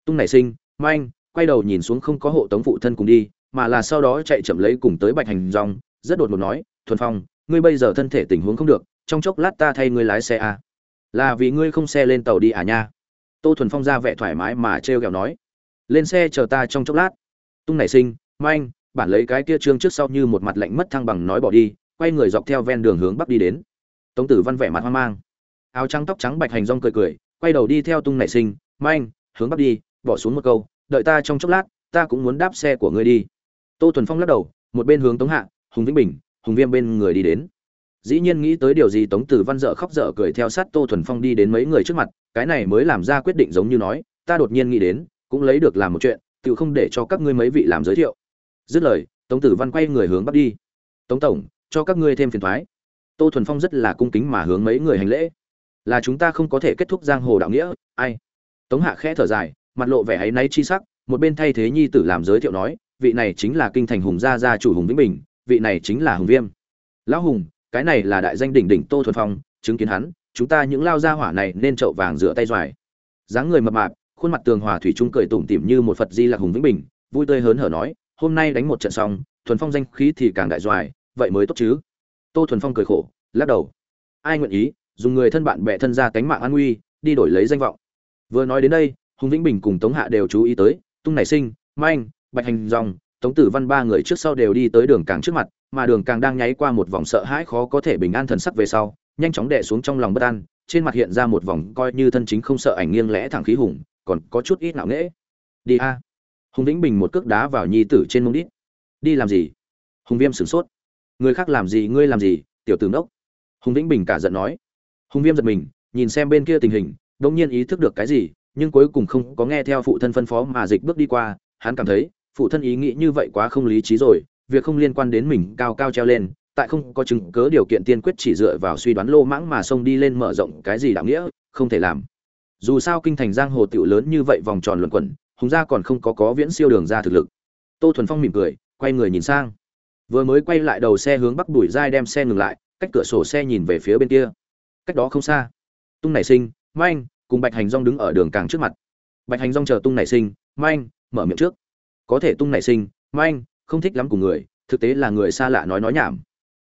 Tung nảy sinh manh quay đầu nhìn xuống không có hộ tống phụ thân cùng đi, mà là sau đó chạy chậm lấy cùng tới bạch hành rong rất đột ngột nói, thuần phong, ngươi bây giờ thân thể tình huống không được, trong chốc lát ta thay ngươi lái xe à. là vì ngươi không xe lên tàu đi à nha? Tô thuần phong ra vẻ thoải mái mà trêu ghẹo nói, lên xe chờ ta trong chốc lát. Tung nảy sinh manh bản lấy cái kia trương trước sau như một mặt lạnh mất thăng bằng nói bỏ đi quay người dọc theo ven đường hướng bắc đi đến. Tống tử văn vẻ mặt hoang mang. Áo trắng tóc trắng bạch hành rong cười cười, quay đầu đi theo tung nảy sinh manh hướng bắc đi, bỏ xuống một câu, đợi ta trong chốc lát, ta cũng muốn đáp xe của ngươi đi. Tô thuần phong lắc đầu, một bên hướng tống hạ, hùng vĩnh bình, hùng viêm bên người đi đến. Dĩ nhiên nghĩ tới điều gì tống tử văn dợ khóc dở cười theo sát tô thuần phong đi đến mấy người trước mặt, cái này mới làm ra quyết định giống như nói, ta đột nhiên nghĩ đến, cũng lấy được làm một chuyện, tự không để cho các ngươi mấy vị làm giới thiệu. Dứt lời, tống tử văn quay người hướng bắc đi. Tống tổng cho các ngươi thêm phiền thoái. Tô thuần phong rất là cung kính mà hướng mấy người hành lễ. Là chúng ta không có thể kết thúc giang hồ đạo nghĩa, ai? Tống hạ khẽ thở dài, mặt lộ vẻ áy náy chi sắc, một bên thay thế nhi tử làm giới thiệu nói, vị này chính là kinh thành hùng gia gia chủ hùng vĩnh bình, vị này chính là hùng viêm. Lão hùng, cái này là đại danh đỉnh đỉnh tô thuần phong, chứng kiến hắn, chúng ta những lao gia hỏa này nên trậu vàng rửa tay doài dáng người mập mạp, khuôn mặt tường hòa thủy trung cười tủm tỉm như một phật di lạc hùng vĩnh bình, vui tươi hớn hở nói, hôm nay đánh một trận xong, thuần phong danh khí thì càng đại doài vậy mới tốt chứ? Tô thuần phong cười khổ, lắc đầu. Ai nguyện ý dùng người thân bạn bè thân ra cánh mạng an nguy, đi đổi lấy danh vọng? Vừa nói đến đây, hùng vĩnh bình cùng tống hạ đều chú ý tới, tung nảy sinh, manh, bạch hành dòng, tống tử văn ba người trước sau đều đi tới đường càng trước mặt, mà đường càng đang nháy qua một vòng sợ hãi khó có thể bình an thần sắc về sau, nhanh chóng đè xuống trong lòng bất an, trên mặt hiện ra một vòng coi như thân chính không sợ ảnh nghiêng lẽ thẳng khí hùng, còn có chút ít nạo nghễ. Đi a. Hùng vĩnh bình một cước đá vào nhi tử trên mông đít. Đi làm gì? Hùng viêm sửng sốt người khác làm gì, ngươi làm gì? Tiểu tử đốc hùng vĩnh bình cả giận nói. Hùng viêm giật mình, nhìn xem bên kia tình hình, đống nhiên ý thức được cái gì, nhưng cuối cùng không có nghe theo phụ thân phân phó mà dịch bước đi qua. Hắn cảm thấy, phụ thân ý nghĩ như vậy quá không lý trí rồi, việc không liên quan đến mình, cao cao treo lên, tại không có chứng cớ điều kiện tiên quyết chỉ dựa vào suy đoán lô mãng mà xông đi lên mở rộng cái gì đạo nghĩa, không thể làm. Dù sao kinh thành giang hồ tiểu lớn như vậy vòng tròn luẩn quẩn, hùng gia còn không có có viễn siêu đường ra thực lực. Tô thuần phong mỉm cười, quay người nhìn sang vừa mới quay lại đầu xe hướng bắc đuổi dai đem xe ngừng lại, cách cửa sổ xe nhìn về phía bên kia. Cách đó không xa, tung nảy sinh, manh, cùng bạch hành rong đứng ở đường càng trước mặt. Bạch hành rong chờ tung nảy sinh, manh, mở miệng trước. Có thể tung nảy sinh, manh, không thích lắm cùng người, thực tế là người xa lạ nói nói nhảm.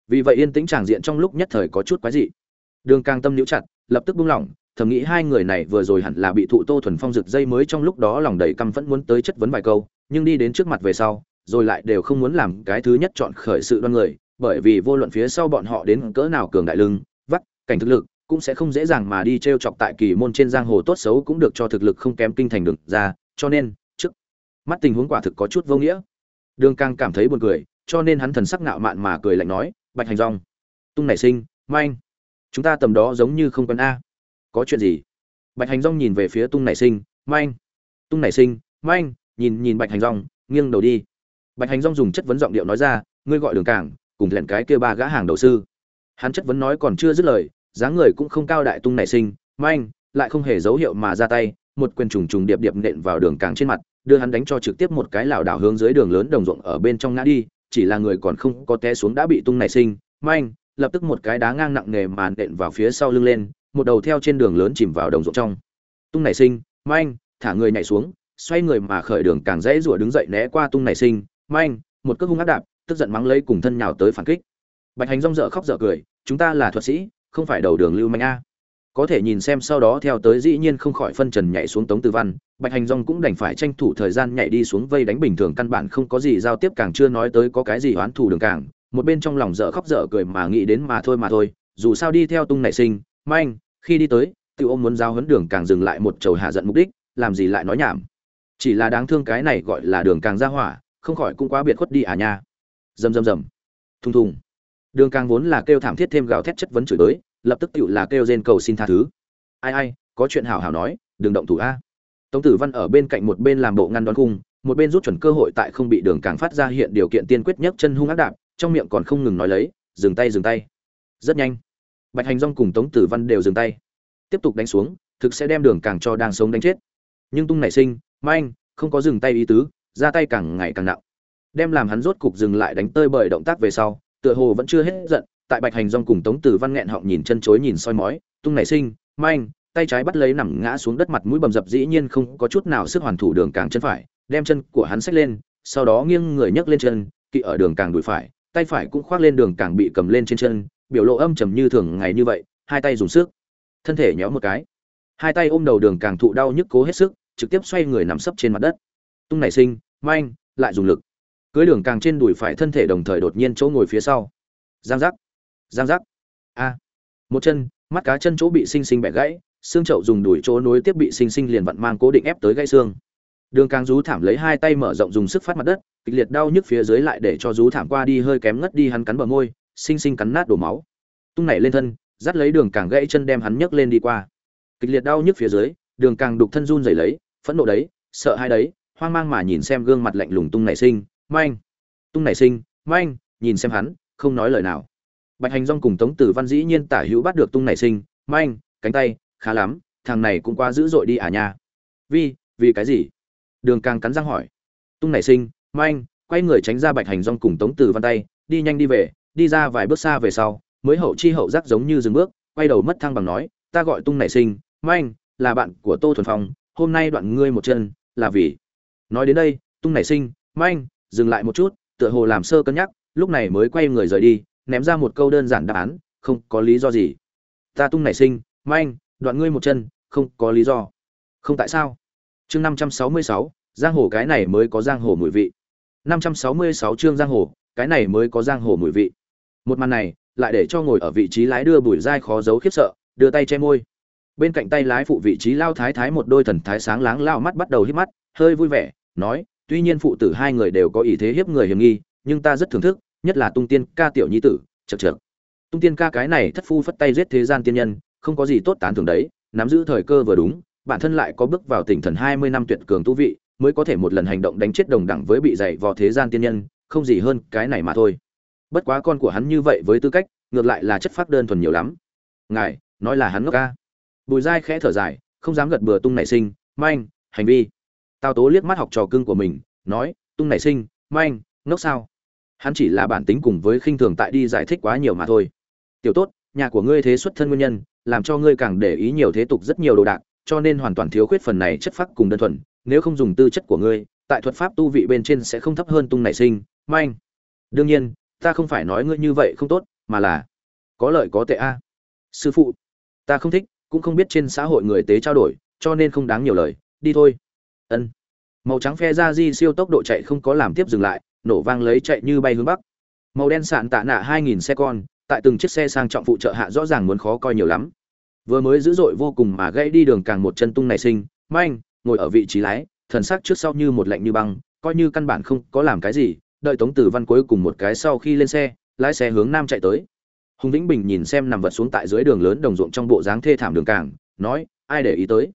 Vì vậy yên tĩnh tràng diện trong lúc nhất thời có chút quái dị. Đường càng tâm níu chặt, lập tức buông lỏng, thầm nghĩ hai người này vừa rồi hẳn là bị thụ tô thuần phong rực dây mới trong lúc đó lòng đầy căm phẫn muốn tới chất vấn vài câu, nhưng đi đến trước mặt về sau rồi lại đều không muốn làm cái thứ nhất chọn khởi sự đoan người, bởi vì vô luận phía sau bọn họ đến cỡ nào cường đại lưng, vắt, cảnh thực lực, cũng sẽ không dễ dàng mà đi t r e o chọc tại kỳ môn trên giang hồ tốt xấu cũng được cho thực lực không kém kinh thành được ra, cho nên, trước, mắt tình huống quả thực có chút vô nghĩa. Đường càng cảm thấy buồn cười, cho nên hắn thần sắc nạo mạn mà cười lạnh nói, bạch hành rong tung nảy sinh, manh. Chúng ta tầm đó giống như không cần a. Có chuyện gì? Bạch hành rong nhìn về phía tung nảy sinh, manh. Tung nảy sinh, manh, nhìn nhìn bạch hành rong nghiêng đầu đi bạch hành rong dùng chất vấn giọng điệu nói ra, ngươi gọi đường cảng, cùng lẹn cái kia ba gã hàng đầu sư. Hắn chất vấn nói còn chưa dứt lời, dáng người cũng không cao đại tung nảy sinh, manh, lại không hề dấu hiệu mà ra tay, một quyền trùng trùng điệp điệp nện vào đường càng trên mặt, đưa hắn đánh cho trực tiếp một cái lảo đảo hướng dưới đường lớn đồng ruộng ở bên trong ngã đi, chỉ là người còn không có té xuống đã bị tung nảy sinh, manh, lập tức một cái đá ngang nặng nề mà nện vào phía sau lưng lên, một đầu theo trên đường lớn chìm vào đồng ruộng trong. Tung nảy sinh, manh, thả người nhảy xuống, xoay người mà khởi đường càng dễ rủa đứng dậy né qua tung nảy sinh manh, một cước hung ác đạp, tức giận mắng lấy cùng thân nhào tới phản kích. Bạch hành rong dở khóc dở cười, chúng ta là thuật sĩ, không phải đầu đường lưu manh a. Có thể nhìn xem sau đó theo tới dĩ nhiên không khỏi phân trần nhảy xuống tống tư văn, bạch hành rong cũng đành phải tranh thủ thời gian nhảy đi xuống vây đánh bình thường căn bản không có gì giao tiếp càng chưa nói tới có cái gì oán thù đường càng. Một bên trong lòng dở khóc dở cười mà nghĩ đến mà thôi mà thôi, dù sao đi theo tung nảy sinh, manh, khi đi tới, tự ôm muốn giao huấn đường càng dừng lại một chầu hạ giận mục đích, làm gì lại nói nhảm. Chỉ là đáng thương cái này gọi là đường càng ra hỏa không khỏi cũng quá biệt khuất đi à nha. Rầm rầm rầm. Thùng thùng. Đường càng vốn là kêu thảm thiết thêm gào thét chất vấn chửi tới lập tức tựu là kêu rên cầu xin tha thứ. Ai ai, có chuyện hảo hảo nói, đừng động thủ a. Tống tử văn ở bên cạnh một bên làm bộ ngăn đón cung một bên rút chuẩn cơ hội tại không bị đường càng phát ra hiện điều kiện tiên quyết nhất chân hung ác đạp, trong miệng còn không ngừng nói lấy, dừng tay dừng tay. Rất nhanh, bạch hành rong cùng tống tử văn đều dừng tay. Tiếp tục đánh xuống, thực sẽ đem đường càng cho đang sống đánh chết. Nhưng tung nảy sinh, manh, không có dừng tay ý tứ ra tay càng ngày càng nặng. Đem làm hắn rốt cục dừng lại đánh tơi bởi động tác về sau, tựa hồ vẫn chưa hết giận, tại bạch hành dong cùng tống tử văn nghẹn họng nhìn chân chối nhìn soi mói, tung nảy sinh, manh, tay trái bắt lấy nằm ngã xuống đất mặt mũi bầm dập dĩ nhiên không có chút nào sức hoàn thủ đường càng chân phải, đem chân của hắn xách lên, sau đó nghiêng người nhấc lên chân, kỵ ở đường càng đùi phải, tay phải cũng khoác lên đường càng bị cầm lên trên chân, biểu lộ âm trầm như thường ngày như vậy, hai tay dùng sức, thân thể nhéo một cái. Hai tay ôm đầu đường càng thụ đau nhức cố hết sức, trực tiếp xoay người nằm sấp trên mặt đất. Tung nảy sinh manh lại dùng lực. Cưới đường càng trên đùi phải thân thể đồng thời đột nhiên chỗ ngồi phía sau. Giang giác. Giang giác. A. Một chân, mắt cá chân chỗ bị sinh sinh bẻ gãy, xương chậu dùng đùi chỗ nối tiếp bị sinh sinh liền vặn mang cố định ép tới gãy xương. Đường càng rú thảm lấy hai tay mở rộng dùng sức phát mặt đất, kịch liệt đau nhức phía dưới lại để cho rú thảm qua đi hơi kém ngất đi hắn cắn bờ môi sinh sinh cắn nát đổ máu. Tung nảy lên thân, dắt lấy đường càng gãy chân đem hắn nhấc lên đi qua. Kịch liệt đau nhức phía dưới, đường càng đục thân run rẩy lấy, phẫn nộ đấy, sợ hai đấy hoang mang mà nhìn xem gương mặt lạnh lùng tung nảy sinh, manh, tung nảy sinh, manh, nhìn xem hắn, không nói lời nào. Bạch hành rong cùng tống tử văn dĩ nhiên tả hữu bắt được tung nảy sinh, manh, cánh tay, khá lắm, thằng này cũng quá dữ dội đi à nha. Vì vì cái gì? Đường càng cắn răng hỏi. Tung nảy sinh, manh, quay người tránh ra bạch hành rong cùng tống tử văn tay, đi nhanh đi về, đi ra vài bước xa về sau, mới hậu chi hậu giác giống như dừng bước, quay đầu mất thăng bằng nói, ta gọi tung nảy sinh, manh, là bạn của tô thuần phong, hôm nay đoạn ngươi một chân, là vì nói đến đây, tung nảy sinh, manh, dừng lại một chút, tựa hồ làm sơ cân nhắc, lúc này mới quay người rời đi, ném ra một câu đơn giản đáp án, không có lý do gì. Ta tung nảy sinh, manh, đoạn ngươi một chân, không có lý do. Không tại sao? Chương năm trăm sáu mươi sáu, giang hồ cái này mới có giang hồ mùi vị. Năm trăm sáu mươi sáu chương giang hồ, cái này mới có giang hồ mùi vị. Một màn này, lại để cho ngồi ở vị trí lái đưa bùi dai khó giấu khiếp sợ, đưa tay che môi. Bên cạnh tay lái phụ vị trí lao thái thái một đôi thần thái sáng láng lao mắt bắt đầu hít mắt, hơi vui vẻ nói, tuy nhiên phụ tử hai người đều có ý thế hiếp người hiểm nghi, nhưng ta rất thưởng thức, nhất là tung tiên ca tiểu nhi tử chật chậc. tung tiên ca cái này thất phu phất tay giết thế gian tiên nhân, không có gì tốt tán thưởng đấy, nắm giữ thời cơ vừa đúng, bản thân lại có bước vào tỉnh thần hai mươi năm tuyệt cường tu vị, mới có thể một lần hành động đánh chết đồng đẳng với bị dạy vò thế gian tiên nhân, không gì hơn cái này mà thôi. Bất quá con của hắn như vậy với tư cách, ngược lại là chất phác đơn thuần nhiều lắm. Ngài, nói là hắn ngốc ca. Bùi dai khẽ thở dài, không dám gật bừa tung nảy sinh, manh, hành vi tao tố liếc mắt học trò cưng của mình, nói, tung nảy sinh manh, ngốc sao? Hắn chỉ là bản tính cùng với khinh thường tại đi giải thích quá nhiều mà thôi. Tiểu tốt, nhà của ngươi thế xuất thân nguyên nhân, làm cho ngươi càng để ý nhiều thế tục rất nhiều đồ đạc, cho nên hoàn toàn thiếu khuyết phần này chất phác cùng đơn thuần, nếu không dùng tư chất của ngươi, tại thuật pháp tu vị bên trên sẽ không thấp hơn tung nảy sinh manh. Đương nhiên, ta không phải nói ngươi như vậy không tốt, mà là có lợi có tệ a. Sư phụ, ta không thích, cũng không biết trên xã hội người tế trao đổi, cho nên không đáng nhiều lời, đi thôi ân. Màu trắng phe ra di siêu tốc độ chạy không có làm tiếp dừng lại, nổ vang lấy chạy như bay hướng bắc. Màu đen sạn tạ nạ hai nghìn xe con, tại từng chiếc xe sang trọng phụ trợ hạ rõ ràng muốn khó coi nhiều lắm. Vừa mới dữ dội vô cùng mà gãy đi đường càng một chân tung này sinh, manh, ngồi ở vị trí lái, thần sắc trước sau như một lạnh như băng, coi như căn bản không có làm cái gì, đợi tống tử văn cuối cùng một cái sau khi lên xe, lái xe hướng nam chạy tới. Hùng vĩnh bình nhìn xem nằm vật xuống tại dưới đường lớn đồng ruộng trong bộ dáng thê thảm đường càng, nói, ai để ý tới?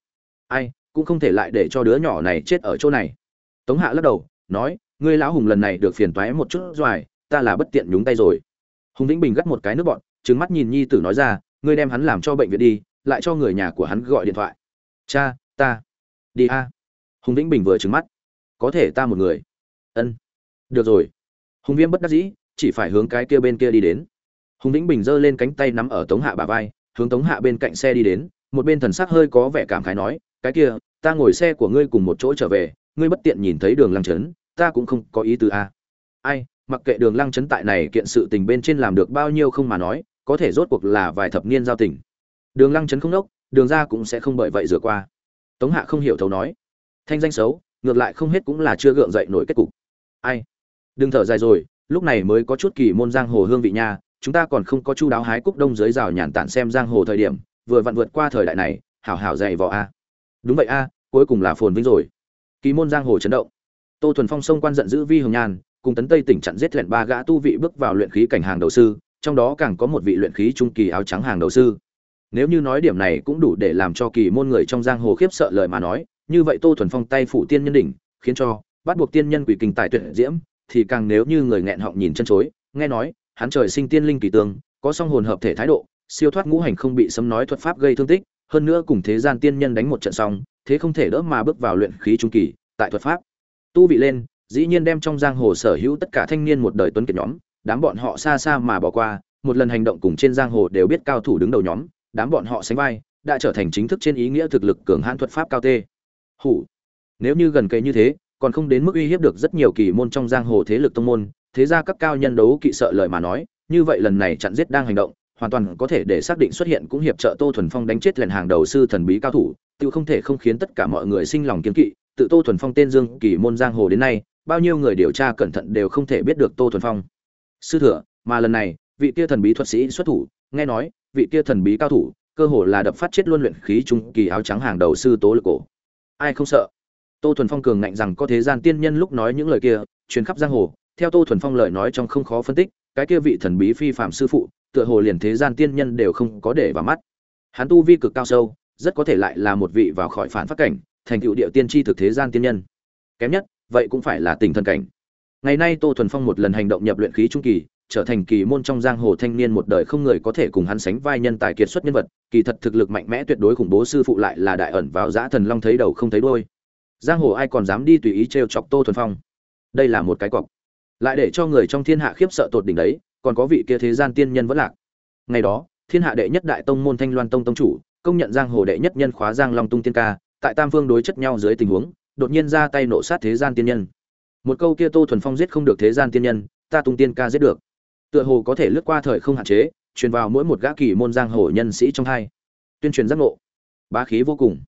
Ai? Cũng không thể lại để cho đứa nhỏ này chết ở chỗ này. Tống hạ lắc đầu, nói, ngươi lão hùng lần này được phiền toái một chút doài ta là bất tiện nhúng tay rồi. Hùng vĩnh bình gắt một cái nước bọn, trừng mắt nhìn nhi tử nói ra, ngươi đem hắn làm cho bệnh viện đi, lại cho người nhà của hắn gọi điện thoại. Cha, ta. Đi a. Hùng vĩnh bình vừa trừng mắt. Có thể ta một người. Ân. Được rồi. Hùng viêm bất đắc dĩ, chỉ phải hướng cái kia bên kia đi đến. Hùng vĩnh bình giơ lên cánh tay nắm ở tống hạ bà vai, hướng tống hạ bên cạnh xe đi đến, một bên thần sắc hơi có vẻ cảm khái nói, cái kia ta ngồi xe của ngươi cùng một chỗ trở về, ngươi bất tiện nhìn thấy đường lăng trấn ta cũng không có ý tứ a. Ai, mặc kệ đường lăng trấn tại này kiện sự tình bên trên làm được bao nhiêu không mà nói, có thể rốt cuộc là vài thập niên giao tình. Đường lăng trấn không đốc, đường ra cũng sẽ không bởi vậy rửa qua. Tống hạ không hiểu thấu nói. Thanh danh xấu, ngược lại không hết cũng là chưa gượng dậy nổi kết cục. Ai? Đừng thở dài rồi, lúc này mới có chút kỳ môn giang hồ hương vị nha, chúng ta còn không có chu đáo hái cúc đông dưới rào nhàn tản xem giang hồ thời điểm, vừa vặn vượt qua thời đại này, hảo hảo dạy vò a đúng vậy a, cuối cùng là phồn vinh rồi. Kỳ môn giang hồ chấn động. Tô thuần phong sông quan giận dữ vi hồng nhàn cùng tấn tây tỉnh chặn giết lẹn ba gã tu vị bước vào luyện khí cảnh hàng đầu sư, trong đó càng có một vị luyện khí trung kỳ áo trắng hàng đầu sư. Nếu như nói điểm này cũng đủ để làm cho kỳ môn người trong giang hồ khiếp sợ lời mà nói, như vậy tô thuần phong tay phủ tiên nhân đỉnh, khiến cho bắt buộc tiên nhân quỷ kinh tài tuyệt diễm, thì càng nếu như người nghẹn họng nhìn chân chối, nghe nói, hắn trời sinh tiên linh kỳ tương, có song hồn hợp thể thái độ, siêu thoát ngũ hành không bị sấm nói thuật pháp gây thương tích hơn nữa cùng thế gian tiên nhân đánh một trận xong, thế không thể đỡ mà bước vào luyện khí trung kỳ, tại thuật pháp. Tu vị lên, dĩ nhiên đem trong giang hồ sở hữu tất cả thanh niên một đời tuấn kiệt nhóm, đám bọn họ xa xa mà bỏ qua, một lần hành động cùng trên giang hồ đều biết cao thủ đứng đầu nhóm, đám bọn họ sánh vai, đã trở thành chính thức trên ý nghĩa thực lực cường hãn thuật pháp cao tê. Hủ. Nếu như gần cây như thế, còn không đến mức uy hiếp được rất nhiều kỳ môn trong giang hồ thế lực tông môn, thế ra các cao nhân đấu kỵ sợ lời mà nói, như vậy lần này chặn giết đang hành động hoàn toàn có thể để xác định xuất hiện cũng hiệp trợ tô thuần phong đánh chết lần hàng đầu sư thần bí cao thủ, tự không thể không khiến tất cả mọi người sinh lòng kiến kỵ. Tự tô thuần phong tên dương kỳ môn giang hồ đến nay, bao nhiêu người điều tra cẩn thận đều không thể biết được tô thuần phong. Sư thừa mà lần này, vị kia thần bí thuật sĩ xuất thủ, nghe nói, vị kia thần bí cao thủ, cơ hồ là đập phát chết luôn luyện khí trung kỳ áo trắng hàng đầu sư tố lực cổ. Ai không sợ? Tô thuần phong cường ngạnh rằng có thế gian tiên nhân lúc nói những lời kia, truyền khắp giang hồ, theo tô thuần phong lời nói trong không khó phân tích, cái kia vị thần bí phi phạm sư phụ tựa hồ liền thế gian tiên nhân đều không có để vào mắt. Hắn tu vi cực cao sâu, rất có thể lại là một vị vào khỏi phản phát cảnh, thành tựu địa tiên tri thực thế gian tiên nhân. Kém nhất, vậy cũng phải là tình thân cảnh. Ngày nay tô thuần phong một lần hành động nhập luyện khí trung kỳ, trở thành kỳ môn trong giang hồ thanh niên một đời không người có thể cùng hắn sánh vai nhân tài kiệt xuất nhân vật, kỳ thật thực lực mạnh mẽ tuyệt đối khủng bố sư phụ lại là đại ẩn vào giã thần long thấy đầu không thấy đôi giang hồ ai còn dám đi tùy ý t chọc tô thuần phong? Đây là một cái cọc. Lại để cho người trong thiên hạ khiếp sợ tột đỉnh đấy còn có vị kia thế gian tiên nhân vẫn lạc. Ngày đó, thiên hạ đệ nhất đại tông môn thanh loan tông tông chủ, công nhận giang hồ đệ nhất nhân khóa giang long tung tiên ca, tại tam phương đối chất nhau dưới tình huống, đột nhiên ra tay nộ sát thế gian tiên nhân. Một câu kia tô thuần phong giết không được thế gian tiên nhân, ta tung tiên ca giết được. Tựa hồ có thể lướt qua thời không hạn chế, truyền vào mỗi một gã kỳ môn giang hồ nhân sĩ trong hai. Tuyên truyền giác ngộ. Bá khí vô cùng.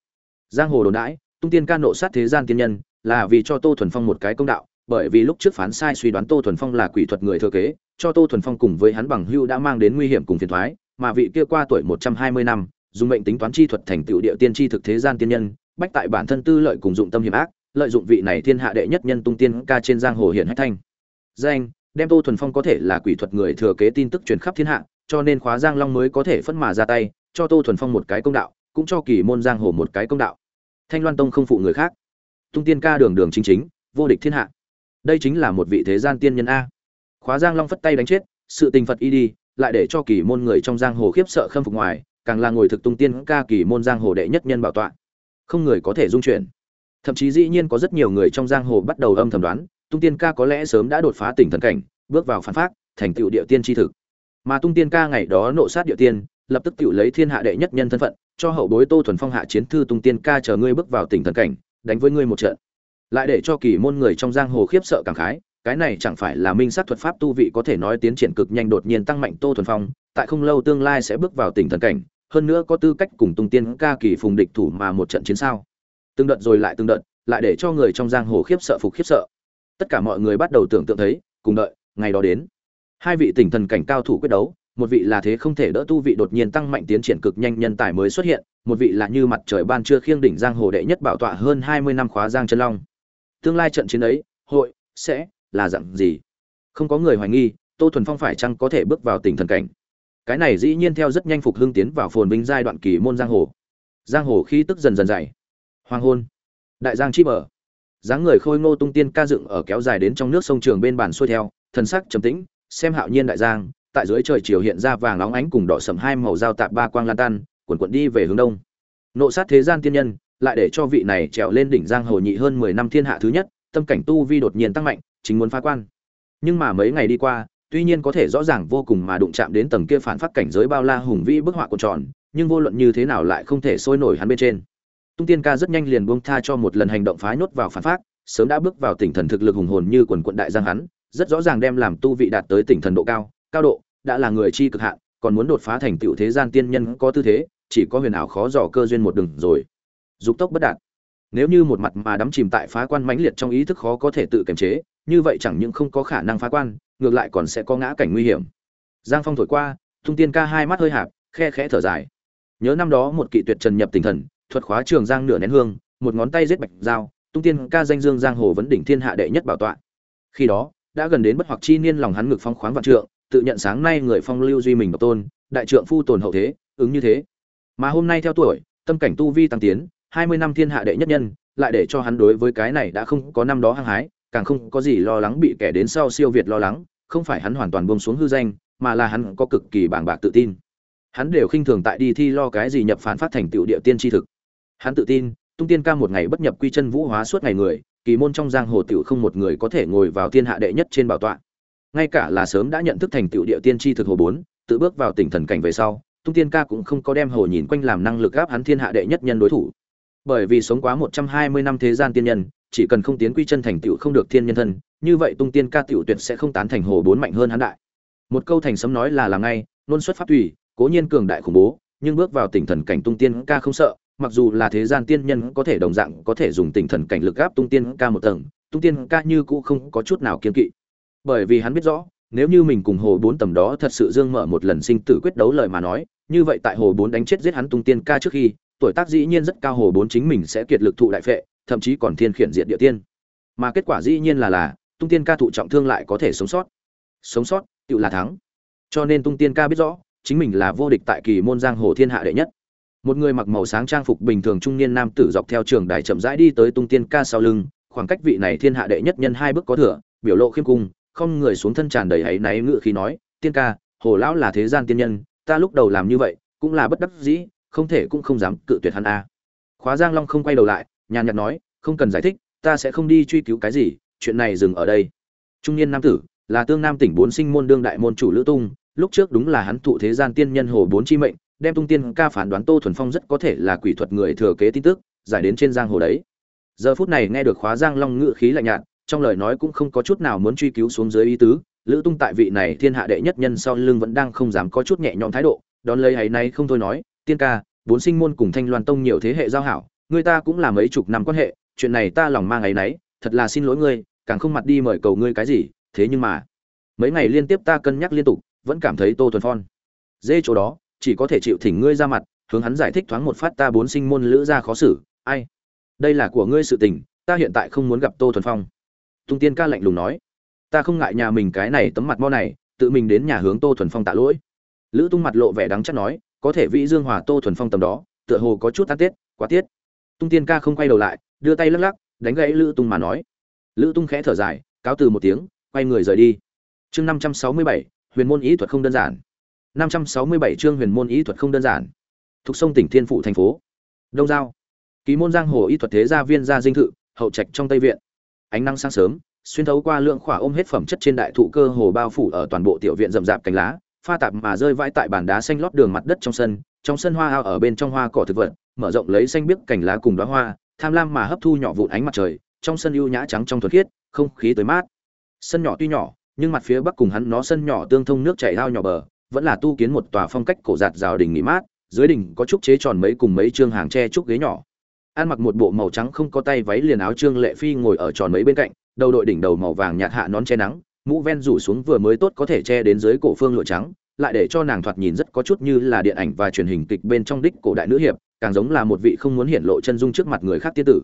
Giang hồ đồn đãi, tung tiên ca nộ sát thế gian tiên nhân, là vì cho tô thuần phong một cái công đạo bởi vì lúc trước phán sai suy đoán tô thuần phong là quỷ thuật người thừa kế, cho tô thuần phong cùng với hắn bằng hưu đã mang đến nguy hiểm cùng phiền thoái, mà vị kia qua tuổi một trăm hai mươi năm, dùng mệnh tính toán chi thuật thành tựu địa tiên tri thực thế gian tiên nhân, bách tại bản thân tư lợi cùng dụng tâm hiểm ác, lợi dụng vị này thiên hạ đệ nhất nhân tung tiên ca trên giang hồ hiện hách thanh. Danh, đem tô thuần phong có thể là quỷ thuật người thừa kế tin tức truyền khắp thiên hạ, cho nên khóa giang long mới có thể phất mà ra tay, cho tô thuần phong một cái công đạo, cũng cho kỳ môn giang hồ một cái công đạo. Thanh loan tông không phụ người khác. Tung tiên ca đường đường chính chính, vô địch thiên hạ đây chính là một vị thế gian tiên nhân a. Khóa giang long phất tay đánh chết, sự tình phật y đi, lại để cho kỳ môn người trong giang hồ khiếp sợ khâm phục ngoài, càng là ngồi thực tung tiên ca kỳ môn giang hồ đệ nhất nhân bảo tọa. Không người có thể dung chuyển. Thậm chí dĩ nhiên có rất nhiều người trong giang hồ bắt đầu âm thầm đoán, tung tiên ca có lẽ sớm đã đột phá tỉnh thần cảnh, bước vào phản phát thành tựu địa tiên tri thực. Mà tung tiên ca ngày đó nộ sát địa tiên, lập tức tự lấy thiên hạ đệ nhất nhân thân phận, cho hậu bối tô thuần phong hạ chiến thư tung tiên ca chờ ngươi bước vào tỉnh thần cảnh, đánh với ngươi một trận lại để cho kỳ môn người trong giang hồ khiếp sợ cảm khái, cái này chẳng phải là minh sát thuật pháp tu vị có thể nói tiến triển cực nhanh đột nhiên tăng mạnh tô thuần phong, tại không lâu tương lai sẽ bước vào tỉnh thần cảnh, hơn nữa có tư cách cùng tung tiên ca kỳ phùng địch thủ mà một trận chiến sao. Từng đợt rồi lại từng đợt, lại để cho người trong giang hồ khiếp sợ phục khiếp sợ. Tất cả mọi người bắt đầu tưởng tượng thấy, cùng đợi, ngày đó đến. Hai vị tỉnh thần cảnh cao thủ quyết đấu, một vị là thế không thể đỡ tu vị đột nhiên tăng mạnh tiến triển cực nhanh nhân tài mới xuất hiện, một vị là như mặt trời ban trưa khiêng đỉnh giang hồ đệ nhất bảo tọa hơn hai mươi năm khóa giang chân long tương lai trận chiến ấy, hội, sẽ là dạng gì? Không có người hoài nghi, tô thuần phong phải chăng có thể bước vào tỉnh thần cảnh? Cái này dĩ nhiên theo rất nhanh phục hưng tiến vào phồn vinh giai đoạn kỳ môn giang hồ. Giang hồ khi tức dần dần dày. Hoàng hôn. Đại giang chi mở dáng người khôi ngô tung tiên ca dựng ở kéo dài đến trong nước sông trường bên bàn xuôi theo, thần sắc trầm tĩnh, xem hạo nhiên đại giang, tại dưới trời chiều hiện ra vàng óng ánh cùng đỏ sầm hai màu dao tạp ba quang lan tan, quần quận đi về hướng đông. Nộ sát thế gian tiên nhân lại để cho vị này trèo lên đỉnh giang hồ nhị hơn mười năm thiên hạ thứ nhất, tâm cảnh tu vi đột nhiên tăng mạnh, chính muốn phá quan. Nhưng mà mấy ngày đi qua, tuy nhiên có thể rõ ràng vô cùng mà đụng chạm đến tầng kia phản phát cảnh giới bao la hùng vĩ bức họa cuộn tròn, nhưng vô luận như thế nào lại không thể sôi nổi hắn bên trên. Tung tiên ca rất nhanh liền buông tha cho một lần hành động phá nhốt vào phản phát, sớm đã bước vào tỉnh thần thực lực hùng hồn như quần quận đại giang hắn, rất rõ ràng đem làm tu vị đạt tới tỉnh thần độ cao cao độ, đã là người chi cực hạn, còn muốn đột phá thành tiểu thế gian tiên nhân có tư thế, chỉ có huyền ảo khó dò cơ duyên một đường rồi dục tốc bất đạt. Nếu như một mặt mà đắm chìm tại phá quan mãnh liệt trong ý thức khó có thể tự kiềm chế, như vậy chẳng những không có khả năng phá quan, ngược lại còn sẽ có ngã cảnh nguy hiểm. Giang phong thổi qua, Thung tiên ca hai mắt hơi hạp, khe khẽ thở dài. Nhớ năm đó một kỵ tuyệt trần nhập tinh thần, thuật khóa trường giang nửa nén hương, một ngón tay giết bạch dao tung tiên ca danh dương giang hồ vấn đỉnh thiên hạ đệ nhất bảo tọa. Khi đó, đã gần đến bất hoặc chi niên lòng hắn ngực phong khoáng vạn trượng, tự nhận sáng nay người phong lưu duy mình độc tôn, đại trượng phu tồn hậu thế, ứng như thế. Mà hôm nay theo tuổi, tâm cảnh tu vi tăng tiến hai mươi năm thiên hạ đệ nhất nhân, lại để cho hắn đối với cái này đã không có năm đó hăng hái, càng không có gì lo lắng bị kẻ đến sau siêu việt lo lắng, không phải hắn hoàn toàn buông xuống hư danh, mà là hắn có cực kỳ bàng bạc tự tin. Hắn đều khinh thường tại đi thi lo cái gì nhập phản phát thành tựu địa tiên tri thực. Hắn tự tin, tung tiên ca một ngày bất nhập quy chân vũ hóa suốt ngày người, kỳ môn trong giang hồ tiểu không một người có thể ngồi vào thiên hạ đệ nhất trên bảo tọa. Ngay cả là sớm đã nhận thức thành tựu địa tiên tri thực hồ bốn, tự bước vào tỉnh thần cảnh về sau, tung tiên ca cũng không có đem hồ nhìn quanh làm năng lực áp hắn thiên hạ đệ nhất nhân đối thủ bởi vì sống quá một trăm hai mươi năm thế gian tiên nhân, chỉ cần không tiến quy chân thành tựu không được thiên nhân thân, như vậy tung tiên ca tiểu tuyệt sẽ không tán thành hồ bốn mạnh hơn hắn đại. Một câu thành sấm nói là làm ngay luôn xuất pháp tùy cố nhiên cường đại khủng bố, nhưng bước vào tỉnh thần cảnh tung tiên ca không sợ, mặc dù là thế gian tiên nhân có thể đồng dạng có thể dùng tỉnh thần cảnh lực áp tung tiên ca một tầng, tung tiên ca như cũ không có chút nào kiên kỵ. Bởi vì hắn biết rõ, nếu như mình cùng hồ bốn tầm đó thật sự dương mở một lần sinh tử quyết đấu lời mà nói, như vậy tại hồ bốn đánh chết giết hắn tung tiên ca trước khi tuổi tác dĩ nhiên rất cao hồ bốn chính mình sẽ kiệt lực thụ đại phệ, thậm chí còn thiên khiển diện địa tiên. Mà kết quả dĩ nhiên là là, tung tiên ca thụ trọng thương lại có thể sống sót. Sống sót tự là thắng. Cho nên tung tiên ca biết rõ, chính mình là vô địch tại kỳ môn giang hồ thiên hạ đệ nhất. Một người mặc màu sáng trang phục bình thường trung niên nam tử dọc theo trường đài chậm rãi đi tới tung tiên ca sau lưng, khoảng cách vị này thiên hạ đệ nhất nhân hai bước có thừa, biểu lộ khiêm cung, không người xuống thân tràn đầy hãy náy ngự khí nói, tiên ca, hồ lão là thế gian tiên nhân, ta lúc đầu làm như vậy, cũng là bất đắc dĩ không thể cũng không dám cự tuyệt hắn a. Khóa giang long không quay đầu lại, nhàn nhạt nói, không cần giải thích, ta sẽ không đi truy cứu cái gì, chuyện này dừng ở đây. Trung niên nam tử, là tương nam tỉnh bốn sinh môn đương đại môn chủ lữ tung, lúc trước đúng là hắn thụ thế gian tiên nhân hồ bốn chi mệnh, đem tung tiên ca phản đoán tô thuần phong rất có thể là quỷ thuật người thừa kế tin tức, giải đến trên giang hồ đấy. Giờ phút này nghe được khóa giang long ngự khí lạnh nhạt, trong lời nói cũng không có chút nào muốn truy cứu xuống dưới ý tứ, lữ tung tại vị này thiên hạ đệ nhất nhân sau lưng vẫn đang không dám có chút nhẹ nhõm thái độ, đón lấy hay nay không thôi nói tiên ca, bốn sinh môn cùng thanh loan tông nhiều thế hệ giao hảo, người ta cũng là mấy chục năm quan hệ, chuyện này ta lòng mang ấy nấy, thật là xin lỗi ngươi, càng không mặt đi mời cầu ngươi cái gì, thế nhưng mà, mấy ngày liên tiếp ta cân nhắc liên tục, vẫn cảm thấy tô thuần phong. Dê chỗ đó, chỉ có thể chịu thỉnh ngươi ra mặt, hướng hắn giải thích thoáng một phát ta bốn sinh môn lữ ra khó xử, ai? Đây là của ngươi sự tình, ta hiện tại không muốn gặp tô thuần phong. Tung tiên ca lạnh lùng nói, ta không ngại nhà mình cái này tấm mặt mo này, tự mình đến nhà hướng tô thuần phong tạ lỗi. Lữ tung mặt lộ vẻ đắng chắc nói có thể vĩ dương hòa tô thuần phong tầm đó, tựa hồ có chút tan tiết, quá tiết. Tung tiên ca không quay đầu lại, đưa tay lắc lắc, đánh gãy lữ tung mà nói. Lữ tung khẽ thở dài, cáo từ một tiếng, quay người rời đi. Chương năm trăm sáu mươi bảy, huyền môn ý thuật không đơn giản. năm trăm sáu mươi bảy chương huyền môn ý thuật không đơn giản. Thuộc sông tỉnh thiên phụ thành phố. Đông giao. Ký môn giang hồ y thuật thế gia viên gia dinh thự, hậu trạch trong tây viện. Ánh nắng sáng sớm, xuyên thấu qua lượng khỏa ôm hết phẩm chất trên đại thụ cơ hồ bao phủ ở toàn bộ tiểu viện rậm rạp cánh lá pha tạp mà rơi vãi tại bàn đá xanh lót đường mặt đất trong sân trong sân hoa ao ở bên trong hoa cỏ thực vật, mở rộng lấy xanh biếc cành lá cùng đóa hoa, tham lam mà hấp thu nhỏ vụn ánh mặt trời, trong sân ưu nhã trắng trong thuật khiết, không khí tới mát. Sân nhỏ tuy nhỏ, nhưng mặt phía bắc cùng hắn nó sân nhỏ tương thông nước chảy ao nhỏ bờ, vẫn là tu kiến một tòa phong cách cổ giạt rào đỉnh nghỉ mát, dưới đỉnh có trúc chế tròn mấy cùng mấy trương hàng tre trúc ghế nhỏ. Ăn mặc một bộ màu trắng không có tay váy liền áo trương lệ phi ngồi ở tròn mấy bên cạnh, đầu đội đỉnh đầu màu vàng nhạt hạ nón che nắng mũ ven rủ xuống vừa mới tốt có thể che đến dưới cổ phương lụa trắng, lại để cho nàng thoạt nhìn rất có chút như là điện ảnh và truyền hình kịch bên trong đích cổ đại nữ hiệp, càng giống là một vị không muốn hiện lộ chân dung trước mặt người khác tiên tử.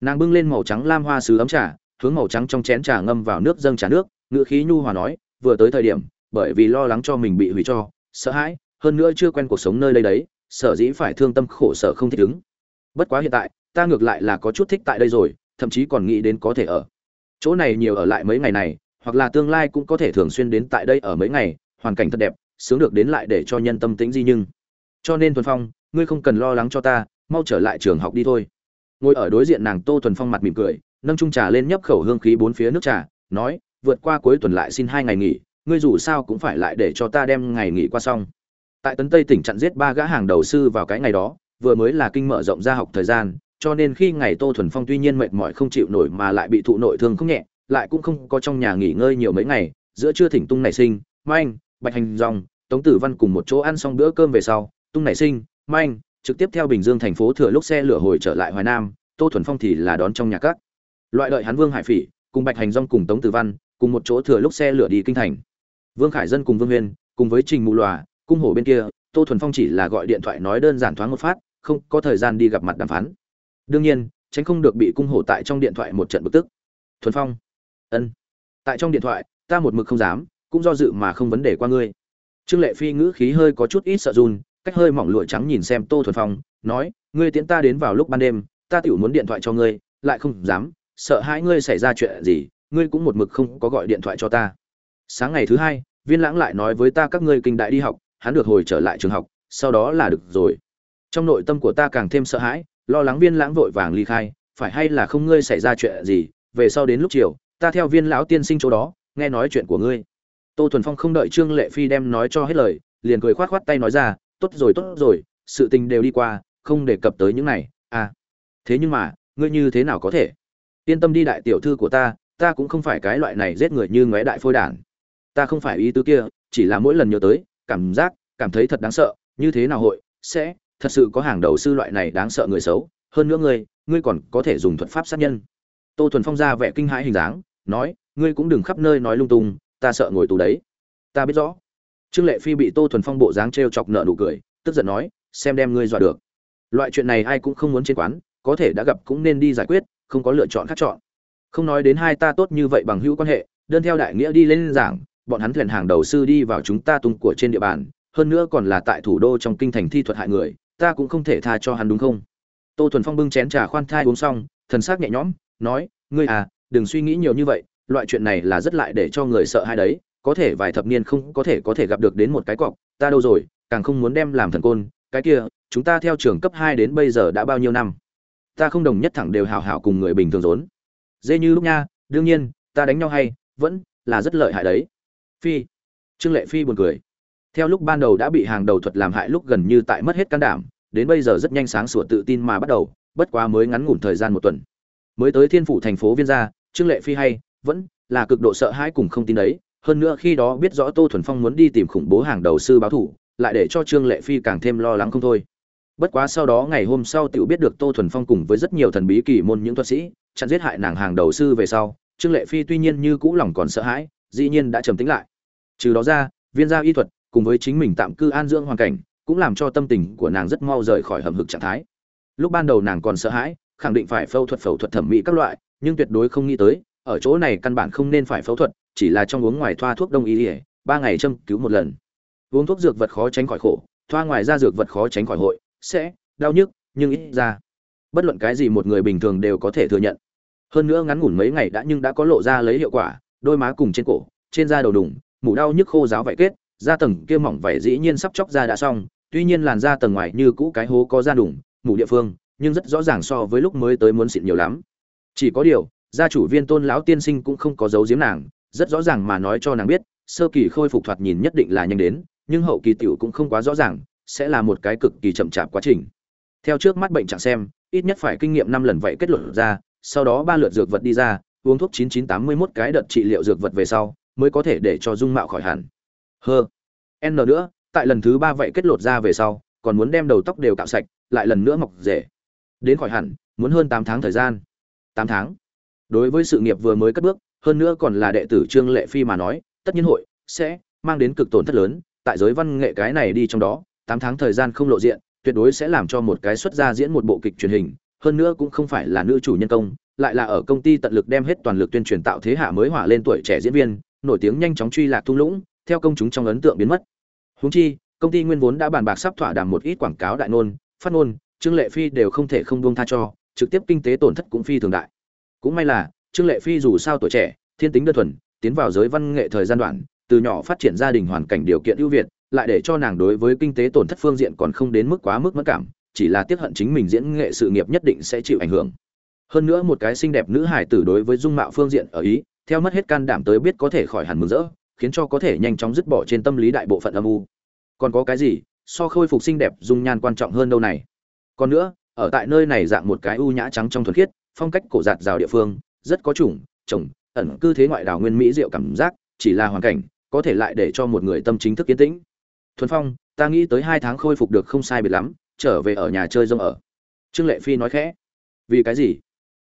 Nàng bưng lên màu trắng lam hoa sứ ấm trà, hướng màu trắng trong chén trà ngâm vào nước dâng trà nước ngựa khí nhu hòa nói, vừa tới thời điểm, bởi vì lo lắng cho mình bị hủy cho, sợ hãi, hơn nữa chưa quen cuộc sống nơi đây đấy, sở dĩ phải thương tâm khổ sở không thích ứng. Bất quá hiện tại, ta ngược lại là có chút thích tại đây rồi, thậm chí còn nghĩ đến có thể ở. Chỗ này nhiều ở lại mấy ngày này hoặc là tương lai cũng có thể thường xuyên đến tại đây ở mấy ngày, hoàn cảnh thật đẹp, sướng được đến lại để cho nhân tâm tĩnh di nhưng. Cho nên thuần phong, ngươi không cần lo lắng cho ta, mau trở lại trường học đi thôi. Ngồi ở đối diện nàng tô thuần phong mặt mỉm cười, nâng trung trà lên nhấp khẩu hương khí bốn phía nước trà, nói, vượt qua cuối tuần lại xin hai ngày nghỉ, ngươi dù sao cũng phải lại để cho ta đem ngày nghỉ qua xong. Tại tấn tây tỉnh chặn giết ba gã hàng đầu sư vào cái ngày đó, vừa mới là kinh mở rộng ra học thời gian, cho nên khi ngày tô thuần phong tuy nhiên mệt mỏi không chịu nổi mà lại bị thụ nội thương không nhẹ lại cũng không có trong nhà nghỉ ngơi nhiều mấy ngày, giữa trưa thỉnh tung nảy sinh, manh, bạch hành dòng, tống tử văn cùng một chỗ ăn xong bữa cơm về sau, tung nảy sinh, manh, trực tiếp theo bình dương thành phố thừa lúc xe lửa hồi trở lại hoài nam, tô thuần phong thì là đón trong nhà các. Loại đợi hắn vương hải phỉ, cùng bạch hành dòng cùng tống tử văn, cùng một chỗ thừa lúc xe lửa đi kinh thành. Vương khải dân cùng vương huyên, cùng với trình mù lòa cung hồ bên kia, tô thuần phong chỉ là gọi điện thoại nói đơn giản thoáng một phát, không có thời gian đi gặp mặt đàm phán. Đương nhiên, tránh không được bị cung hổ tại trong điện thoại một trận bực tức. Thuần phong ân. Tại trong điện thoại, ta một mực không dám, cũng do dự mà không vấn đề qua ngươi. Trương lệ phi ngữ khí hơi có chút ít sợ run, cách hơi mỏng lụa trắng nhìn xem tô thuần phong, nói, ngươi tiễn ta đến vào lúc ban đêm, ta tiểu muốn điện thoại cho ngươi, lại không dám, sợ hãi ngươi xảy ra chuyện gì, ngươi cũng một mực không có gọi điện thoại cho ta. Sáng ngày thứ hai, viên lãng lại nói với ta các ngươi kinh đại đi học, hắn được hồi trở lại trường học, sau đó là được rồi. Trong nội tâm của ta càng thêm sợ hãi, lo lắng viên lãng vội vàng ly khai, phải hay là không ngươi xảy ra chuyện gì, về sau đến lúc chiều ta theo viên lão tiên sinh chỗ đó, nghe nói chuyện của ngươi. Tô thuần phong không đợi trương lệ phi đem nói cho hết lời, liền cười khoát khoát tay nói ra, tốt rồi tốt rồi, sự tình đều đi qua, không đề cập tới những này à. Thế nhưng mà, ngươi như thế nào có thể? Yên tâm đi đại tiểu thư của ta ta cũng không phải cái loại này giết người như ngóe đại phôi đản. Ta không phải ý tứ kia, chỉ là mỗi lần nhớ tới, cảm giác, cảm thấy thật đáng sợ, như thế nào hội sẽ thật sự có hàng đầu sư loại này đáng sợ người xấu. Hơn nữa ngươi ngươi còn có thể dùng thuật pháp sát nhân. Tô thuần phong ra vẻ kinh hãi hình dáng nói, ngươi cũng đừng khắp nơi nói lung tung, ta sợ ngồi tù đấy. Ta biết rõ. Trương lệ phi bị tô thuần phong bộ dáng t r e o chọc nợ nụ cười, tức giận nói, xem đem ngươi dọa được. Loại chuyện này ai cũng không muốn trên quán, có thể đã gặp cũng nên đi giải quyết, không có lựa chọn khác chọn. Không nói đến hai ta tốt như vậy bằng hữu quan hệ, đơn theo đại nghĩa đi lên giảng, bọn hắn thuyền hàng đầu sư đi vào chúng ta tung của trên địa bàn, hơn nữa còn là tại thủ đô trong kinh thành thi thuật hại người, ta cũng không thể tha cho hắn đúng không? Tô thuần phong bưng chén trà khoan thai uống xong, thần s ắ c nhẹ nhõm, nói, ngươi à đừng suy nghĩ nhiều như vậy, loại chuyện này là rất lại để cho người sợ hai đấy, có thể vài thập niên không có thể có thể gặp được đến một cái cọc, ta đâu rồi, càng không muốn đem làm thần côn, cái kia, chúng ta theo trường cấp hai đến bây giờ đã bao nhiêu năm? Ta không đồng nhất thẳng đều hào hảo cùng người bình thường rốn. Dê như lúc nha, đương nhiên, ta đánh nhau hay, vẫn là rất lợi hại đấy. Phi, trương lệ phi buồn cười. Theo lúc ban đầu đã bị hàng đầu thuật làm hại lúc gần như tại mất hết can đảm, đến bây giờ rất nhanh sáng sủa tự tin mà bắt đầu, bất quá mới ngắn ngủn thời gian một tuần. Mới tới thiên phủ thành phố viên gia trương lệ phi hay, vẫn là cực độ sợ hãi cùng không tin đấy. Hơn nữa khi đó biết rõ tô thuần phong muốn đi tìm khủng bố hàng đầu sư báo thủ, lại để cho trương lệ phi càng thêm lo lắng không thôi. Bất quá sau đó ngày hôm sau tiểu biết được tô thuần phong cùng với rất nhiều thần bí kỳ môn những thuật sĩ, chặn giết hại nàng hàng đầu sư về sau, trương lệ phi tuy nhiên như cũ lòng còn sợ hãi, dĩ nhiên đã trầm tĩnh lại. Trừ đó ra, viên gia y thuật cùng với chính mình tạm cư an dưỡng hoàn cảnh cũng làm cho tâm tình của nàng rất mau rời khỏi hầm hực trạng thái. Lúc ban đầu nàng còn sợ hãi, khẳng định phải phẫu thuật phẫu thuật thẩm mỹ các loại nhưng tuyệt đối không nghĩ tới, ở chỗ này căn bản không nên phải phẫu thuật, chỉ là trong uống ngoài thoa thuốc đông y ỉa ba ngày châm cứu một lần. Uống thuốc dược vật khó tránh khỏi khổ, thoa ngoài ra dược vật khó tránh khỏi hội, sẽ đau nhức, nhưng ít ra, bất luận cái gì một người bình thường đều có thể thừa nhận. Hơn nữa ngắn ngủn mấy ngày đã nhưng đã có lộ ra lấy hiệu quả, đôi má cùng trên cổ, trên da đầu đùng, mủ đau nhức khô giáo vải kết, da tầng kia mỏng vải dĩ nhiên sắp chóc ra đã xong, tuy nhiên làn da tầng ngoài như cũ cái hố có da đùng, mủ địa phương, nhưng rất rõ ràng so với lúc mới tới muốn xịn nhiều lắm chỉ có điều, gia chủ viên tôn lão tiên sinh cũng không có dấu giếm nàng, rất rõ ràng mà nói cho nàng biết, sơ kỳ khôi phục thoạt nhìn nhất định là nhanh đến, nhưng hậu kỳ tiểu cũng không quá rõ ràng, sẽ là một cái cực kỳ chậm chạp quá trình. Theo trước mắt bệnh trạng xem, ít nhất phải kinh nghiệm năm lần vậy kết luận ra, sau đó ba lượt dược vật đi ra, uống thuốc 9981 cái đợt trị liệu dược vật về sau, mới có thể để cho dung mạo khỏi hẳn. Hơ. N nữa, tại lần thứ ba vậy kết lột ra về sau, còn muốn đem đầu tóc đều cạo sạch, lại lần nữa mọc rể đến khỏi hẳn, muốn hơn tám tháng thời gian tám tháng. Đối với sự nghiệp vừa mới cất bước, hơn nữa còn là đệ tử trương lệ phi mà nói, tất nhiên hội sẽ mang đến cực tổn thất lớn. Tại giới văn nghệ cái này đi trong đó, tám tháng thời gian không lộ diện, tuyệt đối sẽ làm cho một cái xuất gia diễn một bộ kịch truyền hình. Hơn nữa cũng không phải là nữ chủ nhân công, lại là ở công ty tận lực đem hết toàn lực tuyên truyền tạo thế hạ mới hỏa lên tuổi trẻ diễn viên, nổi tiếng nhanh chóng truy lạc thung lũng, theo công chúng trong ấn tượng biến mất. Huống chi, công ty nguyên vốn đã bàn bạc sắp thỏa đàm một ít quảng cáo đại ngôn, phát ngôn, trương lệ phi đều không thể không buông tha cho trực tiếp kinh tế tổn thất cũng phi thường đại. Cũng may là, trương lệ phi dù sao tuổi trẻ, thiên tính đơn thuần, tiến vào giới văn nghệ thời gian đoạn, từ nhỏ phát triển gia đình hoàn cảnh điều kiện ưu việt, lại để cho nàng đối với kinh tế tổn thất phương diện còn không đến mức quá mức mất cảm, chỉ là tiếc hận chính mình diễn nghệ sự nghiệp nhất định sẽ chịu ảnh hưởng. Hơn nữa một cái xinh đẹp nữ hải tử đối với dung mạo phương diện ở ý, theo mất hết can đảm tới biết có thể khỏi hẳn mừng rỡ, khiến cho có thể nhanh chóng dứt bỏ trên tâm lý đại bộ phận âm u. Còn có cái gì so khôi phục xinh đẹp dung nhan quan trọng hơn đâu này? Còn nữa ở tại nơi này dạng một cái u nhã trắng trong thuần khiết, phong cách cổ giạt rào địa phương, rất có chủng trồng ẩn cư thế ngoại đảo nguyên mỹ diệu cảm giác, chỉ là hoàn cảnh, có thể lại để cho một người tâm chính thức kiến tĩnh. Thuần phong, ta nghĩ tới hai tháng khôi phục được không sai biệt lắm, trở về ở nhà chơi rông ở. Trương lệ phi nói khẽ. Vì cái gì?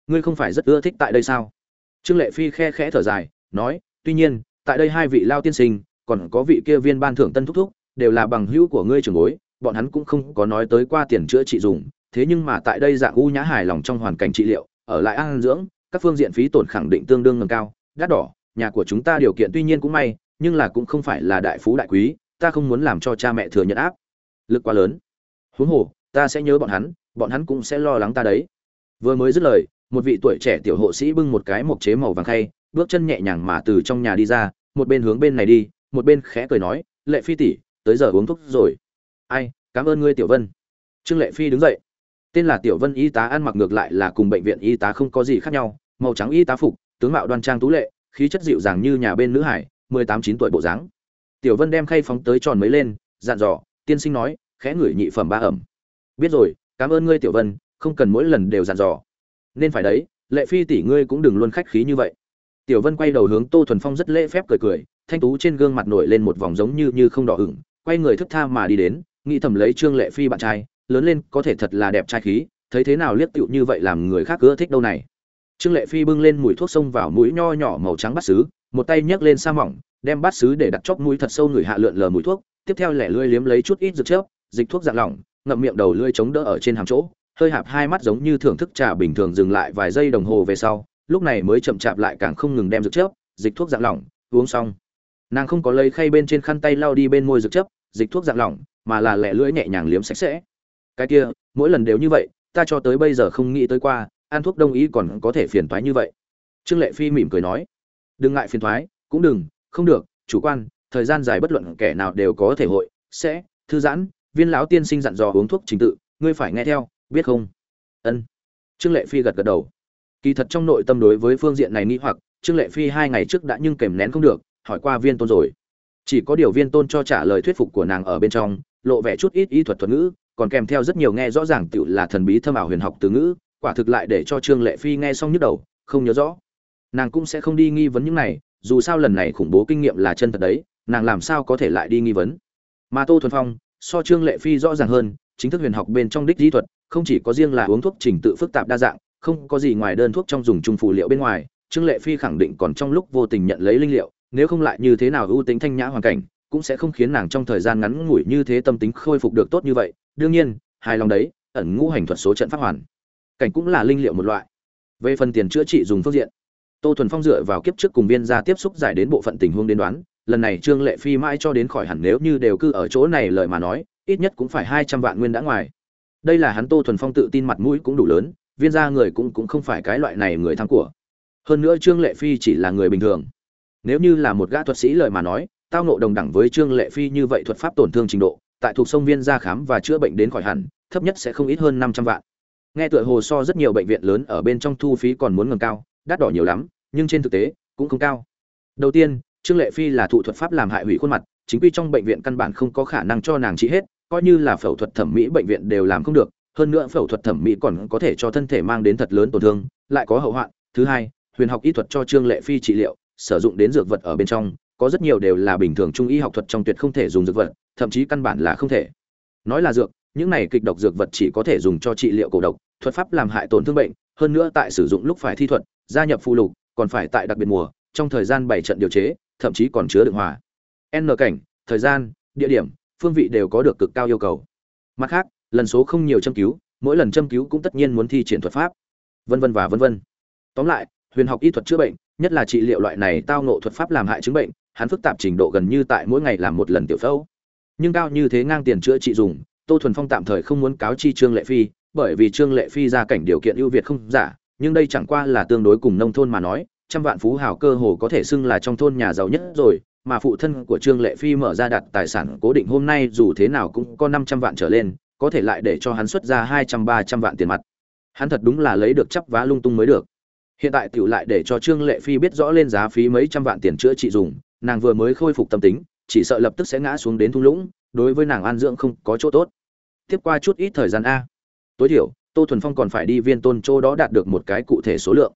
Ngươi không phải rất ưa thích tại đây sao? Trương lệ phi khe khẽ thở dài, nói, tuy nhiên, tại đây hai vị lao tiên sinh, còn có vị kia viên ban thưởng tân thúc thúc, đều là bằng hữu của ngươi trưởng bối, bọn hắn cũng không có nói tới qua tiền chữa trị dùng thế nhưng mà tại đây dạng u nhã hài lòng trong hoàn cảnh trị liệu, ở lại an dưỡng, các phương diện phí tổn khẳng định tương đương ngầm cao, đắt đỏ, nhà của chúng ta điều kiện tuy nhiên cũng may, nhưng là cũng không phải là đại phú đại quý, ta không muốn làm cho cha mẹ thừa nhận áp lực quá lớn. Huống hồ, ta sẽ nhớ bọn hắn bọn hắn cũng sẽ lo lắng ta đấy. Vừa mới dứt lời, một vị tuổi trẻ tiểu hộ sĩ bưng một cái mộc chế màu vàng khay, bước chân nhẹ nhàng mà từ trong nhà đi ra, một bên hướng bên này đi, một bên khẽ cười nói, lệ phi tỷ, tới giờ uống thuốc rồi. Ai, cảm ơn ngươi, tiểu vân. Trương lệ phi đứng dậy tên là tiểu vân y tá ăn mặc ngược lại là cùng bệnh viện y tá không có gì khác nhau, màu trắng y tá phục, tướng mạo đoan trang tú lệ, khí chất dịu dàng như nhà bên nữ hải, mười tám chín tuổi bộ dáng. Tiểu vân đem khay phóng tới tròn mấy lên, dặn dò, tiên sinh nói, khẽ ngửi nhị phẩm ba ẩm. Biết rồi, cảm ơn ngươi, tiểu vân, không cần mỗi lần đều dặn dò. Nên phải đấy, lệ phi tỷ ngươi cũng đừng luôn khách khí như vậy. Tiểu vân quay đầu hướng tô thuần phong rất lễ phép cười cười, thanh tú trên gương mặt nổi lên một vòng giống như như không đỏ ửng, quay người thức tha mà đi đến, nghĩ thầm lấy trương lệ phi bạn trai lớn lên có thể thật là đẹp trai khí, thấy thế nào liếc tựu như vậy làm người khác ưa thích đâu này. Trương lệ phi bưng lên mùi thuốc sông vào mũi nho nhỏ màu trắng bát xứ một tay nhấc lên sa mỏng, đem bát xứ để đặt chóp mũi thật sâu người hạ lượn lờ mùi thuốc, tiếp theo lẻ lươi liếm lấy chút ít dược chớp, dịch thuốc dạng lỏng, ngậm miệng đầu lưỡi chống đỡ ở trên hàm chỗ, hơi hạp hai mắt giống như thưởng thức trà bình thường dừng lại vài giây đồng hồ về sau, lúc này mới chậm chạp lại càng không ngừng đem dược chớp, dịch thuốc dạng lỏng, uống xong. Nàng không có lấy khay bên trên khăn tay lau đi bên môi dược chớp, dịch thuốc dạng lỏng, mà là lẻ lưỡi nhẹ nhàng liếm sạch sẽ cái kia mỗi lần đều như vậy ta cho tới bây giờ không nghĩ tới qua ăn thuốc đông y còn có thể phiền thoái như vậy. Trương lệ phi mỉm cười nói đừng ngại phiền thoái, cũng đừng không được chủ quan thời gian dài bất luận kẻ nào đều có thể hội sẽ thư giãn viên lão tiên sinh dặn dò uống thuốc trình tự ngươi phải nghe theo biết không? Ân. Trương lệ phi gật gật đầu. Kỳ thật trong nội tâm đối với phương diện này nghĩ hoặc trương lệ phi hai ngày trước đã nhưng kèm nén không được hỏi qua viên tôn rồi. Chỉ có điều viên tôn cho trả lời thuyết phục của nàng ở bên trong lộ vẻ chút ít y thuật thuật ngữ còn kèm theo rất nhiều nghe rõ ràng tựu là thần bí thâm ảo huyền học từ ngữ, quả thực lại để cho trương lệ phi nghe xong nhức đầu, không nhớ rõ. Nàng cũng sẽ không đi nghi vấn những này, dù sao lần này khủng bố kinh nghiệm là chân thật đấy, nàng làm sao có thể lại đi nghi vấn? Mà tô thuần phong, so trương lệ phi rõ ràng hơn, chính thức huyền học bên trong đích di thuật, không chỉ có riêng là uống thuốc trình tự phức tạp đa dạng, không có gì ngoài đơn thuốc trong dùng chung phụ liệu bên ngoài, trương lệ phi khẳng định còn trong lúc vô tình nhận lấy linh liệu, nếu không lại như thế nào ưu tính thanh nhã hoàn cảnh cũng sẽ không khiến nàng trong thời gian ngắn ngủi như thế tâm tính khôi phục được tốt như vậy. Đương nhiên, hài lòng đấy, ẩn ngũ hành thuật số trận pháp hoàn. Cảnh cũng là linh liệu một loại. Về phần tiền chữa trị dùng phương diện, tô thuần phong dựa vào kiếp trước cùng viên gia tiếp xúc giải đến bộ phận tình huống đến đoán, lần này trương lệ phi mãi cho đến khỏi hẳn nếu như đều cư ở chỗ này lời mà nói, ít nhất cũng phải hai trăm vạn nguyên đã ngoài. Đây là hắn tô thuần phong tự tin mặt mũi cũng đủ lớn, viên gia người cũng cũng không phải cái loại này người thắng của. Hơn nữa trương lệ phi chỉ là người bình thường. Nếu như là một gã thuật sĩ lời mà nói tao nộ đồng đẳng với trương lệ phi như vậy thuật pháp tổn thương trình độ, tại thuộc sông viên ra khám và chữa bệnh đến khỏi hẳn, thấp nhất sẽ không ít hơn năm trăm vạn. Nghe tựa hồ so rất nhiều bệnh viện lớn ở bên trong thu phí còn muốn ngừng cao, đắt đỏ nhiều lắm, nhưng trên thực tế, cũng không cao. Đầu tiên, trương lệ phi là thụ thuật pháp làm hại hủy khuôn mặt, chính quy trong bệnh viện căn bản không có khả năng cho nàng trị hết, coi như là phẫu thuật thẩm mỹ bệnh viện đều làm không được, hơn nữa phẫu thuật thẩm mỹ còn có thể cho thân thể mang đến thật lớn tổn thương, lại có hậu hoạn. Thứ hai, huyền học y thuật cho trương lệ phi trị liệu, sử dụng đến dược vật ở bên trong có rất nhiều đều là bình thường trung y học thuật trong tuyệt không thể dùng dược vật, thậm chí căn bản là không thể. Nói là dược, những này kịch độc dược vật chỉ có thể dùng cho trị liệu cổ độc, thuật pháp làm hại tổn thương bệnh, hơn nữa tại sử dụng lúc phải thi thuật, gia nhập phụ lục, còn phải tại đặc biệt mùa, trong thời gian bảy trận điều chế, thậm chí còn chứa đựng hòa. N cảnh, thời gian, địa điểm, phương vị đều có được cực cao yêu cầu. Mặt khác, lần số không nhiều châm cứu, mỗi lần châm cứu cũng tất nhiên muốn thi triển thuật pháp. Vân vân và vân vân. Tóm lại, huyền học y thuật chữa bệnh, nhất là trị liệu loại này tao ngộ thuật pháp làm hại chứng bệnh hắn phức tạp trình độ gần như tại mỗi ngày làm một lần tiểu phẫu. Nhưng cao như thế ngang tiền chữa trị dùng, tô thuần phong tạm thời không muốn cáo chi trương lệ phi, bởi vì trương lệ phi ra cảnh điều kiện ưu việt không giả, nhưng đây chẳng qua là tương đối cùng nông thôn mà nói, trăm vạn phú hào cơ hồ có thể xưng là trong thôn nhà giàu nhất rồi, mà phụ thân của trương lệ phi mở ra đặt tài sản cố định hôm nay dù thế nào cũng có năm trăm vạn trở lên, có thể lại để cho hắn xuất ra hai trăm, ba trăm vạn tiền mặt. Hắn thật đúng là lấy được chắp vá lung tung mới được. Hiện tại tiểu lại để cho trương lệ phi biết rõ lên giá phí mấy trăm vạn tiền chữa trị dùng nàng vừa mới khôi phục tâm tính, chỉ sợ lập tức sẽ ngã xuống đến thung lũng, đối với nàng an dưỡng không có chỗ tốt. Tiếp qua chút ít thời gian a. Tối thiểu, tô thuần phong còn phải đi viên tôn chỗ đó đạt được một cái cụ thể số lượng.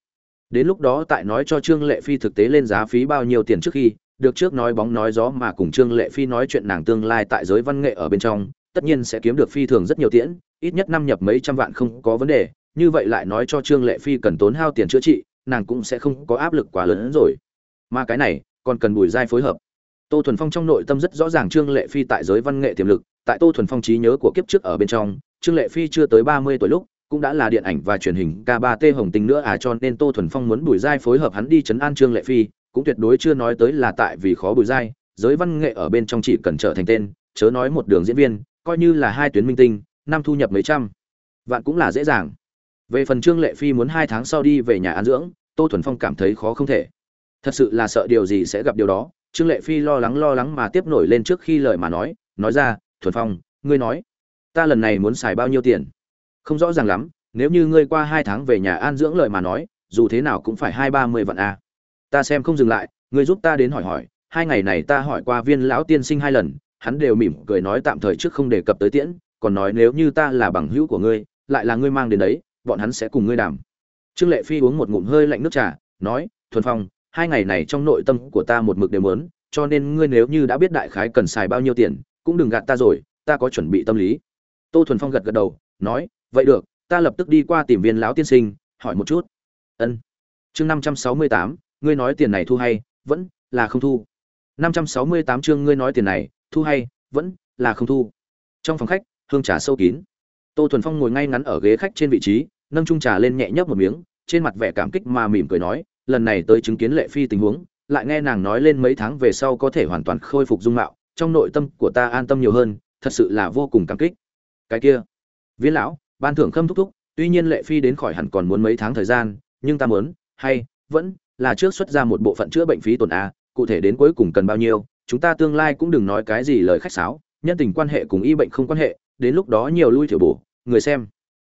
Đến lúc đó tại nói cho trương lệ phi thực tế lên giá phí bao nhiêu tiền trước khi, được trước nói bóng nói gió mà cùng trương lệ phi nói chuyện nàng tương lai tại giới văn nghệ ở bên trong, tất nhiên sẽ kiếm được phi thường rất nhiều tiễn, ít nhất năm nhập mấy trăm vạn không có vấn đề, như vậy lại nói cho trương lệ phi cần tốn hao tiền chữa trị, nàng cũng sẽ không có áp lực quá lớn hơn rồi. Mà cái này còn cần bùi giai phối hợp. Tô thuần phong trong nội tâm rất rõ ràng trương lệ phi tại giới văn nghệ tiềm lực, tại tô thuần phong trí nhớ của kiếp trước ở bên trong, trương lệ phi chưa tới ba mươi tuổi lúc, cũng đã là điện ảnh và truyền hình k ba t hồng tình nữa à cho nên tô thuần phong muốn bùi giai phối hợp hắn đi chấn an trương lệ phi, cũng tuyệt đối chưa nói tới là tại vì khó bùi giai, giới văn nghệ ở bên trong chỉ cần trở thành tên, chớ nói một đường diễn viên, coi như là hai tuyến minh tinh, năm thu nhập mấy trăm, vạn cũng là dễ dàng. Về phần trương lệ phi muốn hai tháng sau đi về nhà an dưỡng, tô thuần phong cảm thấy khó không thể thật sự là sợ điều gì sẽ gặp điều đó. Trương lệ phi lo lắng lo lắng mà tiếp nổi lên trước khi lời mà nói. Nói ra, thuần phong, ngươi nói, ta lần này muốn xài bao nhiêu tiền? Không rõ ràng lắm. Nếu như ngươi qua hai tháng về nhà an dưỡng lời mà nói, dù thế nào cũng phải hai ba mươi vạn a. Ta xem không dừng lại. Ngươi giúp ta đến hỏi hỏi. Hai ngày này ta hỏi qua viên lão tiên sinh hai lần. Hắn đều mỉm cười nói tạm thời trước không đề cập tới tiễn. Còn nói nếu như ta là bằng hữu của ngươi, lại là ngươi mang đến đấy, bọn hắn sẽ cùng ngươi đàm. Trương lệ phi uống một ngụm hơi lạnh nước trà, nói, thuần phong hai ngày này trong nội tâm của ta một mực đều muốn cho nên ngươi nếu như đã biết đại khái cần xài bao nhiêu tiền, cũng đừng gạt ta rồi, ta có chuẩn bị tâm lý. Tô thuần phong gật gật đầu, nói, vậy được, ta lập tức đi qua tìm viên lão tiên sinh, hỏi một chút. Ân. Chương năm trăm sáu mươi tám, ngươi nói tiền này thu hay, vẫn là không thu. Năm trăm sáu mươi tám chương ngươi nói tiền này, thu hay, vẫn là không thu. Trong phòng khách, hương trà sâu kín. Tô thuần phong ngồi ngay ngắn ở ghế khách trên vị trí, nâng chung trà lên nhẹ nhấp một miếng, trên mặt vẻ cảm kích mà mỉm cười nói lần này tới chứng kiến lệ phi tình huống, lại nghe nàng nói lên mấy tháng về sau có thể hoàn toàn khôi phục dung mạo, trong nội tâm của ta an tâm nhiều hơn, thật sự là vô cùng cảm kích. Cái kia, viên lão, ban thưởng khâm thúc thúc, tuy nhiên lệ phi đến khỏi hẳn còn muốn mấy tháng thời gian, nhưng ta muốn, hay, vẫn, là trước xuất ra một bộ phận chữa bệnh phí tổn a cụ thể đến cuối cùng cần bao nhiêu, chúng ta tương lai cũng đừng nói cái gì lời khách sáo, nhân tình quan hệ cùng y bệnh không quan hệ, đến lúc đó nhiều lui thiểu bổ, người xem.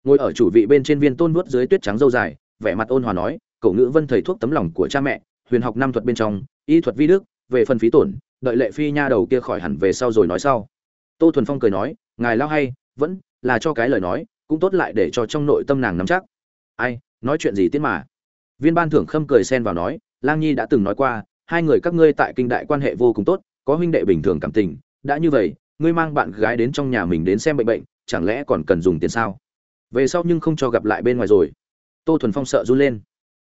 Ngồi ở chủ vị bên trên viên tôn vuốt dưới tuyết trắng dâu dài, vẻ mặt ôn hòa nói cổ ngữ vân thầy thuốc tấm lòng của cha mẹ, huyền học năm thuật bên trong, y thuật vi đức, về phần phí tổn, đợi lệ phi nha đầu kia khỏi hẳn về sau rồi nói sau. Tô thuần phong cười nói, ngài lao hay, vẫn là cho cái lời nói, cũng tốt lại để cho trong nội tâm nàng nắm chắc. Ai, nói chuyện gì tiết mà? Viên ban thưởng khâm cười xen vào nói, lang nhi đã từng nói qua, hai người các ngươi tại kinh đại quan hệ vô cùng tốt, có huynh đệ bình thường cảm tình, đã như vậy, ngươi mang bạn gái đến trong nhà mình đến xem bệnh bệnh, chẳng lẽ còn cần dùng tiền sao? Về sau nhưng không cho gặp lại bên ngoài rồi. Tô thuần phong sợ run lên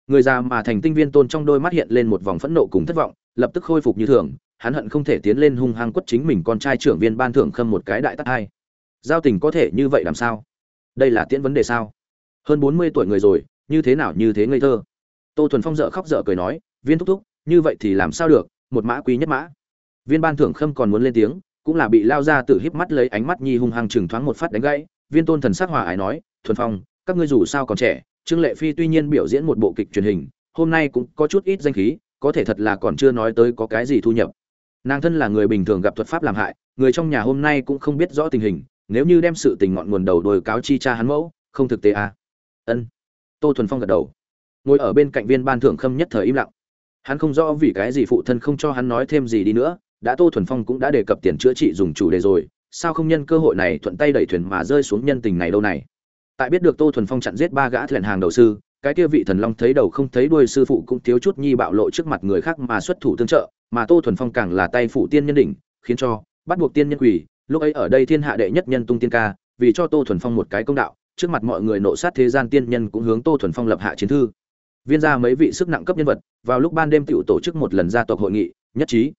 người già mà thành tinh viên tôn trong đôi mắt hiện lên một vòng phẫn nộ cùng thất vọng, lập tức khôi phục như thường, hắn hận không thể tiến lên hung hăng quất chính mình con trai trưởng viên ban thưởng khâm một cái đại tắc hai. Giao tình có thể như vậy làm sao? Đây là tiễn vấn đề sao? Hơn bốn mươi tuổi người rồi, như thế nào như thế ngây thơ? Tô thuần phong dợ khóc dợ cười nói, viên thúc thúc, như vậy thì làm sao được, một mã quý nhất mã. Viên ban thưởng khâm còn muốn lên tiếng, cũng là bị lao ra từ híp mắt lấy ánh mắt nhi hung hăng chừng thoáng một phát đánh gãy. Viên tôn thần sắc hòa ái nói, thuần phong, các ngươi dù sao còn trẻ trương lệ phi tuy nhiên biểu diễn một bộ kịch truyền hình, hôm nay cũng có chút ít danh khí, có thể thật là còn chưa nói tới có cái gì thu nhập. Nàng thân là người bình thường gặp thuật pháp làm hại, người trong nhà hôm nay cũng không biết rõ tình hình, nếu như đem sự tình ngọn nguồn đầu đồi cáo chi cha hắn mẫu, không thực tế à. ân. Tô thuần phong gật đầu. Ngồi ở bên cạnh viên ban thưởng khâm nhất thời im lặng. Hắn không rõ vì cái gì phụ thân không cho hắn nói thêm gì đi nữa, đã tô thuần phong cũng đã đề cập tiền chữa trị dùng chủ đề rồi, sao không nhân cơ hội này thuận tay đẩy thuyền mà rơi xuống nhân tình này đâu này? Tại biết được tô thuần phong chặn giết ba gã thuyền hàng đầu sư, cái kia vị thần long thấy đầu không thấy đuôi sư phụ cũng thiếu chút nhi bạo lộ trước mặt người khác mà xuất thủ tương trợ, mà tô thuần phong càng là tay phụ tiên nhân đỉnh, khiến cho bắt buộc tiên nhân quỳ. Lúc ấy ở đây thiên hạ đệ nhất nhân tung tiên ca, vì cho tô thuần phong một cái công đạo, trước mặt mọi người nộ sát thế gian tiên nhân cũng hướng tô thuần phong lập hạ chiến thư. Viên ra mấy vị sức nặng cấp nhân vật, vào lúc ban đêm tựu tổ chức một lần gia tộc hội nghị, nhất trí.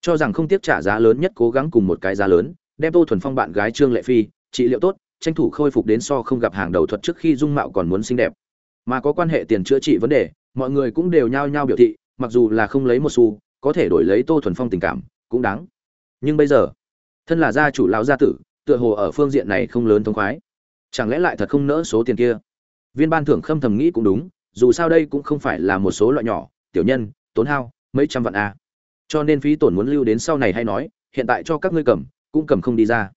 Cho rằng không tiếc trả giá lớn nhất cố gắng cùng một cái giá lớn, đem tô thuần phong bạn gái trương lệ phi, trị liệu tốt tranh thủ khôi phục đến so không gặp hàng đầu thuật trước khi dung mạo còn muốn xinh đẹp. Mà có quan hệ tiền chữa trị vấn đề, mọi người cũng đều nhao nhao biểu thị, mặc dù là không lấy một xu, có thể đổi lấy tô thuần phong tình cảm, cũng đáng. Nhưng bây giờ, thân là gia chủ lão gia tử, tựa hồ ở phương diện này không lớn thông khoái. Chẳng lẽ lại thật không nỡ số tiền kia? Viên ban thưởng khâm thầm nghĩ cũng đúng, dù sao đây cũng không phải là một số loại nhỏ, tiểu nhân, tốn hao, mấy trăm vạn a. Cho nên phí tổn muốn lưu đến sau này hay nói, hiện tại cho các ngươi cầm, cũng cầm không đi ra.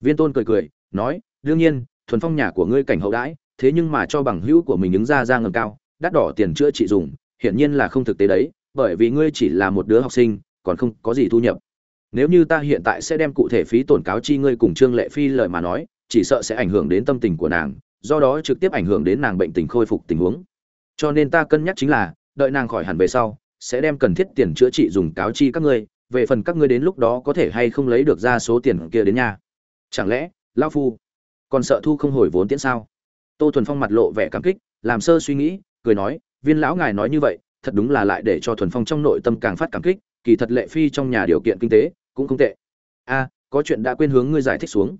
Viên tôn cười cười, nói đương nhiên, thuần phong nhà của ngươi cảnh hậu đãi, thế nhưng mà cho bằng hữu của mình ứng ra ra ngầm cao, đắt đỏ tiền chữa trị dùng, hiển nhiên là không thực tế đấy, bởi vì ngươi chỉ là một đứa học sinh, còn không có gì thu nhập. Nếu như ta hiện tại sẽ đem cụ thể phí tổn cáo chi ngươi cùng trương lệ phi lời mà nói, chỉ sợ sẽ ảnh hưởng đến tâm tình của nàng, do đó trực tiếp ảnh hưởng đến nàng bệnh tình khôi phục tình huống. Cho nên ta cân nhắc chính là, đợi nàng khỏi hẳn về sau, sẽ đem cần thiết tiền chữa trị dùng cáo chi các ngươi, về phần các ngươi đến lúc đó có thể hay không lấy được ra số tiền kia đến nhà. Chẳng lẽ lao phu còn sợ thu không hồi vốn tiễn sao? Tô thuần phong mặt lộ vẻ cảm kích, làm sơ suy nghĩ, cười nói, viên lão ngài nói như vậy, thật đúng là lại để cho thuần phong trong nội tâm càng phát cảm kích, kỳ thật lệ phi trong nhà điều kiện kinh tế cũng không tệ. A, có chuyện đã quên hướng ngươi giải thích xuống.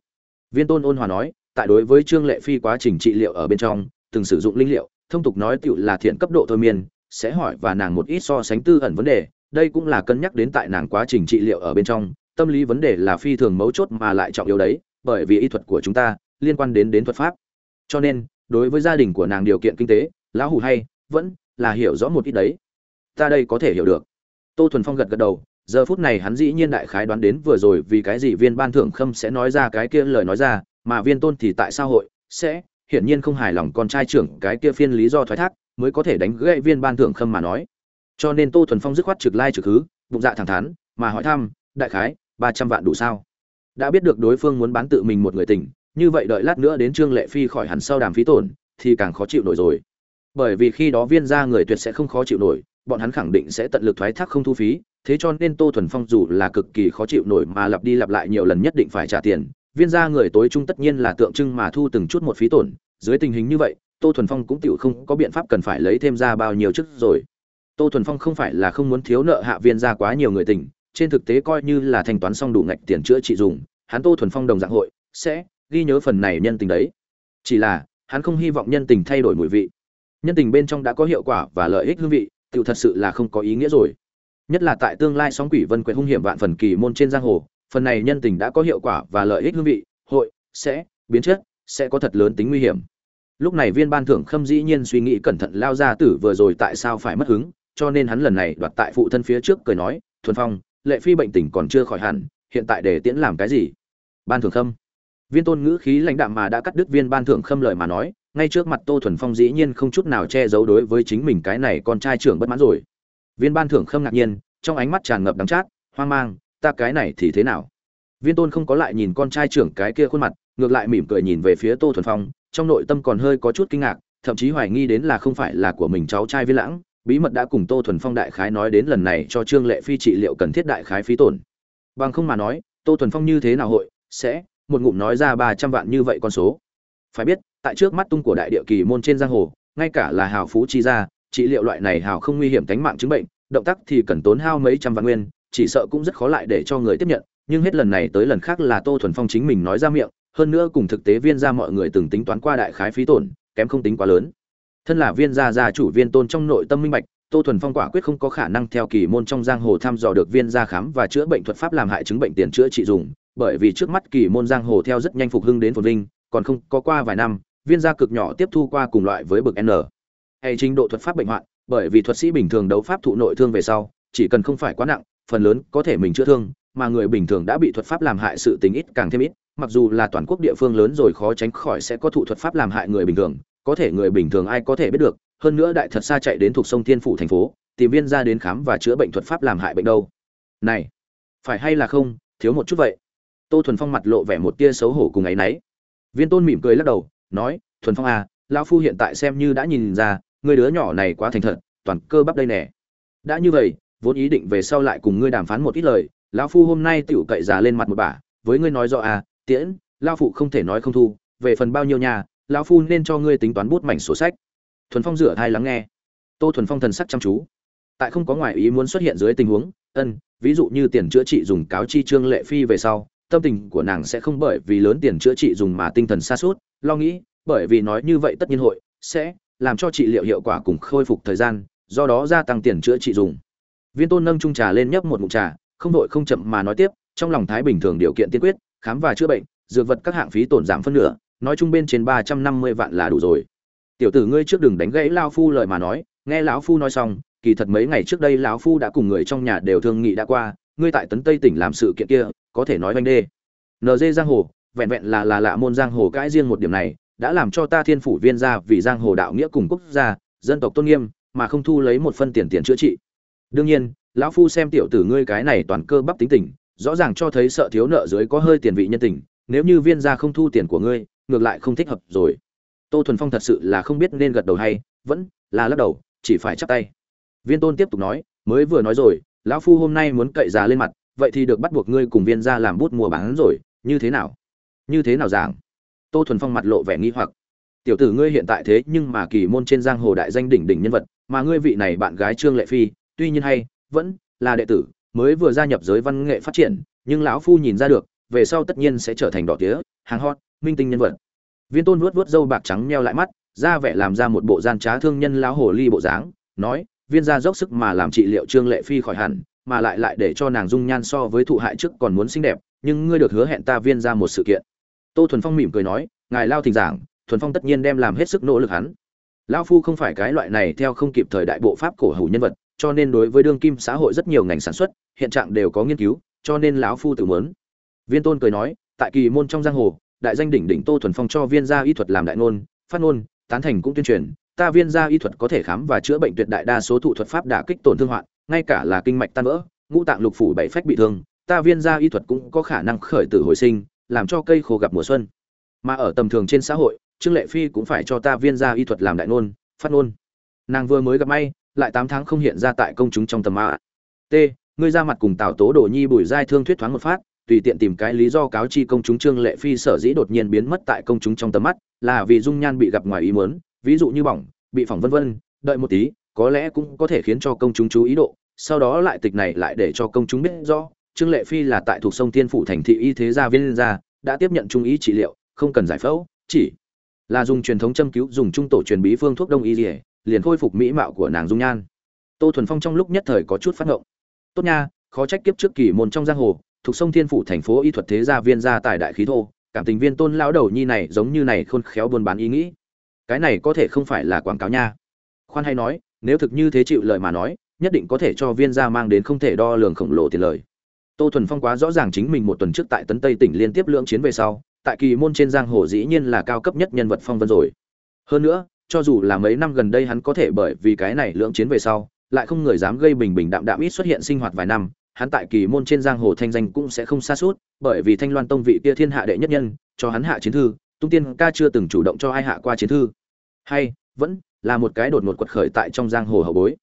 Viên tôn ôn hòa nói, tại đối với trương lệ phi quá trình trị liệu ở bên trong, từng sử dụng linh liệu, thông tục nói tựu là thiện cấp độ thôi miên, sẽ hỏi và nàng một ít so sánh tư ẩn vấn đề, đây cũng là cân nhắc đến tại nàng quá trình trị liệu ở bên trong, tâm lý vấn đề là phi thường mấu chốt mà lại trọng yếu đấy, bởi vì y thuật của chúng ta liên quan đến đến thuật pháp. Cho nên, đối với gia đình của nàng điều kiện kinh tế, lão hủ hay, vẫn là hiểu rõ một ít đấy. Ta đây có thể hiểu được. Tô thuần phong gật gật đầu, giờ phút này hắn dĩ nhiên đại khái đoán đến vừa rồi vì cái gì viên ban thưởng khâm sẽ nói ra cái kia lời nói ra, mà viên tôn thì tại sao hội sẽ, hiển nhiên không hài lòng con trai trưởng cái kia phiên lý do thoái thác, mới có thể đánh gãy viên ban thưởng khâm mà nói. Cho nên tô thuần phong dứt khoát trực lai trực hứ, bụng dạ thẳng thắn, mà hỏi thăm, đại khái, ba trăm vạn đủ sao? Đã biết được đối phương muốn bán tự mình một người tình như vậy đợi lát nữa đến trương lệ phi khỏi hẳn sau đàm phí tổn, thì càng khó chịu nổi rồi. Bởi vì khi đó viên ra người tuyệt sẽ không khó chịu nổi, bọn hắn khẳng định sẽ tận lực thoái thác không thu phí, thế cho nên tô thuần phong dù là cực kỳ khó chịu nổi mà lặp đi lặp lại nhiều lần nhất định phải trả tiền, viên ra người tối trung tất nhiên là tượng trưng mà thu từng chút một phí tổn. Dưới tình hình như vậy, tô thuần phong cũng tự không có biện pháp cần phải lấy thêm ra bao nhiêu chức rồi. Tô thuần phong không phải là không muốn thiếu nợ hạ viên ra quá nhiều người tình, trên thực tế coi như là thanh toán xong đủ ngạch tiền chữa trị dùng, hắn tô thuần phong đồng dạng hội sẽ ghi nhớ phần này nhân tình đấy. Chỉ là, hắn không hy vọng nhân tình thay đổi mùi vị. Nhân tình bên trong đã có hiệu quả và lợi ích hương vị tự thật sự là không có ý nghĩa rồi. Nhất là tại tương lai sóng quỷ vân quyệt hung hiểm vạn phần kỳ môn trên giang hồ, phần này nhân tình đã có hiệu quả và lợi ích hương vị, hội, sẽ, biến chất, sẽ có thật lớn tính nguy hiểm. Lúc này viên ban thưởng khâm dĩ nhiên suy nghĩ cẩn thận lao ra tử vừa rồi tại sao phải mất hứng, cho nên hắn lần này đoạt tại phụ thân phía trước cười nói, thuần phong, lệ phi bệnh tình còn chưa khỏi hẳn, hiện tại để tiễn làm cái gì? Ban thưởng khâm viên tôn ngữ khí lãnh đạm mà đã cắt đứt viên ban thưởng khâm lời mà nói, ngay trước mặt tô thuần phong dĩ nhiên không chút nào che giấu đối với chính mình cái này con trai trưởng bất mãn rồi. Viên ban thưởng khâm ngạc nhiên, trong ánh mắt tràn ngập đắng chát, hoang mang, ta cái này thì thế nào? Viên tôn không có lại nhìn con trai trưởng cái kia khuôn mặt, ngược lại mỉm cười nhìn về phía tô thuần phong, trong nội tâm còn hơi có chút kinh ngạc, thậm chí hoài nghi đến là không phải là của mình cháu trai viên lãng, bí mật đã cùng tô thuần phong đại khái nói đến lần này cho trương lệ phi trị liệu cần thiết đại khái phí tổn. Bằng không mà nói, tô thuần phong như thế nào hội, sẽ một ngụm nói ra ba trăm vạn như vậy con số. Phải biết, tại trước mắt tung của đại địa kỳ môn trên giang hồ, ngay cả là hào phú chi ra trị liệu loại này hào không nguy hiểm tính mạng chứng bệnh, động tác thì cần tốn hao mấy trăm vạn nguyên, chỉ sợ cũng rất khó lại để cho người tiếp nhận, nhưng hết lần này tới lần khác là tô thuần phong chính mình nói ra miệng, hơn nữa cùng thực tế viên ra mọi người từng tính toán qua đại khái phí tổn, kém không tính quá lớn. Thân là viên gia gia chủ viên tôn trong nội tâm minh bạch, tô thuần phong quả quyết không có khả năng theo kỳ môn trong giang hồ thăm dò được viên gia khám và chữa bệnh thuật pháp làm hại chứng bệnh tiền chữa trị dùng bởi vì trước mắt kỳ môn giang hồ theo rất nhanh phục hưng đến phồn vinh, còn không có qua vài năm, viên gia cực nhỏ tiếp thu qua cùng loại với bậc n. Hay trình độ thuật pháp bệnh hoạn, bởi vì thuật sĩ bình thường đấu pháp thụ nội thương về sau, chỉ cần không phải quá nặng, phần lớn có thể mình chữa thương, mà người bình thường đã bị thuật pháp làm hại sự tình ít càng thêm ít, mặc dù là toàn quốc địa phương lớn rồi khó tránh khỏi sẽ có thụ thuật pháp làm hại người bình thường, có thể người bình thường ai có thể biết được, hơn nữa đại thật xa chạy đến thuộc sông thiên phủ thành phố, tìm viên ra đến khám và chữa bệnh thuật pháp làm hại bệnh đâu. Này, phải hay là không, thiếu một chút vậy tô thuần phong mặt lộ vẻ một tia xấu hổ cùng ấy nấy viên tôn mỉm cười lắc đầu, nói, thuần phong à lão phu hiện tại xem như đã nhìn ra người đứa nhỏ này quá thành thật, toàn cơ bắp đây nè. Đã như vậy, vốn ý định về sau lại cùng ngươi đàm phán một ít lời, lão phu hôm nay tựu cậy già lên mặt một bả, với ngươi nói rõ à tiễn, lão phụ không thể nói không thu, về phần bao nhiêu nhà, lão phu nên cho ngươi tính toán bút mảnh sổ sách. Thuần phong rửa thai lắng nghe. Tô thuần phong thần sắc chăm chú. Tại không có ngoại ý muốn xuất hiện dưới tình huống, ân, ví dụ như tiền chữa trị dùng cáo chi trương lệ phi về sau tâm tình của nàng sẽ không bởi vì lớn tiền chữa trị dùng mà tinh thần xa suốt lo nghĩ, bởi vì nói như vậy tất nhiên hội sẽ làm cho trị liệu hiệu quả cùng khôi phục thời gian, do đó gia tăng tiền chữa trị dùng. Viên tôn nâng trung trà lên nhấp một ngụm trà, không đội không chậm mà nói tiếp, trong lòng thái bình thường điều kiện tiên quyết, khám và chữa bệnh, dược vật các hạng phí tổn giảm phân nửa, nói chung bên trên ba trăm năm mươi vạn là đủ rồi. Tiểu tử ngươi trước đừng đánh gãy lao phu lời mà nói, nghe lão phu nói xong, kỳ thật mấy ngày trước đây lão phu đã cùng người trong nhà đều thương nghị đã qua ngươi tại tấn tây tỉnh làm sự kiện kia, có thể nói oanh đê. Nd giang hồ, vẹn vẹn là là lạ môn giang hồ cãi riêng một điểm này, đã làm cho ta thiên phủ viên ra vì giang hồ đạo nghĩa cùng quốc gia, dân tộc tôn nghiêm, mà không thu lấy một phân tiền tiền chữa trị. Đương nhiên, lão phu xem tiểu tử ngươi cái này toàn cơ bắp tính tình, rõ ràng cho thấy sợ thiếu nợ dưới có hơi tiền vị nhân tình, nếu như viên gia không thu tiền của ngươi, ngược lại không thích hợp rồi. Tô thuần phong thật sự là không biết nên gật đầu hay, vẫn là lắc đầu, chỉ phải chắp tay. Viên tôn tiếp tục nói, mới vừa nói rồi lão phu hôm nay muốn cậy giá lên mặt, vậy thì được bắt buộc ngươi cùng viên gia làm bút mua bán rồi, như thế nào? Như thế nào giảng? Tô thuần phong mặt lộ vẻ nghi hoặc. Tiểu tử ngươi hiện tại thế nhưng mà kỳ môn trên giang hồ đại danh đỉnh đỉnh nhân vật, mà ngươi vị này bạn gái trương lệ phi, tuy nhiên hay, vẫn là đệ tử, mới vừa gia nhập giới văn nghệ phát triển, nhưng lão phu nhìn ra được, về sau tất nhiên sẽ trở thành đỏ tía, hàng hot, minh tinh nhân vật. Viên tôn vuốt vuốt râu bạc trắng meo lại mắt, ra vẻ làm ra một bộ gian trá thương nhân lão hồ ly bộ dáng, nói viên gia dốc sức mà làm trị liệu trương lệ phi khỏi hẳn, mà lại lại để cho nàng dung nhan so với thụ hại trước còn muốn xinh đẹp, nhưng ngươi được hứa hẹn ta viên ra một sự kiện. Tô thuần phong mỉm cười nói, ngài lao thỉnh giảng, thuần phong tất nhiên đem làm hết sức nỗ lực hắn. Lao phu không phải cái loại này theo không kịp thời đại bộ pháp cổ hủ nhân vật, cho nên đối với đương kim xã hội rất nhiều ngành sản xuất, hiện trạng đều có nghiên cứu, cho nên lão phu tự muốn. Viên tôn cười nói, tại kỳ môn trong giang hồ, đại danh đỉnh đỉnh tô thuần phong cho viên gia y thuật làm đại ngôn, phát ngôn, tán thành cũng tuyên truyền ta viên gia y thuật có thể khám và chữa bệnh tuyệt đại đa số thủ thuật pháp đả kích tổn thương hoạn, ngay cả là kinh mạch tan vỡ, ngũ tạng lục phủ bảy phách bị thương, ta viên gia y thuật cũng có khả năng khởi tử hồi sinh, làm cho cây khô gặp mùa xuân mà ở tầm thường trên xã hội, trương lệ phi cũng phải cho ta viên gia y thuật làm đại ngôn, phát ngôn nàng vừa mới gặp may, lại tám tháng không hiện ra tại công chúng trong tầm mắt. t, ngươi ra mặt cùng tào tố đồ nhi bùi giai thương thuyết thoáng một phát, tùy tiện tìm cái lý do cáo chi công chúng trương lệ phi sở dĩ đột nhiên biến mất tại công chúng trong tầm mắt, là vì dung nhan bị gặp ngoài ý muốn ví dụ như bỏng, bị phỏng vân vân, đợi một tí, có lẽ cũng có thể khiến cho công chúng chú ý độ. Sau đó lại tịch này lại để cho công chúng biết rõ, trương lệ phi là tại thuộc sông thiên phủ thành thị y thế gia viên gia, đã tiếp nhận trung ý trị liệu, không cần giải phẫu, chỉ là dùng truyền thống châm cứu, dùng trung tổ truyền bí phương thuốc đông y dỉa liền khôi phục mỹ mạo của nàng dung nhan. Tô thuần phong trong lúc nhất thời có chút phát ngộng. Tốt nha, khó trách kiếp trước kỳ môn trong giang hồ, thuộc sông thiên phủ thành phố y thuật thế gia viên gia tài đại khí thô, cảm tình viên tôn lão đầu nhi này giống như này khôn khéo buôn bán ý nghĩ cái này có thể không phải là quảng cáo nha. Khoan hay nói, nếu thực như thế chịu lời mà nói, nhất định có thể cho viên gia mang đến không thể đo lường khổng lồ tiền lời. Tô thuần phong quá rõ ràng chính mình một tuần trước tại tấn tây tỉnh liên tiếp lưỡng chiến về sau, tại kỳ môn trên giang hồ dĩ nhiên là cao cấp nhất nhân vật phong vân rồi. Hơn nữa, cho dù là mấy năm gần đây hắn có thể bởi vì cái này lưỡng chiến về sau, lại không người dám gây bình bình đạm đạm ít xuất hiện sinh hoạt vài năm, hắn tại kỳ môn trên giang hồ thanh danh cũng sẽ không xa suốt, bởi vì thanh loan tông vị kia thiên hạ đệ nhất nhân, cho hắn hạ chiến thư tung tiên ca chưa từng chủ động cho ai hạ qua chiến thư. Hay, vẫn là một cái đột ngột quật khởi tại trong giang hồ hậu bối.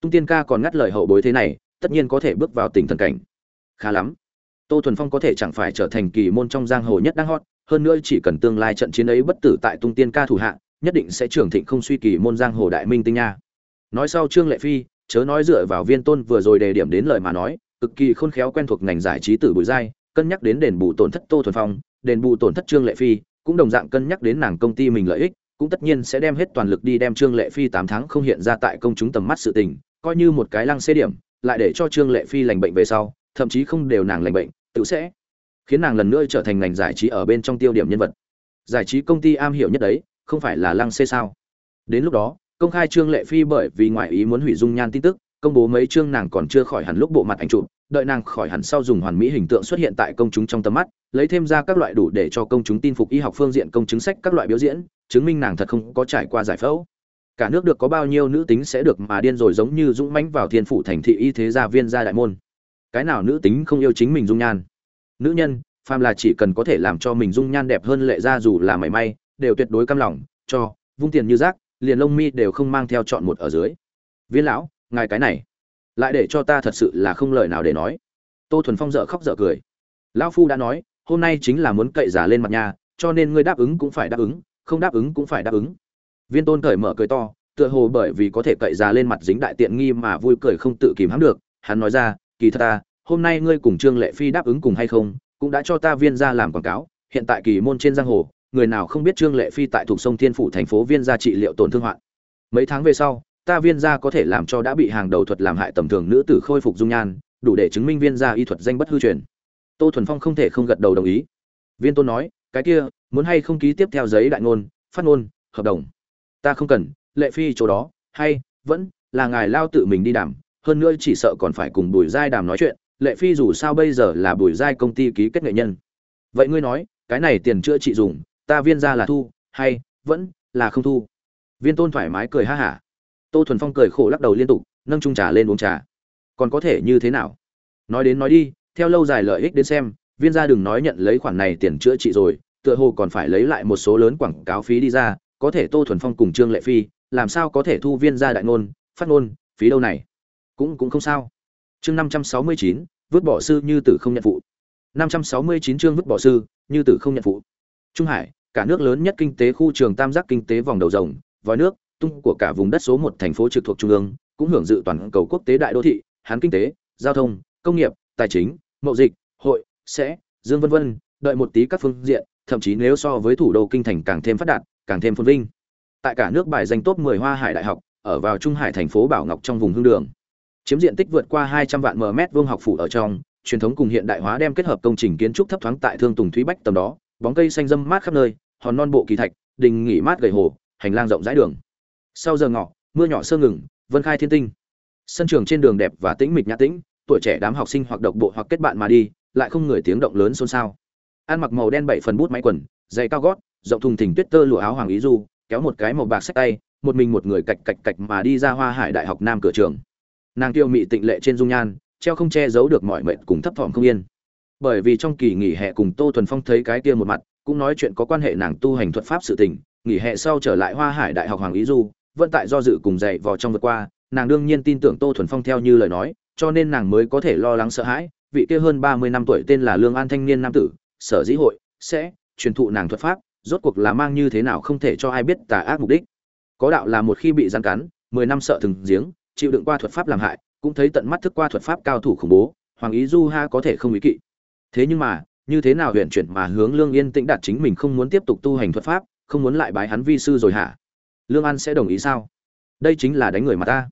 Tung tiên ca còn ngắt lời hậu bối thế này, tất nhiên có thể bước vào tình thần cảnh. Khá lắm. Tô thuần phong có thể chẳng phải trở thành kỳ môn trong giang hồ nhất đang hot, hơn nữa chỉ cần tương lai trận chiến ấy bất tử tại tung tiên ca thủ hạ, nhất định sẽ trưởng thịnh không suy kỳ môn giang hồ đại minh tinh nha. Nói sau trương lệ phi, chớ nói dựa vào viên tôn vừa rồi đề điểm đến lời mà nói, cực kỳ khôn khéo quen thuộc ngành giải trí tử bùi giai, cân nhắc đến đền bù tổn thất tô thuần phong, đền bù tổn thất trương lệ phi cũng đồng dạng cân nhắc đến nàng công ty mình lợi ích, cũng tất nhiên sẽ đem hết toàn lực đi đem trương lệ phi tám tháng không hiện ra tại công chúng tầm mắt sự tình, coi như một cái lăng xê điểm, lại để cho trương lệ phi lành bệnh về sau, thậm chí không đều nàng lành bệnh, tự sẽ khiến nàng lần nữa trở thành ngành giải trí ở bên trong tiêu điểm nhân vật. Giải trí công ty am hiểu nhất đấy, không phải là lăng xê sao? Đến lúc đó, công khai trương lệ phi bởi vì ngoại ý muốn hủy dung nhan tin tức, công bố mấy chương nàng còn chưa khỏi hẳn lúc bộ mặt ảnh chụp, đợi nàng khỏi hẳn sau dùng hoàn mỹ hình tượng xuất hiện tại công chúng trong tầm mắt lấy thêm ra các loại đủ để cho công chúng tin phục y học phương diện công chứng sách các loại biểu diễn, chứng minh nàng thật không có trải qua giải phẫu. Cả nước được có bao nhiêu nữ tính sẽ được mà điên rồi giống như dũng mãnh vào thiên phủ thành thị y thế gia viên gia đại môn. Cái nào nữ tính không yêu chính mình dung nhan? Nữ nhân, phàm là chỉ cần có thể làm cho mình dung nhan đẹp hơn lệ ra dù là mảy may, đều tuyệt đối cam lòng, cho, vung tiền như rác, liền lông mi đều không mang theo chọn một ở dưới. Viên lão, ngài cái này, lại để cho ta thật sự là không lời nào để nói. Tô thuần phong dở khóc dở cười. Lão phu đã nói hôm nay chính là muốn cậy giả lên mặt nhà, cho nên ngươi đáp ứng cũng phải đáp ứng, không đáp ứng cũng phải đáp ứng. Viên tôn cởi mở cười to, tựa hồ bởi vì có thể cậy giả lên mặt dính đại tiện nghi mà vui cười không tự kìm hãm được, hắn nói ra, kỳ thật ta, hôm nay ngươi cùng trương lệ phi đáp ứng cùng hay không, cũng đã cho ta viên ra làm quảng cáo, hiện tại kỳ môn trên giang hồ, người nào không biết trương lệ phi tại thuộc sông thiên phủ thành phố viên gia trị liệu tổn thương hoạn. Mấy tháng về sau, ta viên gia có thể làm cho đã bị hàng đầu thuật làm hại tầm thường nữ tử khôi phục dung nhan, đủ để chứng minh viên gia y thuật danh bất hư truyền tô thuần phong không thể không gật đầu đồng ý. Viên tôn nói, cái kia, muốn hay không ký tiếp theo giấy đại ngôn, phát ngôn, hợp đồng? Ta không cần, lệ phi chỗ đó, hay, vẫn là ngài lao tự mình đi đàm, hơn nữa chỉ sợ còn phải cùng bùi giai đàm nói chuyện, lệ phi dù sao bây giờ là bùi giai công ty ký kết nghệ nhân. Vậy ngươi nói, cái này tiền chữa trị dùng, ta viên ra là thu, hay, vẫn là không thu? Viên tôn thoải mái cười ha hả. Tô thuần phong cười khổ lắc đầu liên tục, nâng trung trà lên uống trà. Còn có thể như thế nào? Nói đến nói đi theo lâu dài lợi ích đến xem, viên gia đừng nói nhận lấy khoản này tiền chữa trị rồi, tựa hồ còn phải lấy lại một số lớn quảng cáo phí đi ra, có thể tô thuần phong cùng trương lệ phi, làm sao có thể thu viên gia đại ngôn, phát ngôn, phí đâu này? Cũng cũng không sao. Chương năm trăm sáu mươi chín, vứt bỏ sư như tử không nhận phụ. năm trăm sáu mươi chín chương vứt bỏ sư, như tử không nhận phụ. Trung hải, cả nước lớn nhất kinh tế khu trường tam giác kinh tế vòng đầu rồng, vòi nước, tung của cả vùng đất số một thành phố trực thuộc trung ương, cũng hưởng dự toàn cầu quốc tế đại đô thị, hán kinh tế, giao thông, công nghiệp, tài chính mậu dịch, hội, sẽ, dương vân vân, đợi một tí các phương diện, thậm chí nếu so với thủ đô kinh thành càng thêm phát đạt, càng thêm phồn vinh. Tại cả nước bài danh top 10 hoa hải đại học, ở vào trung hải thành phố bảo ngọc trong vùng hương đường. Chiếm diện tích vượt qua 200 vạn m vuông học phủ ở trong, truyền thống cùng hiện đại hóa đem kết hợp công trình kiến trúc thấp thoáng tại thương tùng thúy bách tầm đó, bóng cây xanh râm mát khắp nơi, hòn non bộ kỳ thạch, đình nghỉ mát gầy hồ, hành lang rộng rãi đường. Sau giờ ngọ, mưa nhỏ sơ ngừng, vân khai thiên tinh. Sân trường trên đường đẹp và tĩnh mịch nhã tĩnh tuổi trẻ đám học sinh hoặc độc bộ hoặc kết bạn mà đi, lại không người tiếng động lớn xôn xao. Ăn mặc màu đen bảy phần bút máy quần, giày cao gót, rộng thùng thình tuyết tơ lụa áo hoàng ý du, kéo một cái màu bạc sách tay, một mình một người cạch cạch cạch mà đi ra hoa hải đại học nam cửa trường. Nàng tiêu mị tịnh lệ trên dung nhan, treo không che giấu được mọi mệt cùng thấp thỏm không yên. Bởi vì trong kỳ nghỉ hè cùng tô thuần phong thấy cái kia một mặt, cũng nói chuyện có quan hệ nàng tu hành thuật pháp sự tình, nghỉ hè sau trở lại hoa hải đại học hoàng ý du, vẫn tại do dự cùng dạy vò trong vượt qua, nàng đương nhiên tin tưởng tô thuần phong theo như lời nói cho nên nàng mới có thể lo lắng sợ hãi, vị kia hơn ba mươi năm tuổi tên là lương an thanh niên nam tử, sở dĩ hội, sẽ truyền thụ nàng thuật pháp, rốt cuộc là mang như thế nào không thể cho ai biết tà ác mục đích. Có đạo là một khi bị gian cắn, mười năm sợ thừng giếng, chịu đựng qua thuật pháp làm hại, cũng thấy tận mắt thức qua thuật pháp cao thủ khủng bố, hoàng ý du ha có thể không ý kỵ. Thế nhưng mà, như thế nào huyện chuyển mà hướng lương yên tĩnh đạt chính mình không muốn tiếp tục tu hành thuật pháp, không muốn lại bái hắn vi sư rồi hả? Lương an sẽ đồng ý sao? Đây chính là đánh người mà ta.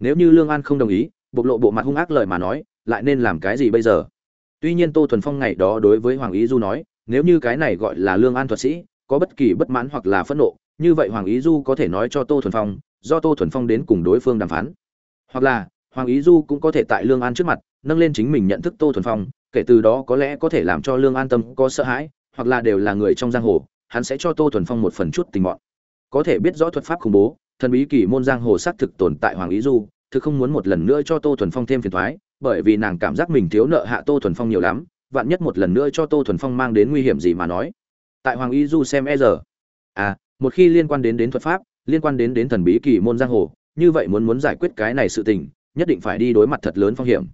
Nếu như lương an không đồng ý bộc lộ bộ mặt hung ác lời mà nói, lại nên làm cái gì bây giờ? Tuy nhiên tô thuần phong ngày đó đối với hoàng ý du nói, nếu như cái này gọi là lương an thuật sĩ, có bất kỳ bất mãn hoặc là phẫn nộ, như vậy hoàng ý du có thể nói cho tô thuần phong, do tô thuần phong đến cùng đối phương đàm phán. Hoặc là, hoàng ý du cũng có thể tại lương an trước mặt, nâng lên chính mình nhận thức tô thuần phong, kể từ đó có lẽ có thể làm cho lương an tâm có sợ hãi, hoặc là đều là người trong giang hồ, hắn sẽ cho tô thuần phong một phần chút tình mọn. Có thể biết rõ thuật pháp khủng bố, thần bí kỳ môn giang hồ xác thực tồn tại hoàng ý du thực không muốn một lần nữa cho tô thuần phong thêm phiền thoái, bởi vì nàng cảm giác mình thiếu nợ hạ tô thuần phong nhiều lắm, vạn nhất một lần nữa cho tô thuần phong mang đến nguy hiểm gì mà nói. Tại hoàng y du xem e giờ. À một khi liên quan đến đến thuật pháp, liên quan đến đến thần bí kỳ môn giang hồ, như vậy muốn muốn giải quyết cái này sự tình, nhất định phải đi đối mặt thật lớn phong hiểm.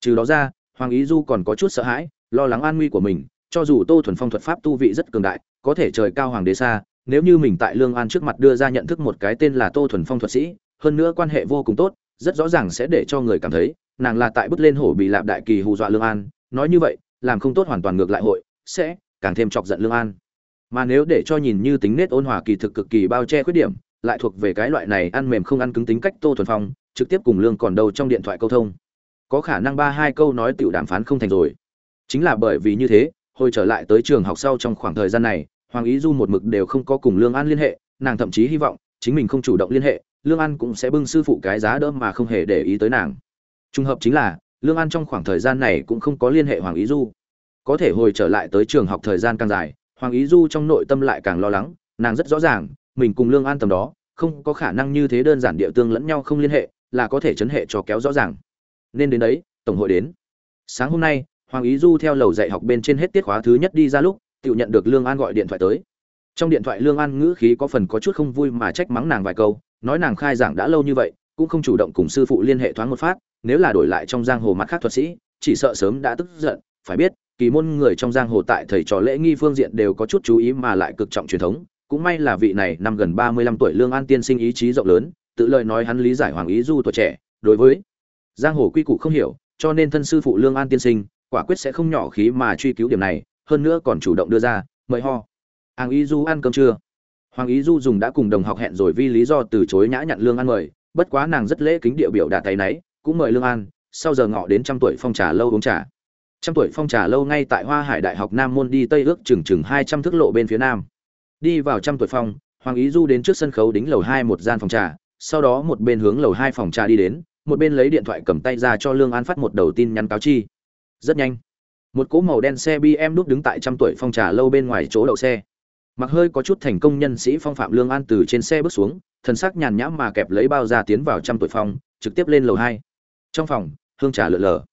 Trừ đó ra, hoàng ý du còn có chút sợ hãi, lo lắng an nguy của mình, cho dù tô thuần phong thuật pháp tu vị rất cường đại, có thể trời cao hoàng đế xa, nếu như mình tại lương an trước mặt đưa ra nhận thức một cái tên là tô thuần phong thuật sĩ, hơn nữa quan hệ vô cùng tốt rất rõ ràng sẽ để cho người cảm thấy, nàng là tại bước lên hổ bị lạp đại kỳ hù dọa lương an. Nói như vậy, làm không tốt hoàn toàn ngược lại hội, sẽ càng thêm chọc giận lương an. Mà nếu để cho nhìn như tính nết ôn hòa kỳ thực cực kỳ bao che khuyết điểm, lại thuộc về cái loại này ăn mềm không ăn cứng tính cách tô thuần phong, trực tiếp cùng lương còn đâu trong điện thoại câu thông. Có khả năng ba hai câu nói tiểu đàm phán không thành rồi. Chính là bởi vì như thế, hồi trở lại tới trường học sau trong khoảng thời gian này, hoàng ý du một mực đều không có cùng lương an liên hệ, nàng thậm chí hy vọng chính mình không chủ động liên hệ lương an cũng sẽ bưng sư phụ cái giá đỡ mà không hề để ý tới nàng. Trùng hợp chính là, lương an trong khoảng thời gian này cũng không có liên hệ hoàng ý du. Có thể hồi trở lại tới trường học thời gian càng dài, hoàng ý du trong nội tâm lại càng lo lắng, nàng rất rõ ràng, mình cùng lương an tầm đó, không có khả năng như thế đơn giản địa tương lẫn nhau không liên hệ, là có thể chấn hệ cho kéo rõ ràng. Nên đến đấy, tổng hội đến. Sáng hôm nay, hoàng ý du theo lầu dạy học bên trên hết tiết khóa thứ nhất đi ra lúc, tự nhận được lương an gọi điện thoại tới trong điện thoại lương an ngữ khí có phần có chút không vui mà trách mắng nàng vài câu, nói nàng khai giảng đã lâu như vậy, cũng không chủ động cùng sư phụ liên hệ thoáng một phát, nếu là đổi lại trong giang hồ mặt khác thuật sĩ, chỉ sợ sớm đã tức giận, phải biết, kỳ môn người trong giang hồ tại thầy trò lễ nghi phương diện đều có chút chú ý mà lại cực trọng truyền thống, cũng may là vị này năm gần ba mươi lăm tuổi lương an tiên sinh ý chí rộng lớn, tự lời nói hắn lý giải hoàng ý du tuổi trẻ, đối với giang hồ quy củ không hiểu, cho nên thân sư phụ lương an tiên sinh, quả quyết sẽ không nhỏ khí mà truy cứu điểm này, hơn nữa còn chủ động đưa ra, mời ho hàng ý du ăn cơm trưa. Hoàng ý du dùng đã cùng đồng học hẹn rồi vì lý do từ chối nhã nhặn lương ăn mời, bất quá nàng rất lễ kính địa biểu đạt tay náy, cũng mời lương an sau giờ ngọ đến trăm tuổi phong trà lâu uống trà. Trăm tuổi phong trà lâu ngay tại hoa hải đại học nam môn đi tây ước chừng chừng hai trăm thước lộ bên phía nam. Đi vào trăm tuổi phong, hoàng ý du đến trước sân khấu đính lầu hai một gian phòng trà, sau đó một bên hướng lầu hai phòng trà đi đến, một bên lấy điện thoại cầm tay ra cho lương an phát một đầu tin nhắn cáo chi. Rất nhanh. Một cỗ màu đen xe bm đúc đứng tại trăm tuổi phong trà lâu bên ngoài chỗ đậu xe mặc hơi có chút thành công nhân sĩ phong phạm lương an từ trên xe bước xuống, thần sắc nhàn nhãm mà kẹp lấy bao ra tiến vào trăm tuổi phong, trực tiếp lên lầu hai. Trong phòng, hương trà lượn lờ.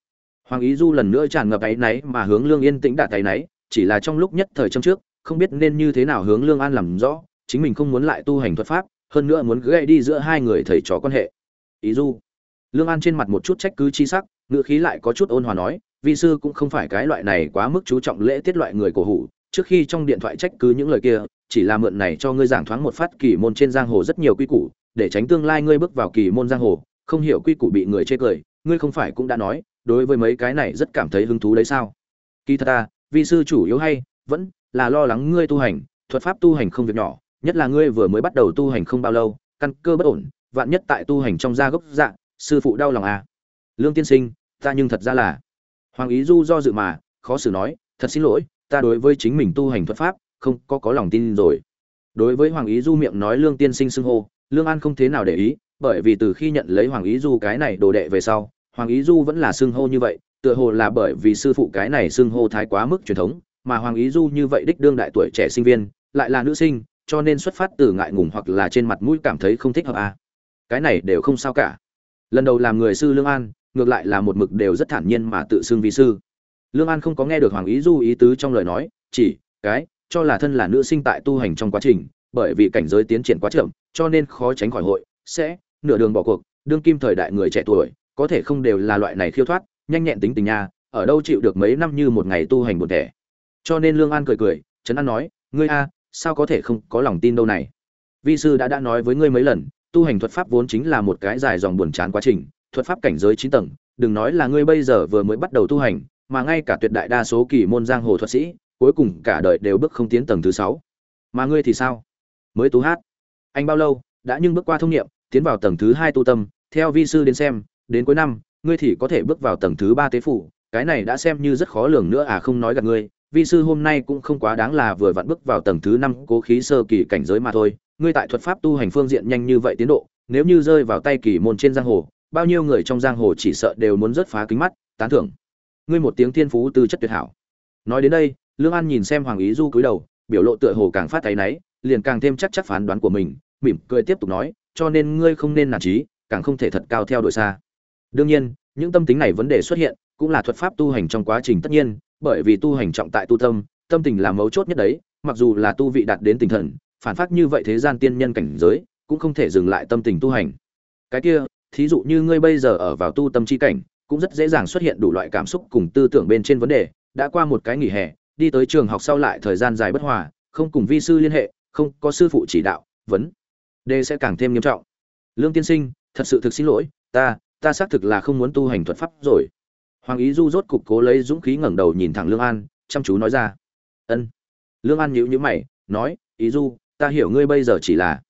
Hoàng ý du lần nữa tràn ngập áy náy mà hướng lương yên tĩnh đạt tay náy, chỉ là trong lúc nhất thời trong trước, không biết nên như thế nào hướng lương an làm rõ, chính mình không muốn lại tu hành thuật pháp, hơn nữa muốn gây đi giữa hai người thầy trò quan hệ. Ý du. Lương an trên mặt một chút trách cứ chi sắc ngựa khí lại có chút ôn hòa nói, vi sư cũng không phải cái loại này quá mức chú trọng lễ tiết loại người cổ hủ trước khi trong điện thoại trách cứ những lời kia, chỉ là mượn này cho ngươi giảng thoáng một phát kỳ môn trên giang hồ rất nhiều quy củ, để tránh tương lai ngươi bước vào kỳ môn giang hồ, không hiểu quy củ bị người chê cười, ngươi không phải cũng đã nói, đối với mấy cái này rất cảm thấy hứng thú đấy sao? Kỳ thật ta vì sư chủ yếu hay, vẫn là lo lắng ngươi tu hành, thuật pháp tu hành không việc nhỏ, nhất là ngươi vừa mới bắt đầu tu hành không bao lâu, căn cơ bất ổn, vạn nhất tại tu hành trong gia gốc dạng sư phụ đau lòng à? Lương tiên sinh, ta nhưng thật ra là, hoàng ý du do dự mà, khó xử nói, thật xin lỗi ta đối với chính mình tu hành thuật pháp, không có có lòng tin rồi. Đối với hoàng ý du miệng nói lương tiên sinh xưng hô, lương an không thế nào để ý, bởi vì từ khi nhận lấy hoàng ý du cái này đồ đệ về sau, hoàng ý du vẫn là xưng hô như vậy, tựa hồ là bởi vì sư phụ cái này xưng hô thái quá mức truyền thống, mà hoàng ý du như vậy đích đương đại tuổi trẻ sinh viên, lại là nữ sinh, cho nên xuất phát từ ngại ngùng hoặc là trên mặt mũi cảm thấy không thích hợp à. cái này đều không sao cả. Lần đầu làm người sư lương an, ngược lại là một mực đều rất thản nhiên mà tự xưng vi sư lương an không có nghe được hoàng ý du ý tứ trong lời nói, chỉ, cái, cho là thân là nữ sinh tại tu hành trong quá trình, bởi vì cảnh giới tiến triển quá chậm, cho nên khó tránh khỏi hội, sẽ, nửa đường bỏ cuộc. Đương kim thời đại người trẻ tuổi, có thể không đều là loại này khiêu thoát, nhanh nhẹn tính tình nha, ở đâu chịu được mấy năm như một ngày tu hành một thẻ. Cho nên lương an cười cười, trấn an nói, ngươi a, sao có thể không có lòng tin đâu này? Vi sư đã đã nói với ngươi mấy lần, tu hành thuật pháp vốn chính là một cái dài dòng buồn chán quá trình, thuật pháp cảnh giới chín tầng, đừng nói là ngươi bây giờ vừa mới bắt đầu tu hành mà ngay cả tuyệt đại đa số kỳ môn giang hồ thuật sĩ, cuối cùng cả đời đều bước không tiến tầng thứ sáu. Mà ngươi thì sao? Mới tu hát. Anh bao lâu, đã nhưng bước qua thông nghiệm, tiến vào tầng thứ hai tu tâm, theo vi sư đến xem, đến cuối năm, ngươi thì có thể bước vào tầng thứ ba tế phủ, cái này đã xem như rất khó lường nữa à không nói gạt ngươi, vi sư hôm nay cũng không quá đáng là vừa vặn bước vào tầng thứ năm cố khí sơ kỳ cảnh giới mà thôi, ngươi tại thuật pháp tu hành phương diện nhanh như vậy tiến độ, nếu như rơi vào tay kỳ môn trên giang hồ, bao nhiêu người trong giang hồ chỉ sợ đều muốn rớt phá kính mắt, tán thưởng ngươi một tiếng thiên phú tư chất tuyệt hảo. Nói đến đây, lương an nhìn xem hoàng ý du cúi đầu, biểu lộ tựa hồ càng phát thấy náy, liền càng thêm chắc chắc phán đoán của mình, mỉm cười tiếp tục nói, cho nên ngươi không nên nản trí, càng không thể thật cao theo đuổi xa. Đương nhiên, những tâm tính này vấn đề xuất hiện, cũng là thuật pháp tu hành trong quá trình tất nhiên, bởi vì tu hành trọng tại tu tâm tâm tình là mấu chốt nhất đấy, mặc dù là tu vị đạt đến tinh thần, phản phát như vậy thế gian tiên nhân cảnh giới, cũng không thể dừng lại tâm tình tu hành. Cái kia, thí dụ như ngươi bây giờ ở vào tu tâm chi cảnh cũng rất dễ dàng xuất hiện đủ loại cảm xúc cùng tư tưởng bên trên vấn đề. Đã qua một cái nghỉ hè, đi tới trường học sau lại thời gian dài bất hòa, không cùng vi sư liên hệ, không có sư phụ chỉ đạo, vấn đề sẽ càng thêm nghiêm trọng. Lương tiên sinh, thật sự thực xin lỗi, ta ta xác thực là không muốn tu hành thuật pháp rồi. Hoàng ý du rốt cục cố lấy dũng khí ngẩng đầu nhìn thẳng lương an, chăm chú nói ra. Ân. Lương an nhíu nhíu mày, nói, ý du, ta hiểu ngươi bây giờ chỉ là,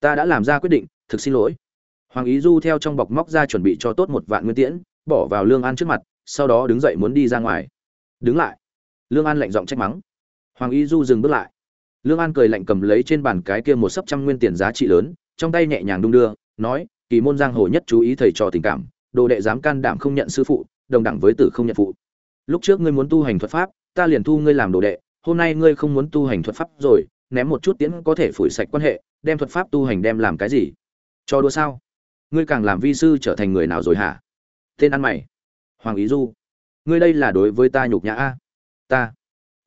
ta đã làm ra quyết định, thực xin lỗi. Hoàng ý du theo trong bọc móc ra chuẩn bị cho tốt một vạn nguyên tiễn bỏ vào lương an trước mặt, sau đó đứng dậy muốn đi ra ngoài. Đứng lại. Lương an lạnh giọng trách mắng. Hoàng y du dừng bước lại. Lương an cười lạnh cầm lấy trên bàn cái kia một sấp trăm nguyên tiền giá trị lớn, trong tay nhẹ nhàng đung đưa, nói, kỳ môn giang hồ nhất chú ý thầy trò tình cảm, đồ đệ dám can đảm không nhận sư phụ, đồng đẳng với tử không nhận phụ. Lúc trước ngươi muốn tu hành thuật pháp, ta liền thu ngươi làm đồ đệ, hôm nay ngươi không muốn tu hành thuật pháp rồi, ném một chút tiễn có thể phủi sạch quan hệ, đem thuật pháp tu hành đem làm cái gì? Cho đùa sao? Ngươi càng làm vi sư trở thành người nào rồi hả? Tên ăn mày. Hoàng ý du, ngươi đây là đối với ta nhục nhã a? Ta.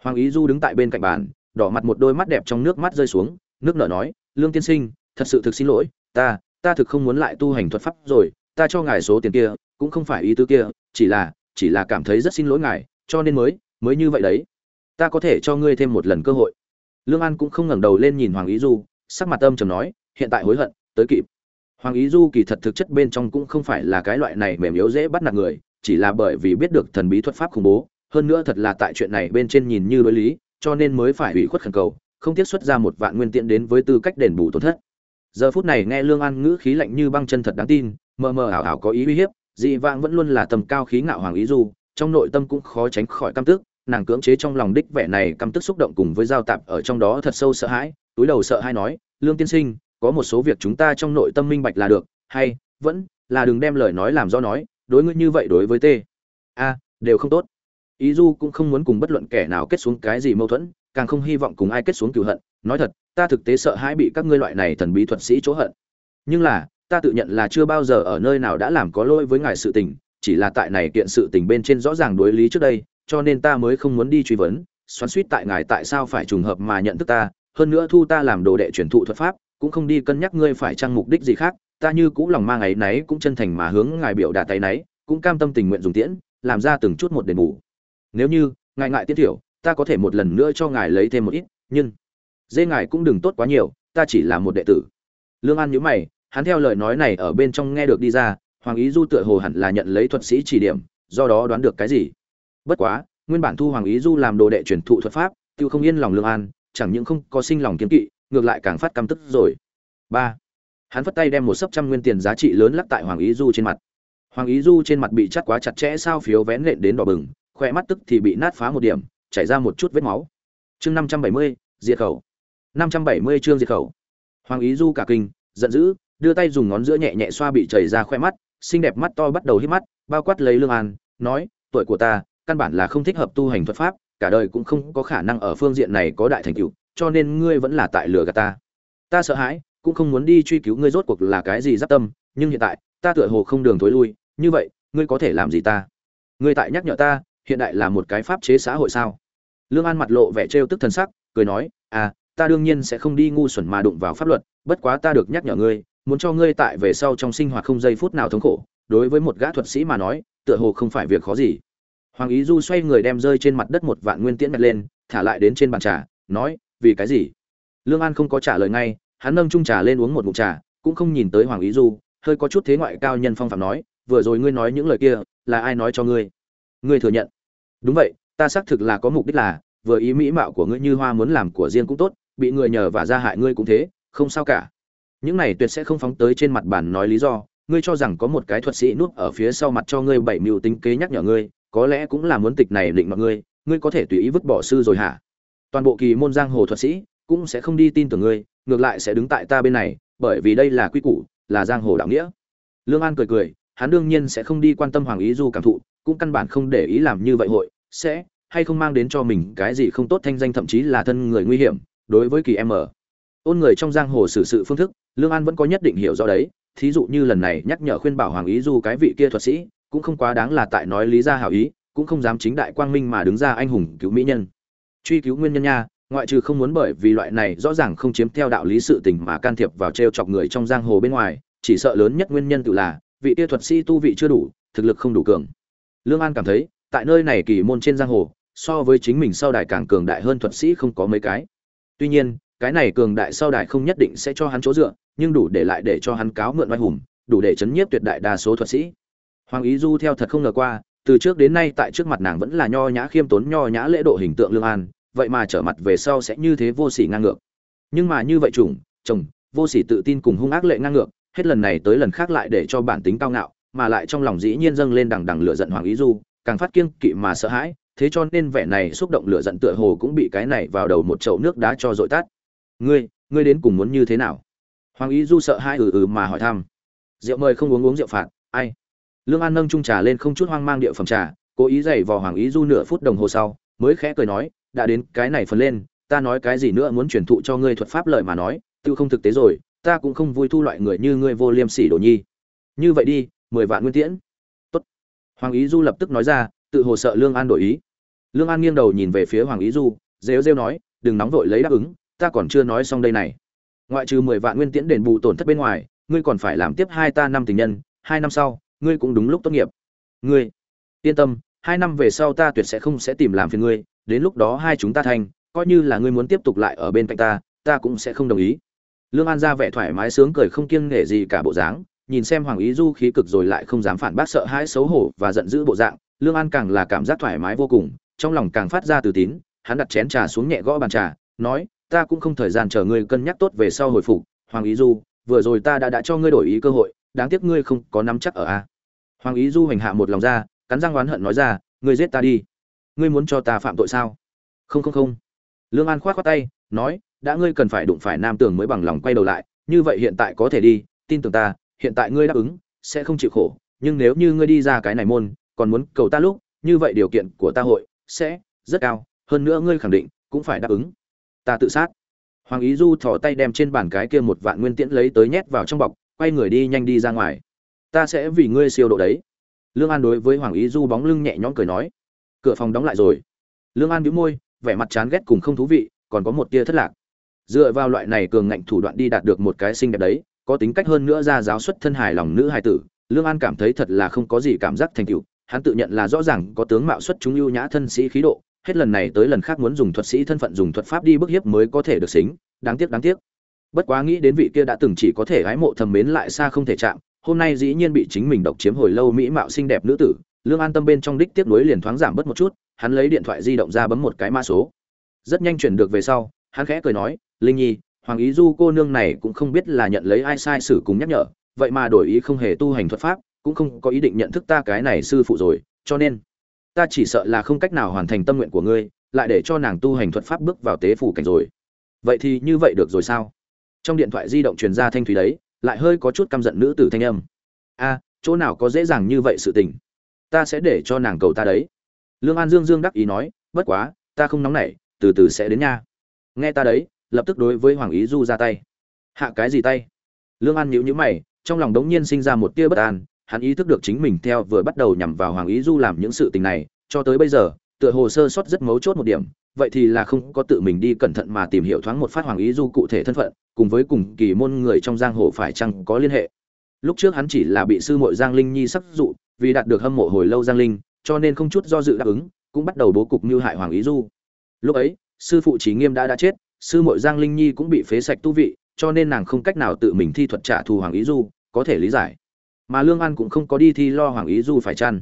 Hoàng ý du đứng tại bên cạnh bàn, đỏ mặt một đôi mắt đẹp trong nước mắt rơi xuống, nước nở nói, lương tiên sinh, thật sự thực xin lỗi, ta ta thực không muốn lại tu hành thuật pháp rồi, ta cho ngài số tiền kia, cũng không phải ý tứ kia, chỉ là chỉ là cảm thấy rất xin lỗi ngài, cho nên mới mới như vậy đấy. Ta có thể cho ngươi thêm một lần cơ hội. Lương an cũng không ngẩng đầu lên nhìn hoàng ý du, sắc mặt âm trầm nói, hiện tại hối hận, tới kịp hoàng ý du kỳ thật thực chất bên trong cũng không phải là cái loại này mềm yếu dễ bắt nạt người, chỉ là bởi vì biết được thần bí thuật pháp khủng bố, hơn nữa thật là tại chuyện này bên trên nhìn như đối lý, cho nên mới phải ủy khuất khẩn cầu, không tiếc xuất ra một vạn nguyên tiện đến với tư cách đền bù tổn thất. Giờ phút này nghe lương an ngữ khí lạnh như băng chân thật đáng tin, mờ mờ ảo ảo có ý uy hiếp, dị vãng vẫn luôn là tầm cao khí ngạo hoàng ý du, trong nội tâm cũng khó tránh khỏi căm tức, nàng cưỡng chế trong lòng đích vẻ này căm tức xúc động cùng với giao tạp ở trong đó thật sâu sợ hãi, túi đầu sợ hãi nói, lương tiên sinh có một số việc chúng ta trong nội tâm minh bạch là được, hay, vẫn, là đừng đem lời nói làm do nói, đối ngươi như vậy đối với t a, đều không tốt. Ý du cũng không muốn cùng bất luận kẻ nào kết xuống cái gì mâu thuẫn, càng không hy vọng cùng ai kết xuống cựu hận. Nói thật, ta thực tế sợ hãi bị các ngươi loại này thần bí thuật sĩ chỗ hận. Nhưng là, ta tự nhận là chưa bao giờ ở nơi nào đã làm có lỗi với ngài sự tình, chỉ là tại này kiện sự tình bên trên rõ ràng đối lý trước đây, cho nên ta mới không muốn đi truy vấn, xoắn suýt tại ngài tại sao phải trùng hợp mà nhận thức ta, hơn nữa thu ta làm đồ đệ truyền thụ thuật pháp cũng không đi cân nhắc ngươi phải trang mục đích gì khác, ta như cũ lòng mang ấy náy cũng chân thành mà hướng ngài biểu đạt tay náy, cũng cam tâm tình nguyện dùng tiễn, làm ra từng chút một đền bù. Nếu như, ngài ngại tiết thiểu ta có thể một lần nữa cho ngài lấy thêm một ít, nhưng, dê ngài cũng đừng tốt quá nhiều, ta chỉ là một đệ tử. Lương an nhữ mày, hắn theo lời nói này ở bên trong nghe được đi ra, hoàng ý du tựa hồ hẳn là nhận lấy thuật sĩ chỉ điểm, do đó đoán được cái gì. Bất quá, nguyên bản thu hoàng ý du làm đồ đệ truyền thụ thuật pháp, tiêu không yên lòng lương an, chẳng những không có sinh lòng kiếm kỵ ngược lại càng phát căm tức rồi. Ba, hắn phất tay đem một sấp trăm nguyên tiền giá trị lớn lắc tại hoàng ý du trên mặt. Hoàng ý du trên mặt bị chắt quá chặt chẽ sao phiếu vén nện đến đỏ bừng, khoe mắt tức thì bị nát phá một điểm, chảy ra một chút vết máu. Chương năm trăm bảy mươi, diệt khẩu. Năm trăm bảy mươi chương diệt khẩu. Hoàng ý du cả kinh, giận dữ, đưa tay dùng ngón giữa nhẹ nhẹ xoa bị chảy ra khoe mắt, xinh đẹp mắt to bắt đầu hít mắt, bao quát lấy lương an, nói, tuổi của ta, căn bản là không thích hợp tu hành thuật pháp, cả đời cũng không có khả năng ở phương diện này có đại thành tựu cho nên ngươi vẫn là tại lừa gạt ta. Ta sợ hãi, cũng không muốn đi truy cứu ngươi rốt cuộc là cái gì giáp tâm, nhưng hiện tại, ta tựa hồ không đường thối lui, như vậy, ngươi có thể làm gì ta? Ngươi tại nhắc nhở ta, hiện đại là một cái pháp chế xã hội sao? Lương an mặt lộ vẻ trêu tức thần sắc, cười nói à ta đương nhiên sẽ không đi ngu xuẩn mà đụng vào pháp luật, bất quá ta được nhắc nhở ngươi, muốn cho ngươi tại về sau trong sinh hoạt không giây phút nào thống khổ, đối với một gã thuật sĩ mà nói, tựa hồ không phải việc khó gì. Hoàng ý du xoay người đem rơi trên mặt đất một vạn nguyên tiễn mệt lên, thả lại đến trên bàn trà, nói vì cái gì? Lương an không có trả lời ngay, hắn nâng trung trà lên uống một ngụm trà, cũng không nhìn tới hoàng ý du, hơi có chút thế ngoại cao nhân phong phạm nói, vừa rồi ngươi nói những lời kia, là ai nói cho ngươi? Ngươi thừa nhận. Đúng vậy, ta xác thực là có mục đích là, vừa ý mỹ mạo của ngươi như hoa muốn làm của riêng cũng tốt, bị người nhờ và ra hại ngươi cũng thế, không sao cả. Những này tuyệt sẽ không phóng tới trên mặt bản nói lý do, ngươi cho rằng có một cái thuật sĩ nuốt ở phía sau mặt cho ngươi bảy mưu tính kế nhắc nhở ngươi, có lẽ cũng là muốn tịch này định mọi ngươi ngươi có thể tùy ý vứt bỏ sư rồi hả? Toàn bộ kỳ môn giang hồ thuật sĩ cũng sẽ không đi tin tưởng ngươi, ngược lại sẽ đứng tại ta bên này, bởi vì đây là quy củ, là giang hồ đạo nghĩa. Lương an cười cười, hắn đương nhiên sẽ không đi quan tâm hoàng ý du cảm thụ, cũng căn bản không để ý làm như vậy hội, sẽ hay không mang đến cho mình cái gì không tốt thanh danh thậm chí là thân người nguy hiểm, đối với kỳ em ở. Ôn người trong giang hồ xử sự phương thức, lương an vẫn có nhất định hiểu rõ đấy, thí dụ như lần này nhắc nhở khuyên bảo hoàng ý du cái vị kia thuật sĩ, cũng không quá đáng là tại nói lý ra hảo ý, cũng không dám chính đại quang minh mà đứng ra anh hùng cứu mỹ nhân truy cứu nguyên nhân nha, ngoại trừ không muốn bởi vì loại này rõ ràng không chiếm theo đạo lý sự tình mà can thiệp vào t r e o chọc người trong giang hồ bên ngoài, chỉ sợ lớn nhất nguyên nhân tự là, vị kia thuật sĩ tu vị chưa đủ, thực lực không đủ cường. Lương an cảm thấy, tại nơi này kỳ môn trên giang hồ, so với chính mình sau đài càng cường đại hơn thuật sĩ không có mấy cái. Tuy nhiên, cái này cường đại sau đài không nhất định sẽ cho hắn chỗ dựa, nhưng đủ để lại để cho hắn cáo mượn oai hùng, đủ để chấn nhiếp tuyệt đại đa số thuật sĩ. Hoàng ý du theo thật không ngờ qua, từ trước đến nay tại trước mặt nàng vẫn là nho nhã khiêm tốn, nho nhã lễ độ hình tượng lương an vậy mà trở mặt về sau sẽ như thế vô sỉ ngang ngược. Nhưng mà như vậy chủng, chồng, vô sỉ tự tin cùng hung ác lệ ngang ngược, hết lần này tới lần khác lại để cho bản tính cao ngạo, mà lại trong lòng dĩ nhiên dâng lên đằng đằng lửa giận hoàng ý du, càng phát kiêng kỵ mà sợ hãi, thế cho nên vẻ này xúc động lửa giận tựa hồ cũng bị cái này vào đầu một chậu nước đá cho dội tắt. Ngươi ngươi đến cùng muốn như thế nào? Hoàng ý du sợ hãi ừ ừ mà hỏi thăm. Rượu mời không uống uống rượu phạt, ai? Lương an nâng chung trà lên không chút hoang mang địa phẩm trà, cố ý dày vò hoàng ý du nửa phút đồng hồ sau, mới khẽ cười nói đã đến cái này phần lên, ta nói cái gì nữa muốn truyền thụ cho ngươi thuật pháp lợi mà nói tự không thực tế rồi, ta cũng không vui thu loại người như ngươi vô liêm sỉ đồ nhi. Như vậy đi, mười vạn nguyên tiễn. Tốt. hoàng ý du lập tức nói ra, tự hồ sợ lương an đổi ý. Lương an nghiêng đầu nhìn về phía hoàng ý du, rêu rêu nói, đừng nóng vội lấy đáp ứng, ta còn chưa nói xong đây này. Ngoại trừ mười vạn nguyên tiễn đền bù tổn thất bên ngoài, ngươi còn phải làm tiếp hai ta năm tình nhân, hai năm sau, ngươi cũng đúng lúc tốt nghiệp. Ngươi, yên tâm, hai năm về sau ta tuyệt sẽ không sẽ tìm làm phiền ngươi đến lúc đó hai chúng ta thành coi như là ngươi muốn tiếp tục lại ở bên cạnh ta ta cũng sẽ không đồng ý. Lương an ra vẻ thoải mái sướng cười không kiêng nể gì cả bộ dáng, nhìn xem hoàng ý du khí cực rồi lại không dám phản bác sợ hãi xấu hổ và giận dữ bộ dạng, lương an càng là cảm giác thoải mái vô cùng, trong lòng càng phát ra từ tín, hắn đặt chén trà xuống nhẹ gõ bàn trà, nói, ta cũng không thời gian chờ ngươi cân nhắc tốt về sau hồi phục, hoàng ý du, vừa rồi ta đã đã cho ngươi đổi ý cơ hội, đáng tiếc ngươi không có nắm chắc ở a. Hoàng ý du hành hạ một lòng ra, cắn răng oán hận nói ra, ngươi giết ta đi ngươi muốn cho ta phạm tội sao? Không không không. Lương an khoát khoát tay, nói, đã ngươi cần phải đụng phải nam tường mới bằng lòng quay đầu lại, như vậy hiện tại có thể đi, tin tưởng ta, hiện tại ngươi đáp ứng, sẽ không chịu khổ. Nhưng nếu như ngươi đi ra cái này môn, còn muốn cầu ta lúc, như vậy điều kiện của ta hội sẽ rất cao, hơn nữa ngươi khẳng định cũng phải đáp ứng. Ta tự sát. Hoàng ý du thỏ tay đem trên bàn cái kia một vạn nguyên tiễn lấy tới nhét vào trong bọc, quay người đi nhanh đi ra ngoài. Ta sẽ vì ngươi siêu độ đấy. Lương an đối với hoàng ý du bóng lưng nhẹ nhõm cười nói cửa phòng đóng lại rồi. Lương an bĩu môi, vẻ mặt chán ghét cùng không thú vị, còn có một tia thất lạc. Dựa vào loại này cường ngạnh thủ đoạn đi đạt được một cái xinh đẹp đấy, có tính cách hơn nữa ra giáo xuất thân hài lòng nữ hài tử, lương an cảm thấy thật là không có gì cảm giác thành tựu. Hắn tự nhận là rõ ràng có tướng mạo xuất chúng ưu nhã thân sĩ khí độ, hết lần này tới lần khác muốn dùng thuật sĩ thân phận dùng thuật pháp đi bức hiếp mới có thể được xính, đáng tiếc đáng tiếc. Bất quá nghĩ đến vị kia đã từng chỉ có thể gái mộ thầm mến lại xa không thể chạm, hôm nay dĩ nhiên bị chính mình độc chiếm hồi lâu mỹ mạo xinh đẹp nữ tử lương an tâm bên trong đích tiếp nối liền thoáng giảm bớt một chút, hắn lấy điện thoại di động ra bấm một cái mã số. Rất nhanh chuyển được về sau, hắn khẽ cười nói, linh nhi, hoàng ý du cô nương này cũng không biết là nhận lấy ai sai sử cùng nhắc nhở, vậy mà đổi ý không hề tu hành thuật pháp, cũng không có ý định nhận thức ta cái này sư phụ rồi, cho nên ta chỉ sợ là không cách nào hoàn thành tâm nguyện của ngươi, lại để cho nàng tu hành thuật pháp bước vào tế phủ cảnh rồi. Vậy thì như vậy được rồi sao? Trong điện thoại di động truyền ra thanh thúy đấy, lại hơi có chút căm giận nữ tử thanh âm. A, chỗ nào có dễ dàng như vậy sự tình? Ta sẽ để cho nàng cầu ta đấy. Lương an dương dương đắc ý nói, bất quá, ta không nóng nảy, từ từ sẽ đến nha. Nghe ta đấy, lập tức đối với hoàng ý du ra tay. Hạ cái gì tay? Lương an nhíu nhíu mày, trong lòng đống nhiên sinh ra một tia bất an, hắn ý thức được chính mình theo vừa bắt đầu nhằm vào hoàng ý du làm những sự tình này, cho tới bây giờ, tựa hồ sơ sót rất mấu chốt một điểm, vậy thì là không có tự mình đi cẩn thận mà tìm hiểu thoáng một phát hoàng ý du cụ thể thân phận, cùng với cùng kỳ môn người trong giang hồ phải chăng có liên hệ. Lúc trước hắn chỉ là bị sư muội giang linh nhi sắc dụ vì đạt được hâm mộ hồi lâu giang linh, cho nên không chút do dự đáp ứng, cũng bắt đầu bố cục như hại hoàng ý du lúc ấy, sư phụ trí nghiêm đã đã chết, sư muội giang linh nhi cũng bị phế sạch tu vị, cho nên nàng không cách nào tự mình thi thuật trả thù hoàng ý du, có thể lý giải mà lương an cũng không có đi thi lo hoàng ý du phải chăn.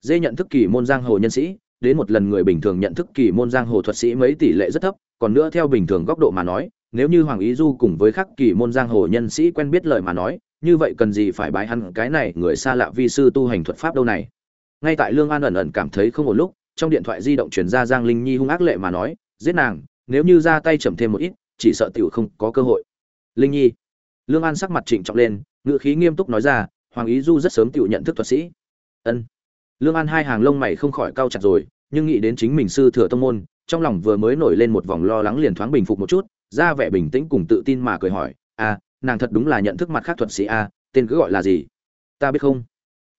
Dễ nhận thức kỳ môn giang hồ nhân sĩ, đến một lần người bình thường nhận thức kỳ môn giang hồ thuật sĩ mấy tỷ lệ rất thấp, còn nữa theo bình thường góc độ mà nói, nếu như hoàng ý du cùng với các kỳ môn giang hồ nhân sĩ quen biết lời mà nói như vậy cần gì phải bái hắn, cái này người xa lạ vi sư tu hành thuật pháp đâu này? Ngay tại lương an ẩn ẩn cảm thấy không một lúc, trong điện thoại di động truyền ra giang linh nhi hung ác lệ mà nói, giết nàng, nếu như ra tay chậm thêm một ít, chỉ sợ tiểu không có cơ hội. Linh nhi. Lương an sắc mặt trịnh trọng lên ngự khí nghiêm túc nói ra, hoàng ý du rất sớm tiểu nhận thức thuật sĩ. Ân. Lương an hai hàng lông mày không khỏi cau chặt rồi, nhưng nghĩ đến chính mình sư thừa tông môn, trong lòng vừa mới nổi lên một vòng lo lắng liền thoáng bình phục một chút, ra vẻ bình tĩnh cùng tự tin mà cười hỏi à nàng thật đúng là nhận thức mặt khác thuật sĩ a, tên cứ gọi là gì? Ta biết không?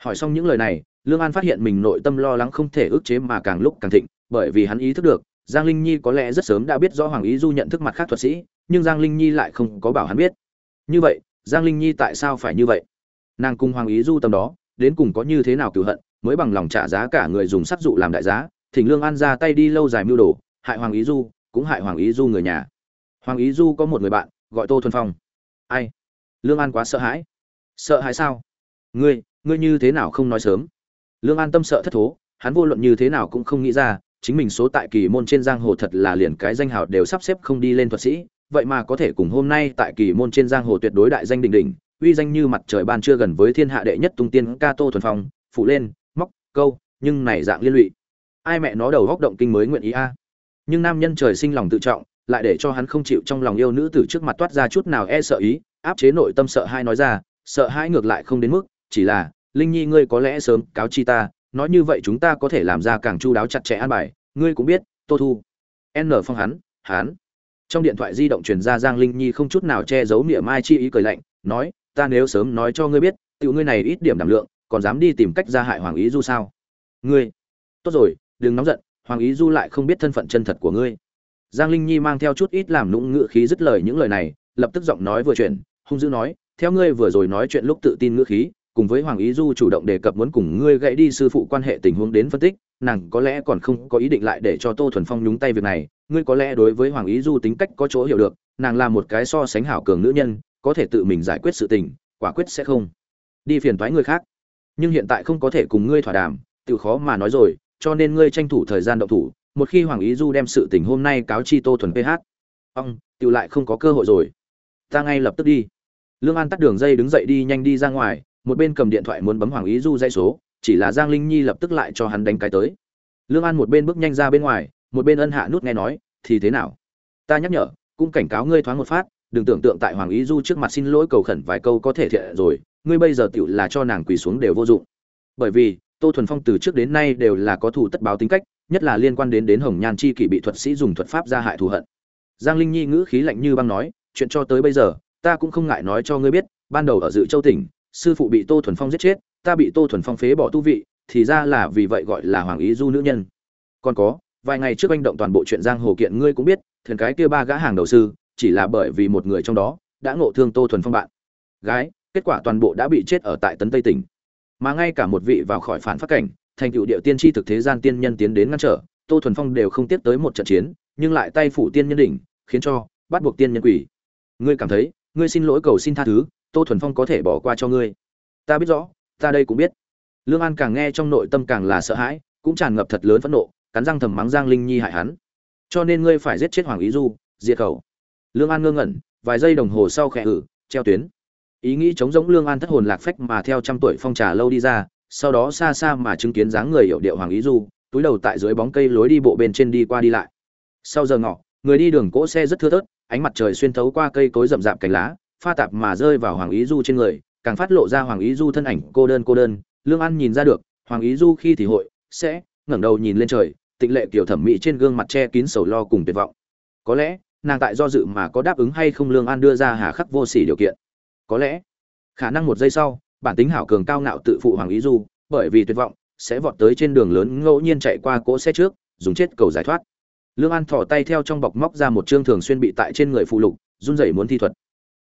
Hỏi xong những lời này, lương an phát hiện mình nội tâm lo lắng không thể ức chế mà càng lúc càng thịnh, bởi vì hắn ý thức được, giang linh nhi có lẽ rất sớm đã biết rõ hoàng ý du nhận thức mặt khác thuật sĩ, nhưng giang linh nhi lại không có bảo hắn biết. Như vậy, giang linh nhi tại sao phải như vậy? Nàng cùng hoàng ý du tâm đó, đến cùng có như thế nào cựu hận, mới bằng lòng trả giá cả người dùng sắc dụ làm đại giá, thỉnh lương an ra tay đi lâu dài mưu đồ, hại hoàng ý du, cũng hại hoàng ý du người nhà. Hoàng ý du có một người bạn, gọi tô thuần phong ai? Lương an quá sợ hãi. Sợ hãi sao? Ngươi ngươi như thế nào không nói sớm? Lương an tâm sợ thất thố, hắn vô luận như thế nào cũng không nghĩ ra, chính mình số tại kỳ môn trên giang hồ thật là liền cái danh hào đều sắp xếp không đi lên thuật sĩ, vậy mà có thể cùng hôm nay tại kỳ môn trên giang hồ tuyệt đối đại danh đỉnh đỉnh, uy danh như mặt trời ban chưa gần với thiên hạ đệ nhất tung tiên ca tô thuần phong, phụ lên, móc, câu, nhưng này dạng liên lụy. Ai mẹ nó đầu góc động kinh mới nguyện ý a. Nhưng nam nhân trời sinh lòng tự trọng lại để cho hắn không chịu trong lòng yêu nữ tử trước mặt toát ra chút nào e sợ ý, áp chế nội tâm sợ hai nói ra, sợ hai ngược lại không đến mức, chỉ là, linh nhi ngươi có lẽ sớm cáo chi ta, nói như vậy chúng ta có thể làm ra càng chu đáo chặt chẽ an bài, ngươi cũng biết, tô thu. N phong hắn hắn. Trong điện thoại di động truyền ra giang linh nhi không chút nào che giấu niệm ai chi ý cười lạnh, nói, ta nếu sớm nói cho ngươi biết, tiểu ngươi này ít điểm đảm lượng, còn dám đi tìm cách ra hại hoàng ý du sao? Ngươi, tốt rồi, đừng nóng giận, hoàng ý du lại không biết thân phận chân thật của ngươi giang linh nhi mang theo chút ít làm nũng ngữ khí dứt lời những lời này, lập tức giọng nói vừa chuyển, hung dữ nói, theo ngươi vừa rồi nói chuyện lúc tự tin ngữ khí, cùng với hoàng ý du chủ động đề cập muốn cùng ngươi gãy đi sư phụ quan hệ tình huống đến phân tích, nàng có lẽ còn không có ý định lại để cho tô thuần phong nhúng tay việc này, ngươi có lẽ đối với hoàng ý du tính cách có chỗ hiểu được, nàng là một cái so sánh hảo cường nữ nhân, có thể tự mình giải quyết sự tình, quả quyết sẽ không đi phiền toái người khác. Nhưng hiện tại không có thể cùng ngươi thỏa đàm tự khó mà nói rồi, cho nên ngươi tranh thủ thời gian động thủ một khi hoàng ý du đem sự tình hôm nay cáo chi tô thuần ph ông tự lại không có cơ hội rồi. Ta ngay lập tức đi. Lương an tắt đường dây đứng dậy đi nhanh đi ra ngoài, một bên cầm điện thoại muốn bấm hoàng ý du dây số, chỉ là giang linh nhi lập tức lại cho hắn đánh cái tới. Lương an một bên bước nhanh ra bên ngoài, một bên ân hạ nút nghe nói, thì thế nào? Ta nhắc nhở, cũng cảnh cáo ngươi thoáng một phát, đừng tưởng tượng tại hoàng ý du trước mặt xin lỗi cầu khẩn vài câu có thể thiện rồi, ngươi bây giờ tựu là cho nàng quỳ xuống đều vô dụng. Bởi vì, tô thuần phong từ trước đến nay đều là có thủ tất báo tính cách nhất là liên quan đến đến hồng nhan chi kỷ bị thuật sĩ dùng thuật pháp ra hại thù hận. Giang linh nhi ngữ khí lạnh như băng nói, chuyện cho tới bây giờ, ta cũng không ngại nói cho ngươi biết, ban đầu ở dự châu tỉnh, sư phụ bị tô thuần phong giết chết, ta bị tô thuần phong phế bỏ tu vị, thì ra là vì vậy gọi là hoàng ý du nữ nhân. Còn có, vài ngày trước anh động toàn bộ chuyện giang hồ kiện ngươi cũng biết, thần cái kia ba gã hàng đầu sư, chỉ là bởi vì một người trong đó, đã ngộ thương tô thuần phong bạn. Gái, kết quả toàn bộ đã bị chết ở tại tấn tây tỉnh. Mà ngay cả một vị vào khỏi phản phát cảnh thành tựu điệu tiên tri thực thế gian tiên nhân tiến đến ngăn trở, tô thuần phong đều không tiếp tới một trận chiến, nhưng lại tay phủ tiên nhân đỉnh, khiến cho bắt buộc tiên nhân quỷ. Ngươi cảm thấy, ngươi xin lỗi cầu xin tha thứ, tô thuần phong có thể bỏ qua cho ngươi. Ta biết rõ, ta đây cũng biết. Lương an càng nghe trong nội tâm càng là sợ hãi, cũng tràn ngập thật lớn phẫn nộ, cắn răng thầm mắng giang linh nhi hại hắn. Cho nên ngươi phải giết chết hoàng ý du, diệt khẩu. Lương an ngơ ngẩn, vài giây đồng hồ sau khẽ ử treo tuyến. Ý nghĩ chống giống lương an thất hồn lạc phách mà theo trăm tuổi phong trà lâu đi ra sau đó xa xa mà chứng kiến dáng người hiệu điệu hoàng ý du, túi đầu tại dưới bóng cây lối đi bộ bên trên đi qua đi lại. Sau giờ ngọ, người đi đường cỗ xe rất thưa thớt, ánh mặt trời xuyên thấu qua cây cối rậm rạp cành lá, pha tạp mà rơi vào hoàng ý du trên người, càng phát lộ ra hoàng ý du thân ảnh cô đơn cô đơn, lương an nhìn ra được, hoàng ý du khi thì hội, sẽ, ngẩng đầu nhìn lên trời, tịnh lệ kiểu thẩm mỹ trên gương mặt che kín sầu lo cùng tuyệt vọng. Có lẽ, nàng tại do dự mà có đáp ứng hay không lương an đưa ra hà khắc vô sỉ điều kiện. Có lẽ, khả năng một giây sau bản tính hảo cường cao ngạo tự phụ hoàng ý du, bởi vì tuyệt vọng, sẽ vọt tới trên đường lớn ngẫu nhiên chạy qua cỗ xe trước, dùng chết cầu giải thoát. Lương an thỏ tay theo trong bọc móc ra một chương thường xuyên bị tại trên người phụ lục, run rẩy muốn thi thuật.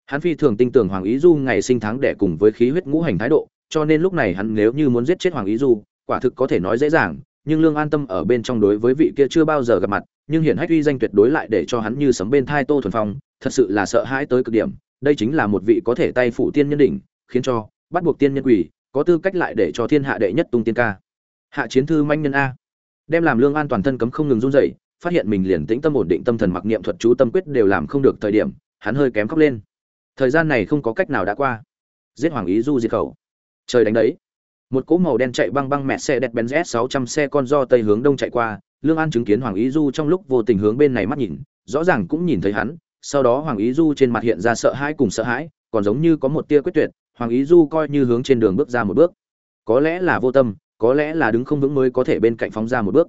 Hắn phi thường tin tưởng hoàng ý du ngày sinh tháng đẻ cùng với khí huyết ngũ hành thái độ, cho nên lúc này hắn nếu như muốn giết chết hoàng ý du, quả thực có thể nói dễ dàng, nhưng lương an tâm ở bên trong đối với vị kia chưa bao giờ gặp mặt, nhưng hiển hách uy danh tuyệt đối lại để cho hắn như sấm bên thai tô thuần phong, thật sự là sợ hãi tới cực điểm, đây chính là một vị có thể tay phụ tiên nhân đỉnh, khiến cho bắt buộc tiên nhân quỷ, có tư cách lại để cho thiên hạ đệ nhất tung tiên ca. Hạ chiến thư manh nhân a. Đem làm lương an toàn thân cấm không ngừng run rẩy, phát hiện mình liền tĩnh tâm ổn định tâm thần mặc niệm thuật chú tâm quyết đều làm không được thời điểm, hắn hơi kém khóc lên. Thời gian này không có cách nào đã qua. Giết hoàng ý du diệt khẩu. Trời đánh đấy. Một cỗ màu đen chạy băng băng mẹ xe đẹp benz 600 xe con do tây hướng đông chạy qua, lương an chứng kiến hoàng ý du trong lúc vô tình hướng bên này mắt nhìn, rõ ràng cũng nhìn thấy hắn, sau đó hoàng ý du trên mặt hiện ra sợ hãi cùng sợ hãi, còn giống như có một tia quyết tuyệt hoàng ý du coi như hướng trên đường bước ra một bước. Có lẽ là vô tâm, có lẽ là đứng không vững mới có thể bên cạnh phóng ra một bước.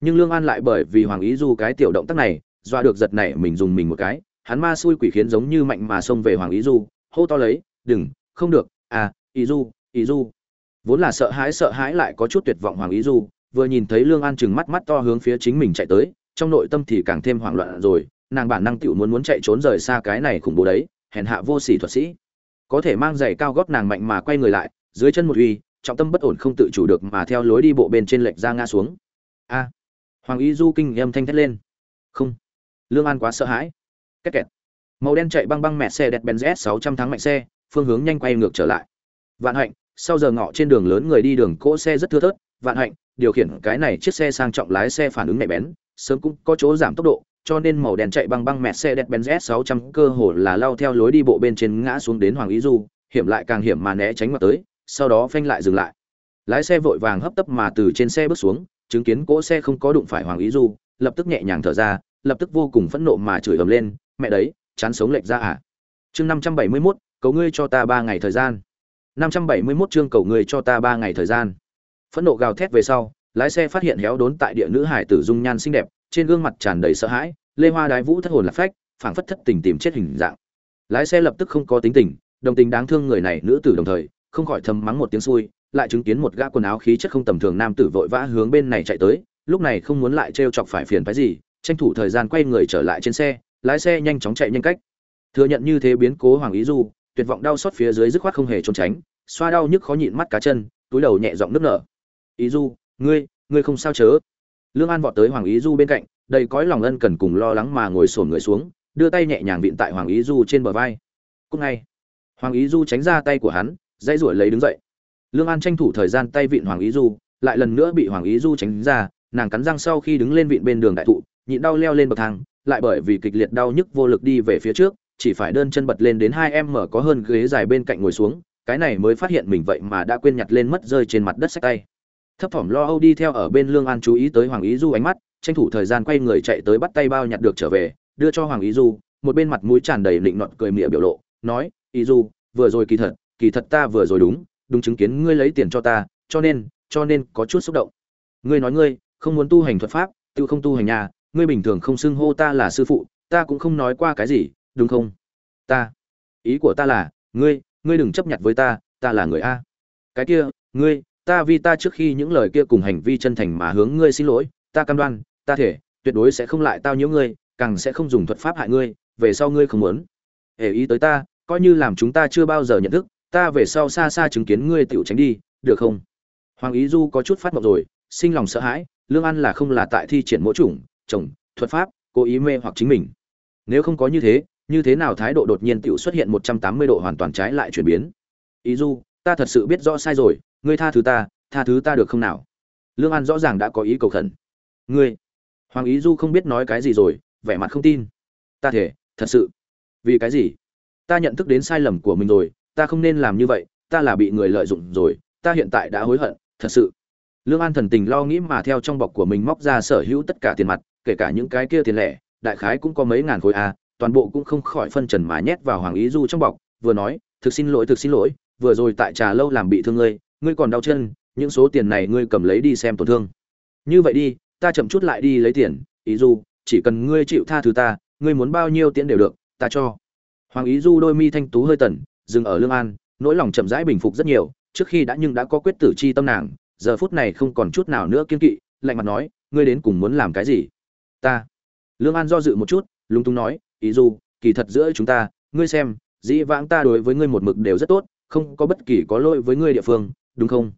Nhưng lương an lại bởi vì hoàng ý du cái tiểu động tác này, dọa được giật này mình dùng mình một cái. Hắn ma xui quỷ khiến giống như mạnh mà xông về hoàng ý du, hô to lấy, đừng, không được à ý du ý du. Vốn là sợ hãi sợ hãi lại có chút tuyệt vọng hoàng ý du, vừa nhìn thấy lương an chừng mắt mắt to hướng phía chính mình chạy tới, trong nội tâm thì càng thêm hoảng loạn rồi, nàng bản năng tựu muốn muốn chạy trốn rời xa cái này khủng bố đấy, hèn hạ vô sỉ thuật sĩ có thể mang giày cao gót nàng mạnh mà quay người lại, dưới chân một uy, trọng tâm bất ổn không tự chủ được mà theo lối đi bộ bên trên lệch ra ngã xuống. A. Hoàng y du kinh âm thanh thét lên. Không. Lương an quá sợ hãi. Két kẹt màu đen chạy băng băng mẹ xe đẹp benz s 600 tháng mạnh xe, phương hướng nhanh quay ngược trở lại. Vạn hạnh, sau giờ ngọ trên đường lớn người đi đường cỗ xe rất thưa thớt. Vạn hạnh, điều khiển cái này chiếc xe sang trọng lái xe phản ứng nhạy bén, sớm cũng có chỗ giảm tốc độ cho nên màu đen chạy băng băng mẹ xe đẹp benz s 600 cơ hồ là lao theo lối đi bộ bên trên ngã xuống đến hoàng ý du hiểm lại càng hiểm mà né tránh mặt tới sau đó phanh lại dừng lại. Lái xe vội vàng hấp tấp mà từ trên xe bước xuống chứng kiến cỗ xe không có đụng phải hoàng ý du lập tức nhẹ nhàng thở ra lập tức vô cùng phẫn nộ mà chửi ầm lên mẹ đấy chán sống lệch ra à? Chương 571, cầu ngươi cho ta ba ngày thời gian. 571 chương cầu ngươi cho ta ba ngày thời gian. Phẫn nộ gào thét về sau lái xe phát hiện héo đốn tại địa nữ hải tử dung nhan xinh đẹp trên gương mặt tràn đầy sợ hãi, lê hoa đái vũ thất hồn lạc phách, phảng phất thất tình tìm chết hình dạng. Lái xe lập tức không có tính tình, đồng tình đáng thương người này nữ tử đồng thời, không khỏi thầm mắng một tiếng xui, lại chứng kiến một gã quần áo khí chất không tầm thường nam tử vội vã hướng bên này chạy tới, lúc này không muốn lại trêu chọc phải phiền phái gì, tranh thủ thời gian quay người trở lại trên xe, lái xe nhanh chóng chạy nhanh cách. Thừa nhận như thế biến cố hoàng ý du, tuyệt vọng đau xót phía dưới dứt khoát không hề trốn tránh, xoa đau nhức khó nhịn mắt cá chân, túi đầu nhẹ giọng nước nở. Ý du, ngươi ngươi không sao chớ? Lương an vọt tới hoàng ý du bên cạnh, đầy cõi lòng ân cần cùng lo lắng mà ngồi sổn người xuống, đưa tay nhẹ nhàng vịn tại hoàng ý du trên bờ vai. Cúc ngay. Hoàng ý du tránh ra tay của hắn, dãy ruổi lấy đứng dậy. Lương an tranh thủ thời gian tay vịn hoàng ý du, lại lần nữa bị hoàng ý du tránh ra, nàng cắn răng sau khi đứng lên vịn bên đường đại thụ, nhịn đau leo lên bậc thang, lại bởi vì kịch liệt đau nhức vô lực đi về phía trước, chỉ phải đơn chân bật lên đến hai em mở có hơn ghế dài bên cạnh ngồi xuống, cái này mới phát hiện mình vậy mà đã quên nhặt lên mất rơi trên mặt đất sách tay thấp thỏm lo âu đi theo ở bên lương an chú ý tới hoàng ý du ánh mắt, tranh thủ thời gian quay người chạy tới bắt tay bao nhặt được trở về, đưa cho hoàng ý du, một bên mặt mũi tràn đầy định nọt cười mỉa biểu lộ, nói, ý du, vừa rồi kỳ thật kỳ thật ta vừa rồi đúng đúng chứng kiến ngươi lấy tiền cho ta, cho nên cho nên có chút xúc động. Ngươi nói ngươi, không muốn tu hành thuật pháp, tự không tu hành nhà, ngươi bình thường không xưng hô ta là sư phụ, ta cũng không nói qua cái gì, đúng không? Ta, ý của ta là, ngươi ngươi đừng chấp nhận với ta ta là người a. Cái kia, ngươi ta vì ta trước khi những lời kia cùng hành vi chân thành mà hướng ngươi xin lỗi, ta cam đoan, ta thể, tuyệt đối sẽ không lại tao nhiễu ngươi, càng sẽ không dùng thuật pháp hại ngươi, về sau ngươi không muốn. Hề ý tới ta, coi như làm chúng ta chưa bao giờ nhận thức, ta về sau xa xa chứng kiến ngươi tiểu tránh đi, được không? Hoàng ý du có chút phát mộng rồi, sinh lòng sợ hãi, lương ăn là không là tại thi triển mỗi chủng, chồng, thuật pháp, cố ý mê hoặc chính mình. Nếu không có như thế như thế nào thái độ đột nhiên tiểu xuất hiện một trăm tám mươi độ hoàn toàn trái lại chuyển biến? Ý du, ta thật sự biết rõ sai rồi ngươi tha thứ ta, tha thứ ta được không nào? Lương an rõ ràng đã có ý cầu khẩn. Ngươi? Hoàng ý du không biết nói cái gì rồi, vẻ mặt không tin. Ta thể thật sự. Vì cái gì? Ta nhận thức đến sai lầm của mình rồi, ta không nên làm như vậy, ta là bị người lợi dụng rồi, ta hiện tại đã hối hận, thật sự. Lương an thần tình lo nghĩ mà theo trong bọc của mình móc ra sở hữu tất cả tiền mặt, kể cả những cái kia tiền lẻ, đại khái cũng có mấy ngàn khối a toàn bộ cũng không khỏi phân trần mà nhét vào hoàng ý du trong bọc, vừa nói, thực xin lỗi, thực xin lỗi, vừa rồi tại trà lâu làm bị thương ngươi ngươi còn đau chân, những số tiền này ngươi cầm lấy đi xem tổn thương. Như vậy đi, ta chậm chút lại đi lấy tiền, ý du, chỉ cần ngươi chịu tha thứ ta, ngươi muốn bao nhiêu tiền đều được, ta cho. Hoàng ý du đôi mi thanh tú hơi tần, dừng ở lương an, nỗi lòng chậm rãi bình phục rất nhiều, trước khi đã nhưng đã có quyết tử chi tâm nàng, giờ phút này không còn chút nào nữa kiên kỵ, lạnh mặt nói, ngươi đến cùng muốn làm cái gì? Ta. Lương an do dự một chút, lúng túng nói, ý du, kỳ thật giữa chúng ta, ngươi xem, dĩ vãng ta đối với ngươi một mực đều rất tốt, không có bất kỳ có lỗi với ngươi địa phương đúng không?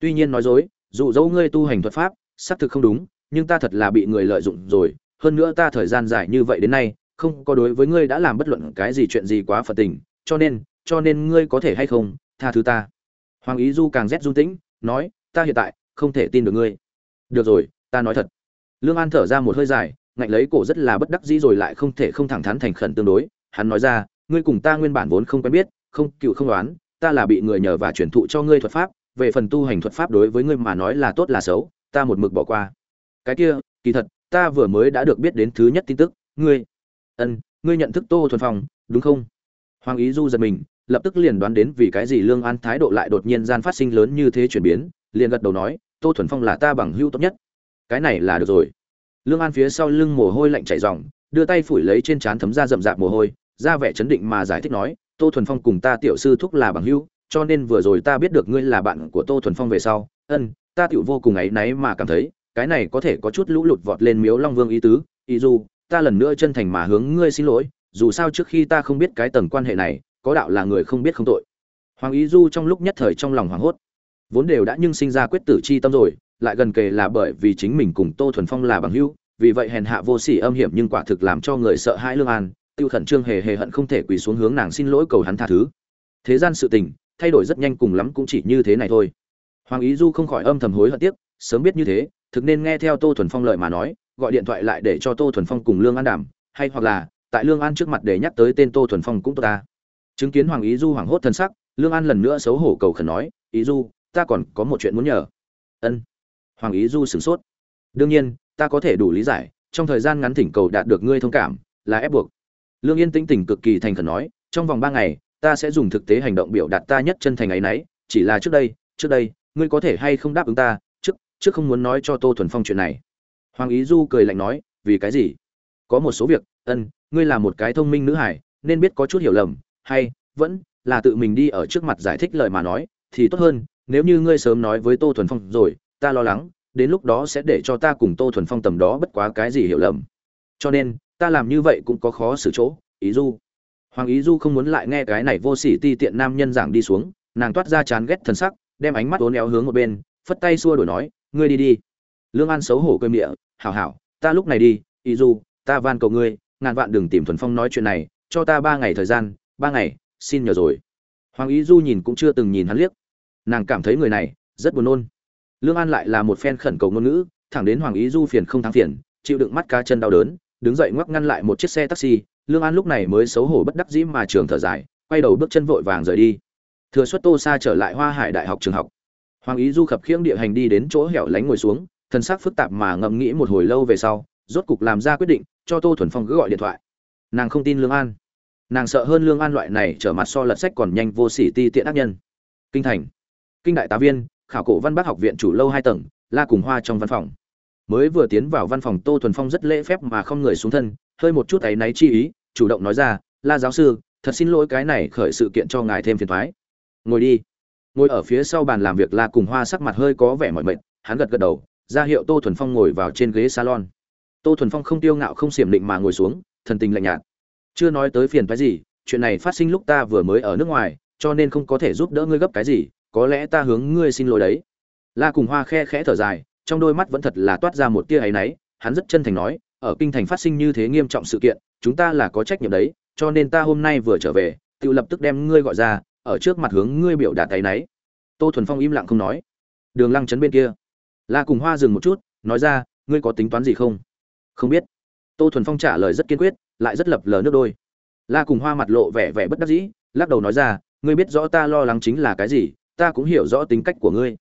Tuy nhiên nói dối dù dẫu ngươi tu hành thuật pháp, xác thực không đúng, nhưng ta thật là bị người lợi dụng rồi. Hơn nữa ta thời gian dài như vậy đến nay, không có đối với ngươi đã làm bất luận cái gì chuyện gì quá phật tình, cho nên cho nên ngươi có thể hay không, tha thứ ta? Hoàng ý du càng rét run tĩnh, nói, ta hiện tại không thể tin được ngươi. Được rồi, ta nói thật. Lương an thở ra một hơi dài, ngạnh lấy cổ rất là bất đắc dĩ rồi lại không thể không thẳng thắn thành khẩn tương đối. Hắn nói ra, ngươi cùng ta nguyên bản vốn không quen biết, không, cựu không đoán, ta là bị người nhờ và truyền thụ cho ngươi thuật pháp về phần tu hành thuật pháp đối với ngươi mà nói là tốt là xấu, ta một mực bỏ qua. Cái kia, kỳ thật, ta vừa mới đã được biết đến thứ nhất tin tức, ngươi. Ân, ngươi nhận thức tô thuần phong, đúng không? Hoàng ý du giật mình, lập tức liền đoán đến vì cái gì lương an thái độ lại đột nhiên gian phát sinh lớn như thế chuyển biến, liền gật đầu nói, tô thuần phong là ta bằng hữu tốt nhất. Cái này là được rồi. Lương an phía sau lưng mồ hôi lạnh chảy ròng, đưa tay phủi lấy trên trán thấm ra rậm rạp mồ hôi, ra vẻ chấn định mà giải thích nói, tô thuần phong cùng ta tiểu sư thúc là bằng hữu cho nên vừa rồi ta biết được ngươi là bạn của tô thuần phong về sau. Ân, ta tựu vô cùng áy náy mà cảm thấy, cái này có thể có chút lũ lụt vọt lên miếu long vương ý tứ. Ý du ta lần nữa chân thành mà hướng ngươi xin lỗi, dù sao trước khi ta không biết cái tầng quan hệ này, có đạo là người không biết không tội. Hoàng ý du trong lúc nhất thời trong lòng hoảng hốt. Vốn đều đã nhưng sinh ra quyết tử chi tâm rồi, lại gần kề là bởi vì chính mình cùng tô thuần phong là bằng hữu, vì vậy hèn hạ vô sỉ âm hiểm nhưng quả thực làm cho người sợ hãi lương an, tiêu khẩn trương hề hề hận không thể quỳ xuống hướng nàng xin lỗi cầu hắn tha thứ. Thế gian sự tình thay đổi rất nhanh cùng lắm cũng chỉ như thế này thôi. Hoàng ý du không khỏi âm thầm hối hận tiếc, sớm biết như thế, thực nên nghe theo tô thuần phong lợi mà nói, gọi điện thoại lại để cho tô thuần phong cùng lương an đảm hay hoặc là, tại lương an trước mặt để nhắc tới tên tô thuần phong cũng tốt ta. Chứng kiến hoàng ý du hoảng hốt thân sắc, lương an lần nữa xấu hổ cầu khẩn nói, ý du, ta còn có một chuyện muốn nhờ. Ân. Hoàng ý du sửng sốt. Đương nhiên, ta có thể đủ lý giải, trong thời gian ngắn thỉnh cầu đạt được ngươi thông cảm, là ép buộc. Lương yên tĩnh tỉnh cực kỳ thành khẩn nói, trong vòng ba ngày ta sẽ dùng thực tế hành động biểu đạt ta nhất chân thành ấy nấy, chỉ là trước đây trước đây, ngươi có thể hay không đáp ứng ta, trước trước không muốn nói cho tô thuần phong chuyện này. Hoàng ý du cười lạnh nói, vì cái gì? Có một số việc, ân, ngươi là một cái thông minh nữ hải nên biết có chút hiểu lầm, hay, vẫn là tự mình đi ở trước mặt giải thích lời mà nói, thì tốt hơn, nếu như ngươi sớm nói với tô thuần phong rồi, ta lo lắng, đến lúc đó sẽ để cho ta cùng tô thuần phong tầm đó bất quá cái gì hiểu lầm. Cho nên, ta làm như vậy cũng có khó xử chỗ, ý du hoàng ý du không muốn lại nghe cái này vô sỉ ti tiện nam nhân giảng đi xuống, nàng toát ra chán ghét thần sắc, đem ánh mắt uốn éo hướng một bên, phất tay xua đổi nói, ngươi đi đi. Lương an xấu hổ cơi miệng hảo hảo, ta lúc này đi, ý du, ta van cầu ngươi, ngàn vạn đừng tìm thuần phong nói chuyện này, cho ta ba ngày thời gian, ba ngày, xin nhờ rồi. Hoàng ý du nhìn cũng chưa từng nhìn hắn liếc. Nàng cảm thấy người này, rất buồn nôn. Lương an lại là một phen khẩn cầu ngôn ngữ, thẳng đến hoàng ý du phiền không thắng phiền, chịu đựng mắt cá chân đau đớn, đứng dậy ngoắc ngăn lại một chiếc xe taxi lương an lúc này mới xấu hổ bất đắc dĩ mà trường thở dài, quay đầu bước chân vội vàng rời đi. Thừa xuất tô xa trở lại hoa hải đại học trường học. Hoàng ý du khập khiễng địa hành đi đến chỗ hẻo lánh ngồi xuống thân xác phức tạp mà ngẫm nghĩ một hồi lâu về sau, rốt cục làm ra quyết định, cho tô thuần phong cứ gọi điện thoại. Nàng không tin lương an. Nàng sợ hơn lương an loại này trở mặt so lật sách còn nhanh vô sỉ ti tiện ác nhân. Kinh thành. Kinh đại tá viên, khảo cổ văn bác học viện chủ lâu hai tầng, la cùng hoa trong văn phòng. Mới vừa tiến vào văn phòng, tô thuần phong rất lễ phép mà không người xuống thân hơi một chút ấy náy chi ý, chủ động nói ra, la giáo sư, thật xin lỗi cái này khởi sự kiện cho ngài thêm phiền thoái ngồi đi. Ngồi ở phía sau bàn làm việc la cùng hoa sắc mặt hơi có vẻ mỏi mệt, hắn gật gật đầu, ra hiệu tô thuần phong ngồi vào trên ghế salon. Tô thuần phong không tiêu ngạo không xiểm định mà ngồi xuống, thần tình lạnh nhạt. Chưa nói tới phiền phái gì, chuyện này phát sinh lúc ta vừa mới ở nước ngoài, cho nên không có thể giúp đỡ ngươi gấp cái gì, có lẽ ta hướng ngươi xin lỗi đấy. La cùng hoa khe khẽ thở dài, trong đôi mắt vẫn thật là toát ra một tia áy náy, hắn rất chân thành nói ở kinh thành phát sinh như thế nghiêm trọng sự kiện, chúng ta là có trách nhiệm đấy, cho nên ta hôm nay vừa trở về, tự lập tức đem ngươi gọi ra, ở trước mặt hướng ngươi biểu đạt tay nấy tô thuần phong im lặng không nói. Đường lăng chấn bên kia. La cùng hoa dừng một chút, nói ra, ngươi có tính toán gì không? Không biết. Tô thuần phong trả lời rất kiên quyết, lại rất lập lờ nước đôi. La cùng hoa mặt lộ vẻ vẻ bất đắc dĩ, lắc đầu nói ra, ngươi biết rõ ta lo lắng chính là cái gì, ta cũng hiểu rõ tính cách của ngươi.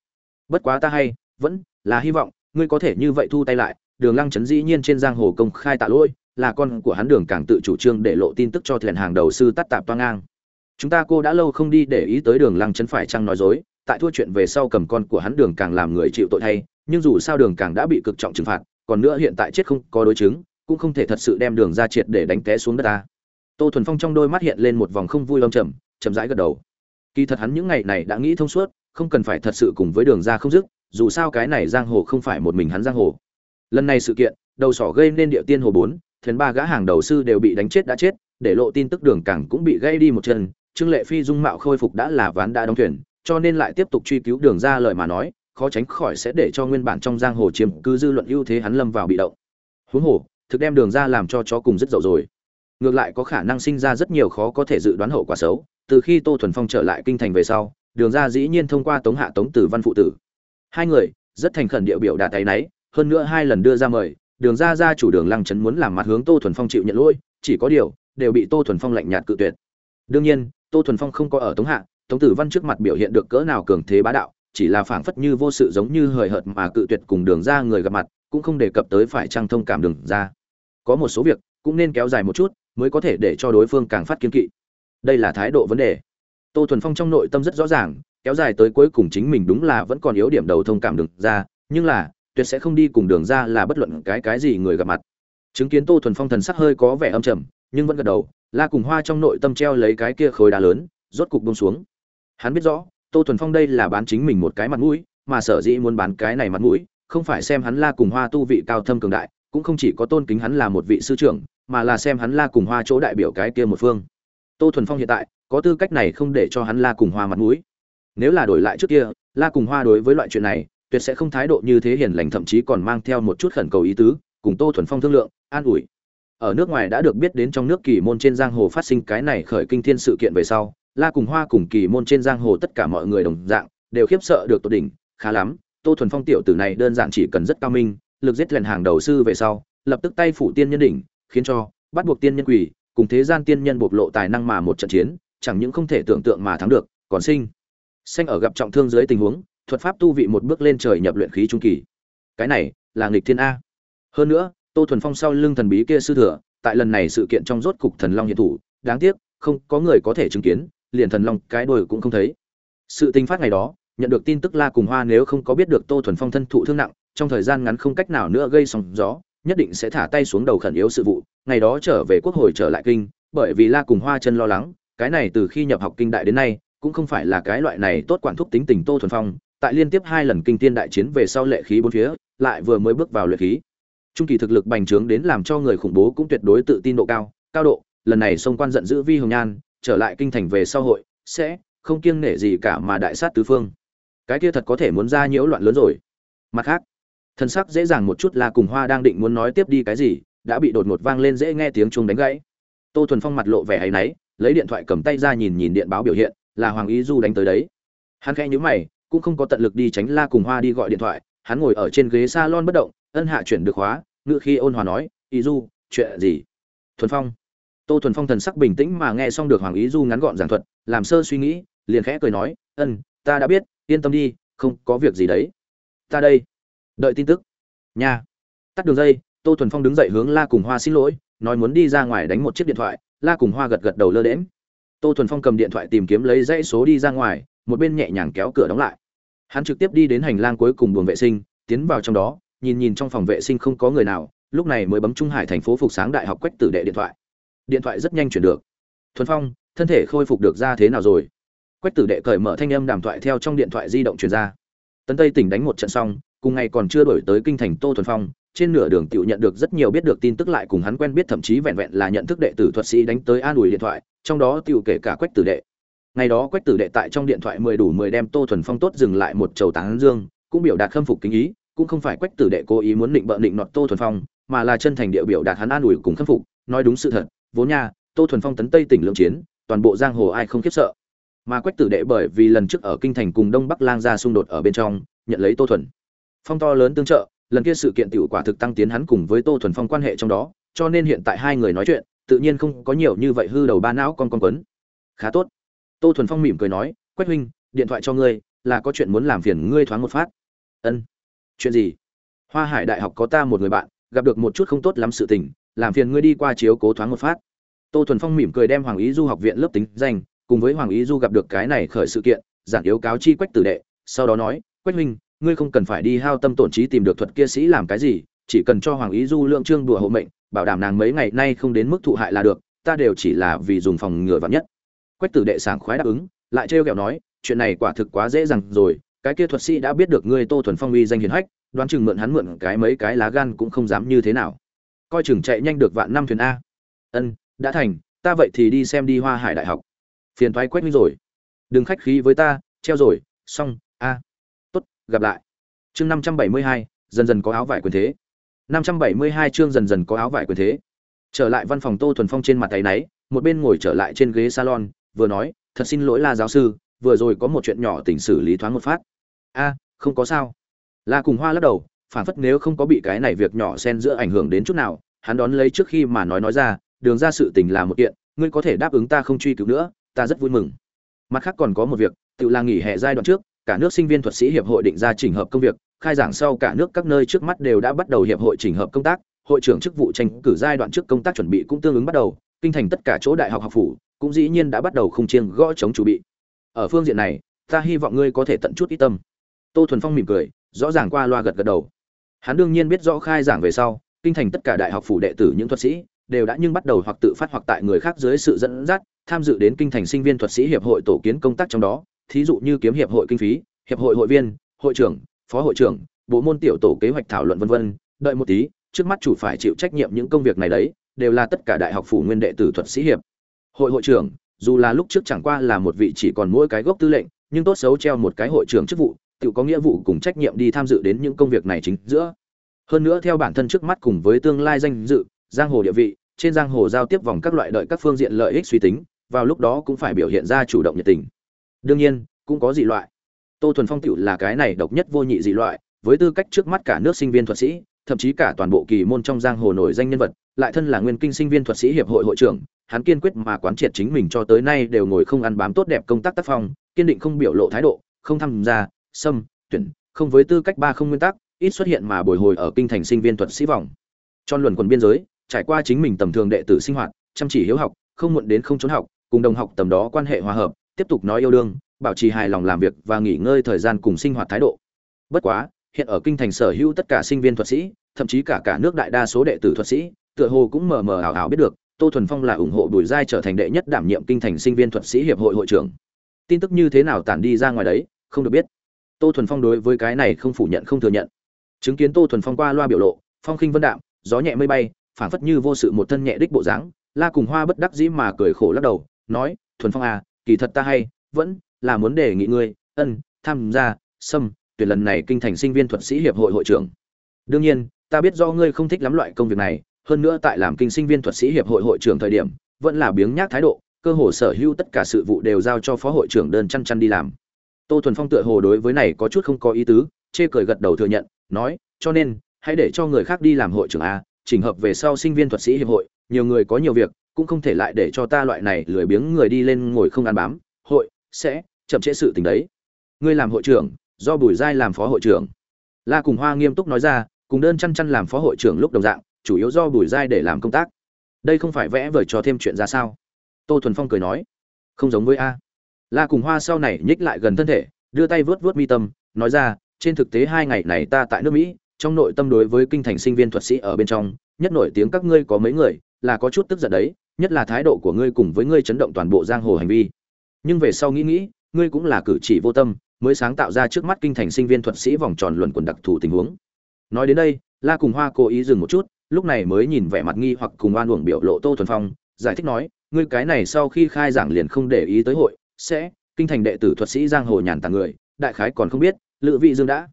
Bất quá ta hay, vẫn là hy vọng, ngươi có thể như vậy thu tay lại đường lăng chấn dĩ nhiên trên giang hồ công khai tạ lỗi, là con của hắn đường càng tự chủ trương để lộ tin tức cho thuyền hàng đầu sư tắt tạp toang ngang. Chúng ta cô đã lâu không đi để ý tới đường lăng chấn phải chăng nói dối, tại thua chuyện về sau cầm con của hắn đường càng làm người chịu tội thay, nhưng dù sao đường càng đã bị cực trọng trừng phạt, còn nữa hiện tại chết không có đối chứng, cũng không thể thật sự đem đường ra triệt để đánh té xuống đất ta. Tô thuần phong trong đôi mắt hiện lên một vòng không vui lâm trầm, chậm rãi gật đầu. Kỳ thật hắn những ngày này đã nghĩ thông suốt, không cần phải thật sự cùng với đường ra không dứt, dù sao cái này giang hồ không phải một mình hắn giang hồ lần này sự kiện, đầu sỏ gây nên địa tiên hồ bốn, thuyền ba gã hàng đầu sư đều bị đánh chết đã chết, để lộ tin tức đường cảng cũng bị gây đi một chân trương lệ phi dung mạo khôi phục đã là ván đã đóng thuyền, cho nên lại tiếp tục truy cứu đường ra lời mà nói, khó tránh khỏi sẽ để cho nguyên bản trong giang hồ chiếm cứ dư luận ưu thế hắn lâm vào bị động. Huống hồ, thực đem đường ra làm cho chó cùng rất dậu rồi. Ngược lại có khả năng sinh ra rất nhiều khó có thể dự đoán hậu quả xấu, từ khi tô thuần phong trở lại kinh thành về sau, đường ra dĩ nhiên thông qua tống hạ tống tử văn phụ tử. Hai người, rất thành khẩn địa biểu đạt tay náy hơn nữa hai lần đưa ra mời, đường ra ra chủ đường lăng trấn muốn làm mặt hướng tô thuần phong chịu nhận lỗi, chỉ có điều, đều bị tô thuần phong lạnh nhạt cự tuyệt. Đương nhiên, tô thuần phong không có ở tống hạ, tống tử văn trước mặt biểu hiện được cỡ nào cường thế bá đạo, chỉ là phảng phất như vô sự giống như hời hợt mà cự tuyệt cùng đường ra người gặp mặt, cũng không đề cập tới phải trang thông cảm đường ra. Có một số việc, cũng nên kéo dài một chút, mới có thể để cho đối phương càng phát kiên kỵ. Đây là thái độ vấn đề. Tô thuần phong trong nội tâm rất rõ ràng, kéo dài tới cuối cùng chính mình đúng là vẫn còn yếu điểm đầu thông cảm đường ra, nhưng là tuyệt sẽ không đi cùng đường ra là bất luận cái cái gì người gặp mặt. Chứng kiến tô thuần phong thần sắc hơi có vẻ âm trầm, nhưng vẫn gật đầu, la cùng hoa trong nội tâm treo lấy cái kia khối đá lớn, rốt cục bông xuống. Hắn biết rõ, tô thuần phong đây là bán chính mình một cái mặt mũi, mà sở dĩ muốn bán cái này mặt mũi, không phải xem hắn la cùng hoa tu vị cao thâm cường đại, cũng không chỉ có tôn kính hắn là một vị sư trưởng, mà là xem hắn la cùng hoa chỗ đại biểu cái kia một phương. Tô thuần phong hiện tại, có tư cách này không để cho hắn la cùng hoa mặt mũi. Nếu là đổi lại trước kia, la cùng hoa đối với loại chuyện này tuyệt sẽ không thái độ như thế hiền lành, thậm chí còn mang theo một chút khẩn cầu ý tứ, cùng tô thuần phong thương lượng, an ủi. Ở nước ngoài đã được biết đến trong nước kỳ môn trên giang hồ phát sinh cái này khởi kinh thiên sự kiện về sau, la cùng hoa cùng kỳ môn trên giang hồ tất cả mọi người đồng dạng, đều khiếp sợ được tột đỉnh, khá lắm, tô thuần phong tiểu tử này đơn giản chỉ cần rất cao minh, lực giết lần hàng đầu sư về sau, lập tức tay phủ tiên nhân đỉnh, khiến cho bắt buộc tiên nhân quỷ cùng thế gian tiên nhân bộc lộ tài năng mà một trận chiến, chẳng những không thể tưởng tượng mà thắng được, còn sinh. Xanh ở gặp trọng thương dưới tình huống thuật pháp tu vị một bước lên trời nhập luyện khí trung kỳ. Cái này là nghịch thiên a. Hơn nữa, tô thuần phong sau lưng thần bí kia sư thừa, tại lần này sự kiện trong rốt cục thần long hiện thủ, đáng tiếc, không có người có thể chứng kiến, liền thần long cái đồi cũng không thấy. Sự tình phát ngày đó, nhận được tin tức la cùng hoa nếu không có biết được tô thuần phong thân thụ thương nặng, trong thời gian ngắn không cách nào nữa gây sóng gió, nhất định sẽ thả tay xuống đầu khẩn yếu sự vụ, ngày đó trở về quốc hội trở lại kinh, bởi vì la cùng hoa chân lo lắng, cái này từ khi nhập học kinh đại đến nay, cũng không phải là cái loại này tốt quản thúc tính tình tô thuần phong tại liên tiếp hai lần kinh tiên đại chiến về sau lệ khí bốn phía lại vừa mới bước vào luyện khí. Trung kỳ thực lực bành trướng đến làm cho người khủng bố cũng tuyệt đối tự tin độ cao cao độ lần này sông quan giận dữ vi hồng nhan trở lại kinh thành về sau hội sẽ không kiêng nể gì cả mà đại sát tứ phương. Cái kia thật có thể muốn ra nhiễu loạn lớn rồi. Mặt khác thân sắc dễ dàng một chút là cùng hoa đang định muốn nói tiếp đi cái gì đã bị đột ngột vang lên dễ nghe tiếng chuông đánh gãy. Tô thuần phong mặt lộ vẻ hay nấy, lấy điện thoại cầm tay ra nhìn nhìn điện báo biểu hiện là hoàng ý du đánh tới đấy. Hắn khẽ nhíu mày cũng không có tận lực đi tránh la cùng hoa đi gọi điện thoại, hắn ngồi ở trên ghế salon bất động, ân hạ chuyển được khóa ngự khi ôn hòa nói, ý du, chuyện gì? Thuần phong. Tô thuần phong thần sắc bình tĩnh mà nghe xong được hoàng ý du ngắn gọn giảng thuật, làm sơ suy nghĩ, liền khẽ cười nói, ân, ta đã biết, yên tâm đi, không có việc gì đấy. Ta đây. Đợi tin tức. Nha. Tắt đường dây, tô thuần phong đứng dậy hướng la cùng hoa xin lỗi, nói muốn đi ra ngoài đánh một chiếc điện thoại, la cùng hoa gật gật đầu lơ đễm tô thuần phong cầm điện thoại tìm kiếm lấy dãy số đi ra ngoài, một bên nhẹ nhàng kéo cửa đóng lại. Hắn trực tiếp đi đến hành lang cuối cùng buồng vệ sinh, tiến vào trong đó, nhìn nhìn trong phòng vệ sinh không có người nào, lúc này mới bấm trung hải thành phố phục sáng đại học quách tử đệ điện thoại. Điện thoại rất nhanh chuyển được. Thuần phong, thân thể khôi phục được ra thế nào rồi? Quách tử đệ cởi mở thanh âm đàm thoại theo trong điện thoại di động truyền ra. Tân tây tỉnh đánh một trận xong, cùng ngày còn chưa đổi tới kinh thành tô thuần phong, trên nửa đường tiểu nhận được rất nhiều biết được tin tức lại cùng hắn quen biết thậm chí vẹn vẹn là nhận thức đệ tử thuật sĩ đánh tới an ủi điện thoại trong đó tiểu kể cả quách tử đệ. Ngày đó quách tử đệ tại trong điện thoại mười đủ mười đem tô thuần phong tốt dừng lại một chầu tán dương, cũng biểu đạt khâm phục kính ý, cũng không phải quách tử đệ cố ý muốn định bợ định nọt tô thuần phong, mà là chân thành địa biểu đạt hắn an ủi cùng khâm phục, nói đúng sự thật, vốn nha, tô thuần phong tấn tây tỉnh lượng chiến, toàn bộ giang hồ ai không khiếp sợ. Mà quách tử đệ bởi vì lần trước ở kinh thành cùng đông bắc lang ra xung đột ở bên trong, nhận lấy tô thuần. Phong to lớn tương trợ, lần kia sự kiện tiểu quả thực tăng tiến hắn cùng với tô thuần phong quan hệ trong đó cho nên hiện tại hai người nói chuyện, tự nhiên không có nhiều như vậy hư đầu ba não con con quấn. Khá tốt. Tô thuần phong mỉm cười nói, quách huynh, điện thoại cho ngươi, là có chuyện muốn làm phiền ngươi thoáng một phát. Ân. Chuyện gì? Hoa hải đại học có ta một người bạn, gặp được một chút không tốt lắm sự tình, làm phiền ngươi đi qua chiếu cố thoáng một phát. Tô thuần phong mỉm cười đem hoàng ý du học viện lớp tính danh, cùng với hoàng ý du gặp được cái này khởi sự kiện, giản yếu cáo chi quách tử đệ, sau đó nói, quách huynh, ngươi không cần phải đi hao tâm tổn trí tìm được thuật kia sĩ làm cái gì, chỉ cần cho hoàng ý du lượng trương đùa hộ mệnh bảo đảm nàng mấy ngày nay không đến mức thụ hại là được, ta đều chỉ là vì dùng phòng ngừa vạn nhất. Quách tử đệ sảng khoái đáp ứng, lại trêu ghẹo nói, chuyện này quả thực quá dễ dàng rồi, cái kia thuật sĩ đã biết được ngươi tô thuần phong uy danh hiền hách, đoán chừng mượn hắn mượn cái mấy cái lá gan cũng không dám như thế nào. Coi chừng chạy nhanh được vạn năm thuyền a. Ân, đã thành, ta vậy thì đi xem đi hoa hải đại học. Phiền thoái quét minh rồi. Đừng khách khí với ta, treo rồi, xong, a. Tốt, gặp lại. Chương năm trăm bảy mươi hai, dần dần có áo vải quyền thế năm trăm bảy mươi hai chương dần dần có áo vải quyền thế. Trở lại văn phòng tô thuần phong trên mặt tay nấy, một bên ngồi trở lại trên ghế salon vừa nói thật xin lỗi la giáo sư vừa rồi có một chuyện nhỏ tỉnh xử lý thoáng một phát. A không có sao. La cùng hoa lắc đầu phản phất nếu không có bị cái này việc nhỏ xen giữa ảnh hưởng đến chút nào hắn đón lấy trước khi mà nói nói ra đường ra sự tình là một kiện ngươi có thể đáp ứng ta không truy cứu nữa ta rất vui mừng. Mặt khác còn có một việc tự là nghỉ hè giai đoạn trước cả nước sinh viên thuật sĩ hiệp hội định ra chỉnh hợp công việc khai giảng sau cả nước các nơi trước mắt đều đã bắt đầu hiệp hội chỉnh hợp công tác, hội trưởng chức vụ tranh cử giai đoạn trước công tác chuẩn bị cũng tương ứng bắt đầu, kinh thành tất cả chỗ đại học học phủ cũng dĩ nhiên đã bắt đầu khung chiêng gõ chống chuẩn bị. Ở phương diện này, ta hy vọng ngươi có thể tận chút ít tâm. Tô thuần phong mỉm cười, rõ ràng qua loa gật gật đầu. Hắn đương nhiên biết rõ khai giảng về sau, kinh thành tất cả đại học phủ đệ tử những thuật sĩ đều đã nhưng bắt đầu hoặc tự phát hoặc tại người khác dưới sự dẫn dắt, tham dự đến kinh thành sinh viên thuật sĩ hiệp hội tổ kiến công tác trong đó, thí dụ như kiếm hiệp hội kinh phí, hiệp hội hội viên, hội trưởng phó hội trưởng, bộ môn tiểu tổ kế hoạch thảo luận vân vân, đợi một tí, trước mắt chủ phải chịu trách nhiệm những công việc này đấy, đều là tất cả đại học phủ nguyên đệ tử thuật sĩ hiệp. Hội hội trưởng, dù là lúc trước chẳng qua là một vị chỉ còn mỗi cái gốc tư lệnh, nhưng tốt xấu treo một cái hội trưởng chức vụ, tự có nghĩa vụ cùng trách nhiệm đi tham dự đến những công việc này chính giữa. Hơn nữa theo bản thân trước mắt cùng với tương lai danh dự, giang hồ địa vị, trên giang hồ giao tiếp vòng các loại đợi các phương diện lợi ích suy tính, vào lúc đó cũng phải biểu hiện ra chủ động nhiệt tình. Đương nhiên, cũng có dị loại tô thuần phong tựu là cái này độc nhất vô nhị dị loại, với tư cách trước mắt cả nước sinh viên thuật sĩ, thậm chí cả toàn bộ kỳ môn trong giang hồ nổi danh nhân vật, lại thân là nguyên kinh sinh viên thuật sĩ hiệp hội hội trưởng, hắn kiên quyết mà quán triệt chính mình cho tới nay đều ngồi không ăn bám tốt đẹp công tác tác phong, kiên định không biểu lộ thái độ, không tham gia, xâm, tuyển, không với tư cách ba không nguyên tắc, ít xuất hiện mà bồi hồi ở kinh thành sinh viên thuật sĩ vòng. Tròn luận quần biên giới, trải qua chính mình tầm thường đệ tử sinh hoạt, chăm chỉ hiếu học, không muộn đến không trốn học, cùng đồng học tầm đó quan hệ hòa hợp, tiếp tục nói yêu đương bảo trì hài lòng làm việc và nghỉ ngơi thời gian cùng sinh hoạt thái độ. Bất quá, hiện ở kinh thành sở hữu tất cả sinh viên thuật sĩ, thậm chí cả cả nước đại đa số đệ tử thuật sĩ, tựa hồ cũng mờ mờ ảo ảo biết được, tô thuần phong là ủng hộ bùi giai trở thành đệ nhất đảm nhiệm kinh thành sinh viên thuật sĩ hiệp hội hội trưởng. Tin tức như thế nào tản đi ra ngoài đấy, không được biết. Tô thuần phong đối với cái này không phủ nhận không thừa nhận. Chứng kiến tô thuần phong qua loa biểu lộ, phong khinh vân đạm, gió nhẹ mây bay, phảng phất như vô sự một thân nhẹ đích bộ dáng, la cùng hoa bất đắc dĩ mà cười khổ lắc đầu, nói, thuần phong à kỳ thật ta hay, vẫn là muốn đề nghị ngươi, ân, tham gia, xâm, tuyển lần này kinh thành sinh viên thuật sĩ hiệp hội hội trưởng. Đương nhiên, ta biết do ngươi không thích lắm loại công việc này, hơn nữa tại làm kinh sinh viên thuật sĩ hiệp hội hội trưởng thời điểm, vẫn là biếng nhác thái độ, cơ hồ sở hữu tất cả sự vụ đều giao cho phó hội trưởng đơn chăn chăn đi làm. Tô thuần phong tựa hồ đối với này có chút không có ý tứ, chê cười gật đầu thừa nhận, nói, cho nên, hãy để cho người khác đi làm hội trưởng a, chỉnh hợp về sau sinh viên thuật sĩ hiệp hội, nhiều người có nhiều việc, cũng không thể lại để cho ta loại này lười biếng người đi lên ngồi không ăn bám, hội sẽ chậm trễ sự tình đấy. Ngươi làm hội trưởng, do bùi giai làm phó hội trưởng. La cùng hoa nghiêm túc nói ra, cùng đơn chăn chăn làm phó hội trưởng lúc đồng dạng, chủ yếu do bùi giai để làm công tác. Đây không phải vẽ vời cho thêm chuyện ra sao? Tô thuần phong cười nói. Không giống với a. La cùng hoa sau này nhích lại gần thân thể, đưa tay vớt vớt mi tâm, nói ra, trên thực tế hai ngày này ta tại nước mỹ, trong nội tâm đối với kinh thành sinh viên thuật sĩ ở bên trong, nhất nổi tiếng các ngươi có mấy người, là có chút tức giận đấy, nhất là thái độ của ngươi cùng với ngươi chấn động toàn bộ giang hồ hành vi. Nhưng về sau nghĩ nghĩ ngươi cũng là cử chỉ vô tâm, mới sáng tạo ra trước mắt kinh thành sinh viên thuật sĩ vòng tròn luận quần đặc thù tình huống. Nói đến đây, la cùng hoa cố ý dừng một chút, lúc này mới nhìn vẻ mặt nghi hoặc cùng oan uổng biểu lộ tô thuần phong, giải thích nói, ngươi cái này sau khi khai giảng liền không để ý tới hội, sẽ, kinh thành đệ tử thuật sĩ giang hồ nhàn tàng người, đại khái còn không biết, lữ vị dương đã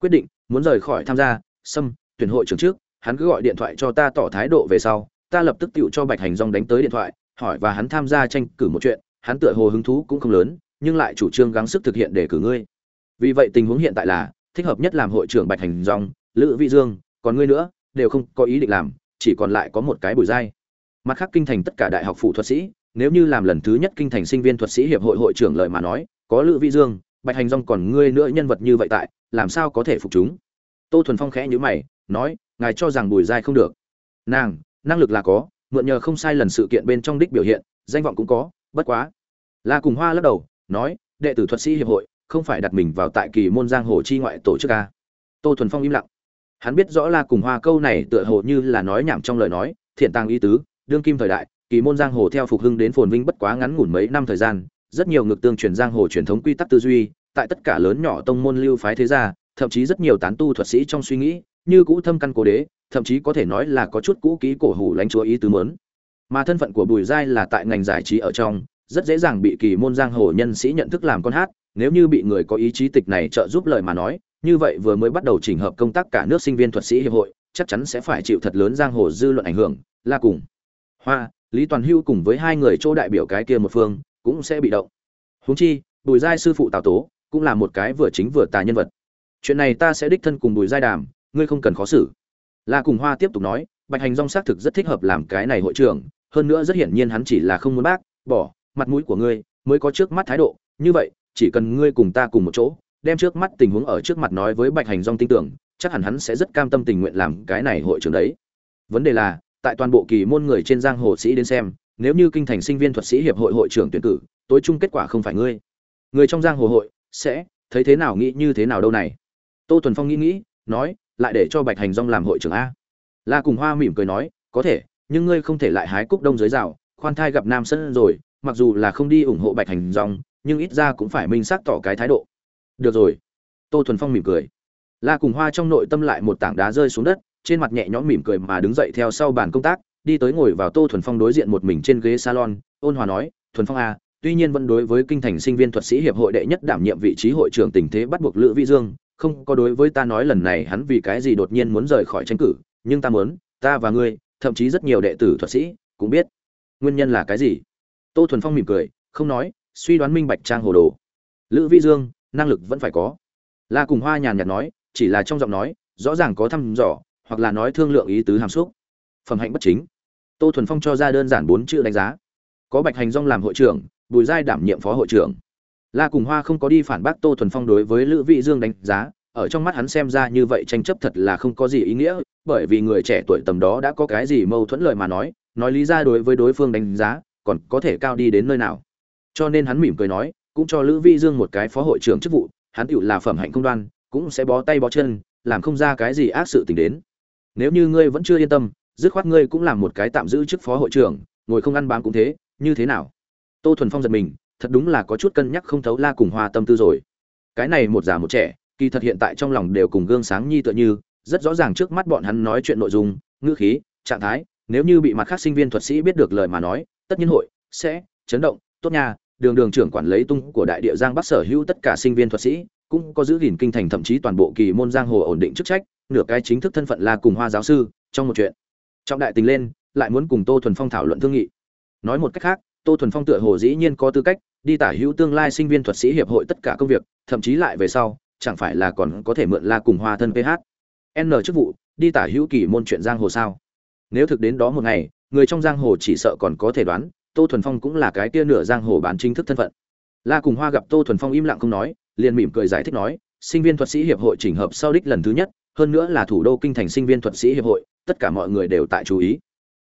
quyết định, muốn rời khỏi tham gia, xâm, tuyển hội trường trước, hắn cứ gọi điện thoại cho ta tỏ thái độ về sau, ta lập tức tựu cho bạch hành dong đánh tới điện thoại, hỏi và hắn tham gia tranh cử một chuyện, hắn tựa hồ hứng thú cũng không lớn nhưng lại chủ trương gắng sức thực hiện để cử ngươi. Vì vậy tình huống hiện tại là, thích hợp nhất làm hội trưởng bạch hành dong lữ vị dương, còn ngươi nữa, đều không có ý định làm, chỉ còn lại có một cái bùi dai. Mặt khác kinh thành tất cả đại học phụ thuật sĩ, nếu như làm lần thứ nhất kinh thành sinh viên thuật sĩ hiệp hội hội trưởng lời mà nói, có lữ Vị dương, bạch hành dong còn ngươi nữa nhân vật như vậy tại, làm sao có thể phục chúng? Tô thuần phong khẽ nhữ mày, nói, ngài cho rằng bùi dai không được. Nàng, năng lực là có, mượn nhờ không sai lần sự kiện bên trong đích biểu hiện, danh vọng cũng có, bất quá. La cùng hoa lắc đầu nói, đệ tử thuật sĩ hiệp hội, không phải đặt mình vào tại kỳ môn giang hồ chi ngoại tổ chức a? Tô thuần phong im lặng. Hắn biết rõ la cùng hoa câu này tựa hồ như là nói nhảm trong lời nói, thiện tàng ý tứ, đương kim thời đại, kỳ môn giang hồ theo phục hưng đến phồn vinh bất quá ngắn ngủn mấy năm thời gian, rất nhiều ngược tương truyền giang hồ truyền thống quy tắc tư duy, tại tất cả lớn nhỏ tông môn lưu phái thế gia, thậm chí rất nhiều tán tu thuật sĩ trong suy nghĩ, như cũ thâm căn cố đế, thậm chí có thể nói là có chút cũ kỹ cổ hủ lãnh chúa ý tứ mớn. Mà thân phận của bùi giai là tại ngành giải trí ở trong rất dễ dàng bị kỳ môn giang hồ nhân sĩ nhận thức làm con hát, nếu như bị người có ý chí tịch này trợ giúp lời mà nói, như vậy vừa mới bắt đầu chỉnh hợp công tác cả nước sinh viên thuật sĩ hiệp hội, chắc chắn sẽ phải chịu thật lớn giang hồ dư luận ảnh hưởng, là cùng. Hoa, lý toàn hưu cùng với hai người chỗ đại biểu cái kia một phương, cũng sẽ bị động. Huống chi, bùi giai sư phụ tào tố, cũng là một cái vừa chính vừa tài nhân vật. Chuyện này ta sẽ đích thân cùng bùi giai đàm, ngươi không cần khó xử. La cùng hoa tiếp tục nói, bạch hành rong xác thực rất thích hợp làm cái này hội trưởng, hơn nữa rất hiển nhiên hắn chỉ là không muốn bác, bỏ mặt mũi của ngươi mới có trước mắt thái độ. Như vậy, chỉ cần ngươi cùng ta cùng một chỗ, đem trước mắt tình huống ở trước mặt nói với bạch hành dong tin tưởng, chắc hẳn hắn sẽ rất cam tâm tình nguyện làm cái này hội trưởng đấy. Vấn đề là, tại toàn bộ kỳ môn người trên giang hồ sĩ đến xem, nếu như kinh thành sinh viên thuật sĩ hiệp hội hội trưởng tuyển cử, tối chung kết quả không phải ngươi. Người trong giang hồ hội sẽ thấy thế nào nghĩ như thế nào đâu này. Tô tuần phong nghĩ nghĩ, nói, lại để cho bạch hành dong làm hội trưởng a. La cùng hoa mỉm cười nói, có thể, nhưng ngươi không thể lại hái cúc đông dưới rào, khoan thai gặp nam sân rồi mặc dù là không đi ủng hộ bạch hành dòng, nhưng ít ra cũng phải minh xác tỏ cái thái độ. Được rồi. Tô thuần phong mỉm cười. La cùng hoa trong nội tâm lại một tảng đá rơi xuống đất, trên mặt nhẹ nhõm mỉm cười mà đứng dậy theo sau bàn công tác, đi tới ngồi vào tô thuần phong đối diện một mình trên ghế salon, ôn hòa nói, thuần phong a tuy nhiên vẫn đối với kinh thành sinh viên thuật sĩ hiệp hội đệ nhất đảm nhiệm vị trí hội trưởng tình thế bắt buộc lữ vĩ dương, không có đối với ta nói lần này hắn vì cái gì đột nhiên muốn rời khỏi tranh cử, nhưng ta muốn, ta và ngươi, thậm chí rất nhiều đệ tử thuật sĩ cũng biết nguyên nhân là cái gì tô thuần phong mỉm cười, không nói, suy đoán minh bạch trang hồ đồ. Lữ vi dương, năng lực vẫn phải có. La cùng hoa nhàn nhạt nói, chỉ là trong giọng nói, rõ ràng có thăm dò, hoặc là nói thương lượng ý tứ hàm xúc. Phẩm hạnh bất chính. Tô thuần phong cho ra đơn giản bốn chữ đánh giá. Có bạch hành dong làm hội trưởng, bùi giai đảm nhiệm phó hội trưởng. La cùng hoa không có đi phản bác tô thuần phong đối với lữ vị dương đánh giá, ở trong mắt hắn xem ra như vậy tranh chấp thật là không có gì ý nghĩa, bởi vì người trẻ tuổi tầm đó đã có cái gì mâu thuẫn lời mà nói nói lý ra đối với đối phương đánh giá còn có thể cao đi đến nơi nào. Cho nên hắn mỉm cười nói, cũng cho lữ vi dương một cái phó hội trưởng chức vụ, hắn tựu là phẩm hạnh công đoan, cũng sẽ bó tay bó chân, làm không ra cái gì ác sự tình đến. Nếu như ngươi vẫn chưa yên tâm, dứt khoát ngươi cũng làm một cái tạm giữ chức phó hội trưởng, ngồi không ăn bám cũng thế, như thế nào? Tô thuần phong giật mình, thật đúng là có chút cân nhắc không thấu la cùng hoa tâm tư rồi. Cái này một già một trẻ, kỳ thật hiện tại trong lòng đều cùng gương sáng nhi tựa như, rất rõ ràng trước mắt bọn hắn nói chuyện nội dung, ngữ khí, trạng thái, nếu như bị mặt khác sinh viên thuật sĩ biết được lời mà nói tất nhiên hội sẽ chấn động, tốt nha, đường đường trưởng quản lấy tung của đại địa giang bắc sở hữu tất cả sinh viên thuật sĩ, cũng có giữ gìn kinh thành thậm chí toàn bộ kỳ môn giang hồ ổn định chức trách, nửa cái chính thức thân phận là cùng hoa giáo sư, trong một chuyện. Trọng đại tình lên, lại muốn cùng tô thuần phong thảo luận thương nghị. Nói một cách khác, tô thuần phong tựa hồ dĩ nhiên có tư cách đi tả hữu tương lai sinh viên thuật sĩ hiệp hội tất cả công việc, thậm chí lại về sau, chẳng phải là còn có thể mượn la cùng hoa thân ph n chức vụ, đi tả hữu kỳ môn chuyện giang hồ sao? Nếu thực đến đó một ngày người trong giang hồ chỉ sợ còn có thể đoán, tô thuần phong cũng là cái tia nửa giang hồ bán chính thức thân phận. La cùng hoa gặp tô thuần phong im lặng không nói, liền mỉm cười giải thích nói, sinh viên thuật sĩ hiệp hội chỉnh hợp sau đích lần thứ nhất, hơn nữa là thủ đô kinh thành sinh viên thuật sĩ hiệp hội, tất cả mọi người đều tại chú ý.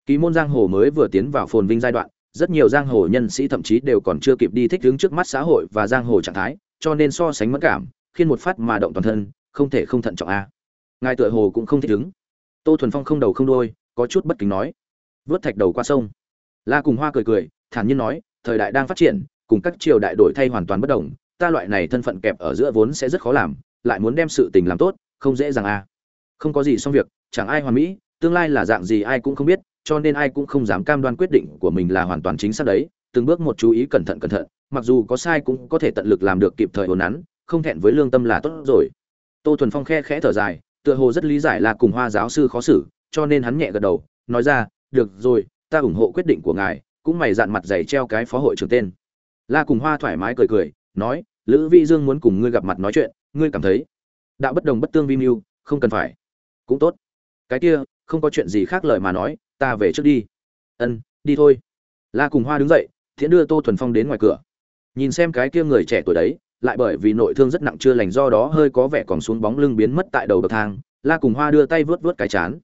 Ký môn giang hồ mới vừa tiến vào phồn vinh giai đoạn, rất nhiều giang hồ nhân sĩ thậm chí đều còn chưa kịp đi thích ứng trước mắt xã hội và giang hồ trạng thái, cho nên so sánh mất cảm khiến một phát mà động toàn thân, không thể không thận trọng a. Ngài tựa hồ cũng không thích ứng. Tô thuần phong không đầu không đôi có chút bất kính nói vớt thạch đầu qua sông. La cùng hoa cười cười, thản nhiên nói, thời đại đang phát triển, cùng các triều đại đổi thay hoàn toàn bất đồng, ta loại này thân phận kẹp ở giữa vốn sẽ rất khó làm, lại muốn đem sự tình làm tốt, không dễ dàng a không có gì xong việc, chẳng ai hoàn mỹ, tương lai là dạng gì ai cũng không biết, cho nên ai cũng không dám cam đoan quyết định của mình là hoàn toàn chính xác đấy, từng bước một chú ý cẩn thận cẩn thận, mặc dù có sai cũng có thể tận lực làm được kịp thời ổn nắn, không thẹn với lương tâm là tốt rồi. Tô thuần phong khe khẽ thở dài, tựa hồ rất lý giải là cùng hoa giáo sư khó xử, cho nên hắn nhẹ gật đầu, nói ra được rồi, ta ủng hộ quyết định của ngài, cũng mày dạn mặt dày treo cái phó hội trưởng tên. La cùng hoa thoải mái cười cười, nói, lữ vi dương muốn cùng ngươi gặp mặt nói chuyện, ngươi cảm thấy đạo bất đồng bất tương vi mưu, không cần phải. Cũng tốt. Cái kia, không có chuyện gì khác lời mà nói, ta về trước đi. Ân, đi thôi. La cùng hoa đứng dậy thiện đưa tô thuần phong đến ngoài cửa. Nhìn xem cái kia người trẻ tuổi đấy, lại bởi vì nội thương rất nặng chưa lành do đó hơi có vẻ còn xuống bóng lưng biến mất tại đầu bậc thang, la cùng hoa đưa tay vớt vớt cái chán.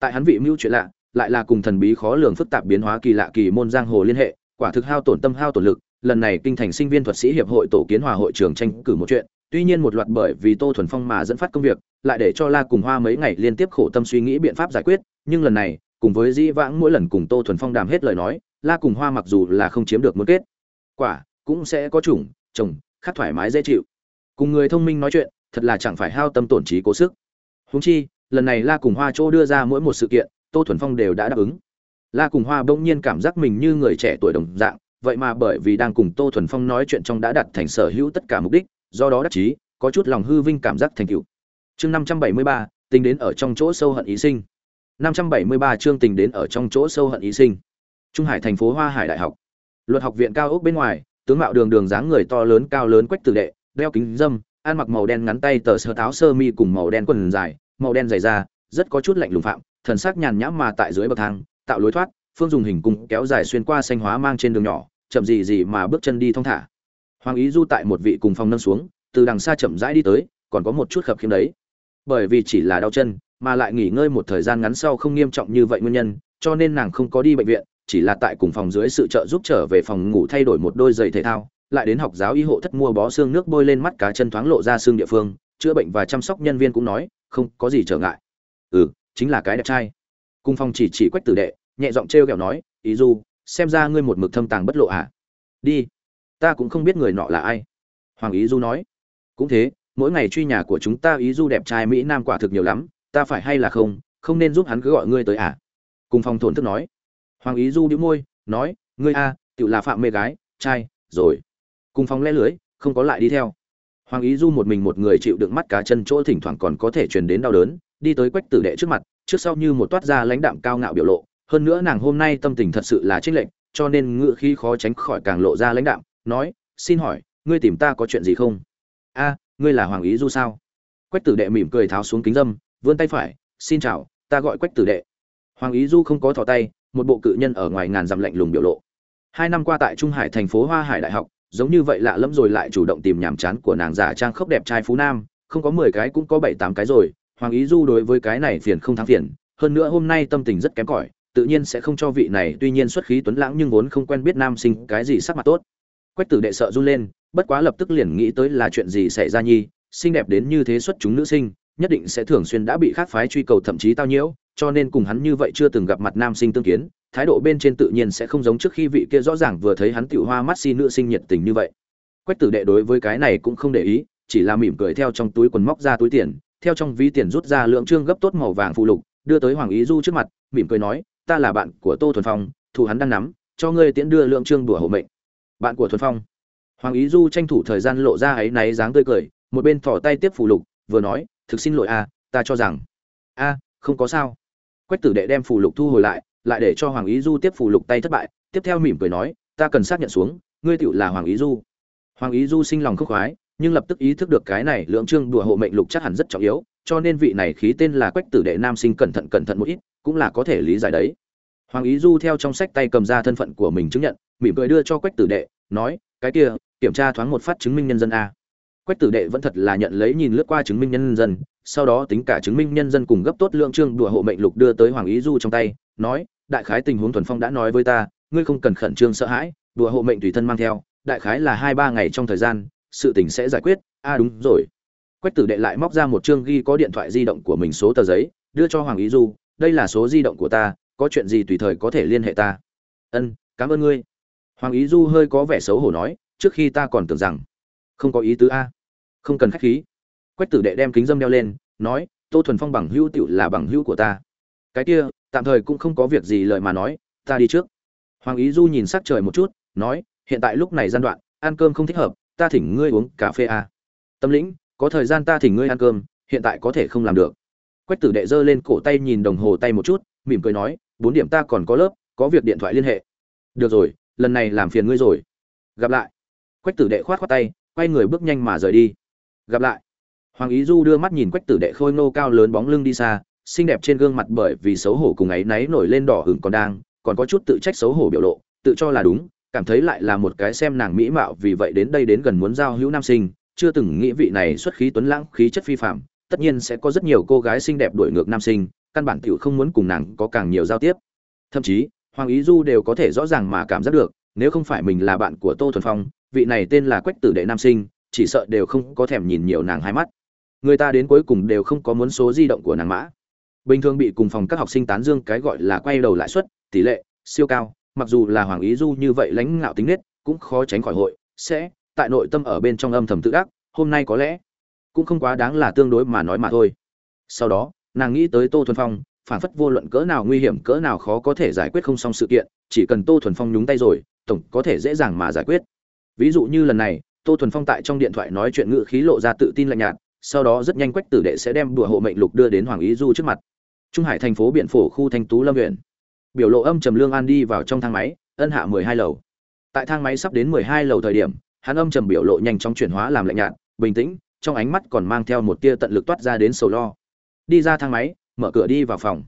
Tại hắn vị mưu chuyện lạ lại là cùng thần bí khó lường phức tạp biến hóa kỳ lạ kỳ môn giang hồ liên hệ, quả thực hao tổn tâm hao tổn lực, lần này kinh thành sinh viên thuật sĩ hiệp hội tổ kiến hòa hội trường tranh cử một chuyện, tuy nhiên một loạt bởi vì tô thuần phong mà dẫn phát công việc, lại để cho la cùng hoa mấy ngày liên tiếp khổ tâm suy nghĩ biện pháp giải quyết, nhưng lần này, cùng với dĩ vãng mỗi lần cùng tô thuần phong đàm hết lời nói, la cùng hoa mặc dù là không chiếm được muốn kết, quả cũng sẽ có chủng, chồng khát thoải mái dễ chịu. Cùng người thông minh nói chuyện, thật là chẳng phải hao tâm tổn trí cố sức. Húng chi, lần này la cùng hoa chỗ đưa ra mỗi một sự kiện tô thuần phong đều đã đáp ứng. La cùng hoa bỗng nhiên cảm giác mình như người trẻ tuổi đồng dạng, vậy mà bởi vì đang cùng tô thuần phong nói chuyện trong đã đặt thành sở hữu tất cả mục đích, do đó đắc chí, có chút lòng hư vinh cảm giác thành cựu chương năm trăm bảy mươi ba tính đến ở trong chỗ sâu hận ý sinh. năm trăm bảy mươi ba, chương tình đến ở trong chỗ sâu hận ý sinh. Trung hải thành phố hoa hải đại học. Luật học viện cao ốc bên ngoài, tướng mạo đường đường dáng người to lớn cao lớn quách tử đệ, đeo kính dâm, ăn mặc màu đen ngắn tay tờ sơ táo sơ mi cùng màu đen quần dài, màu đen dày da, rất có chút lạnh lùng phạm thần sắc nhàn nhã mà tại dưới bậc thang, tạo lối thoát, phương dùng hình cung kéo dài xuyên qua xanh hóa mang trên đường nhỏ, chậm gì gì mà bước chân đi thong thả. Hoàng ý du tại một vị cùng phòng nâng xuống, từ đằng xa chậm rãi đi tới, còn có một chút khập khiếm đấy. Bởi vì chỉ là đau chân, mà lại nghỉ ngơi một thời gian ngắn sau không nghiêm trọng như vậy nguyên nhân, cho nên nàng không có đi bệnh viện, chỉ là tại cùng phòng dưới sự trợ giúp trở về phòng ngủ thay đổi một đôi giày thể thao, lại đến học giáo y hộ thất mua bó xương nước bôi lên mắt cá chân thoáng lộ ra xương địa phương, chữa bệnh và chăm sóc nhân viên cũng nói, không có gì trở ngại. Ừ chính là cái đẹp trai. Cung phong chỉ chỉ quách tử đệ, nhẹ giọng trêu ghẹo nói, ý du, xem ra ngươi một mực thâm tàng bất lộ à? Đi, ta cũng không biết người nọ là ai. Hoàng ý du nói, cũng thế, mỗi ngày truy nhà của chúng ta ý du đẹp trai mỹ nam quả thực nhiều lắm, ta phải hay là không không nên giúp hắn cứ gọi ngươi tới à? Cùng phong thổn thức nói. Hoàng ý du đĩu môi, nói, ngươi à, a tự là phạm mê gái, trai, rồi. Cùng phong lẽ lưới, không có lại đi theo. Hoàng ý du một mình một người chịu đựng mắt cá chân chỗ thỉnh thoảng còn có thể truyền đến đau đớn đi tới quách tử đệ trước mặt, trước sau như một toát ra lãnh đạm cao ngạo biểu lộ, hơn nữa nàng hôm nay tâm tình thật sự là trích lệnh cho nên ngựa khi khó tránh khỏi càng lộ ra lãnh đạm, nói, xin hỏi, ngươi tìm ta có chuyện gì không? A, ngươi là hoàng ý du sao? Quách tử đệ mỉm cười tháo xuống kính dâm, vươn tay phải, xin chào, ta gọi quách tử đệ. Hoàng ý du không có thò tay, một bộ cự nhân ở ngoài ngàn dặm lạnh lùng biểu lộ. Hai năm qua tại trung hải thành phố hoa hải đại học, giống như vậy lạ lẫm rồi lại chủ động tìm nhàm chán của nàng giả trang khốc đẹp trai phú nam, không có mười cái cũng có bảy tám cái rồi hoàng ý du đối với cái này phiền không thắng phiền, hơn nữa hôm nay tâm tình rất kém cỏi, tự nhiên sẽ không cho vị này, tuy nhiên xuất khí tuấn lãng nhưng vốn không quen biết nam sinh cái gì sắc mặt tốt. Quách tử đệ sợ run lên, bất quá lập tức liền nghĩ tới là chuyện gì xảy ra nhi, xinh đẹp đến như thế xuất chúng nữ sinh, nhất định sẽ thường xuyên đã bị khác phái truy cầu thậm chí tao nhiễu, cho nên cùng hắn như vậy chưa từng gặp mặt nam sinh tương kiến, thái độ bên trên tự nhiên sẽ không giống trước khi vị kia rõ ràng vừa thấy hắn tiểu hoa mắt si nữ sinh nhiệt tình như vậy. Quách tử đệ đối với cái này cũng không để ý, chỉ là mỉm cười theo trong túi quần móc ra túi tiền theo trong ví tiền rút ra lượng trương gấp tốt màu vàng phụ lục, đưa tới hoàng ý du trước mặt, mỉm cười nói, ta là bạn của tô thuần phong thủ hắn đang nắm, cho ngươi tiễn đưa lượng trương đùa hộ mệnh. Bạn của thuần phong? Hoàng ý du tranh thủ thời gian lộ ra ấy náy dáng tươi cười, một bên thỏ tay tiếp phụ lục, vừa nói, thực xin lỗi a ta cho rằng a, không có sao. Quách tử đệ đem phù lục thu hồi lại lại để cho hoàng ý du tiếp phù lục tay thất bại, tiếp theo mỉm cười nói, ta cần xác nhận xuống, ngươi tựu là hoàng ý du. Hoàng ý du sinh lòng khúc khoái nhưng lập tức ý thức được cái này lượng trương đùa hộ mệnh lục chắc hẳn rất trọng yếu, cho nên vị này khí tên là quách tử đệ nam sinh cẩn thận cẩn thận một ít, cũng là có thể lý giải đấy. Hoàng ý du theo trong sách tay cầm ra thân phận của mình chứng nhận, mỉm cười đưa cho quách tử đệ, nói, cái kia, kiểm tra thoáng một phát chứng minh nhân dân a. Quách tử đệ vẫn thật là nhận lấy nhìn lướt qua chứng minh nhân dân, sau đó tính cả chứng minh nhân dân cùng gấp tốt lượng trương đùa hộ mệnh lục đưa tới hoàng ý du trong tay, nói, đại khái tình huống thuần phong đã nói với ta, ngươi không cần khẩn trương sợ hãi, đùa hộ mệnh tùy thân mang theo, đại khái là hai ba ngày trong thời gian sự tình sẽ giải quyết. A à đúng rồi. Quách tử đệ lại móc ra một chương ghi có điện thoại di động của mình số tờ giấy, đưa cho hoàng ý du. Đây là số di động của ta, có chuyện gì tùy thời có thể liên hệ ta. Ân, cảm ơn ngươi. Hoàng ý du hơi có vẻ xấu hổ nói, trước khi ta còn tưởng rằng không có ý tứ a. Không cần khách khí. Quách tử đệ đem kính dâm đeo lên, nói, tô thuần phong bằng hữu tựu là bằng hữu của ta. Cái kia, tạm thời cũng không có việc gì lời mà nói, ta đi trước. Hoàng ý du nhìn sắc trời một chút, nói, hiện tại lúc này gian đoạn, ăn cơm không thích hợp ta thỉnh ngươi uống cà phê à. tâm lĩnh, có thời gian ta thỉnh ngươi ăn cơm, hiện tại có thể không làm được. Quách tử đệ giơ lên cổ tay nhìn đồng hồ tay một chút, mỉm cười nói, bốn điểm ta còn có lớp, có việc điện thoại liên hệ. Được rồi, lần này làm phiền ngươi rồi. Gặp lại. Quách tử đệ khoát khoát tay, quay người bước nhanh mà rời đi. Gặp lại. Hoàng ý du đưa mắt nhìn quách tử đệ khôi nô cao lớn bóng lưng đi xa, xinh đẹp trên gương mặt bởi vì xấu hổ cùng ấy náy nổi lên đỏ hửng còn đang, còn có chút tự trách xấu hổ biểu lộ, tự cho là đúng cảm thấy lại là một cái xem nàng mỹ mạo vì vậy đến đây đến gần muốn giao hữu nam sinh, chưa từng nghĩ vị này xuất khí tuấn lãng, khí chất phi phạm tất nhiên sẽ có rất nhiều cô gái xinh đẹp đuổi ngược nam sinh, căn bản tiểu không muốn cùng nàng có càng nhiều giao tiếp. Thậm chí, hoàng ý du đều có thể rõ ràng mà cảm giác được, nếu không phải mình là bạn của tô thuần phong, vị này tên là quách tử đệ nam sinh, chỉ sợ đều không có thèm nhìn nhiều nàng hai mắt. Người ta đến cuối cùng đều không có muốn số di động của nàng mã. Bình thường bị cùng phòng các học sinh tán dương cái gọi là quay đầu lãi suất, tỷ lệ, siêu cao mặc dù là hoàng ý du như vậy lãnh ngạo tính nết, cũng khó tránh khỏi hội, sẽ, tại nội tâm ở bên trong âm thầm tự đắc, hôm nay có lẽ, cũng không quá đáng là tương đối mà nói mà thôi. Sau đó, nàng nghĩ tới tô thuần phong, phản phất vô luận cỡ nào nguy hiểm, cỡ nào khó có thể giải quyết không xong sự kiện, chỉ cần tô thuần phong nhúng tay rồi, tổng có thể dễ dàng mà giải quyết. Ví dụ như lần này, tô thuần phong tại trong điện thoại nói chuyện ngự khí lộ ra tự tin lạnh nhạt, sau đó rất nhanh quách tử đệ sẽ đem đùa hộ mệnh lục đưa đến hoàng ý du trước mặt. Trung hải thành phố biện phổ khu thanh tú lâm huyện biểu lộ âm trầm lương an đi vào trong thang máy, ân hạ mười hai lầu. Tại thang máy sắp đến mười hai lầu thời điểm, hắn âm trầm biểu lộ nhanh chóng chuyển hóa làm lạnh nhạt, bình tĩnh, trong ánh mắt còn mang theo một tia tận lực toát ra đến sầu lo. Đi ra thang máy, mở cửa đi vào phòng.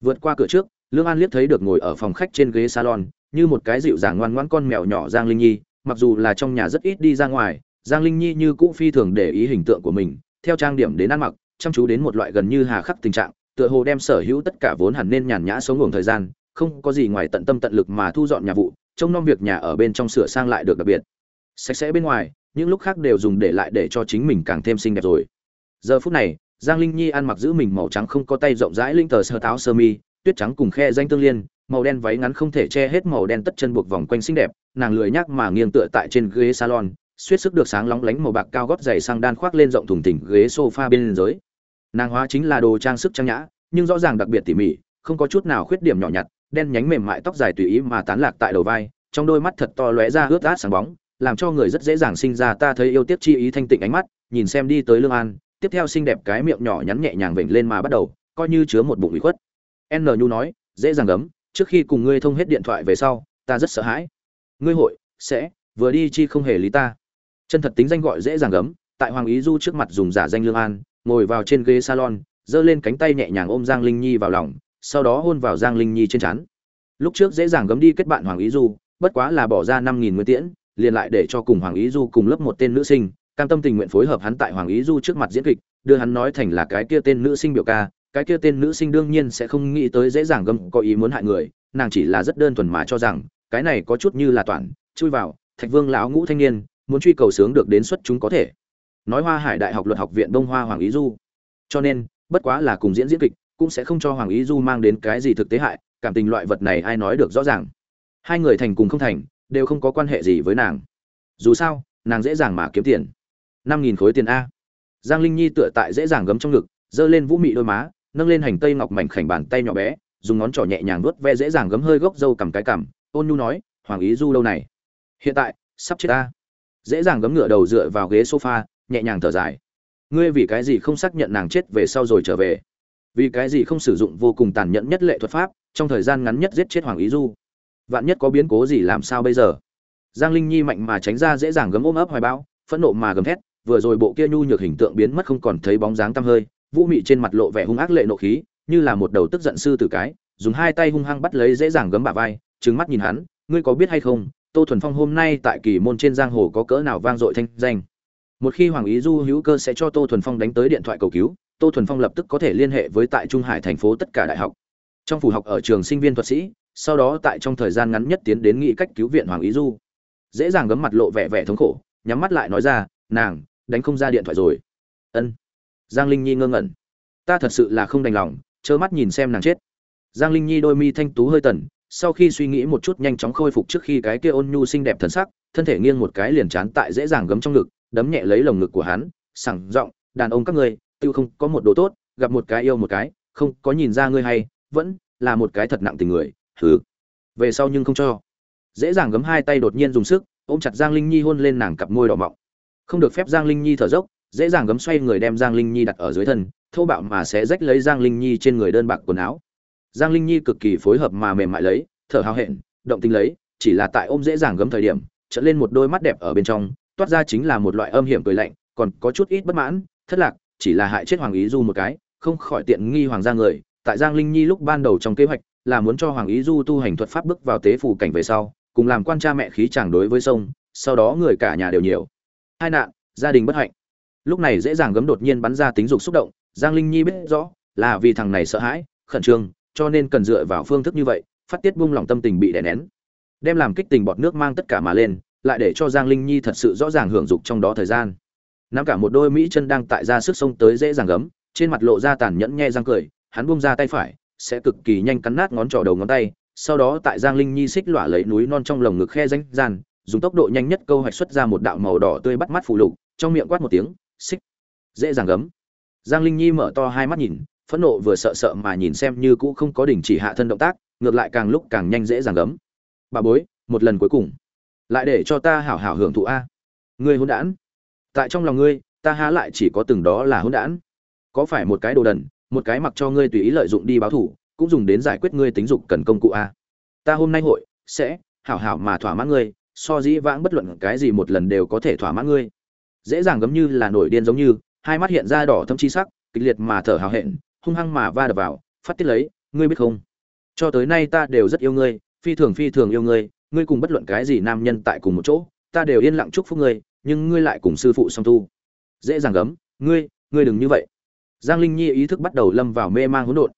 Vượt qua cửa trước, lương an liếc thấy được ngồi ở phòng khách trên ghế salon, như một cái dịu dàng ngoan ngoãn con mèo nhỏ giang linh nhi, mặc dù là trong nhà rất ít đi ra ngoài, giang linh nhi như cũ phi thường để ý hình tượng của mình, theo trang điểm đến ăn mặc, chăm chú đến một loại gần như hà khắc tình trạng, tựa hồ đem sở hữu tất cả vốn hẳn nên nhàn nhã sống ngủ thời gian không có gì ngoài tận tâm tận lực mà thu dọn nhà vụ, trông nom việc nhà ở bên trong sửa sang lại được đặc biệt. Sạch sẽ bên ngoài, những lúc khác đều dùng để lại để cho chính mình càng thêm xinh đẹp rồi. Giờ phút này, giang linh nhi ăn mặc giữ mình màu trắng không có tay rộng rãi linh tờ sơ táo sơ mi, tuyết trắng cùng khe danh tương liên, màu đen váy ngắn không thể che hết màu đen tất chân buộc vòng quanh xinh đẹp, nàng lười nhác mà nghiêng tựa tại trên ghế salon suýt sức được sáng lóng lánh màu bạc cao gót dày sang đan khoác lên rộng thùng thỉnh ghế sofa bên dưới. Nàng hóa chính là đồ trang sức trang nhã, nhưng rõ ràng đặc biệt tỉ mỉ, không có chút nào khuyết điểm nhỏ nhặt đen nhánh mềm mại tóc dài tùy ý mà tán lạc tại đầu vai, trong đôi mắt thật to lóe ra ướt át sáng bóng, làm cho người rất dễ dàng sinh ra ta thấy yêu tiếc chi ý thanh tịnh ánh mắt, nhìn xem đi tới lương an, tiếp theo xinh đẹp cái miệng nhỏ nhắn nhẹ nhàng vểnh lên mà bắt đầu, coi như chứa một bụng ủy khuất. N nhu nói, dễ dàng gấm, trước khi cùng ngươi thông hết điện thoại về sau, ta rất sợ hãi. Ngươi hội, sẽ, vừa đi chi không hề lý ta. Chân thật tính danh gọi dễ dàng gấm, tại hoàng ý du trước mặt dùng giả danh lương an, ngồi vào trên ghế salon, giơ lên cánh tay nhẹ nhàng ôm giang linh nhi vào lòng sau đó hôn vào giang linh nhi trên trán. Lúc trước dễ dàng gấm đi kết bạn hoàng ý du, bất quá là bỏ ra năm nghìn nguyên tiễn, liền lại để cho cùng hoàng ý du cùng lớp một tên nữ sinh, cam tâm tình nguyện phối hợp hắn tại hoàng ý du trước mặt diễn kịch, đưa hắn nói thành là cái kia tên nữ sinh biểu ca, cái kia tên nữ sinh đương nhiên sẽ không nghĩ tới dễ dàng gấm có ý muốn hại người, nàng chỉ là rất đơn thuần mà cho rằng, cái này có chút như là toàn, chui vào, thạch vương lão ngũ thanh niên, muốn truy cầu sướng được đến xuất chúng có thể. Nói hoa hải đại học luật học viện đông hoa hoàng ý du. Cho nên, bất quá là cùng diễn diễn kịch cũng sẽ không cho hoàng ý du mang đến cái gì thực tế hại, cảm tình loại vật này ai nói được rõ ràng. Hai người thành cùng không thành, đều không có quan hệ gì với nàng. Dù sao, nàng dễ dàng mà kiếm tiền. Năm nghìn khối tiền a. Giang linh nhi tựa tại dễ dàng gấm trong ngực, giơ lên vũ mị đôi má, nâng lên hành tây ngọc mảnh khảnh bàn tay nhỏ bé, dùng ngón trỏ nhẹ nhàng nuốt ve dễ dàng gấm hơi gốc dâu cầm cái cằm, ôn nhu nói, hoàng ý du lâu này, hiện tại, sắp chết ta. Dễ dàng gấm ngựa đầu dựa vào ghế sofa, nhẹ nhàng thở dài. Ngươi vì cái gì không xác nhận nàng chết về sau rồi trở về? Vì cái gì không sử dụng vô cùng tàn nhẫn nhất lệ thuật pháp, trong thời gian ngắn nhất giết chết hoàng ý du? Vạn nhất có biến cố gì làm sao bây giờ? Giang linh nhi mạnh mà tránh ra dễ dàng gấm ôm ấp hoài bão, phẫn nộ mà gầm thét, vừa rồi bộ kia nhu nhược hình tượng biến mất không còn thấy bóng dáng tăm hơi, vũ mị trên mặt lộ vẻ hung ác lệ nộ khí, như là một đầu tức giận sư tử cái, dùng hai tay hung hăng bắt lấy dễ dàng gấm bả vai, trừng mắt nhìn hắn, ngươi có biết hay không, tô thuần phong hôm nay tại kỳ môn trên giang hồ có cỡ nào vang dội thanh danh? Một khi hoàng ý du hữu cơ sẽ cho tô thuần phong đánh tới điện thoại cầu cứu tô thuần phong lập tức có thể liên hệ với tại trung hải thành phố tất cả đại học. Trong phủ học ở trường sinh viên thuật sĩ, sau đó tại trong thời gian ngắn nhất tiến đến nghị cách cứu viện hoàng ý du. Dễ dàng gấm mặt lộ vẻ vẻ thống khổ, nhắm mắt lại nói ra, nàng, đánh không ra điện thoại rồi. Ân. Giang linh nhi ngơ ngẩn. Ta thật sự là không đành lòng, trơ mắt nhìn xem nàng chết. Giang linh nhi đôi mi thanh tú hơi tần, sau khi suy nghĩ một chút nhanh chóng khôi phục trước khi cái kia ôn nhu xinh đẹp thần sắc, thân thể nghiêng một cái liền chán tại dễ dàng gấm trong ngực, đấm nhẹ lấy lồng ngực của hắn sẳng giọng, đàn ông các ngươi tiêu không, có một đồ tốt, gặp một cái yêu một cái, không có nhìn ra ngươi hay, vẫn là một cái thật nặng tình người thử về sau nhưng không cho. Dễ dàng gấm hai tay đột nhiên dùng sức, ôm chặt giang linh nhi hôn lên nàng cặp môi đỏ mọng. Không được phép giang linh nhi thở dốc, dễ dàng gấm xoay người đem giang linh nhi đặt ở dưới thân, thô bạo mà sẽ rách lấy giang linh nhi trên người đơn bạc quần áo. Giang linh nhi cực kỳ phối hợp mà mềm mại lấy, thở hào hẹn, động tình lấy, chỉ là tại ôm dễ dàng gấm thời điểm trở lên một đôi mắt đẹp ở bên trong, toát ra chính là một loại âm hiểm cười lạnh, còn có chút ít bất mãn, thất lạc chỉ là hại chết hoàng ý du một cái, không khỏi tiện nghi hoàng gia người. Tại giang linh nhi lúc ban đầu trong kế hoạch, là muốn cho hoàng ý du tu hành thuật pháp bước vào tế phủ cảnh về sau, cùng làm quan cha mẹ khí chàng đối với sông, sau đó người cả nhà đều nhiều. Hai nạn, gia đình bất hạnh. Lúc này dễ dàng gấm đột nhiên bắn ra tính dục xúc động, giang linh nhi biết rõ, là vì thằng này sợ hãi, khẩn trương, cho nên cần dựa vào phương thức như vậy, phát tiết buông lỏng tâm tình bị đè nén. Đem làm kích tình bọt nước mang tất cả mà lên, lại để cho giang linh nhi thật sự rõ ràng hưởng dục trong đó thời gian nắm cả một đôi mỹ chân đang tại ra sức sông tới dễ dàng gấm, trên mặt lộ ra tàn nhẫn nhe răng cười, hắn buông ra tay phải, sẽ cực kỳ nhanh cắn nát ngón trỏ đầu ngón tay, sau đó tại giang linh nhi xích lọa lấy núi non trong lồng ngực khe danh gian, dùng tốc độ nhanh nhất câu hoạch xuất ra một đạo màu đỏ tươi bắt mắt phụ lục, trong miệng quát một tiếng, xích, dễ dàng gấm. Giang linh nhi mở to hai mắt nhìn, phẫn nộ vừa sợ sợ mà nhìn xem như cũ không có đình chỉ hạ thân động tác, ngược lại càng lúc càng nhanh dễ dàng gấm. Bà bối, một lần cuối cùng, lại để cho ta hảo hảo hưởng thụ a. Ngươi hôn đản tại trong lòng ngươi, ta há lại chỉ có từng đó là hôn đản. Có phải một cái đồ đần, một cái mặc cho ngươi tùy ý lợi dụng đi báo thủ, cũng dùng đến giải quyết ngươi tính dục cần công cụ a ta hôm nay hội, sẽ, hảo hảo mà thỏa mãn ngươi, so dĩ vãng bất luận cái gì một lần đều có thể thỏa mãn ngươi. Dễ dàng gấm như là nổi điên giống như, hai mắt hiện ra đỏ thâm chi sắc, kịch liệt mà thở hào hẹn, hung hăng mà va đập vào, phát tiết lấy, ngươi biết không? Cho tới nay ta đều rất yêu ngươi, phi thường phi thường yêu ngươi ngươi cùng bất luận cái gì nam nhân tại cùng một chỗ, ta đều yên lặng chúc phúc ngươi nhưng ngươi lại cùng sư phụ song tu. Dễ dàng gấm, ngươi ngươi đừng như vậy. Giang linh nhi ý thức bắt đầu lâm vào mê mang hỗn độn.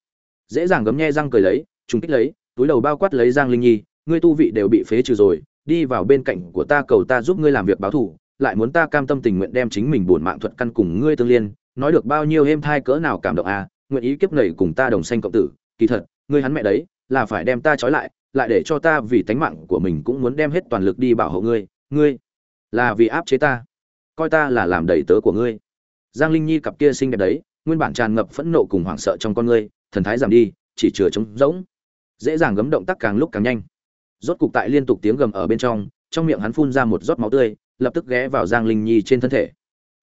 Dễ dàng gấm nhe răng cười lấy, trùng kích lấy, túi đầu bao quát lấy giang linh nhi, ngươi tu vị đều bị phế trừ rồi, đi vào bên cạnh của ta cầu ta giúp ngươi làm việc báo thù lại muốn ta cam tâm tình nguyện đem chính mình buồn mạng thuật căn cùng ngươi tương liên, nói được bao nhiêu êm thai cỡ nào cảm động à nguyện ý kiếp nầy cùng ta đồng sanh cộng tử, kỳ thật, ngươi hắn mẹ đấy, là phải đem ta trói lại lại để cho ta vì tánh mạng của mình cũng muốn đem hết toàn lực đi bảo hộ ngươi ngươi là vì áp chế ta. Coi ta là làm đầy tớ của ngươi. Giang linh nhi cặp kia xinh đẹp đấy, nguyên bản tràn ngập phẫn nộ cùng hoảng sợ trong con ngươi, thần thái giảm đi, chỉ chừa trống rỗng. Dễ dàng gấm động tác càng lúc càng nhanh. Rốt cục tại liên tục tiếng gầm ở bên trong trong miệng hắn phun ra một giọt máu tươi, lập tức ghé vào giang linh nhi trên thân thể.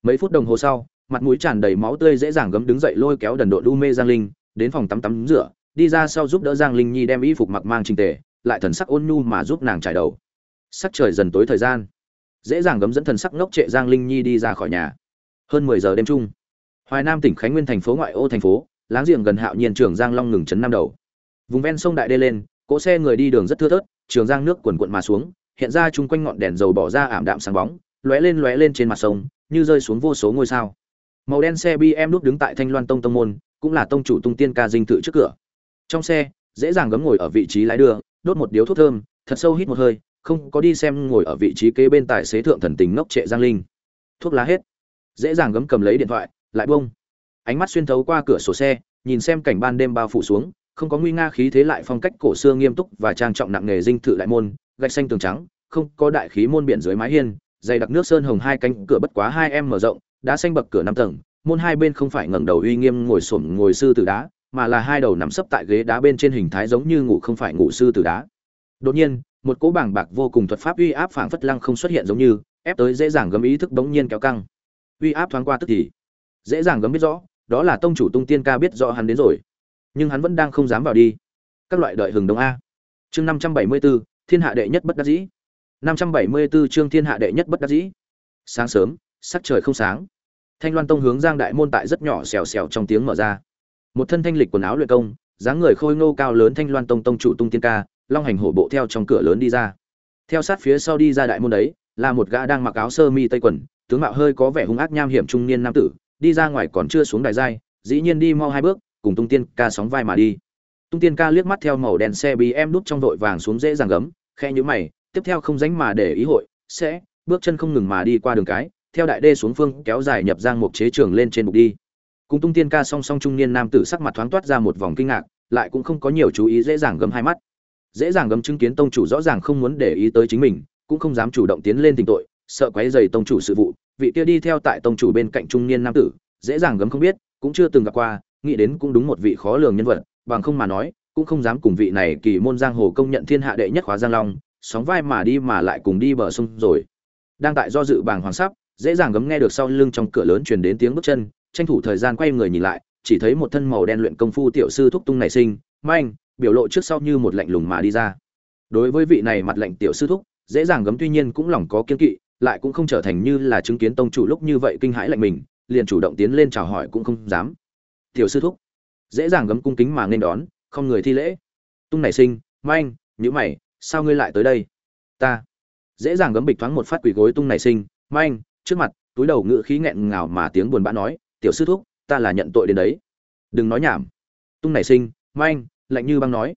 Mấy phút đồng hồ sau, mặt mũi tràn đầy máu tươi dễ dàng gấm đứng dậy lôi kéo đần độ đu mê giang linh, đến phòng tắm tắm rửa, đi ra sau giúp đỡ giang linh nhi đem y phục mặc mang trình tề, lại thần sắc ôn nhu mà giúp nàng trải đầu. Sắc trời dần tối thời gian dễ dàng gấm dẫn thần sắc ngốc trệ giang linh nhi đi ra khỏi nhà. Hơn mười giờ đêm chung, hoài nam tỉnh khánh nguyên thành phố ngoại ô thành phố, láng giềng gần hạo nhiên trường giang long ngừng chấn năm đầu. Vùng ven sông đại đê lên, cỗ xe người đi đường rất thưa thớt, trường giang nước quần quận mà xuống, hiện ra chung quanh ngọn đèn dầu bỏ ra ảm đạm sáng bóng, lóe lên lóe lên trên mặt sông, như rơi xuống vô số ngôi sao. Màu đen xe bm núp đứng tại thanh loan tông tông môn, cũng là tông chủ tung tiên ca dinh tự trước cửa. Trong xe, dễ dàng gấm ngồi ở vị trí lái đưa đốt một điếu thuốc thơm, thật sâu hít một hơi không có đi xem ngồi ở vị trí kế bên tài xế thượng thần tình ngốc trệ giang linh. Thuốc lá hết. Dễ dàng gấm cầm lấy điện thoại, lại bông ánh mắt xuyên thấu qua cửa sổ xe, nhìn xem cảnh ban đêm bao phủ xuống, không có nguy nga khí thế lại phong cách cổ xưa nghiêm túc và trang trọng nặng nghề dinh thự đại môn, gạch xanh tường trắng, không có đại khí môn biển dưới mái hiên, dày đặc nước sơn hồng hai cánh cửa bất quá hai em mở rộng, đá xanh bậc cửa năm tầng, môn hai bên không phải ngẩng đầu uy nghiêm ngồi xổm ngồi sư tử đá, mà là hai đầu nằm sấp tại ghế đá bên trên hình thái giống như ngủ không phải ngủ sư tử đá. Đột nhiên một cỗ bảng bạc vô cùng thuật pháp uy áp phảng phất lăng không xuất hiện giống như ép tới dễ dàng gấm ý thức bỗng nhiên kéo căng. Uy áp thoáng qua tức thì dễ dàng gấm biết rõ đó là tông chủ tung tiên ca biết rõ hắn đến rồi. Nhưng hắn vẫn đang không dám vào đi. Các loại đợi hừng đông a. Chương năm trăm bảy mươi 574, thiên hạ đệ nhất bất đắc dĩ. năm trăm bảy mươi 574 chương thiên hạ đệ nhất bất đắc dĩ. Sáng sớm sắc trời không sáng. Thanh loan tông hướng giang đại môn tại rất nhỏ xèo xèo trong tiếng mở ra. Một thân thanh lịch quần áo luyện công dáng người khôi ngô cao lớn thanh loan tông tông chủ tung tiên ca long hành hổ bộ theo trong cửa lớn đi ra. Theo sát phía sau đi ra đại môn đấy, là một gã đang mặc áo sơ mi tây quần, tướng mạo hơi có vẻ hung ác nham hiểm trung niên nam tử, đi ra ngoài còn chưa xuống đài giai, dĩ nhiên đi mau hai bước, cùng tung tiên ca sóng vai mà đi. Tung tiên ca liếc mắt theo màu đèn xe bí em đút trong vội vàng xuống dễ dàng gấm khe nhữ mày, tiếp theo không dánh mà để ý hội, sẽ, bước chân không ngừng mà đi qua đường cái, theo đại đê xuống phương kéo dài nhập giang một chế trường lên trên bục đi. Cùng tung tiên ca song song trung niên nam tử sắc mặt thoáng toát ra một vòng kinh ngạc, lại cũng không có nhiều chú ý dễ dàng gấm hai mắt dễ dàng gấm chứng kiến tông chủ rõ ràng không muốn để ý tới chính mình, cũng không dám chủ động tiến lên tình tội, sợ quấy dày tông chủ sự vụ. Vị kia đi theo tại tông chủ bên cạnh trung niên nam tử, dễ dàng gấm không biết, cũng chưa từng gặp qua, nghĩ đến cũng đúng một vị khó lường nhân vật, bằng không mà nói, cũng không dám cùng vị này kỳ môn giang hồ công nhận thiên hạ đệ nhất khóa giang long, sóng vai mà đi mà lại cùng đi bờ sông rồi. Đang tại do dự bàng hoàng sắp, dễ dàng gấm nghe được sau lưng trong cửa lớn truyền đến tiếng bước chân, tranh thủ thời gian quay người nhìn lại, chỉ thấy một thân màu đen luyện công phu tiểu sư thúc tung nảy sinh, manh biểu lộ trước sau như một lạnh lùng mà đi ra. Đối với vị này mặt lạnh tiểu sư thúc, dễ dàng gấm tuy nhiên cũng lòng có kiên kỵ, lại cũng không trở thành như là chứng kiến tông chủ lúc như vậy kinh hãi lạnh mình, liền chủ động tiến lên chào hỏi cũng không dám. Tiểu sư thúc, dễ dàng gấm cung kính mà nên đón, không người thi lễ. Tung nảy sinh, manh nhữ mày, sao ngươi lại tới đây? Ta. Dễ dàng gấm bịch thoáng một phát quỷ gối tung nảy sinh, manh, trước mặt, túi đầu ngự khí nghẹn ngào mà tiếng buồn bã nói, tiểu sư thúc, ta là nhận tội đến đấy. Đừng nói nhảm. Tung nảy sinh, manh lạnh như băng nói.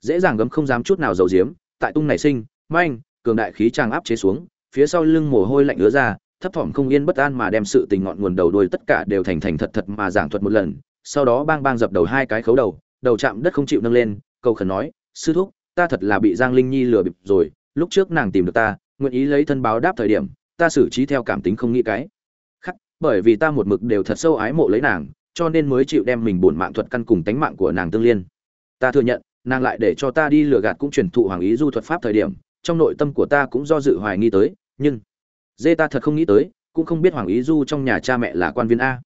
Dễ dàng gấm không dám chút nào giấu giếm tại tung nảy sinh, manh, cường đại khí trang áp chế xuống, phía sau lưng mồ hôi lạnh ứa ra, thấp thỏm không yên bất an mà đem sự tình ngọn nguồn đầu đuôi tất cả đều thành thành thật thật mà giảng thuật một lần, sau đó bang bang dập đầu hai cái khấu đầu đầu chạm đất không chịu nâng lên, cầu khẩn nói, sư thúc, ta thật là bị giang linh nhi lừa bịp rồi, lúc trước nàng tìm được ta, nguyện ý lấy thân báo đáp thời điểm, ta xử trí theo cảm tính không nghĩ cái. Khắc, bởi vì ta một mực đều thật sâu ái mộ lấy nàng, cho nên mới chịu đem mình bổn mạng thuật căn cùng tánh mạng của nàng tương liên ta thừa nhận, nàng lại để cho ta đi lừa gạt cũng truyền thụ hoàng ý du thuật pháp thời điểm, trong nội tâm của ta cũng do dự hoài nghi tới, nhưng dê ta thật không nghĩ tới, cũng không biết hoàng ý du trong nhà cha mẹ là quan viên a.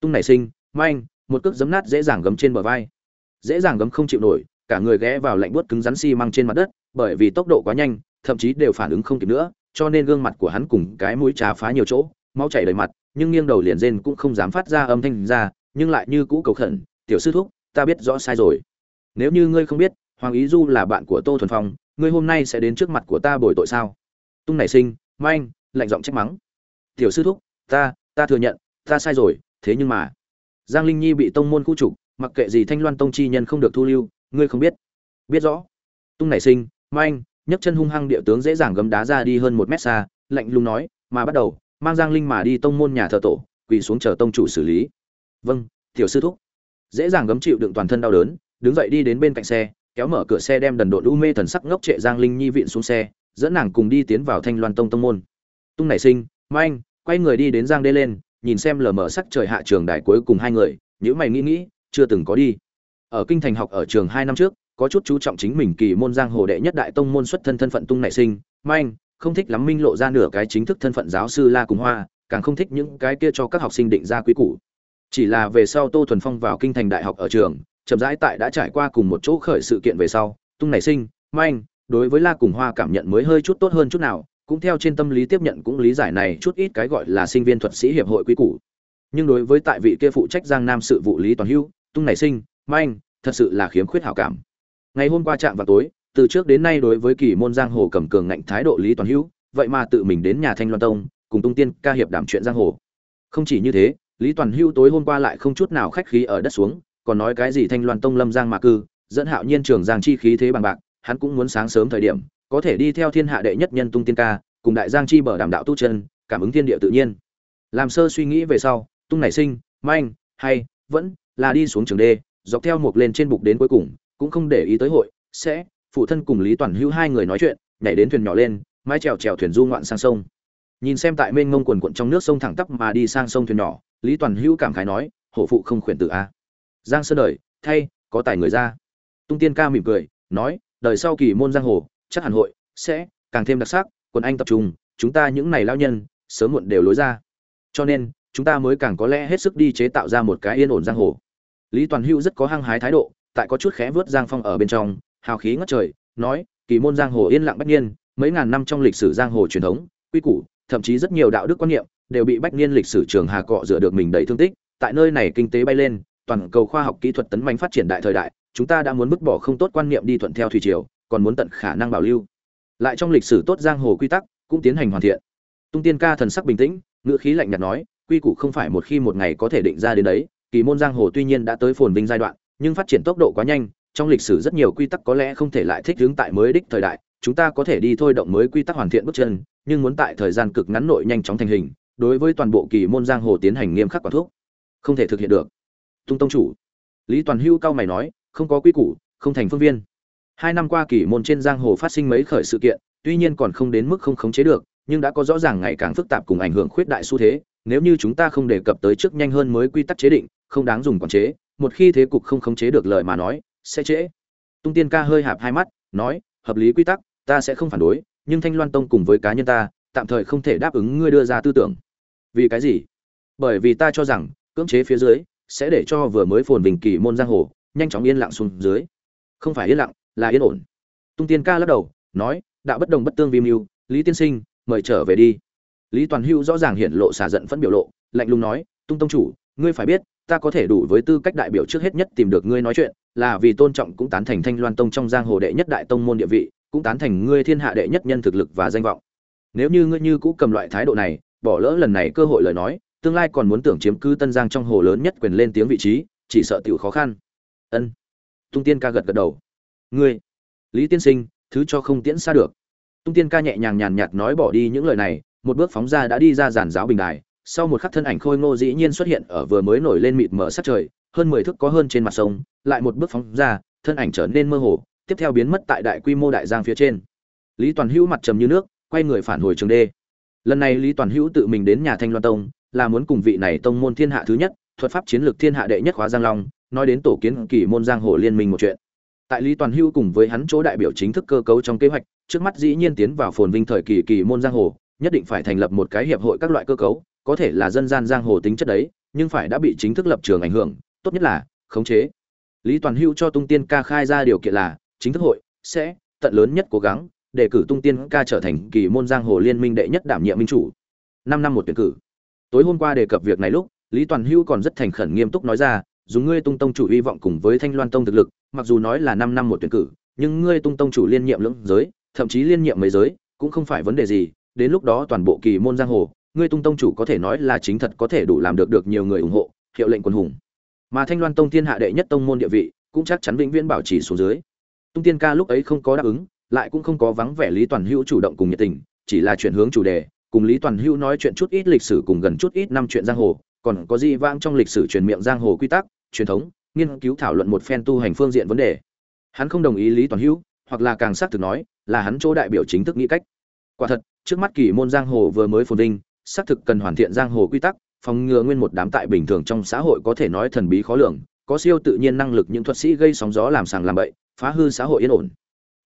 Tung nảy sinh, manh, một cước giấm nát dễ dàng gấm trên bờ vai. Dễ dàng gấm không chịu nổi, cả người ghé vào lạnh buốt cứng rắn xi măng trên mặt đất, bởi vì tốc độ quá nhanh, thậm chí đều phản ứng không kịp nữa, cho nên gương mặt của hắn cùng cái mũi trà phá nhiều chỗ, máu chảy đầy mặt, nhưng nghiêng đầu liền rên cũng không dám phát ra âm thanh ra, nhưng lại như cũ cầu khẩn, tiểu sư thúc, ta biết rõ sai rồi nếu như ngươi không biết, hoàng ý du là bạn của tô thuần phong, ngươi hôm nay sẽ đến trước mặt của ta bồi tội sao? Tung nảy sinh, manh, lạnh giọng trách mắng. Tiểu sư thúc, ta ta thừa nhận, ta sai rồi, thế nhưng mà. Giang linh nhi bị tông môn khu trục, mặc kệ gì thanh loan tông chi nhân không được thu lưu, ngươi không biết. Biết rõ. Tung nảy sinh, manh, nhấc chân hung hăng địa tướng dễ dàng gấm đá ra đi hơn một mét xa, lạnh lùng nói, mà bắt đầu, mang giang linh mà đi tông môn nhà thờ tổ, quỳ xuống chờ tông chủ xử lý. Vâng tiểu sư thúc. Dễ dàng gấm chịu đựng toàn thân đau đớn đứng dậy đi đến bên cạnh xe, kéo mở cửa xe đem đần độn u mê thần sắc ngốc trệ giang linh nhi viện xuống xe, dẫn nàng cùng đi tiến vào thanh loan tông tông môn. Tung nảy sinh, manh, quay người đi đến giang đê lên, nhìn xem lờ mờ sắc trời hạ trường đài cuối cùng hai người nhữ mày nghĩ nghĩ, chưa từng có đi. Ở kinh thành học ở trường hai năm trước, có chút chú trọng chính mình kỳ môn giang hồ đệ nhất đại tông môn xuất thân thân phận tung nảy sinh, manh, không thích lắm minh lộ ra nửa cái chính thức thân phận giáo sư la cùng hoa, càng không thích những cái kia cho các học sinh định ra quý củ. Chỉ là về sau tô thuần phong vào kinh thành đại học ở trường chậm rãi tại đã trải qua cùng một chỗ khởi sự kiện về sau, tung nảy sinh, manh, đối với la cùng hoa cảm nhận mới hơi chút tốt hơn chút nào, cũng theo trên tâm lý tiếp nhận cũng lý giải này chút ít cái gọi là sinh viên thuật sĩ hiệp hội quy củ. Nhưng đối với tại vị kia phụ trách giang nam sự vụ lý toàn hưu, tung nảy sinh, manh, thật sự là khiếm khuyết hảo cảm. Ngày hôm qua chạm vào tối, từ trước đến nay đối với kỳ môn giang hồ cầm cường ngạnh thái độ lý toàn hữu vậy mà tự mình đến nhà thanh loan tông, cùng tung tiên ca hiệp đảm chuyện giang hồ. Không chỉ như thế, lý toàn hữu tối hôm qua lại không chút nào khách khí ở đất xuống còn nói cái gì thanh loan tông lâm giang mà cư, dẫn hạo nhiên trường giang chi khí thế bằng bạc, hắn cũng muốn sáng sớm thời điểm, có thể đi theo thiên hạ đệ nhất nhân tung tiên ca, cùng đại giang chi bờ đàm đạo tu chân, cảm ứng thiên địa tự nhiên. Làm sơ suy nghĩ về sau, tung nảy sinh, manh, hay, vẫn là đi xuống trường đê, dọc theo một lên trên bục đến cuối cùng, cũng không để ý tới hội, sẽ, phụ thân cùng lý toàn hữu hai người nói chuyện, nhảy đến thuyền nhỏ lên, mái trèo trèo thuyền du ngoạn sang sông. Nhìn xem tại mênh ngông quần quận trong nước sông thẳng tắp mà đi sang sông thuyền nhỏ, lý toàn hữu cảm khái nói, hổ phụ không khuyển tự a giang sơn đời, thay, có tài người ra. Tung tiên ca mỉm cười, nói, đời sau kỳ môn giang hồ, chắc hẳn hội, sẽ, càng thêm đặc sắc, quần anh tập trung, chúng ta những này lao nhân, sớm muộn đều lối ra. Cho nên, chúng ta mới càng có lẽ hết sức đi chế tạo ra một cái yên ổn giang hồ. Lý toàn hữu rất có hăng hái thái độ, tại có chút khẽ vớt giang phong ở bên trong, hào khí ngất trời, nói, kỳ môn giang hồ yên lặng bách niên, mấy ngàn năm trong lịch sử giang hồ truyền thống, quy củ, thậm chí rất nhiều đạo đức quan niệm, đều bị bách niên lịch sử trường hà cọ dựa được mình đầy thương tích, tại nơi này kinh tế bay lên toàn cầu khoa học kỹ thuật tấn mạnh phát triển đại thời đại chúng ta đã muốn bứt bỏ không tốt quan niệm đi thuận theo thủy triều còn muốn tận khả năng bảo lưu. Lại trong lịch sử tốt giang hồ quy tắc cũng tiến hành hoàn thiện. Tung tiên ca thần sắc bình tĩnh ngữ khí lạnh nhạt nói quy củ không phải một khi một ngày có thể định ra đến đấy kỳ môn giang hồ tuy nhiên đã tới phồn vinh giai đoạn nhưng phát triển tốc độ quá nhanh trong lịch sử rất nhiều quy tắc có lẽ không thể lại thích ứng tại mới đích thời đại chúng ta có thể đi thôi động mới quy tắc hoàn thiện bước chân nhưng muốn tại thời gian cực ngắn nội nhanh chóng thành hình đối với toàn bộ kỳ môn giang hồ tiến hành nghiêm khắc quản thúc, không thể thực hiện được tung tông chủ. Lý toàn hưu cao mày nói, không có quy củ, không thành phương viên. Hai năm qua kỷ môn trên giang hồ phát sinh mấy khởi sự kiện, tuy nhiên còn không đến mức không khống chế được, nhưng đã có rõ ràng ngày càng phức tạp cùng ảnh hưởng khuyết đại xu thế. Nếu như chúng ta không đề cập tới trước nhanh hơn mới quy tắc chế định, không đáng dùng quản chế, một khi thế cục không khống chế được lời mà nói, sẽ trễ. Tung tiên ca hơi hạp hai mắt, nói, hợp lý quy tắc, ta sẽ không phản đối, nhưng thanh loan tông cùng với cá nhân ta, tạm thời không thể đáp ứng ngươi đưa ra tư tưởng. Vì cái gì? Bởi vì ta cho rằng, cưỡng chế phía dưới sẽ để cho vừa mới phồn bình kỳ môn giang hồ, nhanh chóng yên lặng xuống dưới. Không phải yên lặng, là yên ổn. Tung tiên ca lắc đầu, nói, đạo bất đồng bất tương vi mưu, lý tiên sinh, mời trở về đi. Lý toàn hưu rõ ràng hiện lộ xả giận phẫn biểu lộ, lạnh lùng nói, tung tông chủ, ngươi phải biết, ta có thể đủ với tư cách đại biểu trước hết nhất tìm được ngươi nói chuyện, là vì tôn trọng cũng tán thành thanh loan tông trong giang hồ đệ nhất đại tông môn địa vị, cũng tán thành ngươi thiên hạ đệ nhất nhân thực lực và danh vọng. Nếu như ngươi như cũ cầm loại thái độ này, bỏ lỡ lần này cơ hội lời nói tương lai còn muốn tưởng chiếm cứ tân giang trong hồ lớn nhất quyền lên tiếng vị trí, chỉ sợ tiểu khó khăn. Ân. Tung tiên ca gật gật đầu. Ngươi, lý tiên sinh, thứ cho không tiễn xa được. Tung tiên ca nhẹ nhàng nhàn nhạt nói bỏ đi những lời này, một bước phóng ra đã đi ra giàn giáo bình đài, sau một khắc thân ảnh khôi ngô dĩ nhiên xuất hiện ở vừa mới nổi lên mịt mở sát trời, hơn mười thước có hơn trên mặt sông, lại một bước phóng ra, thân ảnh trở nên mơ hồ, tiếp theo biến mất tại đại quy mô đại giang phía trên. Lý toàn hữu mặt trầm như nước, quay người phản hồi trường đê. Lần này lý toàn hữu tự mình đến nhà thanh loan tông là muốn cùng vị này tông môn thiên hạ thứ nhất, thuật pháp chiến lược thiên hạ đệ nhất khóa giang long, nói đến tổ kiến kỳ môn giang hồ liên minh một chuyện. Tại lý toàn Hưu cùng với hắn chỗ đại biểu chính thức cơ cấu trong kế hoạch, trước mắt dĩ nhiên tiến vào phồn vinh thời kỳ kỳ môn giang hồ, nhất định phải thành lập một cái hiệp hội các loại cơ cấu, có thể là dân gian giang hồ tính chất đấy, nhưng phải đã bị chính thức lập trường ảnh hưởng, tốt nhất là khống chế. Lý toàn Hưu cho tung tiên ca khai ra điều kiện là, chính thức hội sẽ tận lớn nhất cố gắng để cử tung tiên ca trở thành kỳ môn giang hồ liên minh đệ nhất đảm nhiệm minh chủ. Năm năm một tuyển cử tối hôm qua đề cập việc này lúc, lý toàn hữu còn rất thành khẩn nghiêm túc nói ra, dùng ngươi tung tông chủ hy vọng cùng với thanh loan tông thực lực, mặc dù nói là năm năm một tuyển cử, nhưng ngươi tung tông chủ liên nhiệm lưỡng giới, thậm chí liên nhiệm mấy giới, cũng không phải vấn đề gì, đến lúc đó toàn bộ kỳ môn giang hồ, ngươi tung tông chủ có thể nói là chính thật có thể đủ làm được được nhiều người ủng hộ, hiệu lệnh quân hùng. Mà thanh loan tông thiên hạ đệ nhất tông môn địa vị, cũng chắc chắn vĩnh viễn bảo trì xuống dưới. Tung tiên ca lúc ấy không có đáp ứng, lại cũng không có vắng vẻ lý toàn hữu chủ động cùng nhiệt tình, chỉ là chuyển hướng chủ đề cùng lý toàn hữu nói chuyện chút ít lịch sử cùng gần chút ít năm chuyện giang hồ, còn có gì vãng trong lịch sử truyền miệng giang hồ quy tắc, truyền thống, nghiên cứu thảo luận một phen tu hành phương diện vấn đề. Hắn không đồng ý lý toàn hữu, hoặc là càng xác thực nói, là hắn chỗ đại biểu chính thức nghĩ cách. Quả thật, trước mắt kỳ môn giang hồ vừa mới phồn vinh, xác thực cần hoàn thiện giang hồ quy tắc, phòng ngừa nguyên một đám tại bình thường trong xã hội có thể nói thần bí khó lường, có siêu tự nhiên năng lực những thuật sĩ gây sóng gió làm sàng làm bậy, phá hư xã hội yên ổn.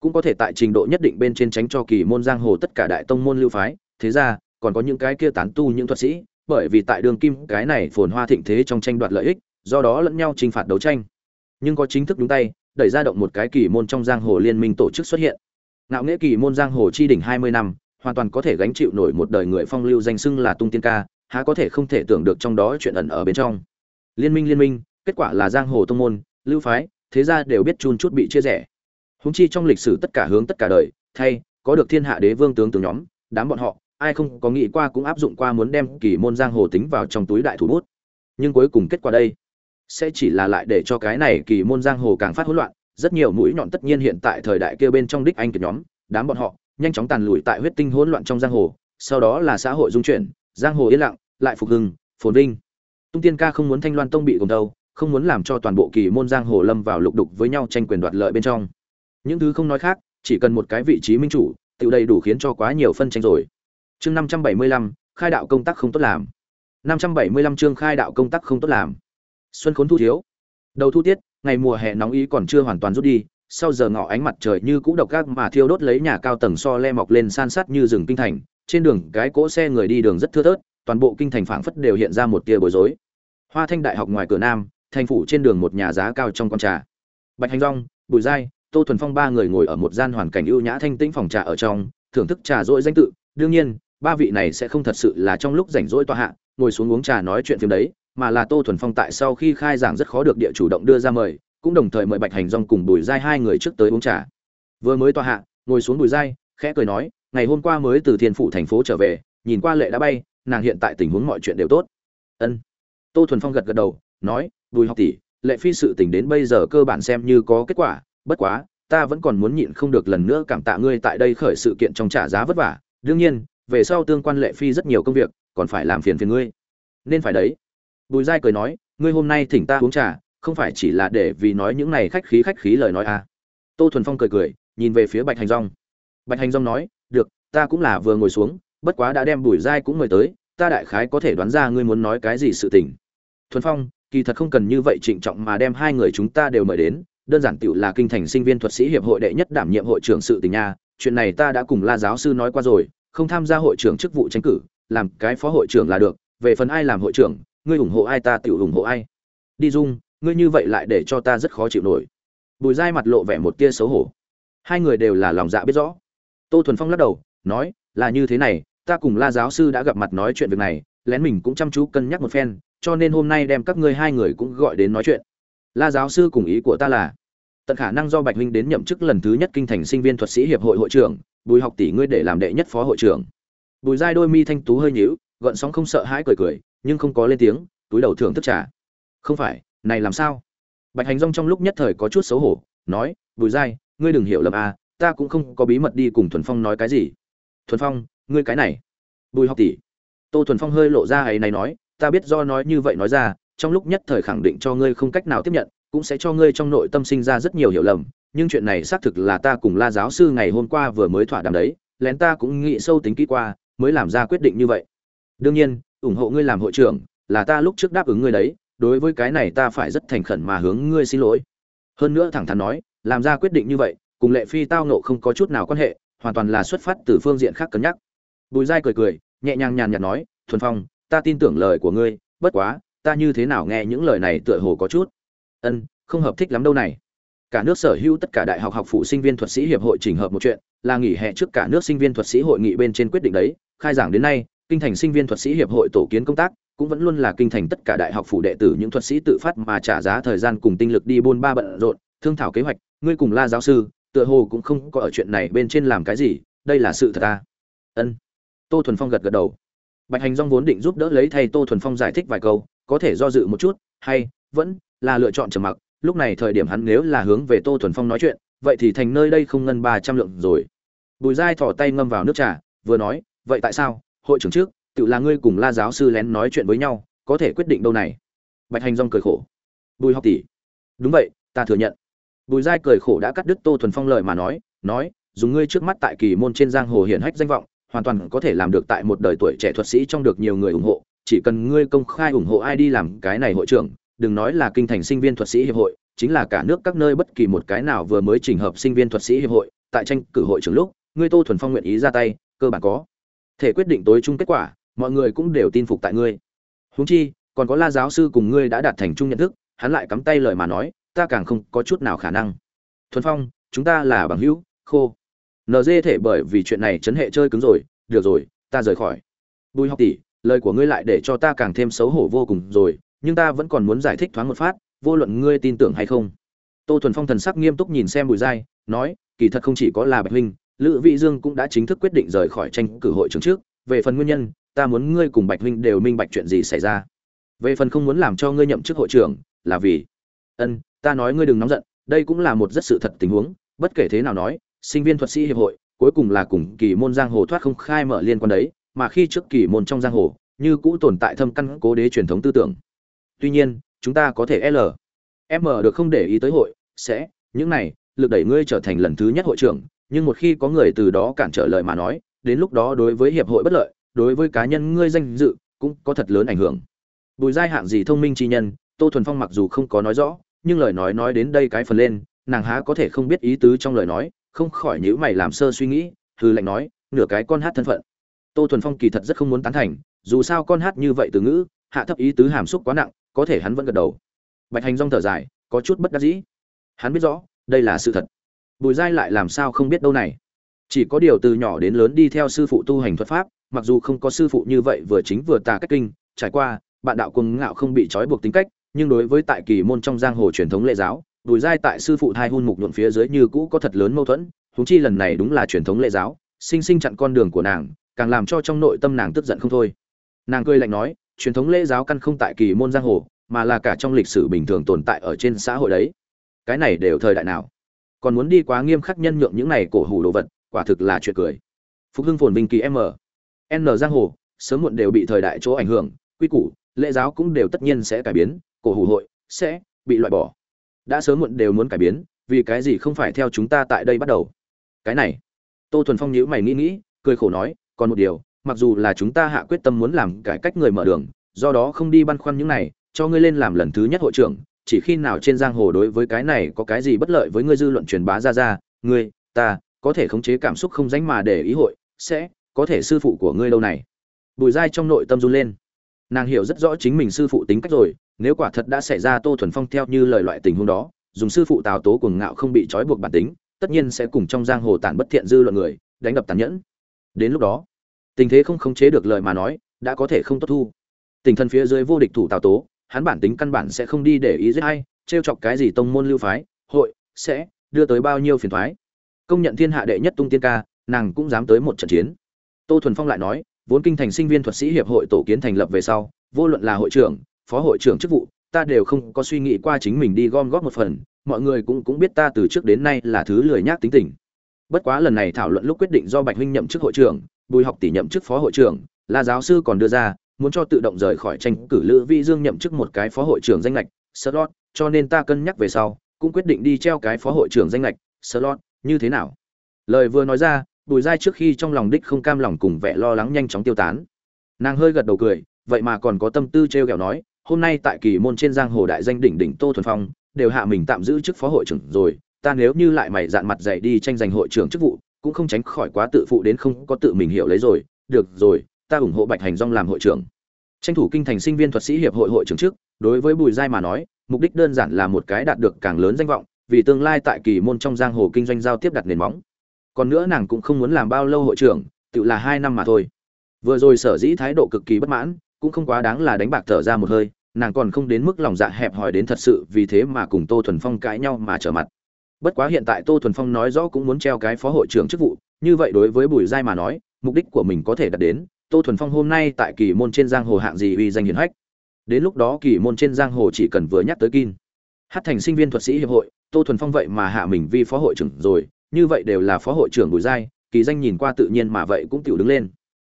Cũng có thể tại trình độ nhất định bên trên tránh cho kỳ môn giang hồ tất cả đại tông môn lưu phái thế ra, còn có những cái kia tán tu những thuật sĩ, bởi vì tại đường kim cái này phồn hoa thịnh thế trong tranh đoạt lợi ích, do đó lẫn nhau trừng phạt đấu tranh. Nhưng có chính thức đúng tay, đẩy ra động một cái kỳ môn trong giang hồ liên minh tổ chức xuất hiện. Ngạo nghĩa kỳ môn giang hồ chi đỉnh hai mươi năm, hoàn toàn có thể gánh chịu nổi một đời người phong lưu danh xưng là tung tiên ca, há có thể không thể tưởng được trong đó chuyện ẩn ở bên trong. Liên minh liên minh, kết quả là giang hồ tông môn, lưu phái, thế ra đều biết chun chút bị chia rẽ. Húng chi trong lịch sử tất cả hướng tất cả đời, thay, có được thiên hạ đế vương tướng tướng nhóm, đám bọn họ ai không có nghĩ qua cũng áp dụng qua muốn đem kỳ môn giang hồ tính vào trong túi đại thủ bút. Nhưng cuối cùng kết quả đây, sẽ chỉ là lại để cho cái này kỳ môn giang hồ càng phát hỗn loạn. Rất nhiều mũi nhọn tất nhiên hiện tại thời đại kia bên trong đích anh kiệt nhóm, đám bọn họ, nhanh chóng tàn lùi tại huyết tinh hỗn loạn trong giang hồ, sau đó là xã hội dung chuyển, giang hồ yên lặng, lại phục hưng, phồn vinh. Tung tiên ca không muốn thanh loan tông bị gồm đâu không muốn làm cho toàn bộ kỳ môn giang hồ lâm vào lục đục với nhau tranh quyền đoạt lợi bên trong. Những thứ không nói khác, chỉ cần một cái vị trí minh chủ, tự đầy đủ khiến cho quá nhiều phân tranh rồi chương năm trăm bảy mươi lăm, khai đạo công tác không tốt làm. năm trăm bảy mươi lăm chương khai đạo công tác không tốt làm. Xuân khốn thu thiếu. Đầu thu tiết, ngày mùa hè nóng ý còn chưa hoàn toàn rút đi, sau giờ ngọ ánh mặt trời như cũ độc gác mà thiêu đốt lấy nhà cao tầng so le mọc lên san sát như rừng kinh thành. Trên đường, cái cỗ xe người đi đường rất thưa thớt, toàn bộ kinh thành phảng phất đều hiện ra một tia bối rối. Hoa thanh đại học ngoài cửa nam, thành phủ trên đường một nhà giá cao trong con trà. Bạch hành rong bùi giai, tô thuần phong ba người ngồi ở một gian hoàn cảnh ưu nhã thanh tĩnh phòng trà ở trong, thưởng thức trà rỗi danh tự. Đương nhiên ba vị này sẽ không thật sự là trong lúc rảnh rỗi tọa hạ, ngồi xuống uống trà nói chuyện phim đấy, mà là tô thuần phong tại sau khi khai giảng rất khó được địa chủ động đưa ra mời, cũng đồng thời mời bạch hành rong cùng bùi giai hai người trước tới uống trà. Vừa mới tọa hạ, ngồi xuống bùi giai, khẽ cười nói, ngày hôm qua mới từ thiên phủ thành phố trở về, nhìn qua lệ đã bay, nàng hiện tại tình huống mọi chuyện đều tốt. Ân. Tô thuần phong gật gật đầu, nói, bùi học tỷ, lệ phi sự tình đến bây giờ cơ bản xem như có kết quả, bất quá, ta vẫn còn muốn nhịn không được lần nữa cảm tạ ngươi tại đây khởi sự kiện trong trả giá vất vả. Đương nhiên về sau tương quan lệ phi rất nhiều công việc, còn phải làm phiền phiền ngươi. Nên phải đấy. Bùi giai cười nói, ngươi hôm nay thỉnh ta uống trà, không phải chỉ là để vì nói những này khách khí khách khí lời nói à. Tô thuần phong cười cười, nhìn về phía bạch hành rong bạch hành rong nói, được, ta cũng là vừa ngồi xuống, bất quá đã đem bùi giai cũng mời tới, ta đại khái có thể đoán ra ngươi muốn nói cái gì sự tình. Thuần phong, kỳ thật không cần như vậy trịnh trọng mà đem hai người chúng ta đều mời đến, đơn giản tựu là kinh thành sinh viên thuật sĩ hiệp hội đệ nhất đảm nhiệm hội trưởng sự tình nha. Chuyện này ta đã cùng la giáo sư nói qua rồi không tham gia hội trưởng chức vụ tranh cử, làm cái phó hội trưởng là được, về phần ai làm hội trưởng, ngươi ủng hộ ai ta tự ủng hộ ai. Đi dung, ngươi như vậy lại để cho ta rất khó chịu nổi. Bùi giai mặt lộ vẻ một tia xấu hổ. Hai người đều là lòng dạ biết rõ. Tô thuần phong lắc đầu, nói, là như thế này, ta cùng la giáo sư đã gặp mặt nói chuyện việc này, lén mình cũng chăm chú cân nhắc một phen, cho nên hôm nay đem các ngươi hai người cũng gọi đến nói chuyện. La giáo sư cùng ý của ta là tận khả năng do bạch huynh đến nhậm chức lần thứ nhất kinh thành sinh viên thuật sĩ hiệp hội hội trưởng, bùi học tỷ ngươi để làm đệ nhất phó hội trưởng. Bùi giai đôi mi thanh tú hơi nhíu gợn sóng không sợ hãi cười cười, nhưng không có lên tiếng, túi đầu thưởng thức trả không phải, này làm sao? Bạch hành rong trong lúc nhất thời có chút xấu hổ, nói, bùi giai, ngươi đừng hiểu lầm à ta cũng không có bí mật đi cùng thuần phong nói cái gì. Thuần phong, ngươi cái này. Bùi học tỷ. Tô thuần phong hơi lộ ra ấy này nói, ta biết do nói như vậy nói ra, trong lúc nhất thời khẳng định cho ngươi không cách nào tiếp nhận cũng sẽ cho ngươi trong nội tâm sinh ra rất nhiều hiểu lầm, nhưng chuyện này xác thực là ta cùng la giáo sư ngày hôm qua vừa mới thỏa đàm đấy, lén ta cũng nghĩ sâu tính kỹ qua, mới làm ra quyết định như vậy. Đương nhiên, ủng hộ ngươi làm hội trưởng, là ta lúc trước đáp ứng ngươi đấy, đối với cái này ta phải rất thành khẩn mà hướng ngươi xin lỗi. Hơn nữa thẳng thắn nói, làm ra quyết định như vậy, cùng lệ phi tao nộ không có chút nào quan hệ, hoàn toàn là xuất phát từ phương diện khác cân nhắc. Bùi giai cười cười, nhẹ nhàng nhàn nhạt nói, thuần phong, ta tin tưởng lời của ngươi, bất quá, ta như thế nào nghe những lời này tựa hồ có chút ân, không hợp thích lắm đâu này. Cả nước sở hữu tất cả đại học học phụ sinh viên thuật sĩ hiệp hội chỉnh hợp một chuyện, là nghỉ hè trước cả nước sinh viên thuật sĩ hội nghị bên trên quyết định đấy. Khai giảng đến nay, kinh thành sinh viên thuật sĩ hiệp hội tổ kiến công tác, cũng vẫn luôn là kinh thành tất cả đại học phụ đệ tử những thuật sĩ tự phát mà trả giá thời gian cùng tinh lực đi buôn ba bận rộn, thương thảo kế hoạch. Ngươi cùng la giáo sư, tựa hồ cũng không có ở chuyện này bên trên làm cái gì, đây là sự thật ta. Ân. Tô thuần phong gật gật đầu. Bạch hành dong vốn định giúp đỡ lấy thay tô thuần phong giải thích vài câu, có thể do dự một chút, hay, vẫn là lựa chọn trầm mặc, lúc này thời điểm hắn nếu là hướng về tô thuần phong nói chuyện, vậy thì thành nơi đây không ngân ba trăm lượng rồi. Bùi giai thỏ tay ngâm vào nước trà, vừa nói, vậy tại sao, hội trưởng trước, tự là ngươi cùng la giáo sư lén nói chuyện với nhau, có thể quyết định đâu này? Bạch hành rong cười khổ. Bùi học tỷ. Đúng vậy, ta thừa nhận. Bùi giai cười khổ đã cắt đứt tô thuần phong lời mà nói nói, dùng ngươi trước mắt tại kỳ môn trên giang hồ hiển hách danh vọng, hoàn toàn có thể làm được tại một đời tuổi trẻ thuật sĩ trong được nhiều người ủng hộ, chỉ cần ngươi công khai ủng hộ ai đi làm cái này hội trưởng đừng nói là kinh thành sinh viên thuật sĩ hiệp hội, chính là cả nước các nơi bất kỳ một cái nào vừa mới chỉnh hợp sinh viên thuật sĩ hiệp hội, tại tranh cử hội trưởng lúc, ngươi tô thuần phong nguyện ý ra tay, cơ bản có thể quyết định tối trung kết quả, mọi người cũng đều tin phục tại ngươi. Huống chi, còn có la giáo sư cùng ngươi đã đạt thành chung nhận thức, hắn lại cắm tay lời mà nói, ta càng không có chút nào khả năng. Thuần phong, chúng ta là bằng hữu, khô. NG thể bởi vì chuyện này chấn hệ chơi cứng rồi, được rồi, ta rời khỏi. Bùi học tỷ, lời của ngươi lại để cho ta càng thêm xấu hổ vô cùng rồi nhưng ta vẫn còn muốn giải thích thoáng một phát, vô luận ngươi tin tưởng hay không. Tô thuần phong thần sắc nghiêm túc nhìn xem bùi giai, nói, kỳ thật không chỉ có là bạch huynh, lữ vị dương cũng đã chính thức quyết định rời khỏi tranh cử hội trưởng trước. Về phần nguyên nhân, ta muốn ngươi cùng bạch huynh đều minh bạch chuyện gì xảy ra. Về phần không muốn làm cho ngươi nhậm chức hội trưởng, là vì, ân, ta nói ngươi đừng nóng giận, đây cũng là một rất sự thật tình huống, bất kể thế nào nói, sinh viên thuật sĩ hiệp hội, cuối cùng là cùng kỳ môn giang hồ thoát không khai mở liên quan đấy, mà khi trước kỳ môn trong giang hồ, như cũ tồn tại thâm căn cố đế truyền thống tư tưởng tuy nhiên, chúng ta có thể l. M được không để ý tới hội, sẽ, những này, lực đẩy ngươi trở thành lần thứ nhất hội trưởng, nhưng một khi có người từ đó cản trở lời mà nói, đến lúc đó đối với hiệp hội bất lợi, đối với cá nhân ngươi danh dự, cũng có thật lớn ảnh hưởng. Bùi giai hạng gì thông minh chi nhân, tô thuần phong mặc dù không có nói rõ, nhưng lời nói nói đến đây cái phần lên, nàng há có thể không biết ý tứ trong lời nói, không khỏi nhữ mày làm sơ suy nghĩ hư lệnh nói, nửa cái con hát thân phận. Tô thuần phong kỳ thật rất không muốn tán thành, dù sao con hát như vậy từ ngữ, hạ thấp ý tứ hàm xúc quá nặng có thể hắn vẫn gật đầu. Bạch hành rong thở dài, có chút bất đắc dĩ. Hắn biết rõ, đây là sự thật. Bùi giai lại làm sao không biết đâu này? Chỉ có điều từ nhỏ đến lớn đi theo sư phụ tu hành thuật pháp, mặc dù không có sư phụ như vậy vừa chính vừa tà cách kinh, trải qua, bạn đạo cuồng ngạo không bị trói buộc tính cách, nhưng đối với tại kỳ môn trong giang hồ truyền thống lệ giáo, bùi giai tại sư phụ thai hôn mục nhuộn phía dưới như cũ có thật lớn mâu thuẫn húng chi lần này đúng là truyền thống lệ giáo, sinh sinh chặn con đường của nàng, càng làm cho trong nội tâm nàng tức giận không thôi. Nàng cười lạnh nói truyền thống lễ giáo căn không tại kỳ môn giang hồ, mà là cả trong lịch sử bình thường tồn tại ở trên xã hội đấy. Cái này đều thời đại nào? Còn muốn đi quá nghiêm khắc nhân nhượng những này cổ hủ đồ vật, quả thực là chuyện cười. Phục hưng phồn bình kỳ m n giang hồ, sớm muộn đều bị thời đại chỗ ảnh hưởng, quy củ, lễ giáo cũng đều tất nhiên sẽ cải biến, cổ hủ hội sẽ bị loại bỏ. Đã sớm muộn đều muốn cải biến, vì cái gì không phải theo chúng ta tại đây bắt đầu? Cái này, tô thuần phong nhíu mày nghĩ nghĩ, cười khổ nói, còn một điều mặc dù là chúng ta hạ quyết tâm muốn làm cải cách người mở đường, do đó không đi băn khoăn những này, cho ngươi lên làm lần thứ nhất hội trưởng, chỉ khi nào trên giang hồ đối với cái này có cái gì bất lợi với ngươi dư luận truyền bá ra ra, ngươi, ta, có thể khống chế cảm xúc không dánh mà để ý hội, sẽ, có thể sư phụ của ngươi lâu này. Bùi giai trong nội tâm run lên. Nàng hiểu rất rõ chính mình sư phụ tính cách rồi, nếu quả thật đã xảy ra tô thuần phong theo như lời loại tình huống đó, dùng sư phụ tào tố cuồng ngạo không bị trói buộc bản tính, tất nhiên sẽ cùng trong giang hồ tàn bất thiện dư luận người, đánh đập tàn nhẫn. Đến lúc đó tình thế không khống chế được lời mà nói, đã có thể không tốt thu. Tình thần phía dưới vô địch thủ tào tố, hắn bản tính căn bản sẽ không đi để ý giết hay trêu chọc cái gì tông môn lưu phái, hội, sẽ đưa tới bao nhiêu phiền thoái công nhận thiên hạ đệ nhất tung tiên ca, nàng cũng dám tới một trận chiến. Tô thuần phong lại nói, vốn kinh thành sinh viên thuật sĩ hiệp hội tổ kiến thành lập về sau, vô luận là hội trưởng, phó hội trưởng chức vụ, ta đều không có suy nghĩ qua chính mình đi gom góp một phần, mọi người cũng cũng biết ta từ trước đến nay là thứ lười nhác tính tình. Bất quá lần này thảo luận lúc quyết định do bạch huynh nhậm chức hội trưởng bùi học tỷ nhậm chức phó hội trưởng là giáo sư còn đưa ra, muốn cho tự động rời khỏi tranh cử lữ vi dương nhậm chức một cái phó hội trưởng danh lệch slot, cho nên ta cân nhắc về sau, cũng quyết định đi treo cái phó hội trưởng danh lệch slot, như thế nào? Lời vừa nói ra, bùi giai trước khi trong lòng đích không cam lòng cùng vẻ lo lắng nhanh chóng tiêu tán. Nàng hơi gật đầu cười, vậy mà còn có tâm tư t r e o kẹo nói, hôm nay tại kỳ môn trên giang hồ đại danh đỉnh đỉnh tô thuần phong, đều hạ mình tạm giữ chức phó hội trưởng rồi, ta nếu như lại mày dạn mặt dạy đi tranh giành hội trưởng chức vụ cũng không tránh khỏi quá tự phụ đến không có tự mình hiểu lấy rồi. Được rồi, ta ủng hộ bạch hành rong làm hội trưởng. Tranh thủ kinh thành sinh viên thuật sĩ hiệp hội hội trưởng trước, đối với bùi giai mà nói, mục đích đơn giản là một cái đạt được càng lớn danh vọng, vì tương lai tại kỳ môn trong giang hồ kinh doanh giao tiếp đặt nền móng. Còn nữa nàng cũng không muốn làm bao lâu hội trưởng, tự là hai năm mà thôi. Vừa rồi sở dĩ thái độ cực kỳ bất mãn, cũng không quá đáng là đánh bạc thở ra một hơi, nàng còn không đến mức lòng dạ hẹp hòi đến thật sự, vì thế mà cùng tô thuần phong cãi nhau mà trở mặt bất quá hiện tại tô thuần phong nói rõ cũng muốn treo cái phó hội trưởng chức vụ, như vậy đối với bùi giai mà nói, mục đích của mình có thể đạt đến, tô thuần phong hôm nay tại kỳ môn trên giang hồ hạng gì uy danh hiển hách. Đến lúc đó kỳ môn trên giang hồ chỉ cần vừa nhắc tới kin hát thành sinh viên thuật sĩ hiệp hội, tô thuần phong vậy mà hạ mình vi phó hội trưởng rồi, như vậy đều là phó hội trưởng bùi giai, kỳ danh nhìn qua tự nhiên mà vậy cũng tiểu đứng lên.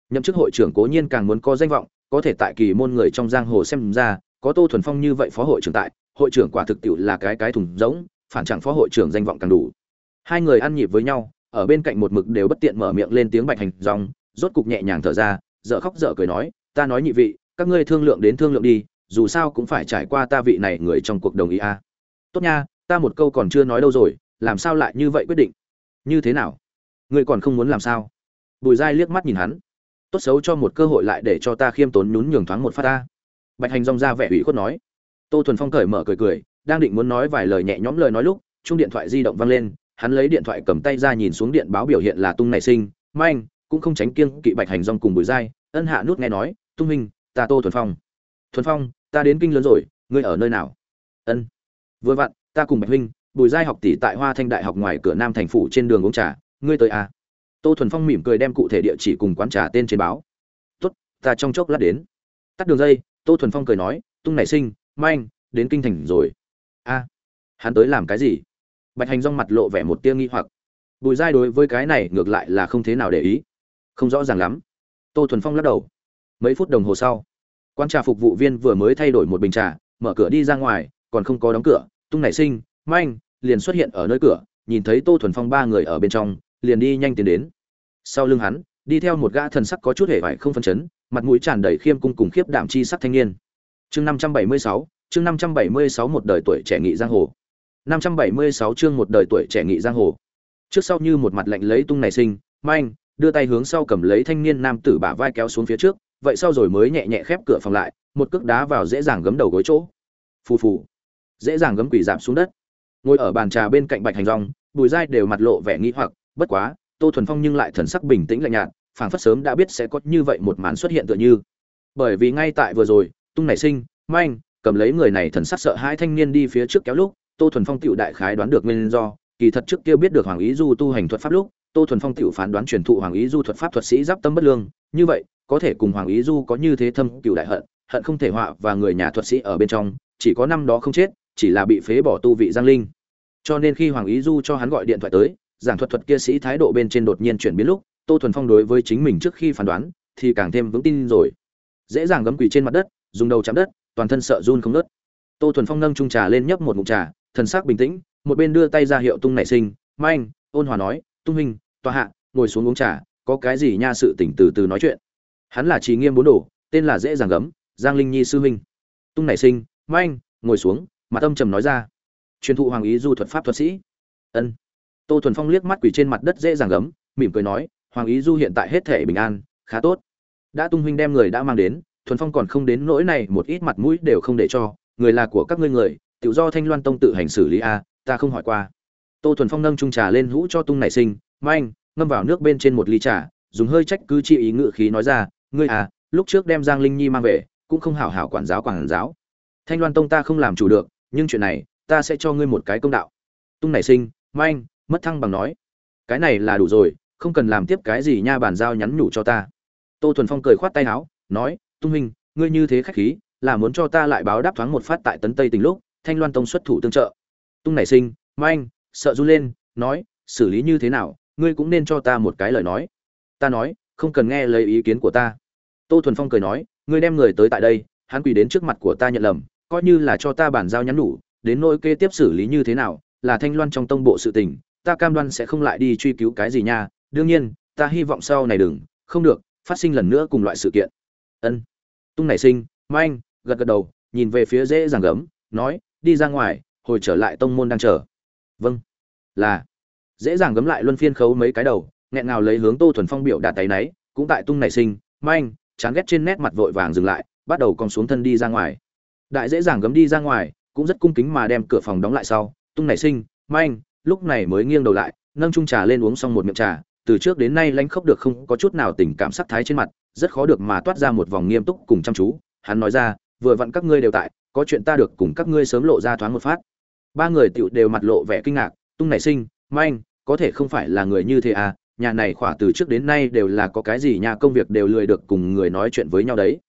Nhậm chức hội trưởng cố nhiên càng muốn có danh vọng, có thể tại kỳ môn người trong giang hồ xem ra, có tô thuần phong như vậy phó hội trưởng tại, hội trưởng quả thực tiểu là cái cái thùng rỗng phản chẳng phó hội trưởng danh vọng càng đủ. Hai người ăn nhịp với nhau, ở bên cạnh một mực đều bất tiện mở miệng lên tiếng bạch hành dòng, rốt cục nhẹ nhàng thở ra, dở khóc dở cười nói, ta nói nhị vị, các ngươi thương lượng đến thương lượng đi, dù sao cũng phải trải qua ta vị này người trong cuộc đồng ý a. À. tốt nha, ta một câu còn chưa nói đâu rồi, làm sao lại như vậy quyết định? Như thế nào? Ngươi còn không muốn làm sao? Bùi giai liếc mắt nhìn hắn. Tốt xấu cho một cơ hội lại để cho ta khiêm tốn nhún nhường thoáng một phát ta. Bạch hành rong ra vẻ ủy khuất nói. Tô thuần phong cởi mở cười cười đang định muốn nói vài lời nhẹ nhõm lời nói lúc chung điện thoại di động vang lên, hắn lấy điện thoại cầm tay ra nhìn xuống điện báo biểu hiện là tung nảy sinh manh cũng không tránh kiêng kỵ bạch hành rong cùng bùi giai, ân hạ nút nghe nói, tung minh, ta tô thuần phong. Thuần phong, ta đến kinh lớn rồi, ngươi ở nơi nào? Ân, vừa vặn, ta cùng bạch huynh, bùi giai học tỷ tại hoa thanh đại học ngoài cửa nam thành phủ trên đường uống trà, ngươi tới à? Tô thuần phong mỉm cười đem cụ thể địa chỉ cùng quán trà tên trên báo. Tốt, ta trong chốc lát đến. Tắt đường dây, tô thuần phong cười nói, tung nảy sinh manh đến kinh thành rồi a, hắn tới làm cái gì? Bạch hành rong mặt lộ vẻ một tia nghi hoặc. Bùi giai đối với cái này ngược lại là không thế nào để ý. Không rõ ràng lắm. Tô thuần phong lắc đầu. Mấy phút đồng hồ sau, quan trà phục vụ viên vừa mới thay đổi một bình trà, mở cửa đi ra ngoài, còn không có đóng cửa. Tung nảy sinh, manh, liền xuất hiện ở nơi cửa. Nhìn thấy tô thuần phong ba người ở bên trong, liền đi nhanh tiến đến. Sau lưng hắn, đi theo một gã thần sắc có chút hề vải không phân chấn, mặt mũi tràn đầy khiêm cung cùng khiếp đảm chi sắc thanh niên. Chương năm trăm bảy mươi sáu chương năm trăm bảy mươi sáu một đời tuổi trẻ nghị giang hồ. năm trăm bảy mươi sáu chương một đời tuổi trẻ nghị giang hồ. Trước sau như một mặt lạnh lấy tung này sinh, manh, đưa tay hướng sau cầm lấy thanh niên nam tử bả vai kéo xuống phía trước, vậy sau rồi mới nhẹ nhẹ khép cửa phòng lại, một cước đá vào dễ dàng gấm đầu gối chỗ. Phù phù, dễ dàng gấm quỷ giảm xuống đất. Ngồi ở bàn trà bên cạnh bạch hành rong bùi dai đều mặt lộ vẻ nghi hoặc, bất quá, tô thuần phong nhưng lại thần sắc bình tĩnh lạnh nhạt, phảng phất sớm đã biết sẽ có như vậy một màn xuất hiện tựa như. Bởi vì ngay tại vừa rồi, tung nảy sinh, manh cầm lấy người này thần sắc sợ hai thanh niên đi phía trước kéo lúc, tô thuần phong tựu đại khái đoán được nguyên do, kỳ thật trước kia biết được hoàng ý du tu hành thuật pháp lúc, tô thuần phong tựu phán đoán truyền thụ hoàng ý du thuật pháp thuật sĩ giáp tâm bất lương, như vậy, có thể cùng hoàng ý du có như thế thâm cựu đại hận hận không thể họa và người nhà thuật sĩ ở bên trong, chỉ có năm đó không chết, chỉ là bị phế bỏ tu vị giang linh. Cho nên khi hoàng ý du cho hắn gọi điện thoại tới, giảng thuật thuật kia sĩ thái độ bên trên đột nhiên chuyển biến lúc, tô thuần phong đối với chính mình trước khi phán đoán, thì càng thêm vững tin rồi. Dễ dàng gấm quỳ trên mặt đất, dùng đầu chạm đất toàn thân sợ run không nớt. Tô thuần phong nâng trung trà lên nhấp một ngụm trà, thần sắc bình tĩnh, một bên đưa tay ra hiệu tung nảy sinh, manh, ôn hòa nói, tung hình tòa hạ, ngồi xuống uống trà, có cái gì nha sự tỉnh từ từ nói chuyện. Hắn là trí nghiêm bốn đồ, tên là dễ dàng gấm, giang linh nhi sư huynh. Tung nảy sinh, manh, ngồi xuống, mặt âm trầm nói ra. Truyền thụ hoàng ý du thuật pháp thuật sĩ. Ân. Tô thuần phong liếc mắt quỷ trên mặt đất dễ dàng gấm, mỉm cười nói, hoàng ý du hiện tại hết thể bình an, khá tốt. Đã tung huynh đem người đã mang đến thuần phong còn không đến nỗi này, một ít mặt mũi đều không để cho. Người là của các ngươi người tự do thanh loan tông tự hành xử lý a, ta không hỏi qua. Tô thuần phong nâng trung trà lên hũ cho tung nảy sinh, manh, ngâm vào nước bên trên một ly trà. Dùng hơi trách cứ chi ý ngự khí nói ra, ngươi à lúc trước đem giang linh nhi mang về, cũng không hảo hảo quản giáo quản giáo. Thanh loan tông ta không làm chủ được, nhưng chuyện này, ta sẽ cho ngươi một cái công đạo. Tung nảy sinh, manh, mất thăng bằng nói. Cái này là đủ rồi, không cần làm tiếp cái gì nha, bàn giao nhắn nhủ cho ta. Tô thuần phong cười khoát tay áo, nói tung huynh, ngươi như thế khách khí, là muốn cho ta lại báo đáp thoáng một phát tại tấn tây tình lúc, thanh loan tông xuất thủ tương trợ. Tung nảy sinh manh sợ run lên, nói, xử lý như thế nào, ngươi cũng nên cho ta một cái lời nói. Ta nói, không cần nghe lời ý kiến của ta. Tô thuần phong cười nói, ngươi đem người tới tại đây, hắn quỳ đến trước mặt của ta nhận lầm, coi như là cho ta bản giao nhắn nhủ, đến nỗi kế tiếp xử lý như thế nào, là thanh loan trong tông bộ sự tình, ta cam đoan sẽ không lại đi truy cứu cái gì nha. Đương nhiên, ta hy vọng sau này đừng, không được, phát sinh lần nữa cùng loại sự kiện ân. Tung nảy sinh, manh, gật gật đầu, nhìn về phía dễ dàng gấm, nói, đi ra ngoài, hồi trở lại tông môn đang chờ. Vâng. Là. Dễ dàng gấm lại luân phiên khấu mấy cái đầu, nghẹn ngào lấy hướng tô thuần phong biểu đạt tay náy, cũng tại tung nảy sinh, manh, chán ghét trên nét mặt vội vàng dừng lại, bắt đầu còn xuống thân đi ra ngoài. Đại dễ dàng gấm đi ra ngoài, cũng rất cung kính mà đem cửa phòng đóng lại sau. Tung nảy sinh, manh, lúc này mới nghiêng đầu lại, nâng chung trà lên uống xong một miệng trà từ trước đến nay lãnh khốc được không có chút nào tình cảm sắc thái trên mặt, rất khó được mà toát ra một vòng nghiêm túc cùng chăm chú. Hắn nói ra, vừa vặn các ngươi đều tại, có chuyện ta được cùng các ngươi sớm lộ ra thoáng một phát. Ba người tiểu đều mặt lộ vẻ kinh ngạc, tung nảy sinh, manh, có thể không phải là người như thế à? Nhà này khỏa từ trước đến nay đều là có cái gì nhà công việc đều lười được cùng người nói chuyện với nhau đấy.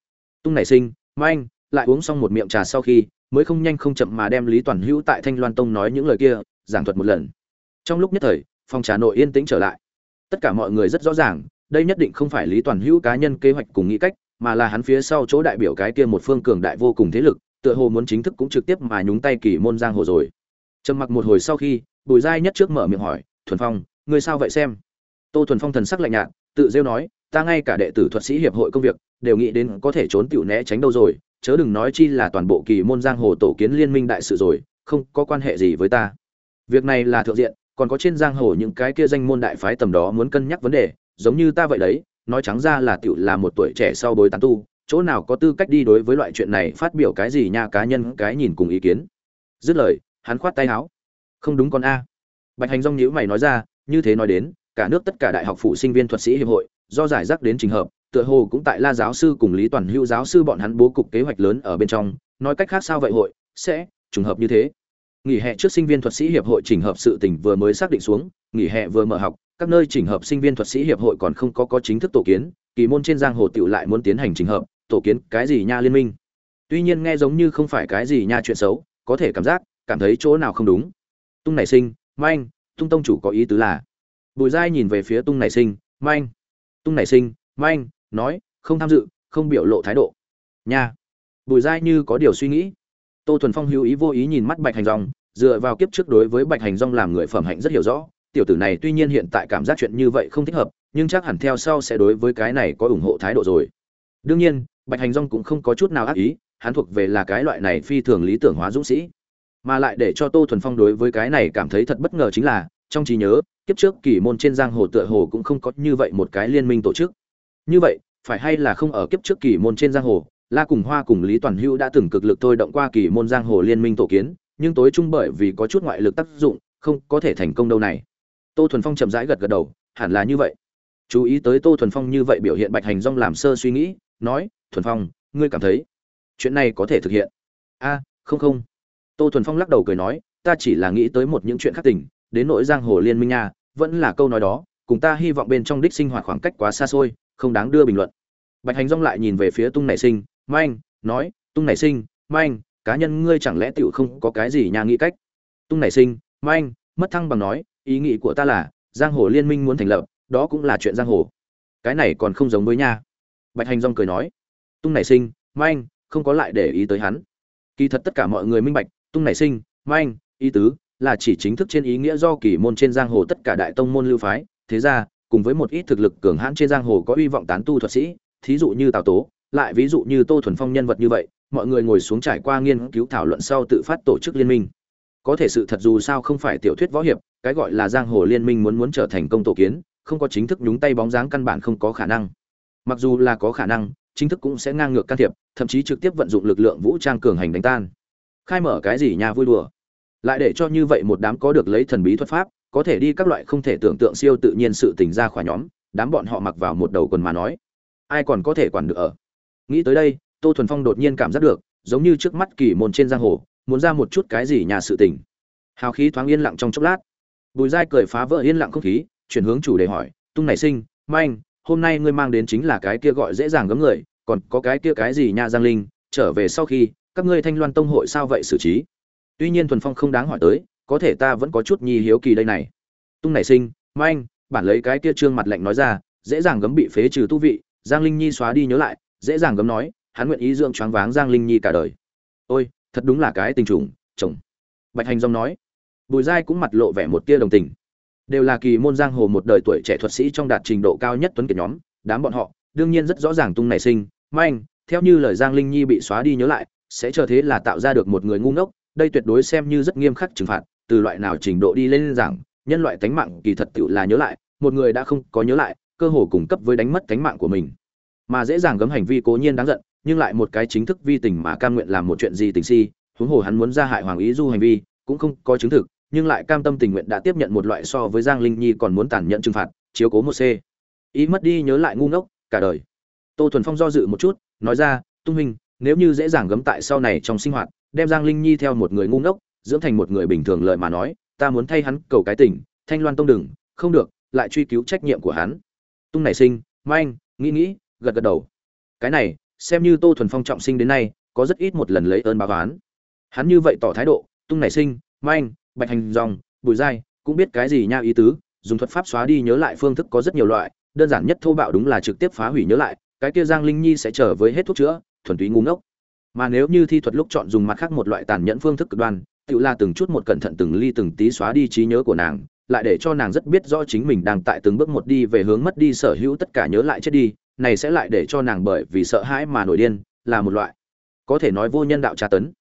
Tung nảy sinh, manh, lại uống xong một miệng trà sau khi, mới không nhanh không chậm mà đem lý toàn hữu tại thanh loan tông nói những lời kia, giảng thuật một lần. Trong lúc nhất thời, phòng trà nội yên tĩnh trở lại tất cả mọi người rất rõ ràng, đây nhất định không phải lý toàn hữu cá nhân kế hoạch cùng nghĩ cách, mà là hắn phía sau chỗ đại biểu cái kia một phương cường đại vô cùng thế lực, tựa hồ muốn chính thức cũng trực tiếp mà nhúng tay kỳ môn giang hồ rồi. Trầm mặc một hồi sau khi, bùi giai nhất trước mở miệng hỏi, thuần phong, ngươi sao vậy xem? Tô thuần phong thần sắc lạnh nhạt, tự rêu nói, ta ngay cả đệ tử thuật sĩ hiệp hội công việc, đều nghĩ đến có thể trốn tiểu né tránh đâu rồi, chớ đừng nói chi là toàn bộ kỳ môn giang hồ tổ kiến liên minh đại sự rồi, không có quan hệ gì với ta. Việc này là thượng diện còn có trên giang hồ những cái kia danh môn đại phái tầm đó muốn cân nhắc vấn đề, giống như ta vậy đấy, nói trắng ra là tiểu là một tuổi trẻ sau bối tán tu, chỗ nào có tư cách đi đối với loại chuyện này phát biểu cái gì nha cá nhân, cái nhìn cùng ý kiến. Dứt lời, hắn khoát tay áo. Không đúng con a. Bạch hành Dung nhíu mày nói ra, như thế nói đến, cả nước tất cả đại học phụ sinh viên thuật sĩ hiệp hội, do giải rác đến trình hợp, tựa hồ cũng tại la giáo sư cùng lý toàn hữu giáo sư bọn hắn bố cục kế hoạch lớn ở bên trong, nói cách khác sao vậy hội, sẽ trùng hợp như thế nghỉ hè trước sinh viên thuật sĩ hiệp hội chỉnh hợp sự tình vừa mới xác định xuống, nghỉ hè vừa mở học, các nơi chỉnh hợp sinh viên thuật sĩ hiệp hội còn không có có chính thức tổ kiến, kỳ môn trên giang hồ tiểu lại muốn tiến hành chỉnh hợp, tổ kiến cái gì nha liên minh. Tuy nhiên nghe giống như không phải cái gì nha chuyện xấu, có thể cảm giác, cảm thấy chỗ nào không đúng. Tung nảy sinh, manh, tung tông chủ có ý tứ là. Bùi giai nhìn về phía tung nảy sinh, manh. Tung nảy sinh, manh, nói, không tham dự, không biểu lộ thái độ. Nha. Bùi giai như có điều suy nghĩ tô thuần phong hữu ý vô ý nhìn mắt bạch hành rong dựa vào kiếp trước đối với bạch hành rong làm người phẩm hạnh rất hiểu rõ. Tiểu tử này tuy nhiên hiện tại cảm giác chuyện như vậy không thích hợp, nhưng chắc hẳn theo sau sẽ đối với cái này có ủng hộ thái độ rồi. Đương nhiên, bạch hành rong cũng không có chút nào ác ý, hắn thuộc về là cái loại này phi thường lý tưởng hóa dũng sĩ. Mà lại để cho tô thuần phong đối với cái này cảm thấy thật bất ngờ chính là, trong trí nhớ, kiếp trước kỳ môn trên giang hồ tựa hồ cũng không có như vậy một cái liên minh tổ chức. Như vậy, phải hay là không ở kiếp trước kỳ môn trên giang hồ la cùng hoa cùng lý toàn hữu đã từng cực lực thôi động qua kỳ môn giang hồ liên minh tổ kiến, nhưng tối trung bởi vì có chút ngoại lực tác dụng, không có thể thành công đâu này. Tô thuần phong chậm rãi gật gật đầu, hẳn là như vậy. Chú ý tới tô thuần phong như vậy biểu hiện bạch hành Dung làm sơ suy nghĩ, nói, thuần phong, ngươi cảm thấy chuyện này có thể thực hiện? A, không không. Tô thuần phong lắc đầu cười nói, ta chỉ là nghĩ tới một những chuyện khác tình, đến nỗi giang hồ liên minh nha, vẫn là câu nói đó, cùng ta hy vọng bên trong đích sinh hoạt khoảng cách quá xa xôi, không đáng đưa bình luận. Bạch hành Dung lại nhìn về phía tung nảy sinh manh, nói, tung nảy sinh, manh, cá nhân ngươi chẳng lẽ tựu không có cái gì nhà nghĩ cách? Tung nảy sinh, manh, mất thăng bằng nói, ý nghĩ của ta là, giang hồ liên minh muốn thành lập, đó cũng là chuyện giang hồ. Cái này còn không giống với nha. Bạch hành rong cười nói, tung nảy sinh, manh, không có lại để ý tới hắn. Kỳ thật tất cả mọi người minh bạch, tung nảy sinh, manh, ý tứ, là chỉ chính thức trên ý nghĩa do kỳ môn trên giang hồ tất cả đại tông môn lưu phái. Thế ra, cùng với một ít thực lực cường hãn trên giang hồ có uy vọng tán tu thuật sĩ, thí dụ như tào tố lại ví dụ như tô thuần phong nhân vật như vậy, mọi người ngồi xuống trải qua nghiên cứu thảo luận sau tự phát tổ chức liên minh. Có thể sự thật dù sao không phải tiểu thuyết võ hiệp, cái gọi là giang hồ liên minh muốn muốn trở thành công tổ kiến, không có chính thức nhúng tay bóng dáng căn bản không có khả năng. Mặc dù là có khả năng, chính thức cũng sẽ ngang ngược can thiệp, thậm chí trực tiếp vận dụng lực lượng vũ trang cường hành đánh tan. Khai mở cái gì nhà vui đùa? Lại để cho như vậy một đám có được lấy thần bí thuật pháp, có thể đi các loại không thể tưởng tượng siêu tự nhiên sự tình ra khỏi nhóm, đám bọn họ mặc vào một đầu quần mà nói. Ai còn có thể quản được ở? Nghĩ tới đây, tô thuần phong đột nhiên cảm giác được, giống như trước mắt kỳ môn trên giang hồ, muốn ra một chút cái gì nhà sự tình. Hào khí thoáng yên lặng trong chốc lát. Bùi giai cười phá vỡ yên lặng không khí, chuyển hướng chủ đề hỏi, tung nảy sinh, manh, hôm nay ngươi mang đến chính là cái kia gọi dễ dàng gấm người, còn có cái kia cái gì nha giang linh, trở về sau khi, các ngươi thanh loan tông hội sao vậy xử trí? Tuy nhiên thuần phong không đáng hỏi tới, có thể ta vẫn có chút nhi hiếu kỳ đây này. Tung nảy sinh, manh, bản lấy cái kia trương mặt lạnh nói ra, dễ dàng gấm bị phế trừ tu vị, giang linh nhi xóa đi nhớ lại dễ dàng gấm nói, hắn nguyện ý dưỡng choáng váng giang linh nhi cả đời. Ôi, thật đúng là cái tình trùng, chồng. Bạch hành dòng nói. Bùi giai cũng mặt lộ vẻ một tia đồng tình. Đều là kỳ môn giang hồ một đời tuổi trẻ thuật sĩ trong đạt trình độ cao nhất tuấn kiệt nhóm, đám bọn họ, đương nhiên rất rõ ràng tung nảy sinh. Manh, theo như lời giang linh nhi bị xóa đi nhớ lại, sẽ chờ thế là tạo ra được một người ngu ngốc, đây tuyệt đối xem như rất nghiêm khắc trừng phạt, từ loại nào trình độ đi lên rằng nhân loại tánh mạng kỳ thật tự là nhớ lại, một người đã không có nhớ lại, cơ hồ cùng cấp với đánh mất tánh mạng của mình mà dễ dàng gấm hành vi cố nhiên đáng giận, nhưng lại một cái chính thức vi tình mà cam nguyện làm một chuyện gì tình si, huống hồ hắn muốn ra hại hoàng ý du hành vi, cũng không có chứng thực, nhưng lại cam tâm tình nguyện đã tiếp nhận một loại so với giang linh nhi còn muốn tàn nhẫn trừng phạt, chiếu cố một c. Ý mất đi nhớ lại ngu ngốc, cả đời. Tô thuần phong do dự một chút, nói ra, tung huynh, nếu như dễ dàng gấm tại sau này trong sinh hoạt, đem giang linh nhi theo một người ngu ngốc, dưỡng thành một người bình thường lợi mà nói, ta muốn thay hắn cầu cái tình, thanh loan tông đừng, không được, lại truy cứu trách nhiệm của hắn. Tung nảy sinh, manh, nghĩ nghĩ gật gật đầu. Cái này, xem như tô thuần phong trọng sinh đến nay, có rất ít một lần lấy ơn báo oán. Hắn như vậy tỏ thái độ, tung nảy sinh, manh, bạch hành dòng, bùi dai, cũng biết cái gì nha ý tứ, dùng thuật pháp xóa đi nhớ lại phương thức có rất nhiều loại, đơn giản nhất thô bạo đúng là trực tiếp phá hủy nhớ lại, cái kia giang linh nhi sẽ trở với hết thuốc chữa, thuần túy ngu ngốc. Mà nếu như thi thuật lúc chọn dùng mặt khác một loại tàn nhẫn phương thức cực đoan, tự là từng chút một cẩn thận từng ly từng tí xóa đi trí nhớ của nàng, lại để cho nàng rất biết rõ chính mình đang tại từng bước một đi về hướng mất đi sở hữu tất cả nhớ lại chết đi này sẽ lại để cho nàng bởi vì sợ hãi mà nổi điên, là một loại có thể nói vô nhân đạo tra tấn.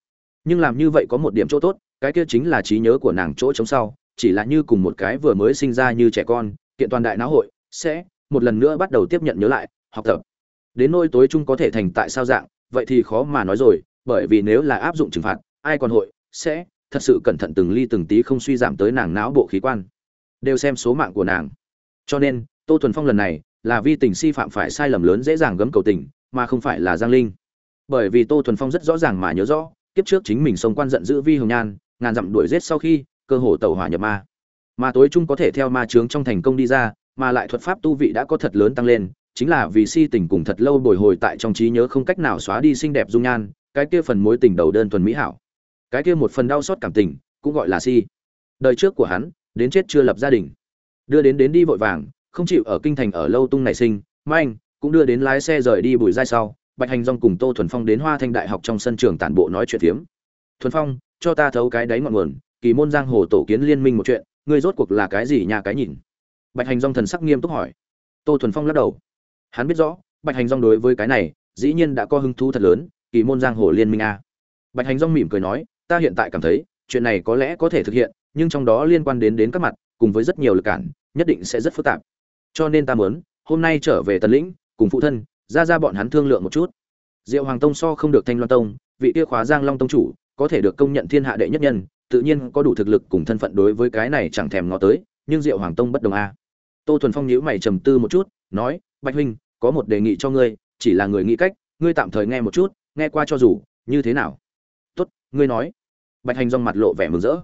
Nhưng làm như vậy có một điểm chỗ tốt, cái kia chính là trí nhớ của nàng chỗ chống sau, chỉ là như cùng một cái vừa mới sinh ra như trẻ con, kiện toàn đại não hội, sẽ một lần nữa bắt đầu tiếp nhận nhớ lại, học tập. Đến nôi tối chung có thể thành tại sao dạng, vậy thì khó mà nói rồi, bởi vì nếu là áp dụng trừng phạt, ai còn hội sẽ thật sự cẩn thận từng ly từng tí không suy giảm tới nàng não bộ khí quan. Đều xem số mạng của nàng. Cho nên, tô thuần phong lần này là vi tình si phạm phải sai lầm lớn dễ dàng gấm cầu tình, mà không phải là giang linh. Bởi vì tô thuần phong rất rõ ràng mà nhớ rõ, kiếp trước chính mình sống quan giận giữ vi hồng nhan, ngàn dặm đuổi giết sau khi, cơ hồ tàu hỏa nhập ma. Mà tối trung có thể theo ma trướng trong thành công đi ra, mà lại thuật pháp tu vị đã có thật lớn tăng lên, chính là vì si tình cùng thật lâu bồi hồi tại trong trí nhớ không cách nào xóa đi xinh đẹp dung nhan, cái kia phần mối tình đầu đơn thuần mỹ hảo. Cái kia một phần đau xót cảm tình, cũng gọi là si. Đời trước của hắn, đến chết chưa lập gia đình. Đưa đến đến đi vội vàng không chịu ở kinh thành ở lâu tung nảy sinh manh cũng đưa đến lái xe rời đi bùi giai sau, bạch hành dong cùng tô thuần phong đến hoa thanh đại học trong sân trường tản bộ nói chuyện phiếm. Thuần phong, cho ta thấu cái đáy ngọn nguồn, kỳ môn giang hồ tổ kiến liên minh một chuyện, ngươi rốt cuộc là cái gì nhà cái nhìn? Bạch hành dong thần sắc nghiêm túc hỏi. Tô thuần phong lắc đầu. Hắn biết rõ, bạch hành dong đối với cái này, dĩ nhiên đã có hứng thú thật lớn, kỳ môn giang hồ liên minh a. Bạch hành dong mỉm cười nói, ta hiện tại cảm thấy, chuyện này có lẽ có thể thực hiện, nhưng trong đó liên quan đến đến các mặt, cùng với rất nhiều lực cản, nhất định sẽ rất phức tạp cho nên ta muốn, hôm nay trở về tần lĩnh, cùng phụ thân, ra ra bọn hắn thương lượng một chút. Diệu hoàng tông so không được thanh loan tông, vị kia khóa giang long tông chủ, có thể được công nhận thiên hạ đệ nhất nhân, tự nhiên có đủ thực lực cùng thân phận đối với cái này chẳng thèm ngó tới, nhưng diệu hoàng tông bất đồng a. Tô thuần phong nhíu mày trầm tư một chút, nói, bạch huynh, có một đề nghị cho ngươi, chỉ là người nghĩ cách, ngươi tạm thời nghe một chút, nghe qua cho dù, như thế nào? Tốt, ngươi nói. Bạch hành dong mặt lộ vẻ mừng rỡ.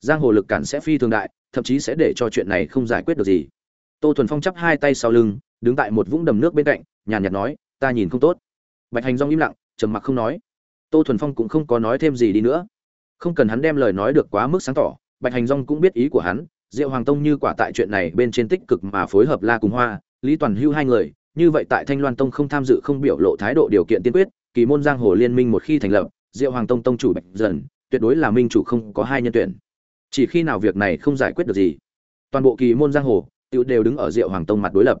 Giang hồ lực cản sẽ phi thường đại, thậm chí sẽ để cho chuyện này không giải quyết được gì tô thuần phong chắp hai tay sau lưng, đứng tại một vũng đầm nước bên cạnh, nhàn nhạt nói, ta nhìn không tốt. Bạch hành rong im lặng, trầm mặc không nói. Tô thuần phong cũng không có nói thêm gì đi nữa. Không cần hắn đem lời nói được quá mức sáng tỏ, bạch hành rong cũng biết ý của hắn, diệu hoàng tông như quả tại chuyện này bên trên tích cực mà phối hợp la cùng hoa, lý toàn hưu hai người, như vậy tại thanh loan tông không tham dự không biểu lộ thái độ điều kiện tiên quyết, kỳ môn giang hồ liên minh một khi thành lập, diệu hoàng tông tông chủ bạch dần, tuyệt đối là minh chủ không có hai nhân tuyển. Chỉ khi nào việc này không giải quyết được gì, toàn bộ kỳ môn giang hồ tự đều đứng ở diệu hoàng tông mặt đối lập.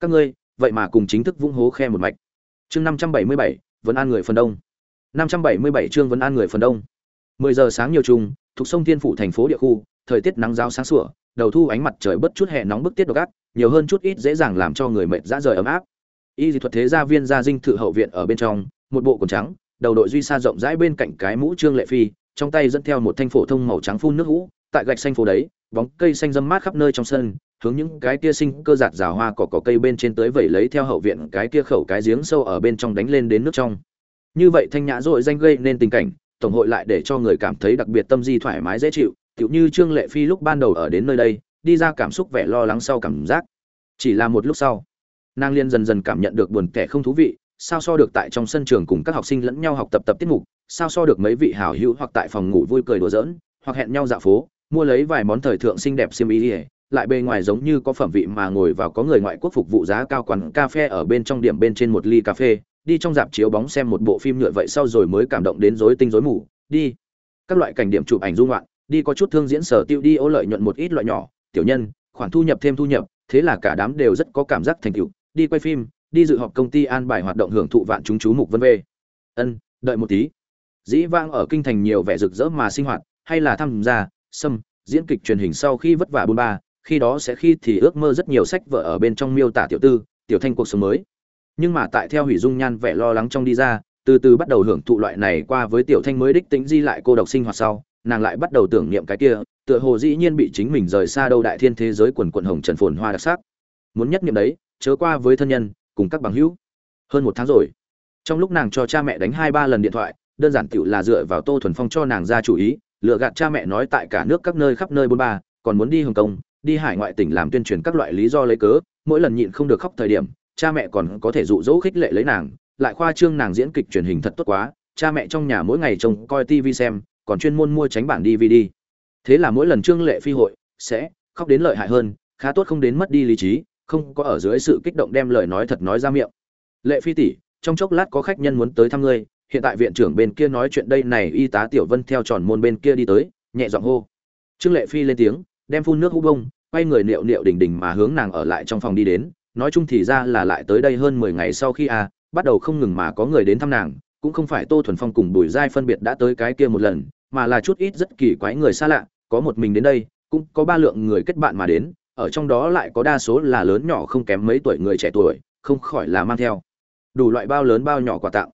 Các ngươi, vậy mà cùng chính thức vung hố khe một mạch. Chương năm trăm bảy mươi bảy vẫn an người phần đông. Năm trăm bảy mươi bảy chương vẫn an người phần đông. mười giờ sáng nhiều trùng, thuộc sông thiên phủ thành phố địa khu, thời tiết nắng giáo sáng sủa, đầu thu ánh mặt trời bất chút hè nóng bức tiết độc ác, nhiều hơn chút ít dễ dàng làm cho người mệt dã rời ấm áp. Y dị thuật thế gia viên gia dinh thự hậu viện ở bên trong, một bộ quần trắng, đầu đội duy sa rộng rãi bên cạnh cái mũ trương lệ phi, trong tay dẫn theo một thanh phổ thông màu trắng phun nước hũ, tại gạch xanh phố đấy, bóng cây xanh râm mát khắp nơi trong sân hướng những cái kia sinh cơ giạt rào hoa cỏ cỏ cây bên trên tới vẩy lấy theo hậu viện cái kia khẩu cái giếng sâu ở bên trong đánh lên đến nước trong. Như vậy thanh nhã dội danh gây nên tình cảnh, tổng hội lại để cho người cảm thấy đặc biệt tâm di thoải mái dễ chịu, tựu như trương lệ phi lúc ban đầu ở đến nơi đây, đi ra cảm xúc vẻ lo lắng sau cảm giác. Chỉ là một lúc sau, nàng liên dần dần cảm nhận được buồn kẻ không thú vị, sao so được tại trong sân trường cùng các học sinh lẫn nhau học tập tập tiết mục, sao so được mấy vị hảo hữu hoặc tại phòng ngủ vui cười đùa giỡn, hoặc hẹn nhau dạo phố, mua lấy vài món thời thượng xinh đẹp xiêm y lại bề ngoài giống như có phẩm vị mà ngồi vào có người ngoại quốc phục vụ giá cao quán cà phê ở bên trong điểm bên trên một ly cà phê, đi trong dạp chiếu bóng xem một bộ phim nhựa vậy sau rồi mới cảm động đến rối tinh rối mù, đi. Các loại cảnh điểm chụp ảnh dung loạn, đi có chút thương diễn sở tiêu đi ô lợi nhuận một ít loại nhỏ, tiểu nhân, khoản thu nhập thêm thu nhập, thế là cả đám đều rất có cảm giác thành tựu, đi quay phim, đi dự họp công ty an bài hoạt động hưởng thụ vạn chúng chú mục vân vê. Ân, đợi một tí. Dĩ vang ở kinh thành nhiều vẻ rực rỡ mà sinh hoạt, hay là tham gia, xâm, diễn kịch truyền hình sau khi vất vả bôn ba khi đó sẽ khi thì ước mơ rất nhiều sách vở ở bên trong miêu tả tiểu tư, tiểu thanh cuộc sống mới. Nhưng mà tại theo hủy dung nhan vẻ lo lắng trong đi ra, từ từ bắt đầu hưởng thụ loại này qua với tiểu thanh mới đích tính di lại cô độc sinh hoạt sau, nàng lại bắt đầu tưởng niệm cái kia, tựa hồ dĩ nhiên bị chính mình rời xa đâu đại thiên thế giới quần quận hồng trần phồn hoa đặc sắc. Muốn nhất niệm đấy, chớ qua với thân nhân, cùng các bằng hữu. Hơn một tháng rồi. Trong lúc nàng cho cha mẹ đánh hai ba lần điện thoại, đơn giản tựu là dựa vào tô thuần phong cho nàng ra chủ ý lựa gạt cha mẹ nói tại cả nước các nơi khắp nơi bôn ba, còn muốn đi hồng kông đi hải ngoại tỉnh làm tuyên truyền các loại lý do lấy cớ, mỗi lần nhịn không được khóc thời điểm, cha mẹ còn có thể dụ dỗ khích lệ lấy nàng, lại khoa trương nàng diễn kịch truyền hình thật tốt quá, cha mẹ trong nhà mỗi ngày trông coi tv xem, còn chuyên môn mua tránh bản dvd thế là mỗi lần trương lệ phi hội, sẽ khóc đến lợi hại hơn, khá tốt không đến mất đi lý trí, không có ở dưới sự kích động đem lời nói thật nói ra miệng. Lệ phi tỷ, trong chốc lát có khách nhân muốn tới thăm ngươi, hiện tại viện trưởng bên kia nói chuyện đây này y tá tiểu vân theo tròn môn bên kia đi tới, nhẹ giọng hô. Trương lệ phi lên tiếng, đem phun nước hũ bông quay người liệu liệu đỉnh đỉnh mà hướng nàng ở lại trong phòng đi đến, nói chung thì ra là lại tới đây hơn mười ngày sau khi a bắt đầu không ngừng mà có người đến thăm nàng, cũng không phải tô thuần phong cùng bùi giai phân biệt đã tới cái kia một lần, mà là chút ít rất kỳ quái người xa lạ, có một mình đến đây, cũng có ba lượng người kết bạn mà đến, ở trong đó lại có đa số là lớn nhỏ không kém mấy tuổi người trẻ tuổi, không khỏi là mang theo. Đủ loại bao lớn bao nhỏ quà tặng.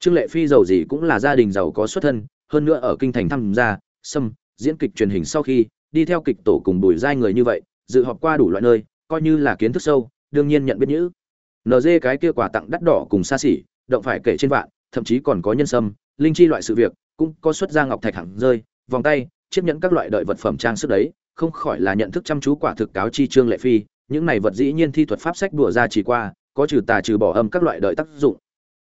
Trương lệ phi giàu gì cũng là gia đình giàu có xuất thân, hơn nữa ở kinh thành tham gia xâm diễn kịch truyền hình sau khi đi theo kịch tổ cùng bùi giai người như vậy, dự họp qua đủ loại nơi, coi như là kiến thức sâu, đương nhiên nhận biết nhữ. Nd cái kia quà tặng đắt đỏ cùng xa xỉ, động phải kể trên vạn, thậm chí còn có nhân sâm, linh chi loại sự việc, cũng có xuất ra ngọc thạch hẳn rơi, vòng tay, chiếc nhẫn các loại đợi vật phẩm trang sức đấy, không khỏi là nhận thức chăm chú quả thực cáo chi trương lệ phi, những này vật dĩ nhiên thi thuật pháp sách đùa ra chỉ qua, có trừ tà trừ bỏ âm các loại đợi tác dụng.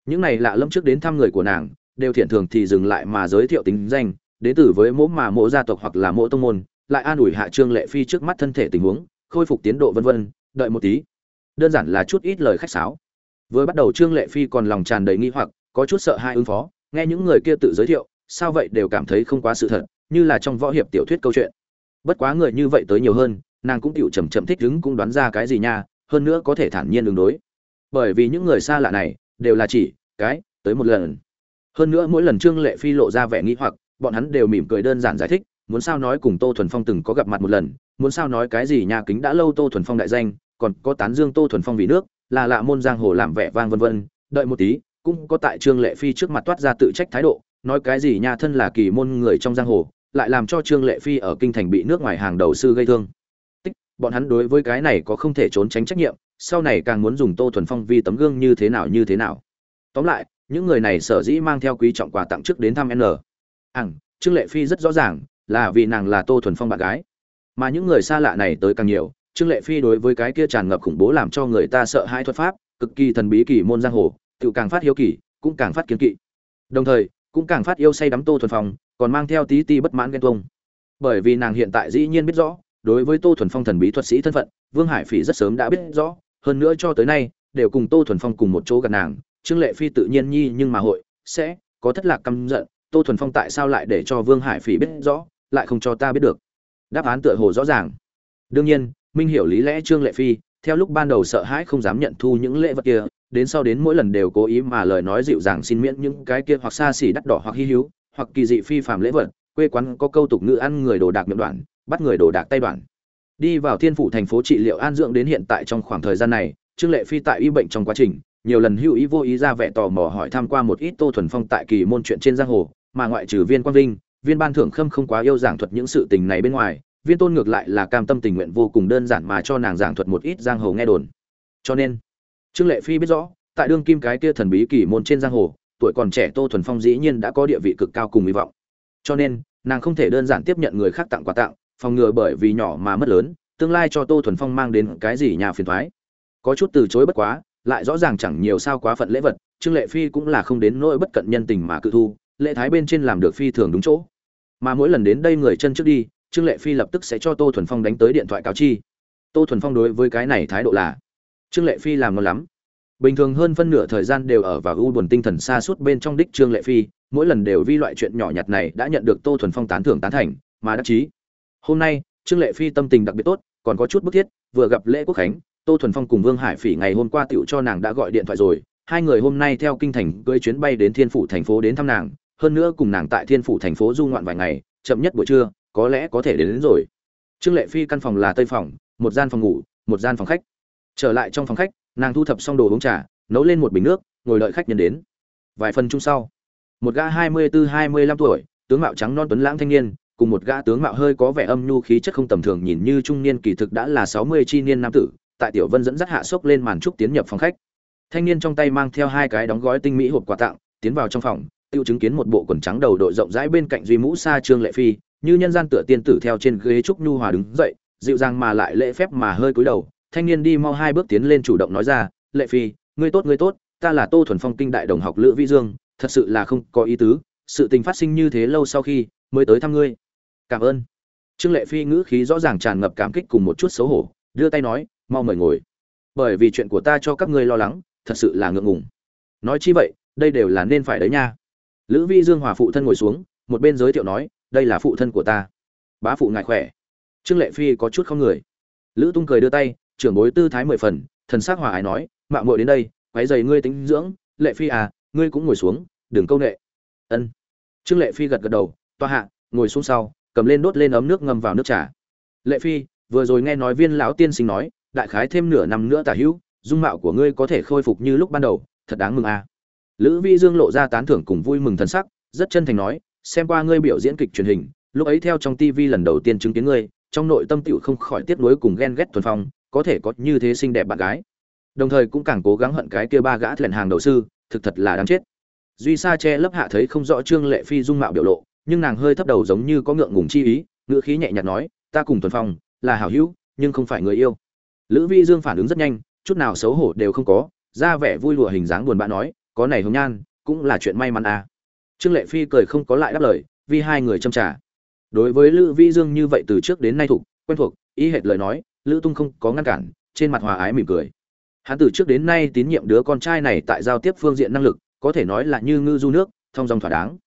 Những này lạ lâm trước đến thăm người của nàng, đều thiện thường thì dừng lại mà giới thiệu tính danh, đến từ với mỗ mà mỗ gia tộc hoặc là mỗ tông môn lại an ủi hạ trương lệ phi trước mắt thân thể tình huống, khôi phục tiến độ vân vân, đợi một tí. Đơn giản là chút ít lời khách sáo. Vừa bắt đầu trương lệ phi còn lòng tràn đầy nghi hoặc, có chút sợ hai ứng phó, nghe những người kia tự giới thiệu, sao vậy đều cảm thấy không quá sự thật, như là trong võ hiệp tiểu thuyết câu chuyện. Bất quá người như vậy tới nhiều hơn, nàng cũng chịu chầm chậm thích đứng cũng đoán ra cái gì nha, hơn nữa có thể thản nhiên đường đối. Bởi vì những người xa lạ này, đều là chỉ, cái, tới một lần. Hơn nữa mỗi lần trương lệ phi lộ ra vẻ nghi hoặc, bọn hắn đều mỉm cười đơn giản giải thích muốn sao nói cùng tô thuần phong từng có gặp mặt một lần, muốn sao nói cái gì nhà kính đã lâu tô thuần phong đại danh, còn có tán dương tô thuần phong vì nước, là lạ môn giang hồ làm vẻ vang vân vân, đợi một tí, cũng có tại trương lệ phi trước mặt toát ra tự trách thái độ, nói cái gì nha thân là kỳ môn người trong giang hồ, lại làm cho trương lệ phi ở kinh thành bị nước ngoài hàng đầu sư gây thương. Tích, bọn hắn đối với cái này có không thể trốn tránh trách nhiệm, sau này càng muốn dùng tô thuần phong vi tấm gương như thế nào như thế nào. Tóm lại, những người này sở dĩ mang theo quý trọng quà tặng trước đến thăm n. Ẳng trương lệ phi rất rõ ràng là vì nàng là tô thuần phong bạn gái. Mà những người xa lạ này tới càng nhiều, trương lệ phi đối với cái kia tràn ngập khủng bố làm cho người ta sợ hai thuật pháp, cực kỳ thần bí kỳ môn giang hồ, tự càng phát hiếu kỳ, cũng càng phát kiến kỵ. Đồng thời, cũng càng phát yêu say đắm tô thuần phong, còn mang theo tí ti bất mãn ghen tuông. Bởi vì nàng hiện tại dĩ nhiên biết rõ, đối với tô thuần phong thần bí thuật sĩ thân phận, vương hải phỉ rất sớm đã biết rõ, hơn nữa cho tới nay, đều cùng tô thuần phong cùng một chỗ gặp nàng, trương lệ phi tự nhiên nhi nhưng mà hội, sẽ có thất lạc căm giận, tô thuần phong tại sao lại để cho vương hải phỉ biết rõ lại không cho ta biết được. Đáp án tựa hồ rõ ràng. Đương nhiên, minh hiểu lý lẽ trương lệ phi, theo lúc ban đầu sợ hãi không dám nhận thu những lễ vật kia, đến sau đến mỗi lần đều cố ý mà lời nói dịu dàng xin miễn những cái kia hoặc xa xỉ đắt đỏ hoặc hy hữu, hoặc kỳ dị phi phàm lễ vật, quê quán có câu tục ngữ ăn người đồ đạc miệng đoạn, bắt người đồ đạc tay đoạn. Đi vào thiên phủ thành phố trị liệu an dưỡng đến hiện tại trong khoảng thời gian này, trương lệ phi tại y bệnh trong quá trình, nhiều lần hữu ý vô ý ra vẻ tò mò hỏi tham qua một ít tô thuần phong tại kỳ môn chuyện trên giang hồ, mà ngoại trừ viên quang vinh viên ban thưởng khâm không quá yêu giảng thuật những sự tình này bên ngoài, viên tôn ngược lại là cam tâm tình nguyện vô cùng đơn giản mà cho nàng giảng thuật một ít giang hồ nghe đồn. Cho nên, trương lệ phi biết rõ, tại đương kim cái kia thần bí kỳ môn trên giang hồ, tuổi còn trẻ tô thuần phong dĩ nhiên đã có địa vị cực cao cùng hy vọng. Cho nên, nàng không thể đơn giản tiếp nhận người khác tặng quà tặng, phòng ngừa bởi vì nhỏ mà mất lớn, tương lai cho tô thuần phong mang đến cái gì nhà phiền thoái. Có chút từ chối bất quá, lại rõ ràng chẳng nhiều sao quá phận lễ vật, trương lệ phi cũng là không đến nỗi bất cận nhân tình mà cự thu, lễ thái bên trên làm được phi thường đúng chỗ mà mỗi lần đến đây người chân trước đi, trương lệ phi lập tức sẽ cho tô thuần phong đánh tới điện thoại cáo chi. Tô thuần phong đối với cái này thái độ là, trương lệ phi làm ngon lắm. Bình thường hơn phân nửa thời gian đều ở và u buồn tinh thần xa suốt bên trong đích trương lệ phi, mỗi lần đều vi loại chuyện nhỏ nhặt này đã nhận được tô thuần phong tán thưởng tán thành, mà đắc chí. Hôm nay, trương lệ phi tâm tình đặc biệt tốt, còn có chút bức thiết, vừa gặp lễ quốc khánh, tô thuần phong cùng vương hải phỉ ngày hôm qua tựu cho nàng đã gọi điện thoại rồi, hai người hôm nay theo kinh thành cưỡi chuyến bay đến thiên phủ thành phố đến thăm nàng hơn nữa cùng nàng tại thiên phủ thành phố du ngoạn vài ngày chậm nhất buổi trưa có lẽ có thể đến, đến rồi. Trương lệ phi căn phòng là tây phòng một gian phòng ngủ một gian phòng khách. Trở lại trong phòng khách nàng thu thập xong đồ uống trà nấu lên một bình nước ngồi đợi khách nhân đến. Vài phần chung sau. Một gã hai mươi bốn hai mươi lăm tuổi tướng mạo trắng non tuấn lãng thanh niên cùng một gã tướng mạo hơi có vẻ âm nhu khí chất không tầm thường nhìn như trung niên kỳ thực đã là sáu mươi chi niên nam tử tại tiểu vân dẫn dắt hạ sốc lên màn trúc tiến nhập phòng khách. Thanh niên trong tay mang theo hai cái đóng gói tinh mỹ hộp quà tặng tiến vào trong phòng tiêu chứng kiến một bộ quần trắng đầu đội rộng rãi bên cạnh duy mũ xa trương lệ phi, như nhân gian tựa tiên tử theo trên ghế trúc nhu hòa đứng dậy, dịu dàng mà lại lễ phép mà hơi cúi đầu, thanh niên đi mau hai bước tiến lên chủ động nói ra, lệ phi, ngươi tốt ngươi tốt, ta là tô thuần phong kinh đại đồng học lữ vĩ dương, thật sự là không có ý tứ, sự tình phát sinh như thế lâu sau khi mới tới thăm ngươi. Cảm ơn. Trương lệ phi ngữ khí rõ ràng tràn ngập cảm kích cùng một chút xấu hổ, đưa tay nói, mau mời ngồi. Bởi vì chuyện của ta cho các ngươi lo lắng, thật sự là ngượng ngùng. Nói chi vậy, đây đều là nên phải đấy nha lữ vi dương hòa phụ thân ngồi xuống, một bên giới thiệu nói, đây là phụ thân của ta. Bá phụ ngại khỏe. Trương lệ phi có chút không người. Lữ tung cười đưa tay, trưởng bối tư thái mười phần, thần s ắ c hòa ái nói, mạo muội đến đây quáy dày ngươi tính dưỡng. Lệ phi à ngươi cũng ngồi xuống, đừng câu nệ. Ân. Trương lệ phi gật gật đầu, toa hạ, ngồi xuống sau, cầm lên đốt lên ấm nước ngâm vào nước trà. Lệ phi, vừa rồi nghe nói viên lão tiên sinh nói, đại khái thêm nửa năm nữa tả hữu, dung mạo của ngươi có thể khôi phục như lúc ban đầu, thật đáng mừng à lữ vi dương lộ ra tán thưởng cùng vui mừng thân sắc, rất chân thành nói, xem qua ngươi biểu diễn kịch truyền hình, lúc ấy theo trong tv lần đầu tiên chứng kiến ngươi, trong nội tâm tựu không khỏi tiếc nuối cùng ghen ghét thuần phong, có thể có như thế xinh đẹp bạn gái. Đồng thời cũng càng cố gắng hận cái kia ba gã thuyền hàng đầu sư, thực thật là đáng chết. Duy sa che lấp hạ thấy không rõ trương lệ phi dung mạo biểu lộ, nhưng nàng hơi thấp đầu giống như có ngượng ngùng chi ý ngựa khí nhẹ nhàng nói, ta cùng thuần phong, là hảo hữu, nhưng không phải người yêu. Lữ vi dương phản ứng rất nhanh, chút nào xấu hổ đều không có, ra vẻ vui lụa hình dáng buồn bã nói có này hồng nhan, cũng là chuyện may mắn à. Trương lệ phi cười không có lại đáp lời, vì hai người châm trả đối với lữ vi dương như vậy từ trước đến nay thuộc, quen thuộc ý hệt lời nói, lữ tung không có ngăn cản, trên mặt hòa ái mỉm cười. Hắn từ trước đến nay tín nhiệm đứa con trai này tại giao tiếp phương diện năng lực, có thể nói là như ngư du nước thông dòng thỏa đáng.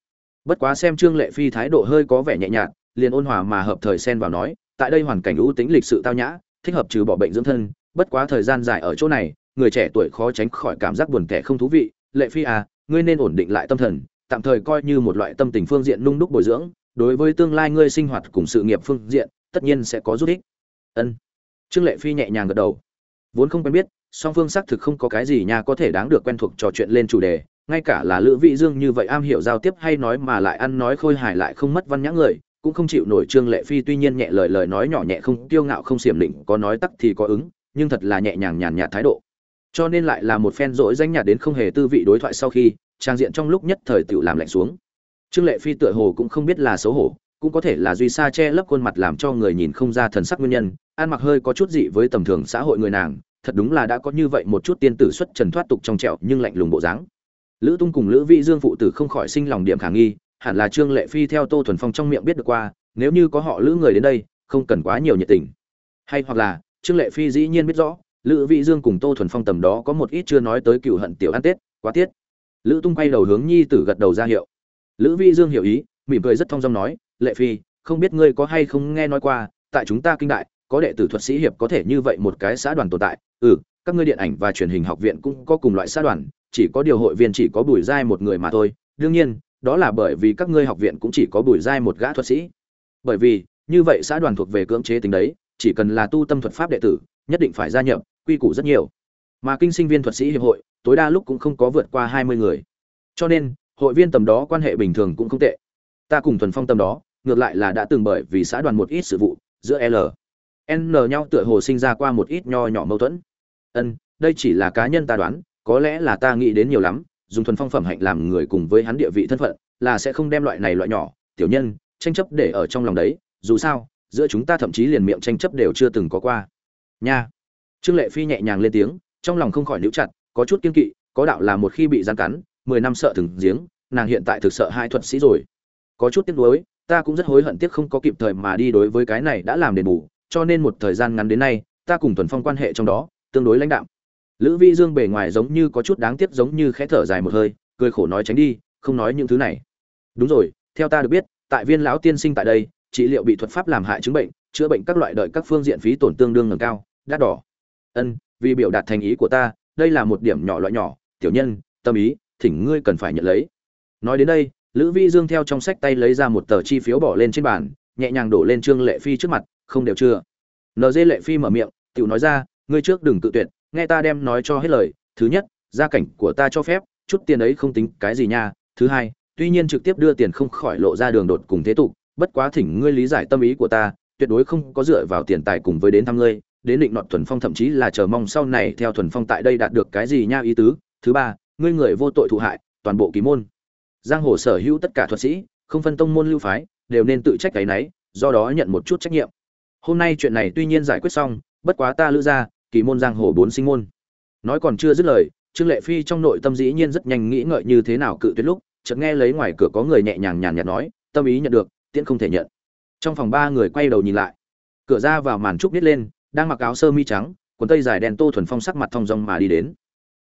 Bất quá xem trương lệ phi thái độ hơi có vẻ nhẹ nhàng liền ôn hòa mà hợp thời xen vào nói, tại đây hoàn cảnh ưu tính lịch sự tao nhã, thích hợp trừ bỏ bệnh dưỡng thân, bất quá thời gian dài ở chỗ này, người trẻ tuổi khó tránh khỏi cảm giác buồn tẻ không thú vị lệ phi à ngươi nên ổn định lại tâm thần, tạm thời coi như một loại tâm tình phương diện nung đúc bồi dưỡng, đối với tương lai ngươi sinh hoạt cùng sự nghiệp phương diện, tất nhiên sẽ có rút ích. Ân. Trương lệ phi nhẹ nhàng gật đầu. Vốn không quen biết, song phương xác thực không có cái gì nha có thể đáng được quen thuộc trò chuyện lên chủ đề, ngay cả là lữ vị dương như vậy am hiểu giao tiếp hay nói mà lại ăn nói khôi hài lại không mất văn nhã người, cũng không chịu nổi trương lệ phi tuy nhiên nhẹ lời lời nói nhỏ nhẹ không, kiêu ngạo không xiểm định có nói tắc thì có ứng, nhưng thật là nhẹ nhàng nhàn nhạt thái độ cho nên lại là một phen rỗi danh nhạt đến không hề tư vị đối thoại sau khi, trang diện trong lúc nhất thời tự làm lạnh xuống. Trương lệ phi tựa hồ cũng không biết là xấu hổ, cũng có thể là duy sa che lấp khuôn mặt làm cho người nhìn không ra thần sắc nguyên nhân, ăn mặc hơi có chút dị với tầm thường xã hội người nàng, thật đúng là đã có như vậy một chút tiên tử xuất trần thoát tục trong trẹo nhưng lạnh lùng bộ dáng. Lữ tung cùng lữ vị dương phụ tử không khỏi sinh lòng điểm khả nghi, hẳn là trương lệ phi theo tô thuần phong trong miệng biết được qua, nếu như có họ lữ người đến đây, không cần quá nhiều nhiệt tình. Hay hoặc là, trương lệ phi dĩ nhiên biết rõ lữ vị dương cùng tô thuần phong tầm đó có một ít chưa nói tới cựu hận tiểu ăn tết, quá tiết lữ tung quay đầu hướng nhi tử gật đầu ra hiệu. Lữ vị dương hiểu ý, mỉm cười rất thong dong nói, lệ phi, không biết ngươi có hay không nghe nói qua, tại chúng ta kinh đại, có đệ tử thuật sĩ hiệp có thể như vậy một cái xã đoàn tồn tại. Ừ các ngươi điện ảnh và truyền hình học viện cũng có cùng loại xã đoàn, chỉ có điều hội viên chỉ có bùi giai một người mà thôi. Đương nhiên, đó là bởi vì các ngươi học viện cũng chỉ có bùi giai một gã thuật sĩ. Bởi vì, như vậy xã đoàn thuộc về cưỡng chế tính đấy, chỉ cần là tu tâm thuật pháp đệ tử nhất định phải gia nhập, quy củ rất nhiều. Mà kinh sinh viên thuật sĩ hiệp hội, tối đa lúc cũng không có vượt qua hai mươi người. Cho nên, hội viên tầm đó quan hệ bình thường cũng không tệ. Ta cùng thuần phong tầm đó, ngược lại là đã từng bởi vì xã đoàn một ít sự vụ, giữa l, n nhau tựa hồ sinh ra qua một ít nho nhỏ mâu thuẫn. Ân, đây chỉ là cá nhân ta đoán, có lẽ là ta nghĩ đến nhiều lắm, dùng thuần phong phẩm hạnh làm người cùng với hắn địa vị thân phận, là sẽ không đem loại này loại nhỏ, tiểu nhân, tranh chấp để ở trong lòng đấy, dù sao, giữa chúng ta thậm chí liền miệng tranh chấp đều chưa từng có qua nha. Trương lệ phi nhẹ nhàng lên tiếng, trong lòng không khỏi níu chặt, có chút kiên kỵ, có đạo là một khi bị gian cắn, mười năm sợ thừng giếng, nàng hiện tại thực sợ hai thuật sĩ rồi. Có chút tiếc nuối, ta cũng rất hối hận tiếc không có kịp thời mà đi đối với cái này đã làm đền bù, cho nên một thời gian ngắn đến nay, ta cùng tuần phong quan hệ trong đó, tương đối lãnh đạm. Lữ vi dương bề ngoài giống như có chút đáng tiếc giống như khẽ thở dài một hơi, cười khổ nói tránh đi, không nói những thứ này. Đúng rồi, theo ta được biết, tại viên lão tiên sinh tại đây, trị liệu bị thuật pháp làm hại chứng bệnh, chữa bệnh các loại đợi các phương diện phí tổn tương đương ngầm cao đắt đỏ. Ân, vì biểu đạt thành ý của ta, đây là một điểm nhỏ loại nhỏ. Tiểu nhân, tâm ý, thỉnh ngươi cần phải nhận lấy. Nói đến đây, lữ vi dương theo trong sách tay lấy ra một tờ chi phiếu bỏ lên trên bàn, nhẹ nhàng đổ lên trương lệ phi trước mặt, không đều chưa. Nd lệ phi mở miệng tự nói ra, ngươi trước đừng tự tuyệt, nghe ta đem nói cho hết lời. Thứ nhất, gia cảnh của ta cho phép, chút tiền ấy không tính cái gì nha. Thứ hai, tuy nhiên trực tiếp đưa tiền không khỏi lộ ra đường đột cùng thế tục, bất quá thỉnh ngươi lý giải tâm ý của ta, tuyệt đối không có dựa vào tiền tài cùng với đến thăm ngươi đến định nọt thuần phong thậm chí là chờ mong sau này theo thuần phong tại đây đạt được cái gì nha ý tứ. Thứ ba, ngươi người vô tội thụ hại, toàn bộ ký môn. Giang hồ sở hữu tất cả thuật sĩ, không phân tông môn lưu phái, đều nên tự trách cái nấy, do đó nhận một chút trách nhiệm. Hôm nay chuyện này tuy nhiên giải quyết xong, bất quá ta lữ ra kỳ môn giang hồ bốn sinh môn. Nói còn chưa dứt lời, trương lệ phi trong nội tâm dĩ nhiên rất nhanh nghĩ ngợi như thế nào cự tuyệt lúc, chợt nghe lấy ngoài cửa có người nhẹ nhàng nhàn nhạt nói, tâm ý nhận được, tiễn không thể nhận. Trong phòng ba người quay đầu nhìn lại. Cửa ra vào màn trúc nít lên đang mặc áo sơ mi trắng, quần tây dài đen tô thuần phong sắc mặt thong dong mà đi đến.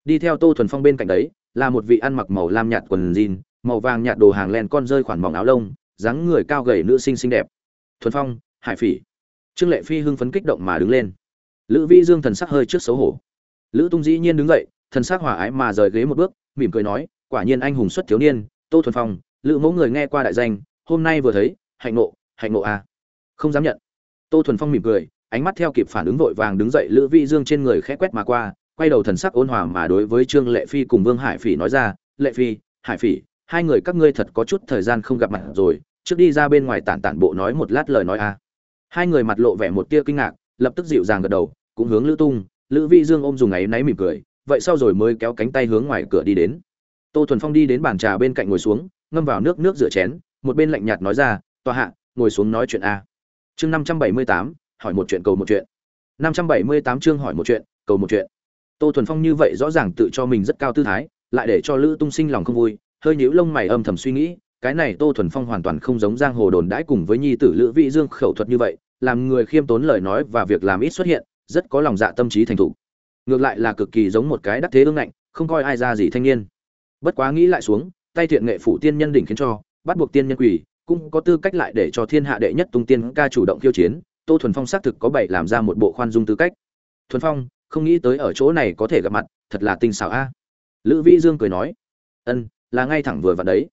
Đi theo tô thuần phong bên cạnh đấy, là một vị ăn mặc màu lam nhạt quần jean, màu vàng nhạt đồ hàng len con rơi khoản mỏng áo lông, dáng người cao gầy nữ sinh xinh đẹp. Thuần phong, hải phỉ. Trương lệ phi hưng phấn kích động mà đứng lên. Lữ vĩ dương thần sắc hơi trước xấu hổ. Lữ tung dĩ nhiên đứng dậy, thần sắc hòa ái mà rời ghế một bước, mỉm cười nói, quả nhiên anh hùng xuất thiếu niên, tô thuần phong, lữ mẫu người nghe qua đại danh, hôm nay vừa thấy, hạnh nộ hạnh nộ à. không dám nhận. Tô thuần phong mỉm cười ánh mắt theo kịp phản ứng vội vàng đứng dậy, lữ Vi dương trên người khẽ quét mà qua, quay đầu thần sắc ôn hòa mà đối với trương lệ phi cùng vương hải phỉ nói ra, lệ phi, hải phỉ, hai người các ngươi thật có chút thời gian không gặp mặt rồi, trước đi ra bên ngoài tản tản bộ nói một lát lời nói a. Hai người mặt lộ vẻ một tia kinh ngạc, lập tức dịu dàng gật đầu, cũng hướng lữ tung, lữ vi dương ôm dùng ấy náy mỉm cười, vậy sau rồi mới kéo cánh tay hướng ngoài cửa đi đến. Tô thuần phong đi đến bàn trà bên cạnh ngồi xuống, ngâm vào nước nước rửa chén, một bên lạnh nhạt nói ra, tòa hạ, ngồi xuống nói chuyện a. Chương năm trăm bảy mươi tám hỏi một chuyện, cầu một chuyện. năm trăm bảy mươi tám chương hỏi một chuyện, cầu một chuyện. Tô thuần phong như vậy rõ ràng tự cho mình rất cao tư thái, lại để cho lữ tung sinh lòng không vui, hơi nhíu lông mày âm thầm suy nghĩ, cái này tô thuần phong hoàn toàn không giống giang hồ đồn đãi cùng với nhi tử lữ vị dương khẩu thuật như vậy, làm người khiêm tốn lời nói và việc làm ít xuất hiện, rất có lòng dạ tâm trí thành thục. Ngược lại là cực kỳ giống một cái đắc thế ương ngạnh, không coi ai ra gì thanh niên. Bất quá nghĩ lại xuống, tay thiện nghệ phủ tiên nhân đỉnh khiến cho, bắt buộc tiên nhân quỷ cũng có tư cách lại để cho thiên hạ đệ nhất tung tiên ca chủ động khiêu chiến tô thuần phong xác thực có bảy làm ra một bộ khoan dung tư cách. Thuần phong, không nghĩ tới ở chỗ này có thể gặp mặt, thật là tinh xảo a. Lữ vĩ dương cười nói, ân, là ngay thẳng vừa vặn đấy.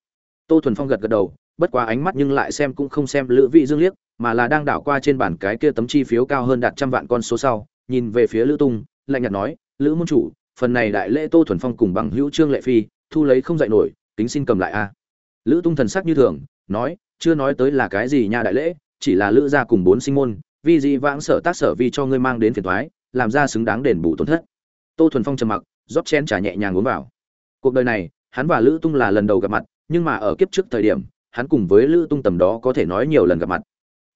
Tô thuần phong gật gật đầu, bất quá ánh mắt nhưng lại xem cũng không xem lữ vĩ dương liếc, mà là đang đảo qua trên bản cái kia tấm chi phiếu cao hơn đạt trăm vạn con số sau, nhìn về phía lữ tung, lạnh nhạt nói, lữ môn chủ, phần này đại lễ tô thuần phong cùng bằng hữu trương lệ phi, thu lấy không dạy nổi, tính xin cầm lại a. Lữ tung thần sắc như thường, nói, chưa nói tới là cái gì nha đại lễ chỉ là lữ gia cùng bốn sinh môn, vì gì vãng sở tác sở vi cho ngươi mang đến phiền toái làm ra xứng đáng đền bù tổn thất. Tô thuần phong trầm mặc, rót chén trà nhẹ nhàng uống vào. Cuộc đời này, hắn và lữ tung là lần đầu gặp mặt, nhưng mà ở kiếp trước thời điểm, hắn cùng với lữ tung tầm đó có thể nói nhiều lần gặp mặt.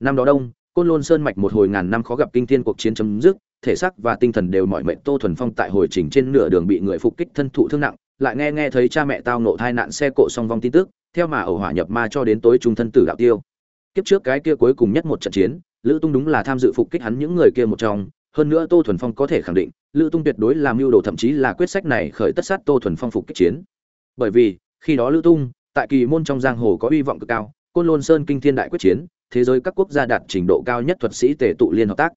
Năm đó đông, côn lôn sơn mạch một hồi ngàn năm khó gặp kinh thiên cuộc chiến chấm dứt, thể xác và tinh thần đều mỏi mệt, tô thuần phong tại hồi trình trên nửa đường bị người phục kích thân thụ thương nặng, lại nghe nghe thấy cha mẹ tao nộ thai nạn xe cộ song vong tin tức, theo mà ẩu hỏa nhập ma cho đến tối trung thân tử đạo tiêu kiếp trước cái kia cuối cùng nhất một trận chiến, lữ tung đúng là tham dự phục kích hắn những người kia một trong. Hơn nữa tô thuần phong có thể khẳng định, lữ tung tuyệt đối làm mưu đồ thậm chí là quyết sách này khởi tất sát tô thuần phong phục kích chiến. Bởi vì, khi đó lữ tung, tại kỳ môn trong giang hồ có hy vọng cực cao, côn lôn sơn kinh thiên đại quyết chiến, thế giới các quốc gia đạt trình độ cao nhất thuật sĩ tề tụ liên hợp tác.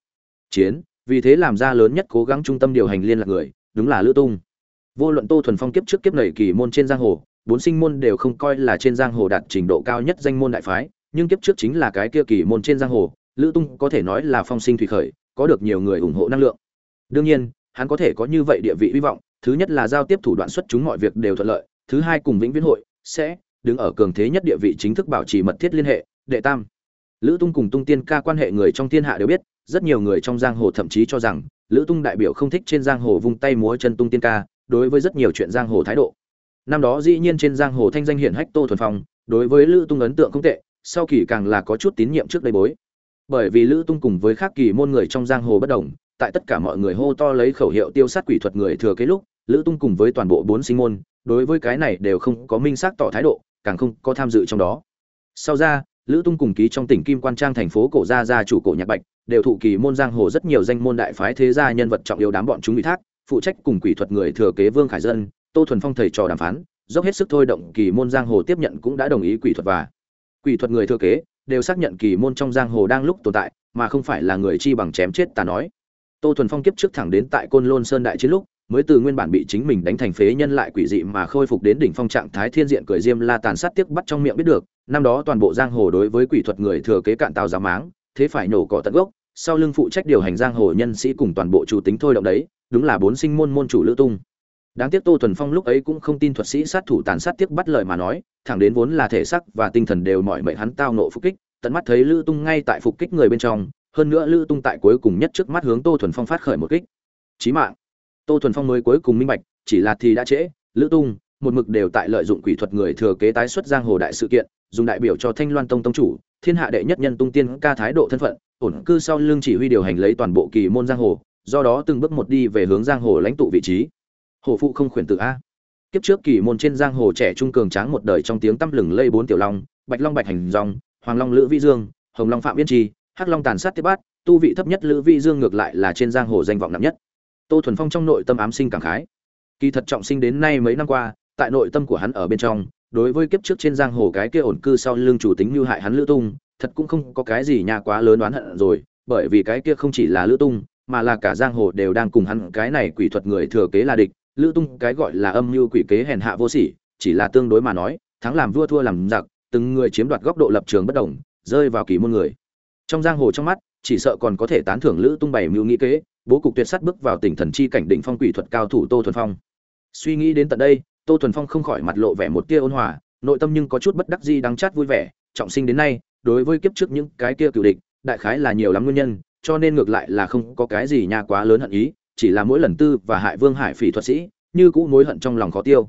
Chiến, vì thế làm ra lớn nhất cố gắng trung tâm điều hành liên lạc người, đúng là lữ tung. Vô luận tô thuần phong kiếp trước kiếp nảy kỳ môn trên giang hồ, bốn sinh môn đều không coi là trên giang hồ đạt trình độ cao nhất danh môn đại phái nhưng kiếp trước chính là cái kia kỳ môn trên giang hồ, lữ tung có thể nói là phong sinh thủy khởi, có được nhiều người ủng hộ năng lượng. Đương nhiên, hắn có thể có như vậy địa vị hy vọng, thứ nhất là giao tiếp thủ đoạn xuất chúng mọi việc đều thuận lợi, thứ hai cùng vĩnh viễn hội sẽ đứng ở cường thế nhất địa vị chính thức bảo trì mật thiết liên hệ, đệ tam. Lữ tung cùng tung tiên ca quan hệ người trong thiên hạ đều biết, rất nhiều người trong giang hồ thậm chí cho rằng, lữ tung đại biểu không thích trên giang hồ vung tay múa chân tung tiên ca, đối với rất nhiều chuyện giang hồ thái độ. Năm đó dĩ nhiên trên giang hồ thanh danh hiển hách tô thuần phong, đối với lữ tung ấn tượng không tệ sau kỳ càng là có chút tín nhiệm trước đây bối. Bởi vì lữ tung cùng với khác kỳ môn người trong giang hồ bất đồng, tại tất cả mọi người hô to lấy khẩu hiệu tiêu sát quỷ thuật người thừa kế lúc, lữ tung cùng với toàn bộ bốn sinh môn, đối với cái này đều không có minh xác tỏ thái độ, càng không có tham dự trong đó. Sau ra, lữ tung cùng ký trong tỉnh kim quan trang thành phố cổ gia gia chủ cổ nhạc bạch, đều thụ kỳ môn giang hồ rất nhiều danh môn đại phái thế gia nhân vật trọng yếu đám bọn chúng ủy thác, phụ trách cùng quỷ thuật người thừa kế vương khải dân, tô thuần phong thầy trò đàm phán, dốc hết sức thôi động kỳ môn giang hồ tiếp nhận cũng đã đồng ý quỷ thuật và quỷ thuật người thừa kế, đều xác nhận kỳ môn trong giang hồ đang lúc tồn tại, mà không phải là người chi bằng chém chết ta nói. Tô thuần phong kiếp trước thẳng đến tại côn lôn sơn đại chiến lúc, mới từ nguyên bản bị chính mình đánh thành phế nhân lại quỷ dị mà khôi phục đến đỉnh phong trạng thái thiên diện cười diêm la tàn sát tiếc bắt trong miệng biết được, năm đó toàn bộ giang hồ đối với quỷ thuật người thừa kế cạn tàu giáo máng, thế phải nổ cỏ tận gốc, sau lưng phụ trách điều hành giang hồ nhân sĩ cùng toàn bộ chủ tính thôi động đấy, đúng là bốn sinh môn môn chủ lữ tung đáng tiếc tô thuần phong lúc ấy cũng không tin thuật sĩ sát thủ tàn sát tiếc bắt lời mà nói, thẳng đến vốn là thể sắc và tinh thần đều mọi mệnh hắn tao nộ phục kích, tận mắt thấy lữ tung ngay tại phục kích người bên trong, hơn nữa lữ tung tại cuối cùng nhất trước mắt hướng tô thuần phong phát khởi một kích. Chí mạng. Tô thuần phong mới cuối cùng minh bạch, chỉ là thì đã trễ, lữ tung, một mực đều tại lợi dụng quỷ thuật người thừa kế tái xuất giang hồ đại sự kiện, dùng đại biểu cho thanh loan tông tông chủ, thiên hạ đệ nhất nhân tung tiên ca thái độ thân phận, ổn cư sau lương chỉ huy điều hành lấy toàn bộ kỳ môn giang hồ, do đó từng bước một đi về hướng giang hồ lãnh tụ vị trí. Hổ phụ không khuyển tử a. Kiếp trước kỳ môn trên giang hồ trẻ trung cường tráng một đời trong tiếng tăm lừng lây bốn tiểu long, bạch long bạch hành dòng, hoàng long lữ vĩ dương, hồng long phạm yên trì, hắc long tàn sát tiếp bát, tu vị thấp nhất lữ vĩ dương ngược lại là trên giang hồ danh vọng nặng nhất. Tô thuần phong trong nội tâm ám sinh cảm khái. Kỳ thật trọng sinh đến nay mấy năm qua, tại nội tâm của hắn ở bên trong, đối với kiếp trước trên giang hồ cái kia ổn cư sau lưng chủ tính như hại hắn lữ tung, thật cũng không có cái gì nhà quá lớn oán hận rồi, bởi vì cái kia không chỉ là lữ tung, mà là cả giang hồ đều đang cùng hắn, cái này quỷ thuật người thừa kế là địch lữ tung cái gọi là âm mưu quỷ kế hèn hạ vô sỉ, chỉ là tương đối mà nói, thắng làm vua thua làm giặc, từng người chiếm đoạt góc độ lập trường bất đồng, rơi vào kỳ môn người. Trong giang hồ trong mắt, chỉ sợ còn có thể tán thưởng lữ tung bày mưu nghĩ kế, bố cục tuyệt sắt bước vào tỉnh thần chi cảnh đỉnh phong quỷ thuật cao thủ tô thuần phong. Suy nghĩ đến tận đây, tô thuần phong không khỏi mặt lộ vẻ một tia ôn hòa, nội tâm nhưng có chút bất đắc di đắng chát vui vẻ, trọng sinh đến nay, đối với kiếp trước những cái kia cựu địch, đại khái là nhiều lắm nguyên nhân, cho nên ngược lại là không có cái gì nha quá lớn hận ý chỉ là mỗi lần tư và hại vương hải phỉ thuật sĩ, như cũ mối hận trong lòng khó tiêu.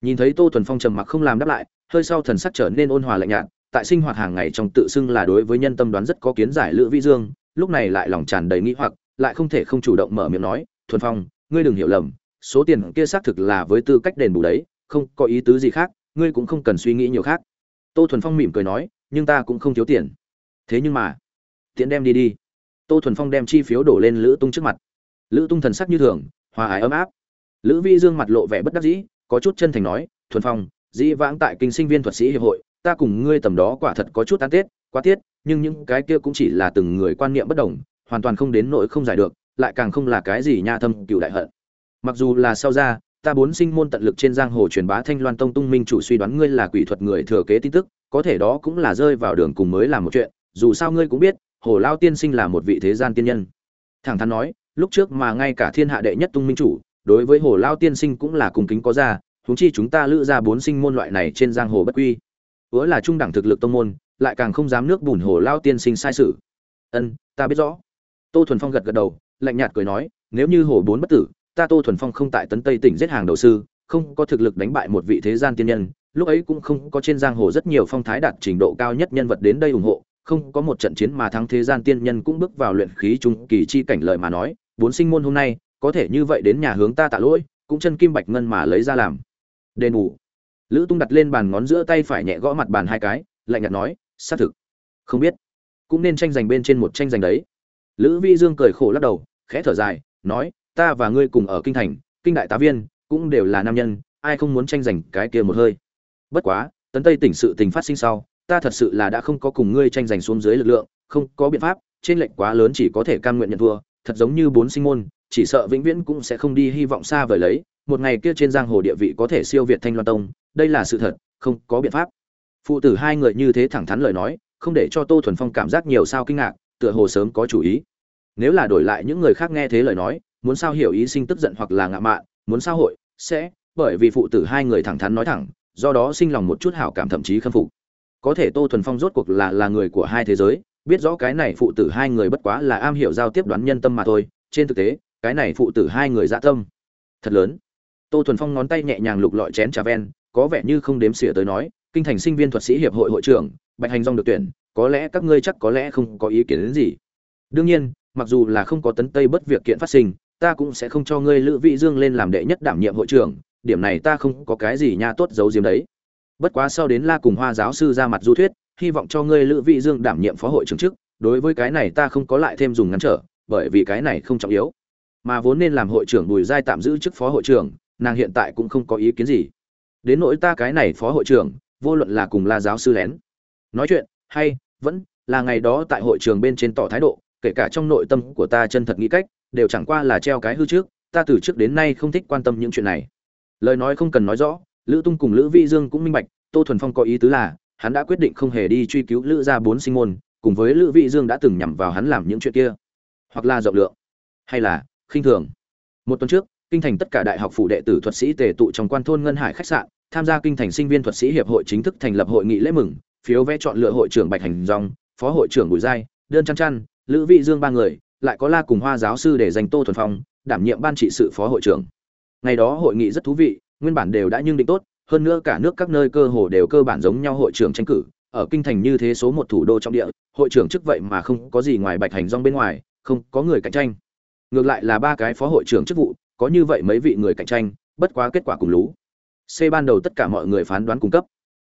Nhìn thấy tô thuần phong trầm mặc không làm đáp lại, hơi sau thần sắc trở nên ôn hòa lạnh nhạt, tại sinh hoạt hàng ngày trong tự xưng là đối với nhân tâm đoán rất có kiến giải lữ vĩ dương, lúc này lại lòng tràn đầy nghĩ hoặc, lại không thể không chủ động mở miệng nói, thuần phong, ngươi đừng hiểu lầm, số tiền kia xác thực là với tư cách đền bù đấy, không có ý tứ gì khác, ngươi cũng không cần suy nghĩ nhiều khác. Tô thuần phong mỉm cười nói, nhưng ta cũng không thiếu tiền. Thế nhưng mà, tiện đem đi đi. Tô thuần phong đem chi phiếu đổ lên lữ tung trước mặt lữ tung thần sắc như thường, hòa ái ấm áp. Lữ vi dương mặt lộ vẻ bất đắc dĩ, có chút chân thành nói, thuần phong, dĩ vãng tại kinh sinh viên thuật sĩ hiệp hội, ta cùng ngươi tầm đó quả thật có chút tán tết, quá tiết, nhưng những cái kia cũng chỉ là từng người quan niệm bất đồng, hoàn toàn không đến nỗi không giải được, lại càng không là cái gì nha thâm cựu đại hận. Mặc dù là sau ra, ta bốn sinh môn tận lực trên giang hồ truyền bá thanh loan tông tung minh chủ suy đoán ngươi là quỷ thuật người thừa kế tin tức, có thể đó cũng là rơi vào đường cùng mới làm một chuyện, dù sao ngươi cũng biết, hồ lao tiên sinh là một vị thế gian tiên nhân. Thẳng thắn nói lúc trước mà ngay cả thiên hạ đệ nhất tung minh chủ, đối với hồ lao tiên sinh cũng là cùng kính có ra, huống chi chúng ta lữ ra bốn sinh môn loại này trên giang hồ bất quy. Ứa là trung đẳng thực lực tông môn, lại càng không dám nước bùn hồ lao tiên sinh sai sự. Ân, ta biết rõ. Tô thuần phong gật gật đầu, lạnh nhạt cười nói, nếu như hồ bốn bất tử, ta tô thuần phong không tại tấn tây tỉnh giết hàng đầu sư, không có thực lực đánh bại một vị thế gian tiên nhân, lúc ấy cũng không có trên giang hồ rất nhiều phong thái đạt trình độ cao nhất nhân vật đến đây ủng hộ, không có một trận chiến mà thắng thế gian tiên nhân cũng bước vào luyện khí trung kỳ chi cảnh lợi mà nói bốn sinh môn hôm nay, có thể như vậy đến nhà hướng ta tạ lỗi, cũng chân kim bạch ngân mà lấy ra làm. Đền bù. Lữ tung đặt lên bàn ngón giữa tay phải nhẹ gõ mặt bàn hai cái, lạnh nhạt nói, xác thực. Không biết. Cũng nên tranh giành bên trên một tranh giành đấy. Lữ vi dương cười khổ lắc đầu, khẽ thở dài, nói, ta và ngươi cùng ở kinh thành, kinh đại tá viên, cũng đều là nam nhân, ai không muốn tranh giành cái kia một hơi? Bất quá, tấn tây tỉnh sự tình phát sinh sau, ta thật sự là đã không có cùng ngươi tranh giành xuống dưới lực lượng, không có biện pháp, trên lệnh quá lớn chỉ có thể cam nguyện nhận thua thật giống như bốn sinh môn, chỉ sợ vĩnh viễn cũng sẽ không đi hy vọng xa vời lấy, một ngày kia trên giang hồ địa vị có thể siêu việt thanh loan tông, đây là sự thật, không có biện pháp. Phụ tử hai người như thế thẳng thắn lời nói, không để cho tô thuần phong cảm giác nhiều sao kinh ngạc, tựa hồ sớm có chủ ý. Nếu là đổi lại những người khác nghe thế lời nói, muốn sao hiểu ý sinh tức giận hoặc là ngạ mạn, muốn sao hội, sẽ, bởi vì phụ tử hai người thẳng thắn nói thẳng, do đó sinh lòng một chút hảo cảm thậm chí khâm phục. Có thể tô thuần phong rốt cuộc là là người của hai thế giới biết rõ cái này phụ tử hai người bất quá là am hiểu giao tiếp đoán nhân tâm mà thôi, trên thực tế, cái này phụ tử hai người dạ tâm, thật lớn. Tô thuần phong ngón tay nhẹ nhàng lục lọi chén trà ven, có vẻ như không đếm xỉa tới nói, kinh thành sinh viên thuật sĩ hiệp hội hội trưởng, bạch hành dong được tuyển, có lẽ các ngươi chắc có lẽ không có ý kiến đến gì. Đương nhiên, mặc dù là không có tấn tây bất việc kiện phát sinh, ta cũng sẽ không cho ngươi lữ vị dương lên làm đệ nhất đảm nhiệm hội trưởng, điểm này ta không có cái gì nha tốt giấu diếm đấy. Bất quá sau đến la cùng hoa giáo sư ra mặt du thuyết hy vọng cho ngươi lữ vị dương đảm nhiệm phó hội trưởng chức, đối với cái này ta không có lại thêm dùng ngắn trở, bởi vì cái này không trọng yếu. Mà vốn nên làm hội trưởng bùi giai tạm giữ chức phó hội trưởng, nàng hiện tại cũng không có ý kiến gì. Đến nỗi ta cái này phó hội trưởng, vô luận là cùng la giáo sư lén, nói chuyện, hay vẫn là ngày đó tại hội trường bên trên tỏ thái độ, kể cả trong nội tâm của ta chân thật nghĩ cách, đều chẳng qua là treo cái hư trước, ta từ trước đến nay không thích quan tâm những chuyện này. Lời nói không cần nói rõ, lữ tung cùng lữ vi dương cũng minh bạch, tô thuần phong có ý tứ là hắn đã quyết định không hề đi truy cứu lữ gia bốn sinh môn, cùng với lữ vị dương đã từng nhằm vào hắn làm những chuyện kia. Hoặc là rộng lượng, hay là khinh thường. Một tuần trước, kinh thành tất cả đại học phụ đệ tử thuật sĩ tề tụ trong quan thôn ngân hải khách sạn, tham gia kinh thành sinh viên thuật sĩ hiệp hội chính thức thành lập hội nghị lễ mừng, phiếu vẽ chọn lựa hội trưởng bạch hành dòng, phó hội trưởng bùi giai, đơn chăn chăn, lữ vị dương ba người, lại có la cùng hoa giáo sư để dành tô thuần phong, đảm nhiệm ban trị sự phó hội trưởng. Ngày đó hội nghị rất thú vị, nguyên bản đều đã nhưng định tốt hơn nữa cả nước các nơi cơ hồ đều cơ bản giống nhau hội trưởng tranh cử, ở kinh thành như thế số một thủ đô trong địa, hội trưởng chức vậy mà không có gì ngoài bạch hành rong bên ngoài, không có người cạnh tranh. Ngược lại là ba cái phó hội trưởng chức vụ, có như vậy mấy vị người cạnh tranh, bất quá kết quả cùng lú c ban đầu tất cả mọi người phán đoán cung cấp.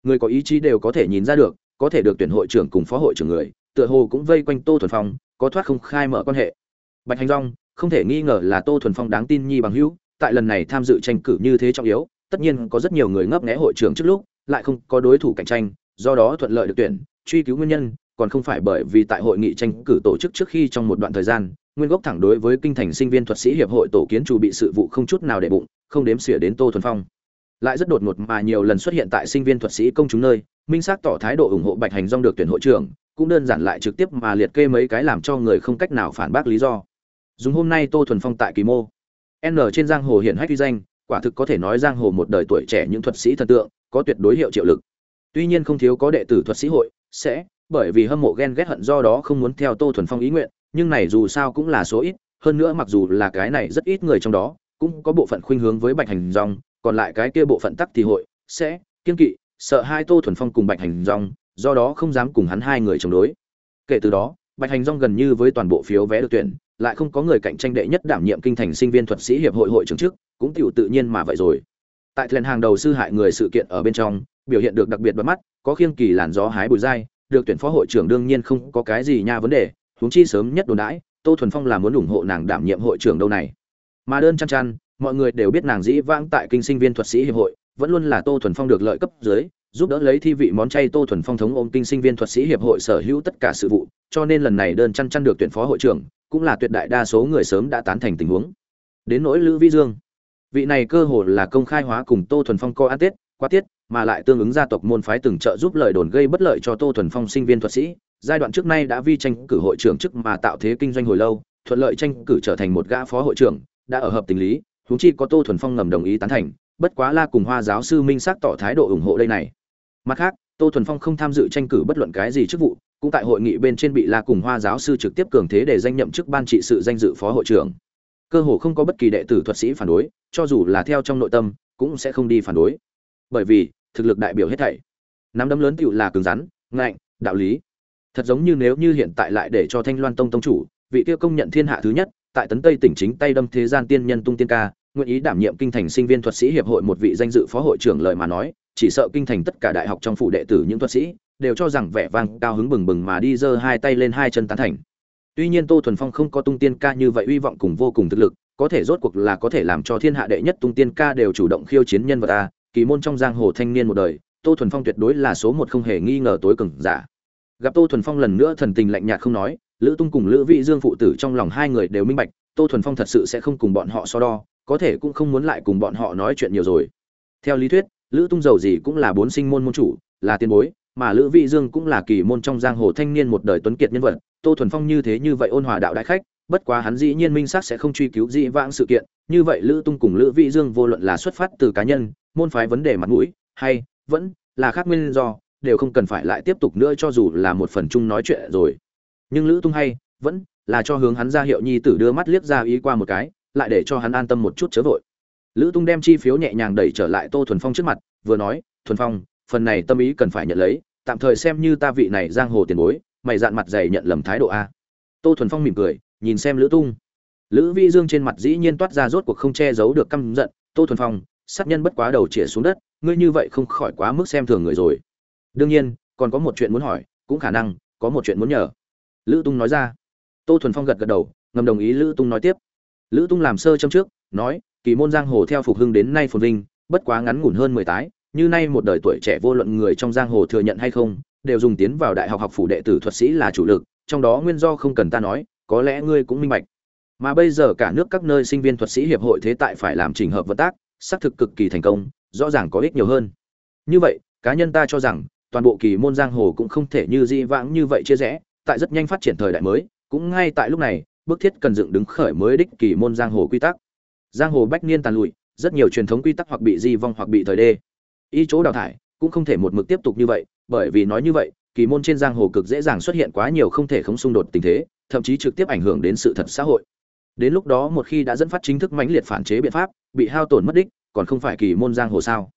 Người có ý chí đều có thể nhìn ra được, có thể được tuyển hội trưởng cùng phó hội trưởng người, tựa hồ cũng vây quanh tô thuần phong, có thoát không khai mở quan hệ. Bạch hành rong không thể nghi ngờ là tô thuần phong đáng tin nhi bằng hữu, tại lần này tham dự tranh cử như thế trọng yếu tất nhiên có rất nhiều người ngấp nghé hội trưởng trước lúc, lại không có đối thủ cạnh tranh, do đó thuận lợi được tuyển, truy cứu nguyên nhân, còn không phải bởi vì tại hội nghị tranh cử tổ chức trước khi trong một đoạn thời gian, nguyên gốc thẳng đối với kinh thành sinh viên thuật sĩ hiệp hội tổ kiến chủ bị sự vụ không chút nào để bụng, không đếm xỉa đến tô thuần phong. Lại rất đột ngột mà nhiều lần xuất hiện tại sinh viên thuật sĩ công chúng nơi, minh xác tỏ thái độ ủng hộ bạch hành dong được tuyển hội trưởng cũng đơn giản lại trực tiếp mà liệt kê mấy cái làm cho người không cách nào phản bác lý do. Dùng hôm nay tô thuần phong tại kỳ mô, n trên giang hồ hiển hách uy danh quả thực có thể nói giang hồ một đời tuổi trẻ những thuật sĩ thần tượng, có tuyệt đối hiệu triệu lực. Tuy nhiên không thiếu có đệ tử thuật sĩ hội, sẽ, bởi vì hâm mộ ghen ghét hận do đó không muốn theo tô thuần phong ý nguyện, nhưng này dù sao cũng là số ít, hơn nữa mặc dù là cái này rất ít người trong đó, cũng có bộ phận khuynh hướng với bạch hành dong còn lại cái kia bộ phận tắc thì hội, sẽ kiên kỵ, sợ hai tô thuần phong cùng bạch hành dong do đó không dám cùng hắn hai người chống đối. Kể từ đó, bạch hành dong gần như với toàn bộ phiếu vé được tuyển lại không có người cạnh tranh đệ nhất đảm nhiệm kinh thành sinh viên thuật sĩ hiệp hội hội trưởng trước cũng tiểu tự nhiên mà vậy rồi. Tại thuyền hàng đầu sư hại người sự kiện ở bên trong, biểu hiện được đặc biệt bắt mắt, có khiêng kỳ làn gió hái bùi dai, được tuyển phó hội trưởng đương nhiên không có cái gì nha vấn đề, huống chi sớm nhất đồn đãi, tô thuần phong là muốn ủng hộ nàng đảm nhiệm hội trưởng đâu này. Mà đơn chăn chăn, mọi người đều biết nàng dĩ vãng tại kinh sinh viên thuật sĩ hiệp hội vẫn luôn là tô thuần phong được lợi cấp dưới, giúp đỡ lấy thi vị món chay tô thuần phong thống ôm kinh sinh viên thuật sĩ hiệp hội sở hữu tất cả sự vụ, cho nên lần này đơn chăn chăn được tuyển phó hội trưởng, cũng là tuyệt đại đa số người sớm đã tán thành tình huống. Đến nỗi lữ vi dương, vị này cơ hồ là công khai hóa cùng tô thuần phong co ăn tết, quá tiết, mà lại tương ứng gia tộc môn phái từng trợ giúp lời đồn gây bất lợi cho tô thuần phong sinh viên thuật sĩ, giai đoạn trước nay đã vi tranh cử hội trưởng chức mà tạo thế kinh doanh hồi lâu, thuận lợi tranh cử trở thành một gã phó hội trưởng, đã ở hợp tình lý, huống chi có tô thuần phong ngầm đồng ý tán thành bất quá la cùng hoa giáo sư minh xác tỏ thái độ ủng hộ đây này. Mặt khác, tô thuần phong không tham dự tranh cử bất luận cái gì chức vụ, cũng tại hội nghị bên trên bị la cùng hoa giáo sư trực tiếp cường thế để danh nhậm chức ban trị sự danh dự phó hội trưởng. Cơ hồ không có bất kỳ đệ tử thuật sĩ phản đối, cho dù là theo trong nội tâm, cũng sẽ không đi phản đối. Bởi vì, thực lực đại biểu hết thảy. Nắm đấm lớn tựu là cứng rắn, ngạnh, đạo lý. Thật giống như nếu như hiện tại lại để cho thanh loan tông tông chủ, vị kia công nhận thiên hạ thứ nhất tại tấn tây tỉnh chính tay đâm thế gian tiên nhân tung tiên ca, nguyện ý đảm nhiệm kinh thành sinh viên thuật sĩ hiệp hội một vị danh dự phó hội trưởng lời mà nói, chỉ sợ kinh thành tất cả đại học trong phủ đệ tử những thuật sĩ đều cho rằng vẻ vang cao hứng bừng bừng mà đi giơ hai tay lên hai chân tán thành. Tuy nhiên tô thuần phong không có tung tiên ca như vậy uy vọng cùng vô cùng thực lực, có thể rốt cuộc là có thể làm cho thiên hạ đệ nhất tung tiên ca đều chủ động khiêu chiến nhân vật a, kỳ môn trong giang hồ thanh niên một đời, tô thuần phong tuyệt đối là số một không hề nghi ngờ tối cường giả. Gặp tô thuần phong lần nữa thần tình lạnh nhạt không nói lữ tung cùng lữ vị dương phụ tử trong lòng hai người đều minh bạch, tô thuần phong thật sự sẽ không cùng bọn họ so đo, có thể cũng không muốn lại cùng bọn họ nói chuyện nhiều rồi. Theo lý thuyết, lữ tung giàu gì cũng là bốn sinh môn môn chủ, là tiền bối, mà lữ vị dương cũng là kỳ môn trong giang hồ thanh niên một đời tuấn kiệt nhân vật. Tô thuần phong như thế như vậy ôn hòa đạo đại khách, bất quá hắn dĩ nhiên minh xác sẽ không truy cứu dĩ vãng sự kiện. Như vậy lữ tung cùng lữ vị dương vô luận là xuất phát từ cá nhân, môn phái vấn đề mặt mũi, hay vẫn là khác nguyên do, đều không cần phải lại tiếp tục nữa cho dù là một phần chung nói chuyện rồi nhưng lữ tung hay, vẫn là cho hướng hắn ra hiệu nhi tử đưa mắt liếc ra ý qua một cái, lại để cho hắn an tâm một chút chớ vội. Lữ tung đem chi phiếu nhẹ nhàng đẩy trở lại tô thuần phong trước mặt, vừa nói, thuần phong, phần này tâm ý cần phải nhận lấy, tạm thời xem như ta vị này giang hồ tiền bối, mày dạn mặt dày nhận lầm thái độ a. Tô thuần phong mỉm cười, nhìn xem lữ tung. Lữ vi dương trên mặt dĩ nhiên toát ra rốt cuộc không che giấu được căm giận, tô thuần phong, sát nhân bất quá đầu chĩa xuống đất, ngươi như vậy không khỏi quá mức xem thường người rồi. Đương nhiên, còn có một chuyện muốn hỏi, cũng khả năng có một chuyện muốn nhờ lữ tung nói ra. Tô thuần phong gật gật đầu, ngầm đồng ý lữ tung nói tiếp. Lữ tung làm sơ châm trước, nói, kỳ môn giang hồ theo phục hưng đến nay phồn vinh, bất quá ngắn ngủn hơn mười tái, như nay một đời tuổi trẻ vô luận người trong giang hồ thừa nhận hay không, đều dùng tiến vào đại học học phủ đệ tử thuật sĩ là chủ lực, trong đó nguyên do không cần ta nói, có lẽ ngươi cũng minh bạch. Mà bây giờ cả nước các nơi sinh viên thuật sĩ hiệp hội thế tại phải làm trình hợp vận tác, xác thực cực kỳ thành công, rõ ràng có ích nhiều hơn. Như vậy, cá nhân ta cho rằng, toàn bộ kỳ môn giang hồ cũng không thể như di vãng như vậy chia rẽ tại rất nhanh phát triển thời đại mới, cũng ngay tại lúc này bước thiết cần dựng đứng khởi mới đích kỳ môn giang hồ quy tắc. Giang hồ bách niên tàn lụi, rất nhiều truyền thống quy tắc hoặc bị di vong hoặc bị thời đê. Y chỗ đào thải, cũng không thể một mực tiếp tục như vậy, bởi vì nói như vậy, kỳ môn trên giang hồ cực dễ dàng xuất hiện quá nhiều không thể không xung đột tình thế, thậm chí trực tiếp ảnh hưởng đến sự thật xã hội. Đến lúc đó một khi đã dẫn phát chính thức mãnh liệt phản chế biện pháp, bị hao tổn mất đích, còn không phải kỳ môn giang hồ sao?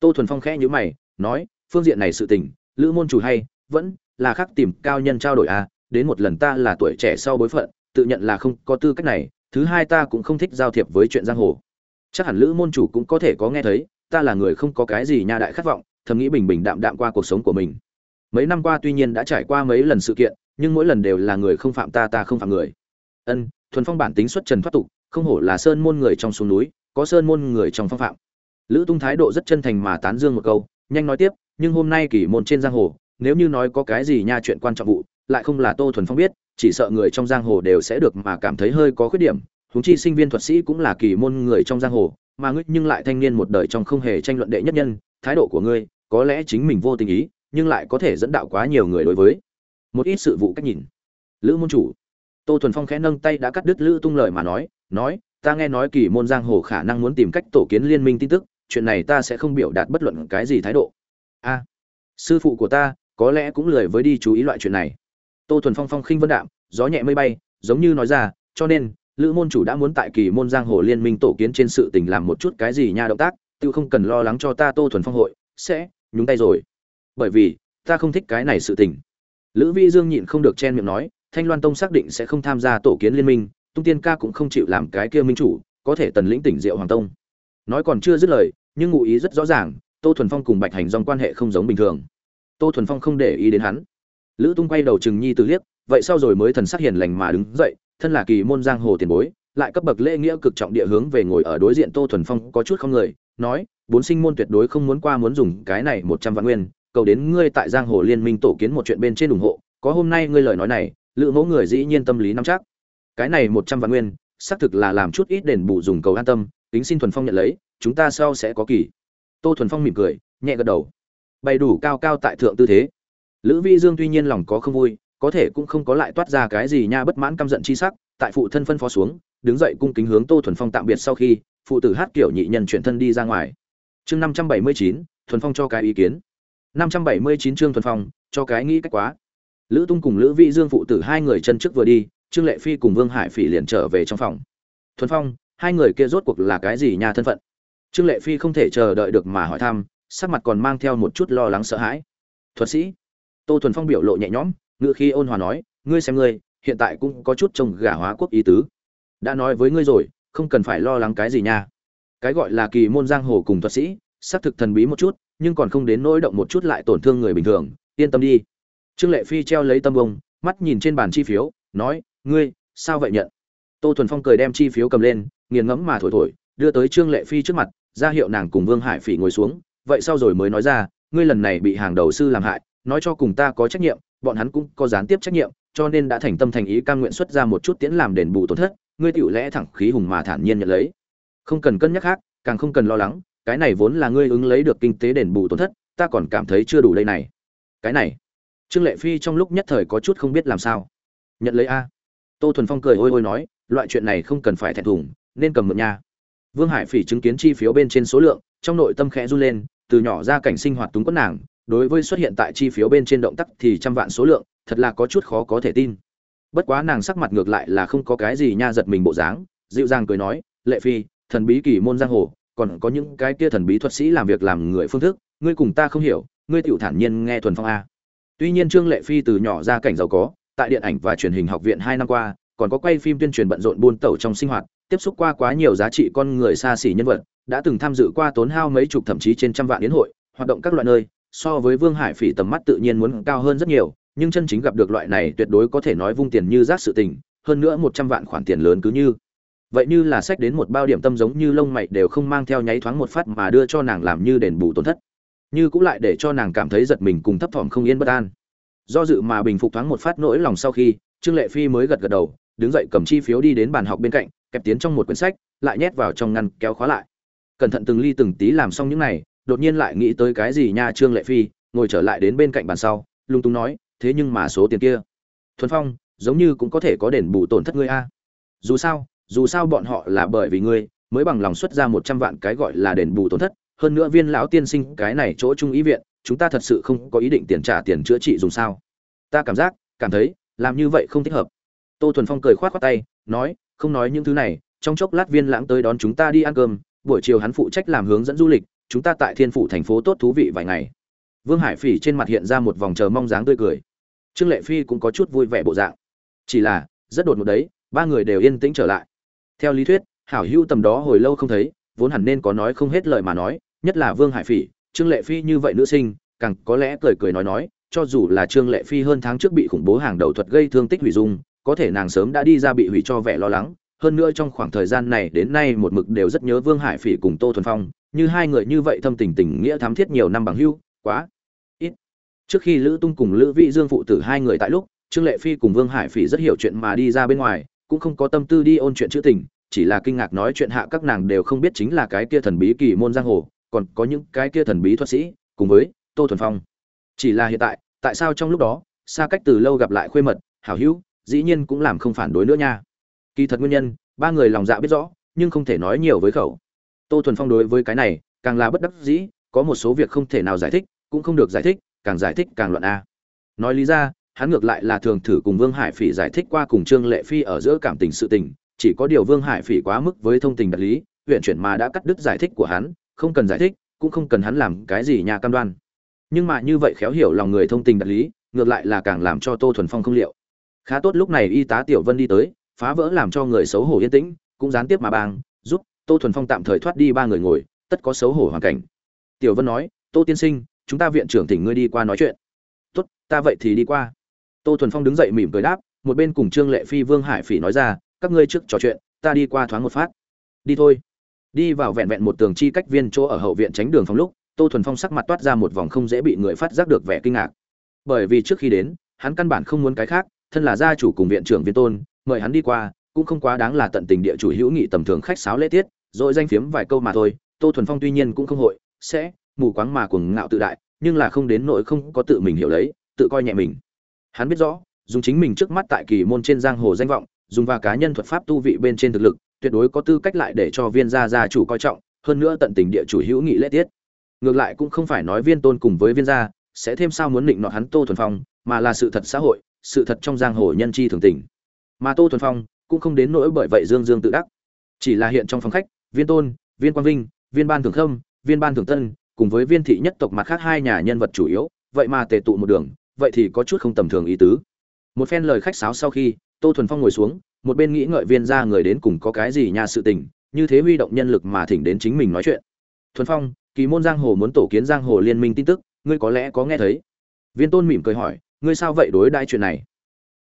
Tô thuần phong khẽ nhíu mày, nói, phương diện này sự tình, lữ môn chủ hay, vẫn là khác tìm cao nhân trao đổi à đến một lần ta là tuổi trẻ sau bối phận, tự nhận là không có tư cách này, thứ hai ta cũng không thích giao thiệp với chuyện giang hồ. Chắc hẳn lữ môn chủ cũng có thể có nghe thấy, ta là người không có cái gì nha đại khát vọng, thầm nghĩ bình bình đạm đạm qua cuộc sống của mình. Mấy năm qua tuy nhiên đã trải qua mấy lần sự kiện, nhưng mỗi lần đều là người không phạm ta ta không phạm người. Ân, thuần phong bản tính xuất trần thoát tục, không hổ là sơn môn người trong xuống núi, có sơn môn người trong phong phạm. Lữ tung thái độ rất chân thành mà tán dương một câu, nhanh nói tiếp, nhưng hôm nay kỳ môn trên giang hồ nếu như nói có cái gì nha chuyện quan trọng vụ, lại không là tô thuần phong biết, chỉ sợ người trong giang hồ đều sẽ được mà cảm thấy hơi có khuyết điểm. Chúng chi sinh viên thuật sĩ cũng là kỳ môn người trong giang hồ, mà ngươi nhưng lại thanh niên một đời trong không hề tranh luận đệ nhất nhân, thái độ của ngươi, có lẽ chính mình vô tình ý, nhưng lại có thể dẫn đạo quá nhiều người đối với. Một ít sự vụ cách nhìn. Lữ môn chủ. Tô thuần phong khẽ nâng tay đã cắt đứt lữ tung lời mà nói nói, ta nghe nói kỳ môn giang hồ khả năng muốn tìm cách tổ kiến liên minh tin tức, chuyện này ta sẽ không biểu đạt bất luận cái gì thái độ. A, sư phụ của ta có lẽ cũng lười với đi chú ý loại chuyện này. Tô thuần phong phong khinh vân đạm, gió nhẹ mây bay, giống như nói ra, cho nên, lữ môn chủ đã muốn tại kỳ môn giang hồ liên minh tổ kiến trên sự tình làm một chút cái gì nha động tác tự không cần lo lắng cho ta tô thuần phong hội, sẽ, nhúng tay rồi. Bởi vì, ta không thích cái này sự tình. Lữ vi dương nhịn không được chen miệng nói, thanh loan tông xác định sẽ không tham gia tổ kiến liên minh, tung tiên ca cũng không chịu làm cái kia minh chủ, có thể tần lĩnh tỉnh diệu hoàng tông. Nói còn chưa dứt lời, nhưng ngụ ý rất rõ ràng, tô thuần phong cùng bạch hành dòng quan hệ không giống bình thường tô thuần phong không để ý đến hắn. Lữ tung quay đầu chừng nhi từ liếc, vậy sau rồi mới thần sắc hiền lành mà đứng dậy, thân là kỳ môn giang hồ tiền bối, lại cấp bậc lễ nghĩa cực trọng địa hướng về ngồi ở đối diện tô thuần phong có chút không người, nói, bốn sinh môn tuyệt đối không muốn qua muốn dùng cái này một trăm vạn nguyên, cầu đến ngươi tại giang hồ liên minh tổ kiến một chuyện bên trên ủng hộ, có hôm nay ngươi lời nói này, lữ mẫu người dĩ nhiên tâm lý nắm chắc. Cái này một trăm vạn nguyên, xác thực là làm chút ít đền bù dùng cầu an tâm tính xin thuần phong nhận lấy, chúng ta sau sẽ có kỳ. Tô thuần phong mỉm cười, nhẹ gật đầu bày đủ cao cao tại thượng tư thế. Lữ vi dương tuy nhiên lòng có không vui, có thể cũng không có lại toát ra cái gì nha bất mãn căm giận chi sắc, tại phụ thân phân phó xuống, đứng dậy cung kính hướng tô thuần phong tạm biệt sau khi, phụ tử hát kiểu nhị nhân chuyển thân đi ra ngoài. Chương năm trăm bảy mươi chín, thuần phong cho cái ý kiến. năm trăm bảy mươi chín chương thuần phong, cho cái nghĩ cách quá. Lữ tung cùng lữ vi dương phụ tử hai người chân trước vừa đi, trương lệ phi cùng vương hải phỉ liền trở về trong phòng. Thuần phong, hai người kia rốt cuộc là cái gì nhà thân phận? Trương lệ phi không thể chờ đợi được mà hỏi thăm sắc mặt còn mang theo một chút lo lắng sợ hãi. Thuật sĩ. Tô thuần phong biểu lộ nhẹ nhõm ngự khi ôn hòa nói, ngươi xem ngươi, hiện tại cũng có chút trông gà hóa quốc ý tứ. Đã nói với ngươi rồi, không cần phải lo lắng cái gì nha. Cái gọi là kỳ môn giang hồ cùng thuật sĩ xác thực thần bí một chút, nhưng còn không đến nỗi động một chút lại tổn thương người bình thường, yên tâm đi. Trương lệ phi treo lấy tâm bông, mắt nhìn trên bàn chi phiếu, nói, ngươi, sao vậy nhận? Tô thuần phong cười đem chi phiếu cầm lên, nghiền ngẫm mà thổi thổi, đưa tới trương lệ phi trước mặt, ra hiệu nàng cùng vương hải phỉ ngồi xuống vậy sau rồi mới nói ra, ngươi lần này bị hàng đầu sư làm hại, nói cho cùng ta có trách nhiệm, bọn hắn cũng có gián tiếp trách nhiệm, cho nên đã thành tâm thành ý cam nguyện xuất ra một chút tiễn làm đền bù tổn thất, ngươi tiểu lẽ thẳng khí hùng mà thản nhiên nhận lấy. Không cần cân nhắc khác, càng không cần lo lắng, cái này vốn là ngươi ứng lấy được kinh tế đền bù tổn thất, ta còn cảm thấy chưa đủ đây này. Cái này, trương lệ phi trong lúc nhất thời có chút không biết làm sao. Nhận lấy a. Tô thuần phong cười ôi ôi nói, loại chuyện này không cần phải thẹn thùng, nên cầm mượn nha. Vương hải phỉ chứng kiến chi phiếu bên trên số lượng, trong nội tâm khẽ run lên từ nhỏ ra cảnh sinh hoạt túng quẫn nàng, đối với xuất hiện tại chi phiếu bên trên động tác thì trăm vạn số lượng, thật là có chút khó có thể tin. Bất quá nàng sắc mặt ngược lại là không có cái gì nha giật mình bộ dáng, dịu dàng cười nói, lệ phi, thần bí kỳ môn giang hồ, còn có những cái kia thần bí thuật sĩ làm việc làm người phương thức, ngươi cùng ta không hiểu, ngươi tiểu thản nhiên nghe thuần phong a. Tuy nhiên trương lệ phi từ nhỏ ra cảnh giàu có, tại điện ảnh và truyền hình học viện hai năm qua, còn có quay phim tuyên truyền bận rộn buôn tẩu trong sinh hoạt, tiếp xúc qua quá nhiều giá trị con người xa xỉ nhân vật đã từng tham dự qua tốn hao mấy chục thậm chí trên trăm vạn yến hội, hoạt động các loại nơi, so với vương hải phỉ tầm mắt tự nhiên muốn cao hơn rất nhiều, nhưng chân chính gặp được loại này tuyệt đối có thể nói vung tiền như rác sự tình, hơn nữa một trăm vạn khoản tiền lớn cứ như. Vậy như là sách đến một bao điểm tâm giống như lông mày đều không mang theo nháy thoáng một phát mà đưa cho nàng làm như đền bù tổn thất. Như cũng lại để cho nàng cảm thấy giật mình cùng thấp thỏm không yên bất an. Do dự mà bình phục thoáng một phát nỗi lòng sau khi, trương lệ phi mới gật gật đầu, đứng dậy cầm chi phiếu đi đến bàn học bên cạnh, kẹp tiến trong một quyển sách, lại nhét vào trong ngăn kéo khóa lại cẩn thận từng ly từng tí làm xong những này, đột nhiên lại nghĩ tới cái gì nha trương lệ phi, ngồi trở lại đến bên cạnh bàn sau, lung tung nói, thế nhưng mà số tiền kia, thuần phong, giống như cũng có thể có đền bù tổn thất ngươi a. Dù sao dù sao bọn họ là bởi vì ngươi, mới bằng lòng xuất ra một trăm vạn cái gọi là đền bù tổn thất. Hơn nữa viên lão tiên sinh, cái này chỗ trung ý viện, chúng ta thật sự không có ý định tiền trả tiền chữa trị dùng sao? Ta cảm giác, cảm thấy, làm như vậy không thích hợp. Tô thuần phong cười khoát khoát tay, nói, không nói những thứ này, trong chốc lát viên lãng tới đón chúng ta đi ăn cơm buổi chiều hắn phụ trách làm hướng dẫn du lịch, chúng ta tại thiên phủ thành phố tốt thú vị vài ngày. Vương hải phỉ trên mặt hiện ra một vòng chờ mong dáng tươi cười. Trương lệ phi cũng có chút vui vẻ bộ dạng. Chỉ là, rất đột ngột đấy, ba người đều yên tĩnh trở lại. Theo lý thuyết, hảo hữu tầm đó hồi lâu không thấy, vốn hẳn nên có nói không hết lời mà nói, nhất là vương hải phỉ, trương lệ phi như vậy nữ sinh, càng có lẽ cười cười nói nói, cho dù là trương lệ phi hơn tháng trước bị khủng bố hàng đầu thuật gây thương tích hủy dung, có thể nàng sớm đã đi ra bị hủy cho vẻ lo lắng hơn nữa trong khoảng thời gian này đến nay một mực đều rất nhớ vương hải phỉ cùng tô thuần phong, như hai người như vậy thâm tình tình nghĩa thắm thiết nhiều năm bằng hưu, quá ít. Trước khi lữ tung cùng lữ vị dương phụ tử hai người tại lúc, trương lệ phi cùng vương hải phỉ rất hiểu chuyện mà đi ra bên ngoài, cũng không có tâm tư đi ôn chuyện chữ tình, chỉ là kinh ngạc nói chuyện hạ các nàng đều không biết chính là cái kia thần bí kỳ môn giang hồ, còn có những cái kia thần bí thuật sĩ, cùng với tô thuần phong. Chỉ là hiện tại tại sao trong lúc đó, xa cách từ lâu gặp lại khuê mật, hảo hữu, dĩ nhiên cũng làm không phản đối nữa nha kỳ thật nguyên nhân, ba người lòng dạ biết rõ, nhưng không thể nói nhiều với khẩu. Tô thuần phong đối với cái này, càng là bất đắc dĩ, có một số việc không thể nào giải thích, cũng không được giải thích, càng giải thích càng loạn a. Nói lý ra, hắn ngược lại là thường thử cùng vương hải phỉ giải thích qua cùng trương lệ phi ở giữa cảm tình sự tình, chỉ có điều vương hải phỉ quá mức với thông tình đạt lý, huyện chuyển mà đã cắt đứt giải thích của hắn, không cần giải thích, cũng không cần hắn làm cái gì nhà cam đoan. Nhưng mà như vậy khéo hiểu lòng người thông tình đạt lý, ngược lại là càng làm cho tô thuần phong không liệu. Khá tốt lúc này y tá tiểu vân đi tới phá vỡ làm cho người xấu hổ yên tĩnh, cũng gián tiếp mà bang, giúp tô thuần phong tạm thời thoát đi ba người ngồi, tất có xấu hổ hoàn cảnh. Tiểu vân nói, tô tiên sinh, chúng ta viện trưởng thỉnh ngươi đi qua nói chuyện. Tốt, ta vậy thì đi qua. Tô thuần phong đứng dậy mỉm cười đáp, một bên cùng trương lệ phi, vương hải phỉ nói ra, các ngươi trước trò chuyện, ta đi qua thoáng một phát. Đi thôi. Đi vào vẹn vẹn một tường chi cách viên chỗ ở hậu viện tránh đường phòng lúc, tô thuần phong sắc mặt toát ra một vòng không dễ bị người phát giác được vẻ kinh ngạc. Bởi vì trước khi đến, hắn căn bản không muốn cái khác, thân là gia chủ cùng viện trưởng viên tôn mời hắn đi qua, cũng không quá đáng là tận tình địa chủ hữu nghị tầm thường khách sáo lễ tiết, rồi danh phiếm vài câu mà thôi. Tô thuần phong tuy nhiên cũng không hội, sẽ mù quáng mà cuồng ngạo tự đại, nhưng là không đến nỗi không có tự mình hiểu lấy, tự coi nhẹ mình. Hắn biết rõ, dùng chính mình trước mắt tại kỳ môn trên giang hồ danh vọng, dùng và cá nhân thuật pháp tu vị bên trên thực lực, tuyệt đối có tư cách lại để cho viên gia gia chủ coi trọng, hơn nữa tận tình địa chủ hữu nghị lễ tiết. Ngược lại cũng không phải nói viên tôn cùng với viên gia, sẽ thêm sao muốn định nọ hắn tô thuần phong, mà là sự thật xã hội, sự thật trong giang hồ nhân chi thường tình mà tô thuần phong cũng không đến nỗi bởi vậy dương dương tự đắc. Chỉ là hiện trong phòng khách, viên tôn, viên quang vinh, viên ban thường khâm, viên ban thường tân, cùng với viên thị nhất tộc mặt khác hai nhà nhân vật chủ yếu, vậy mà tề tụ một đường, vậy thì có chút không tầm thường ý tứ. Một phen lời khách sáo sau khi, tô thuần phong ngồi xuống, một bên nghĩ ngợi viên ra người đến cùng có cái gì nhà sự tình, như thế huy động nhân lực mà thỉnh đến chính mình nói chuyện. Thuần phong, kỳ môn giang hồ muốn tổ kiến giang hồ liên minh tin tức, ngươi có lẽ có nghe thấy. Viên tôn mỉm cười hỏi, ngươi sao vậy đối đãi chuyện này?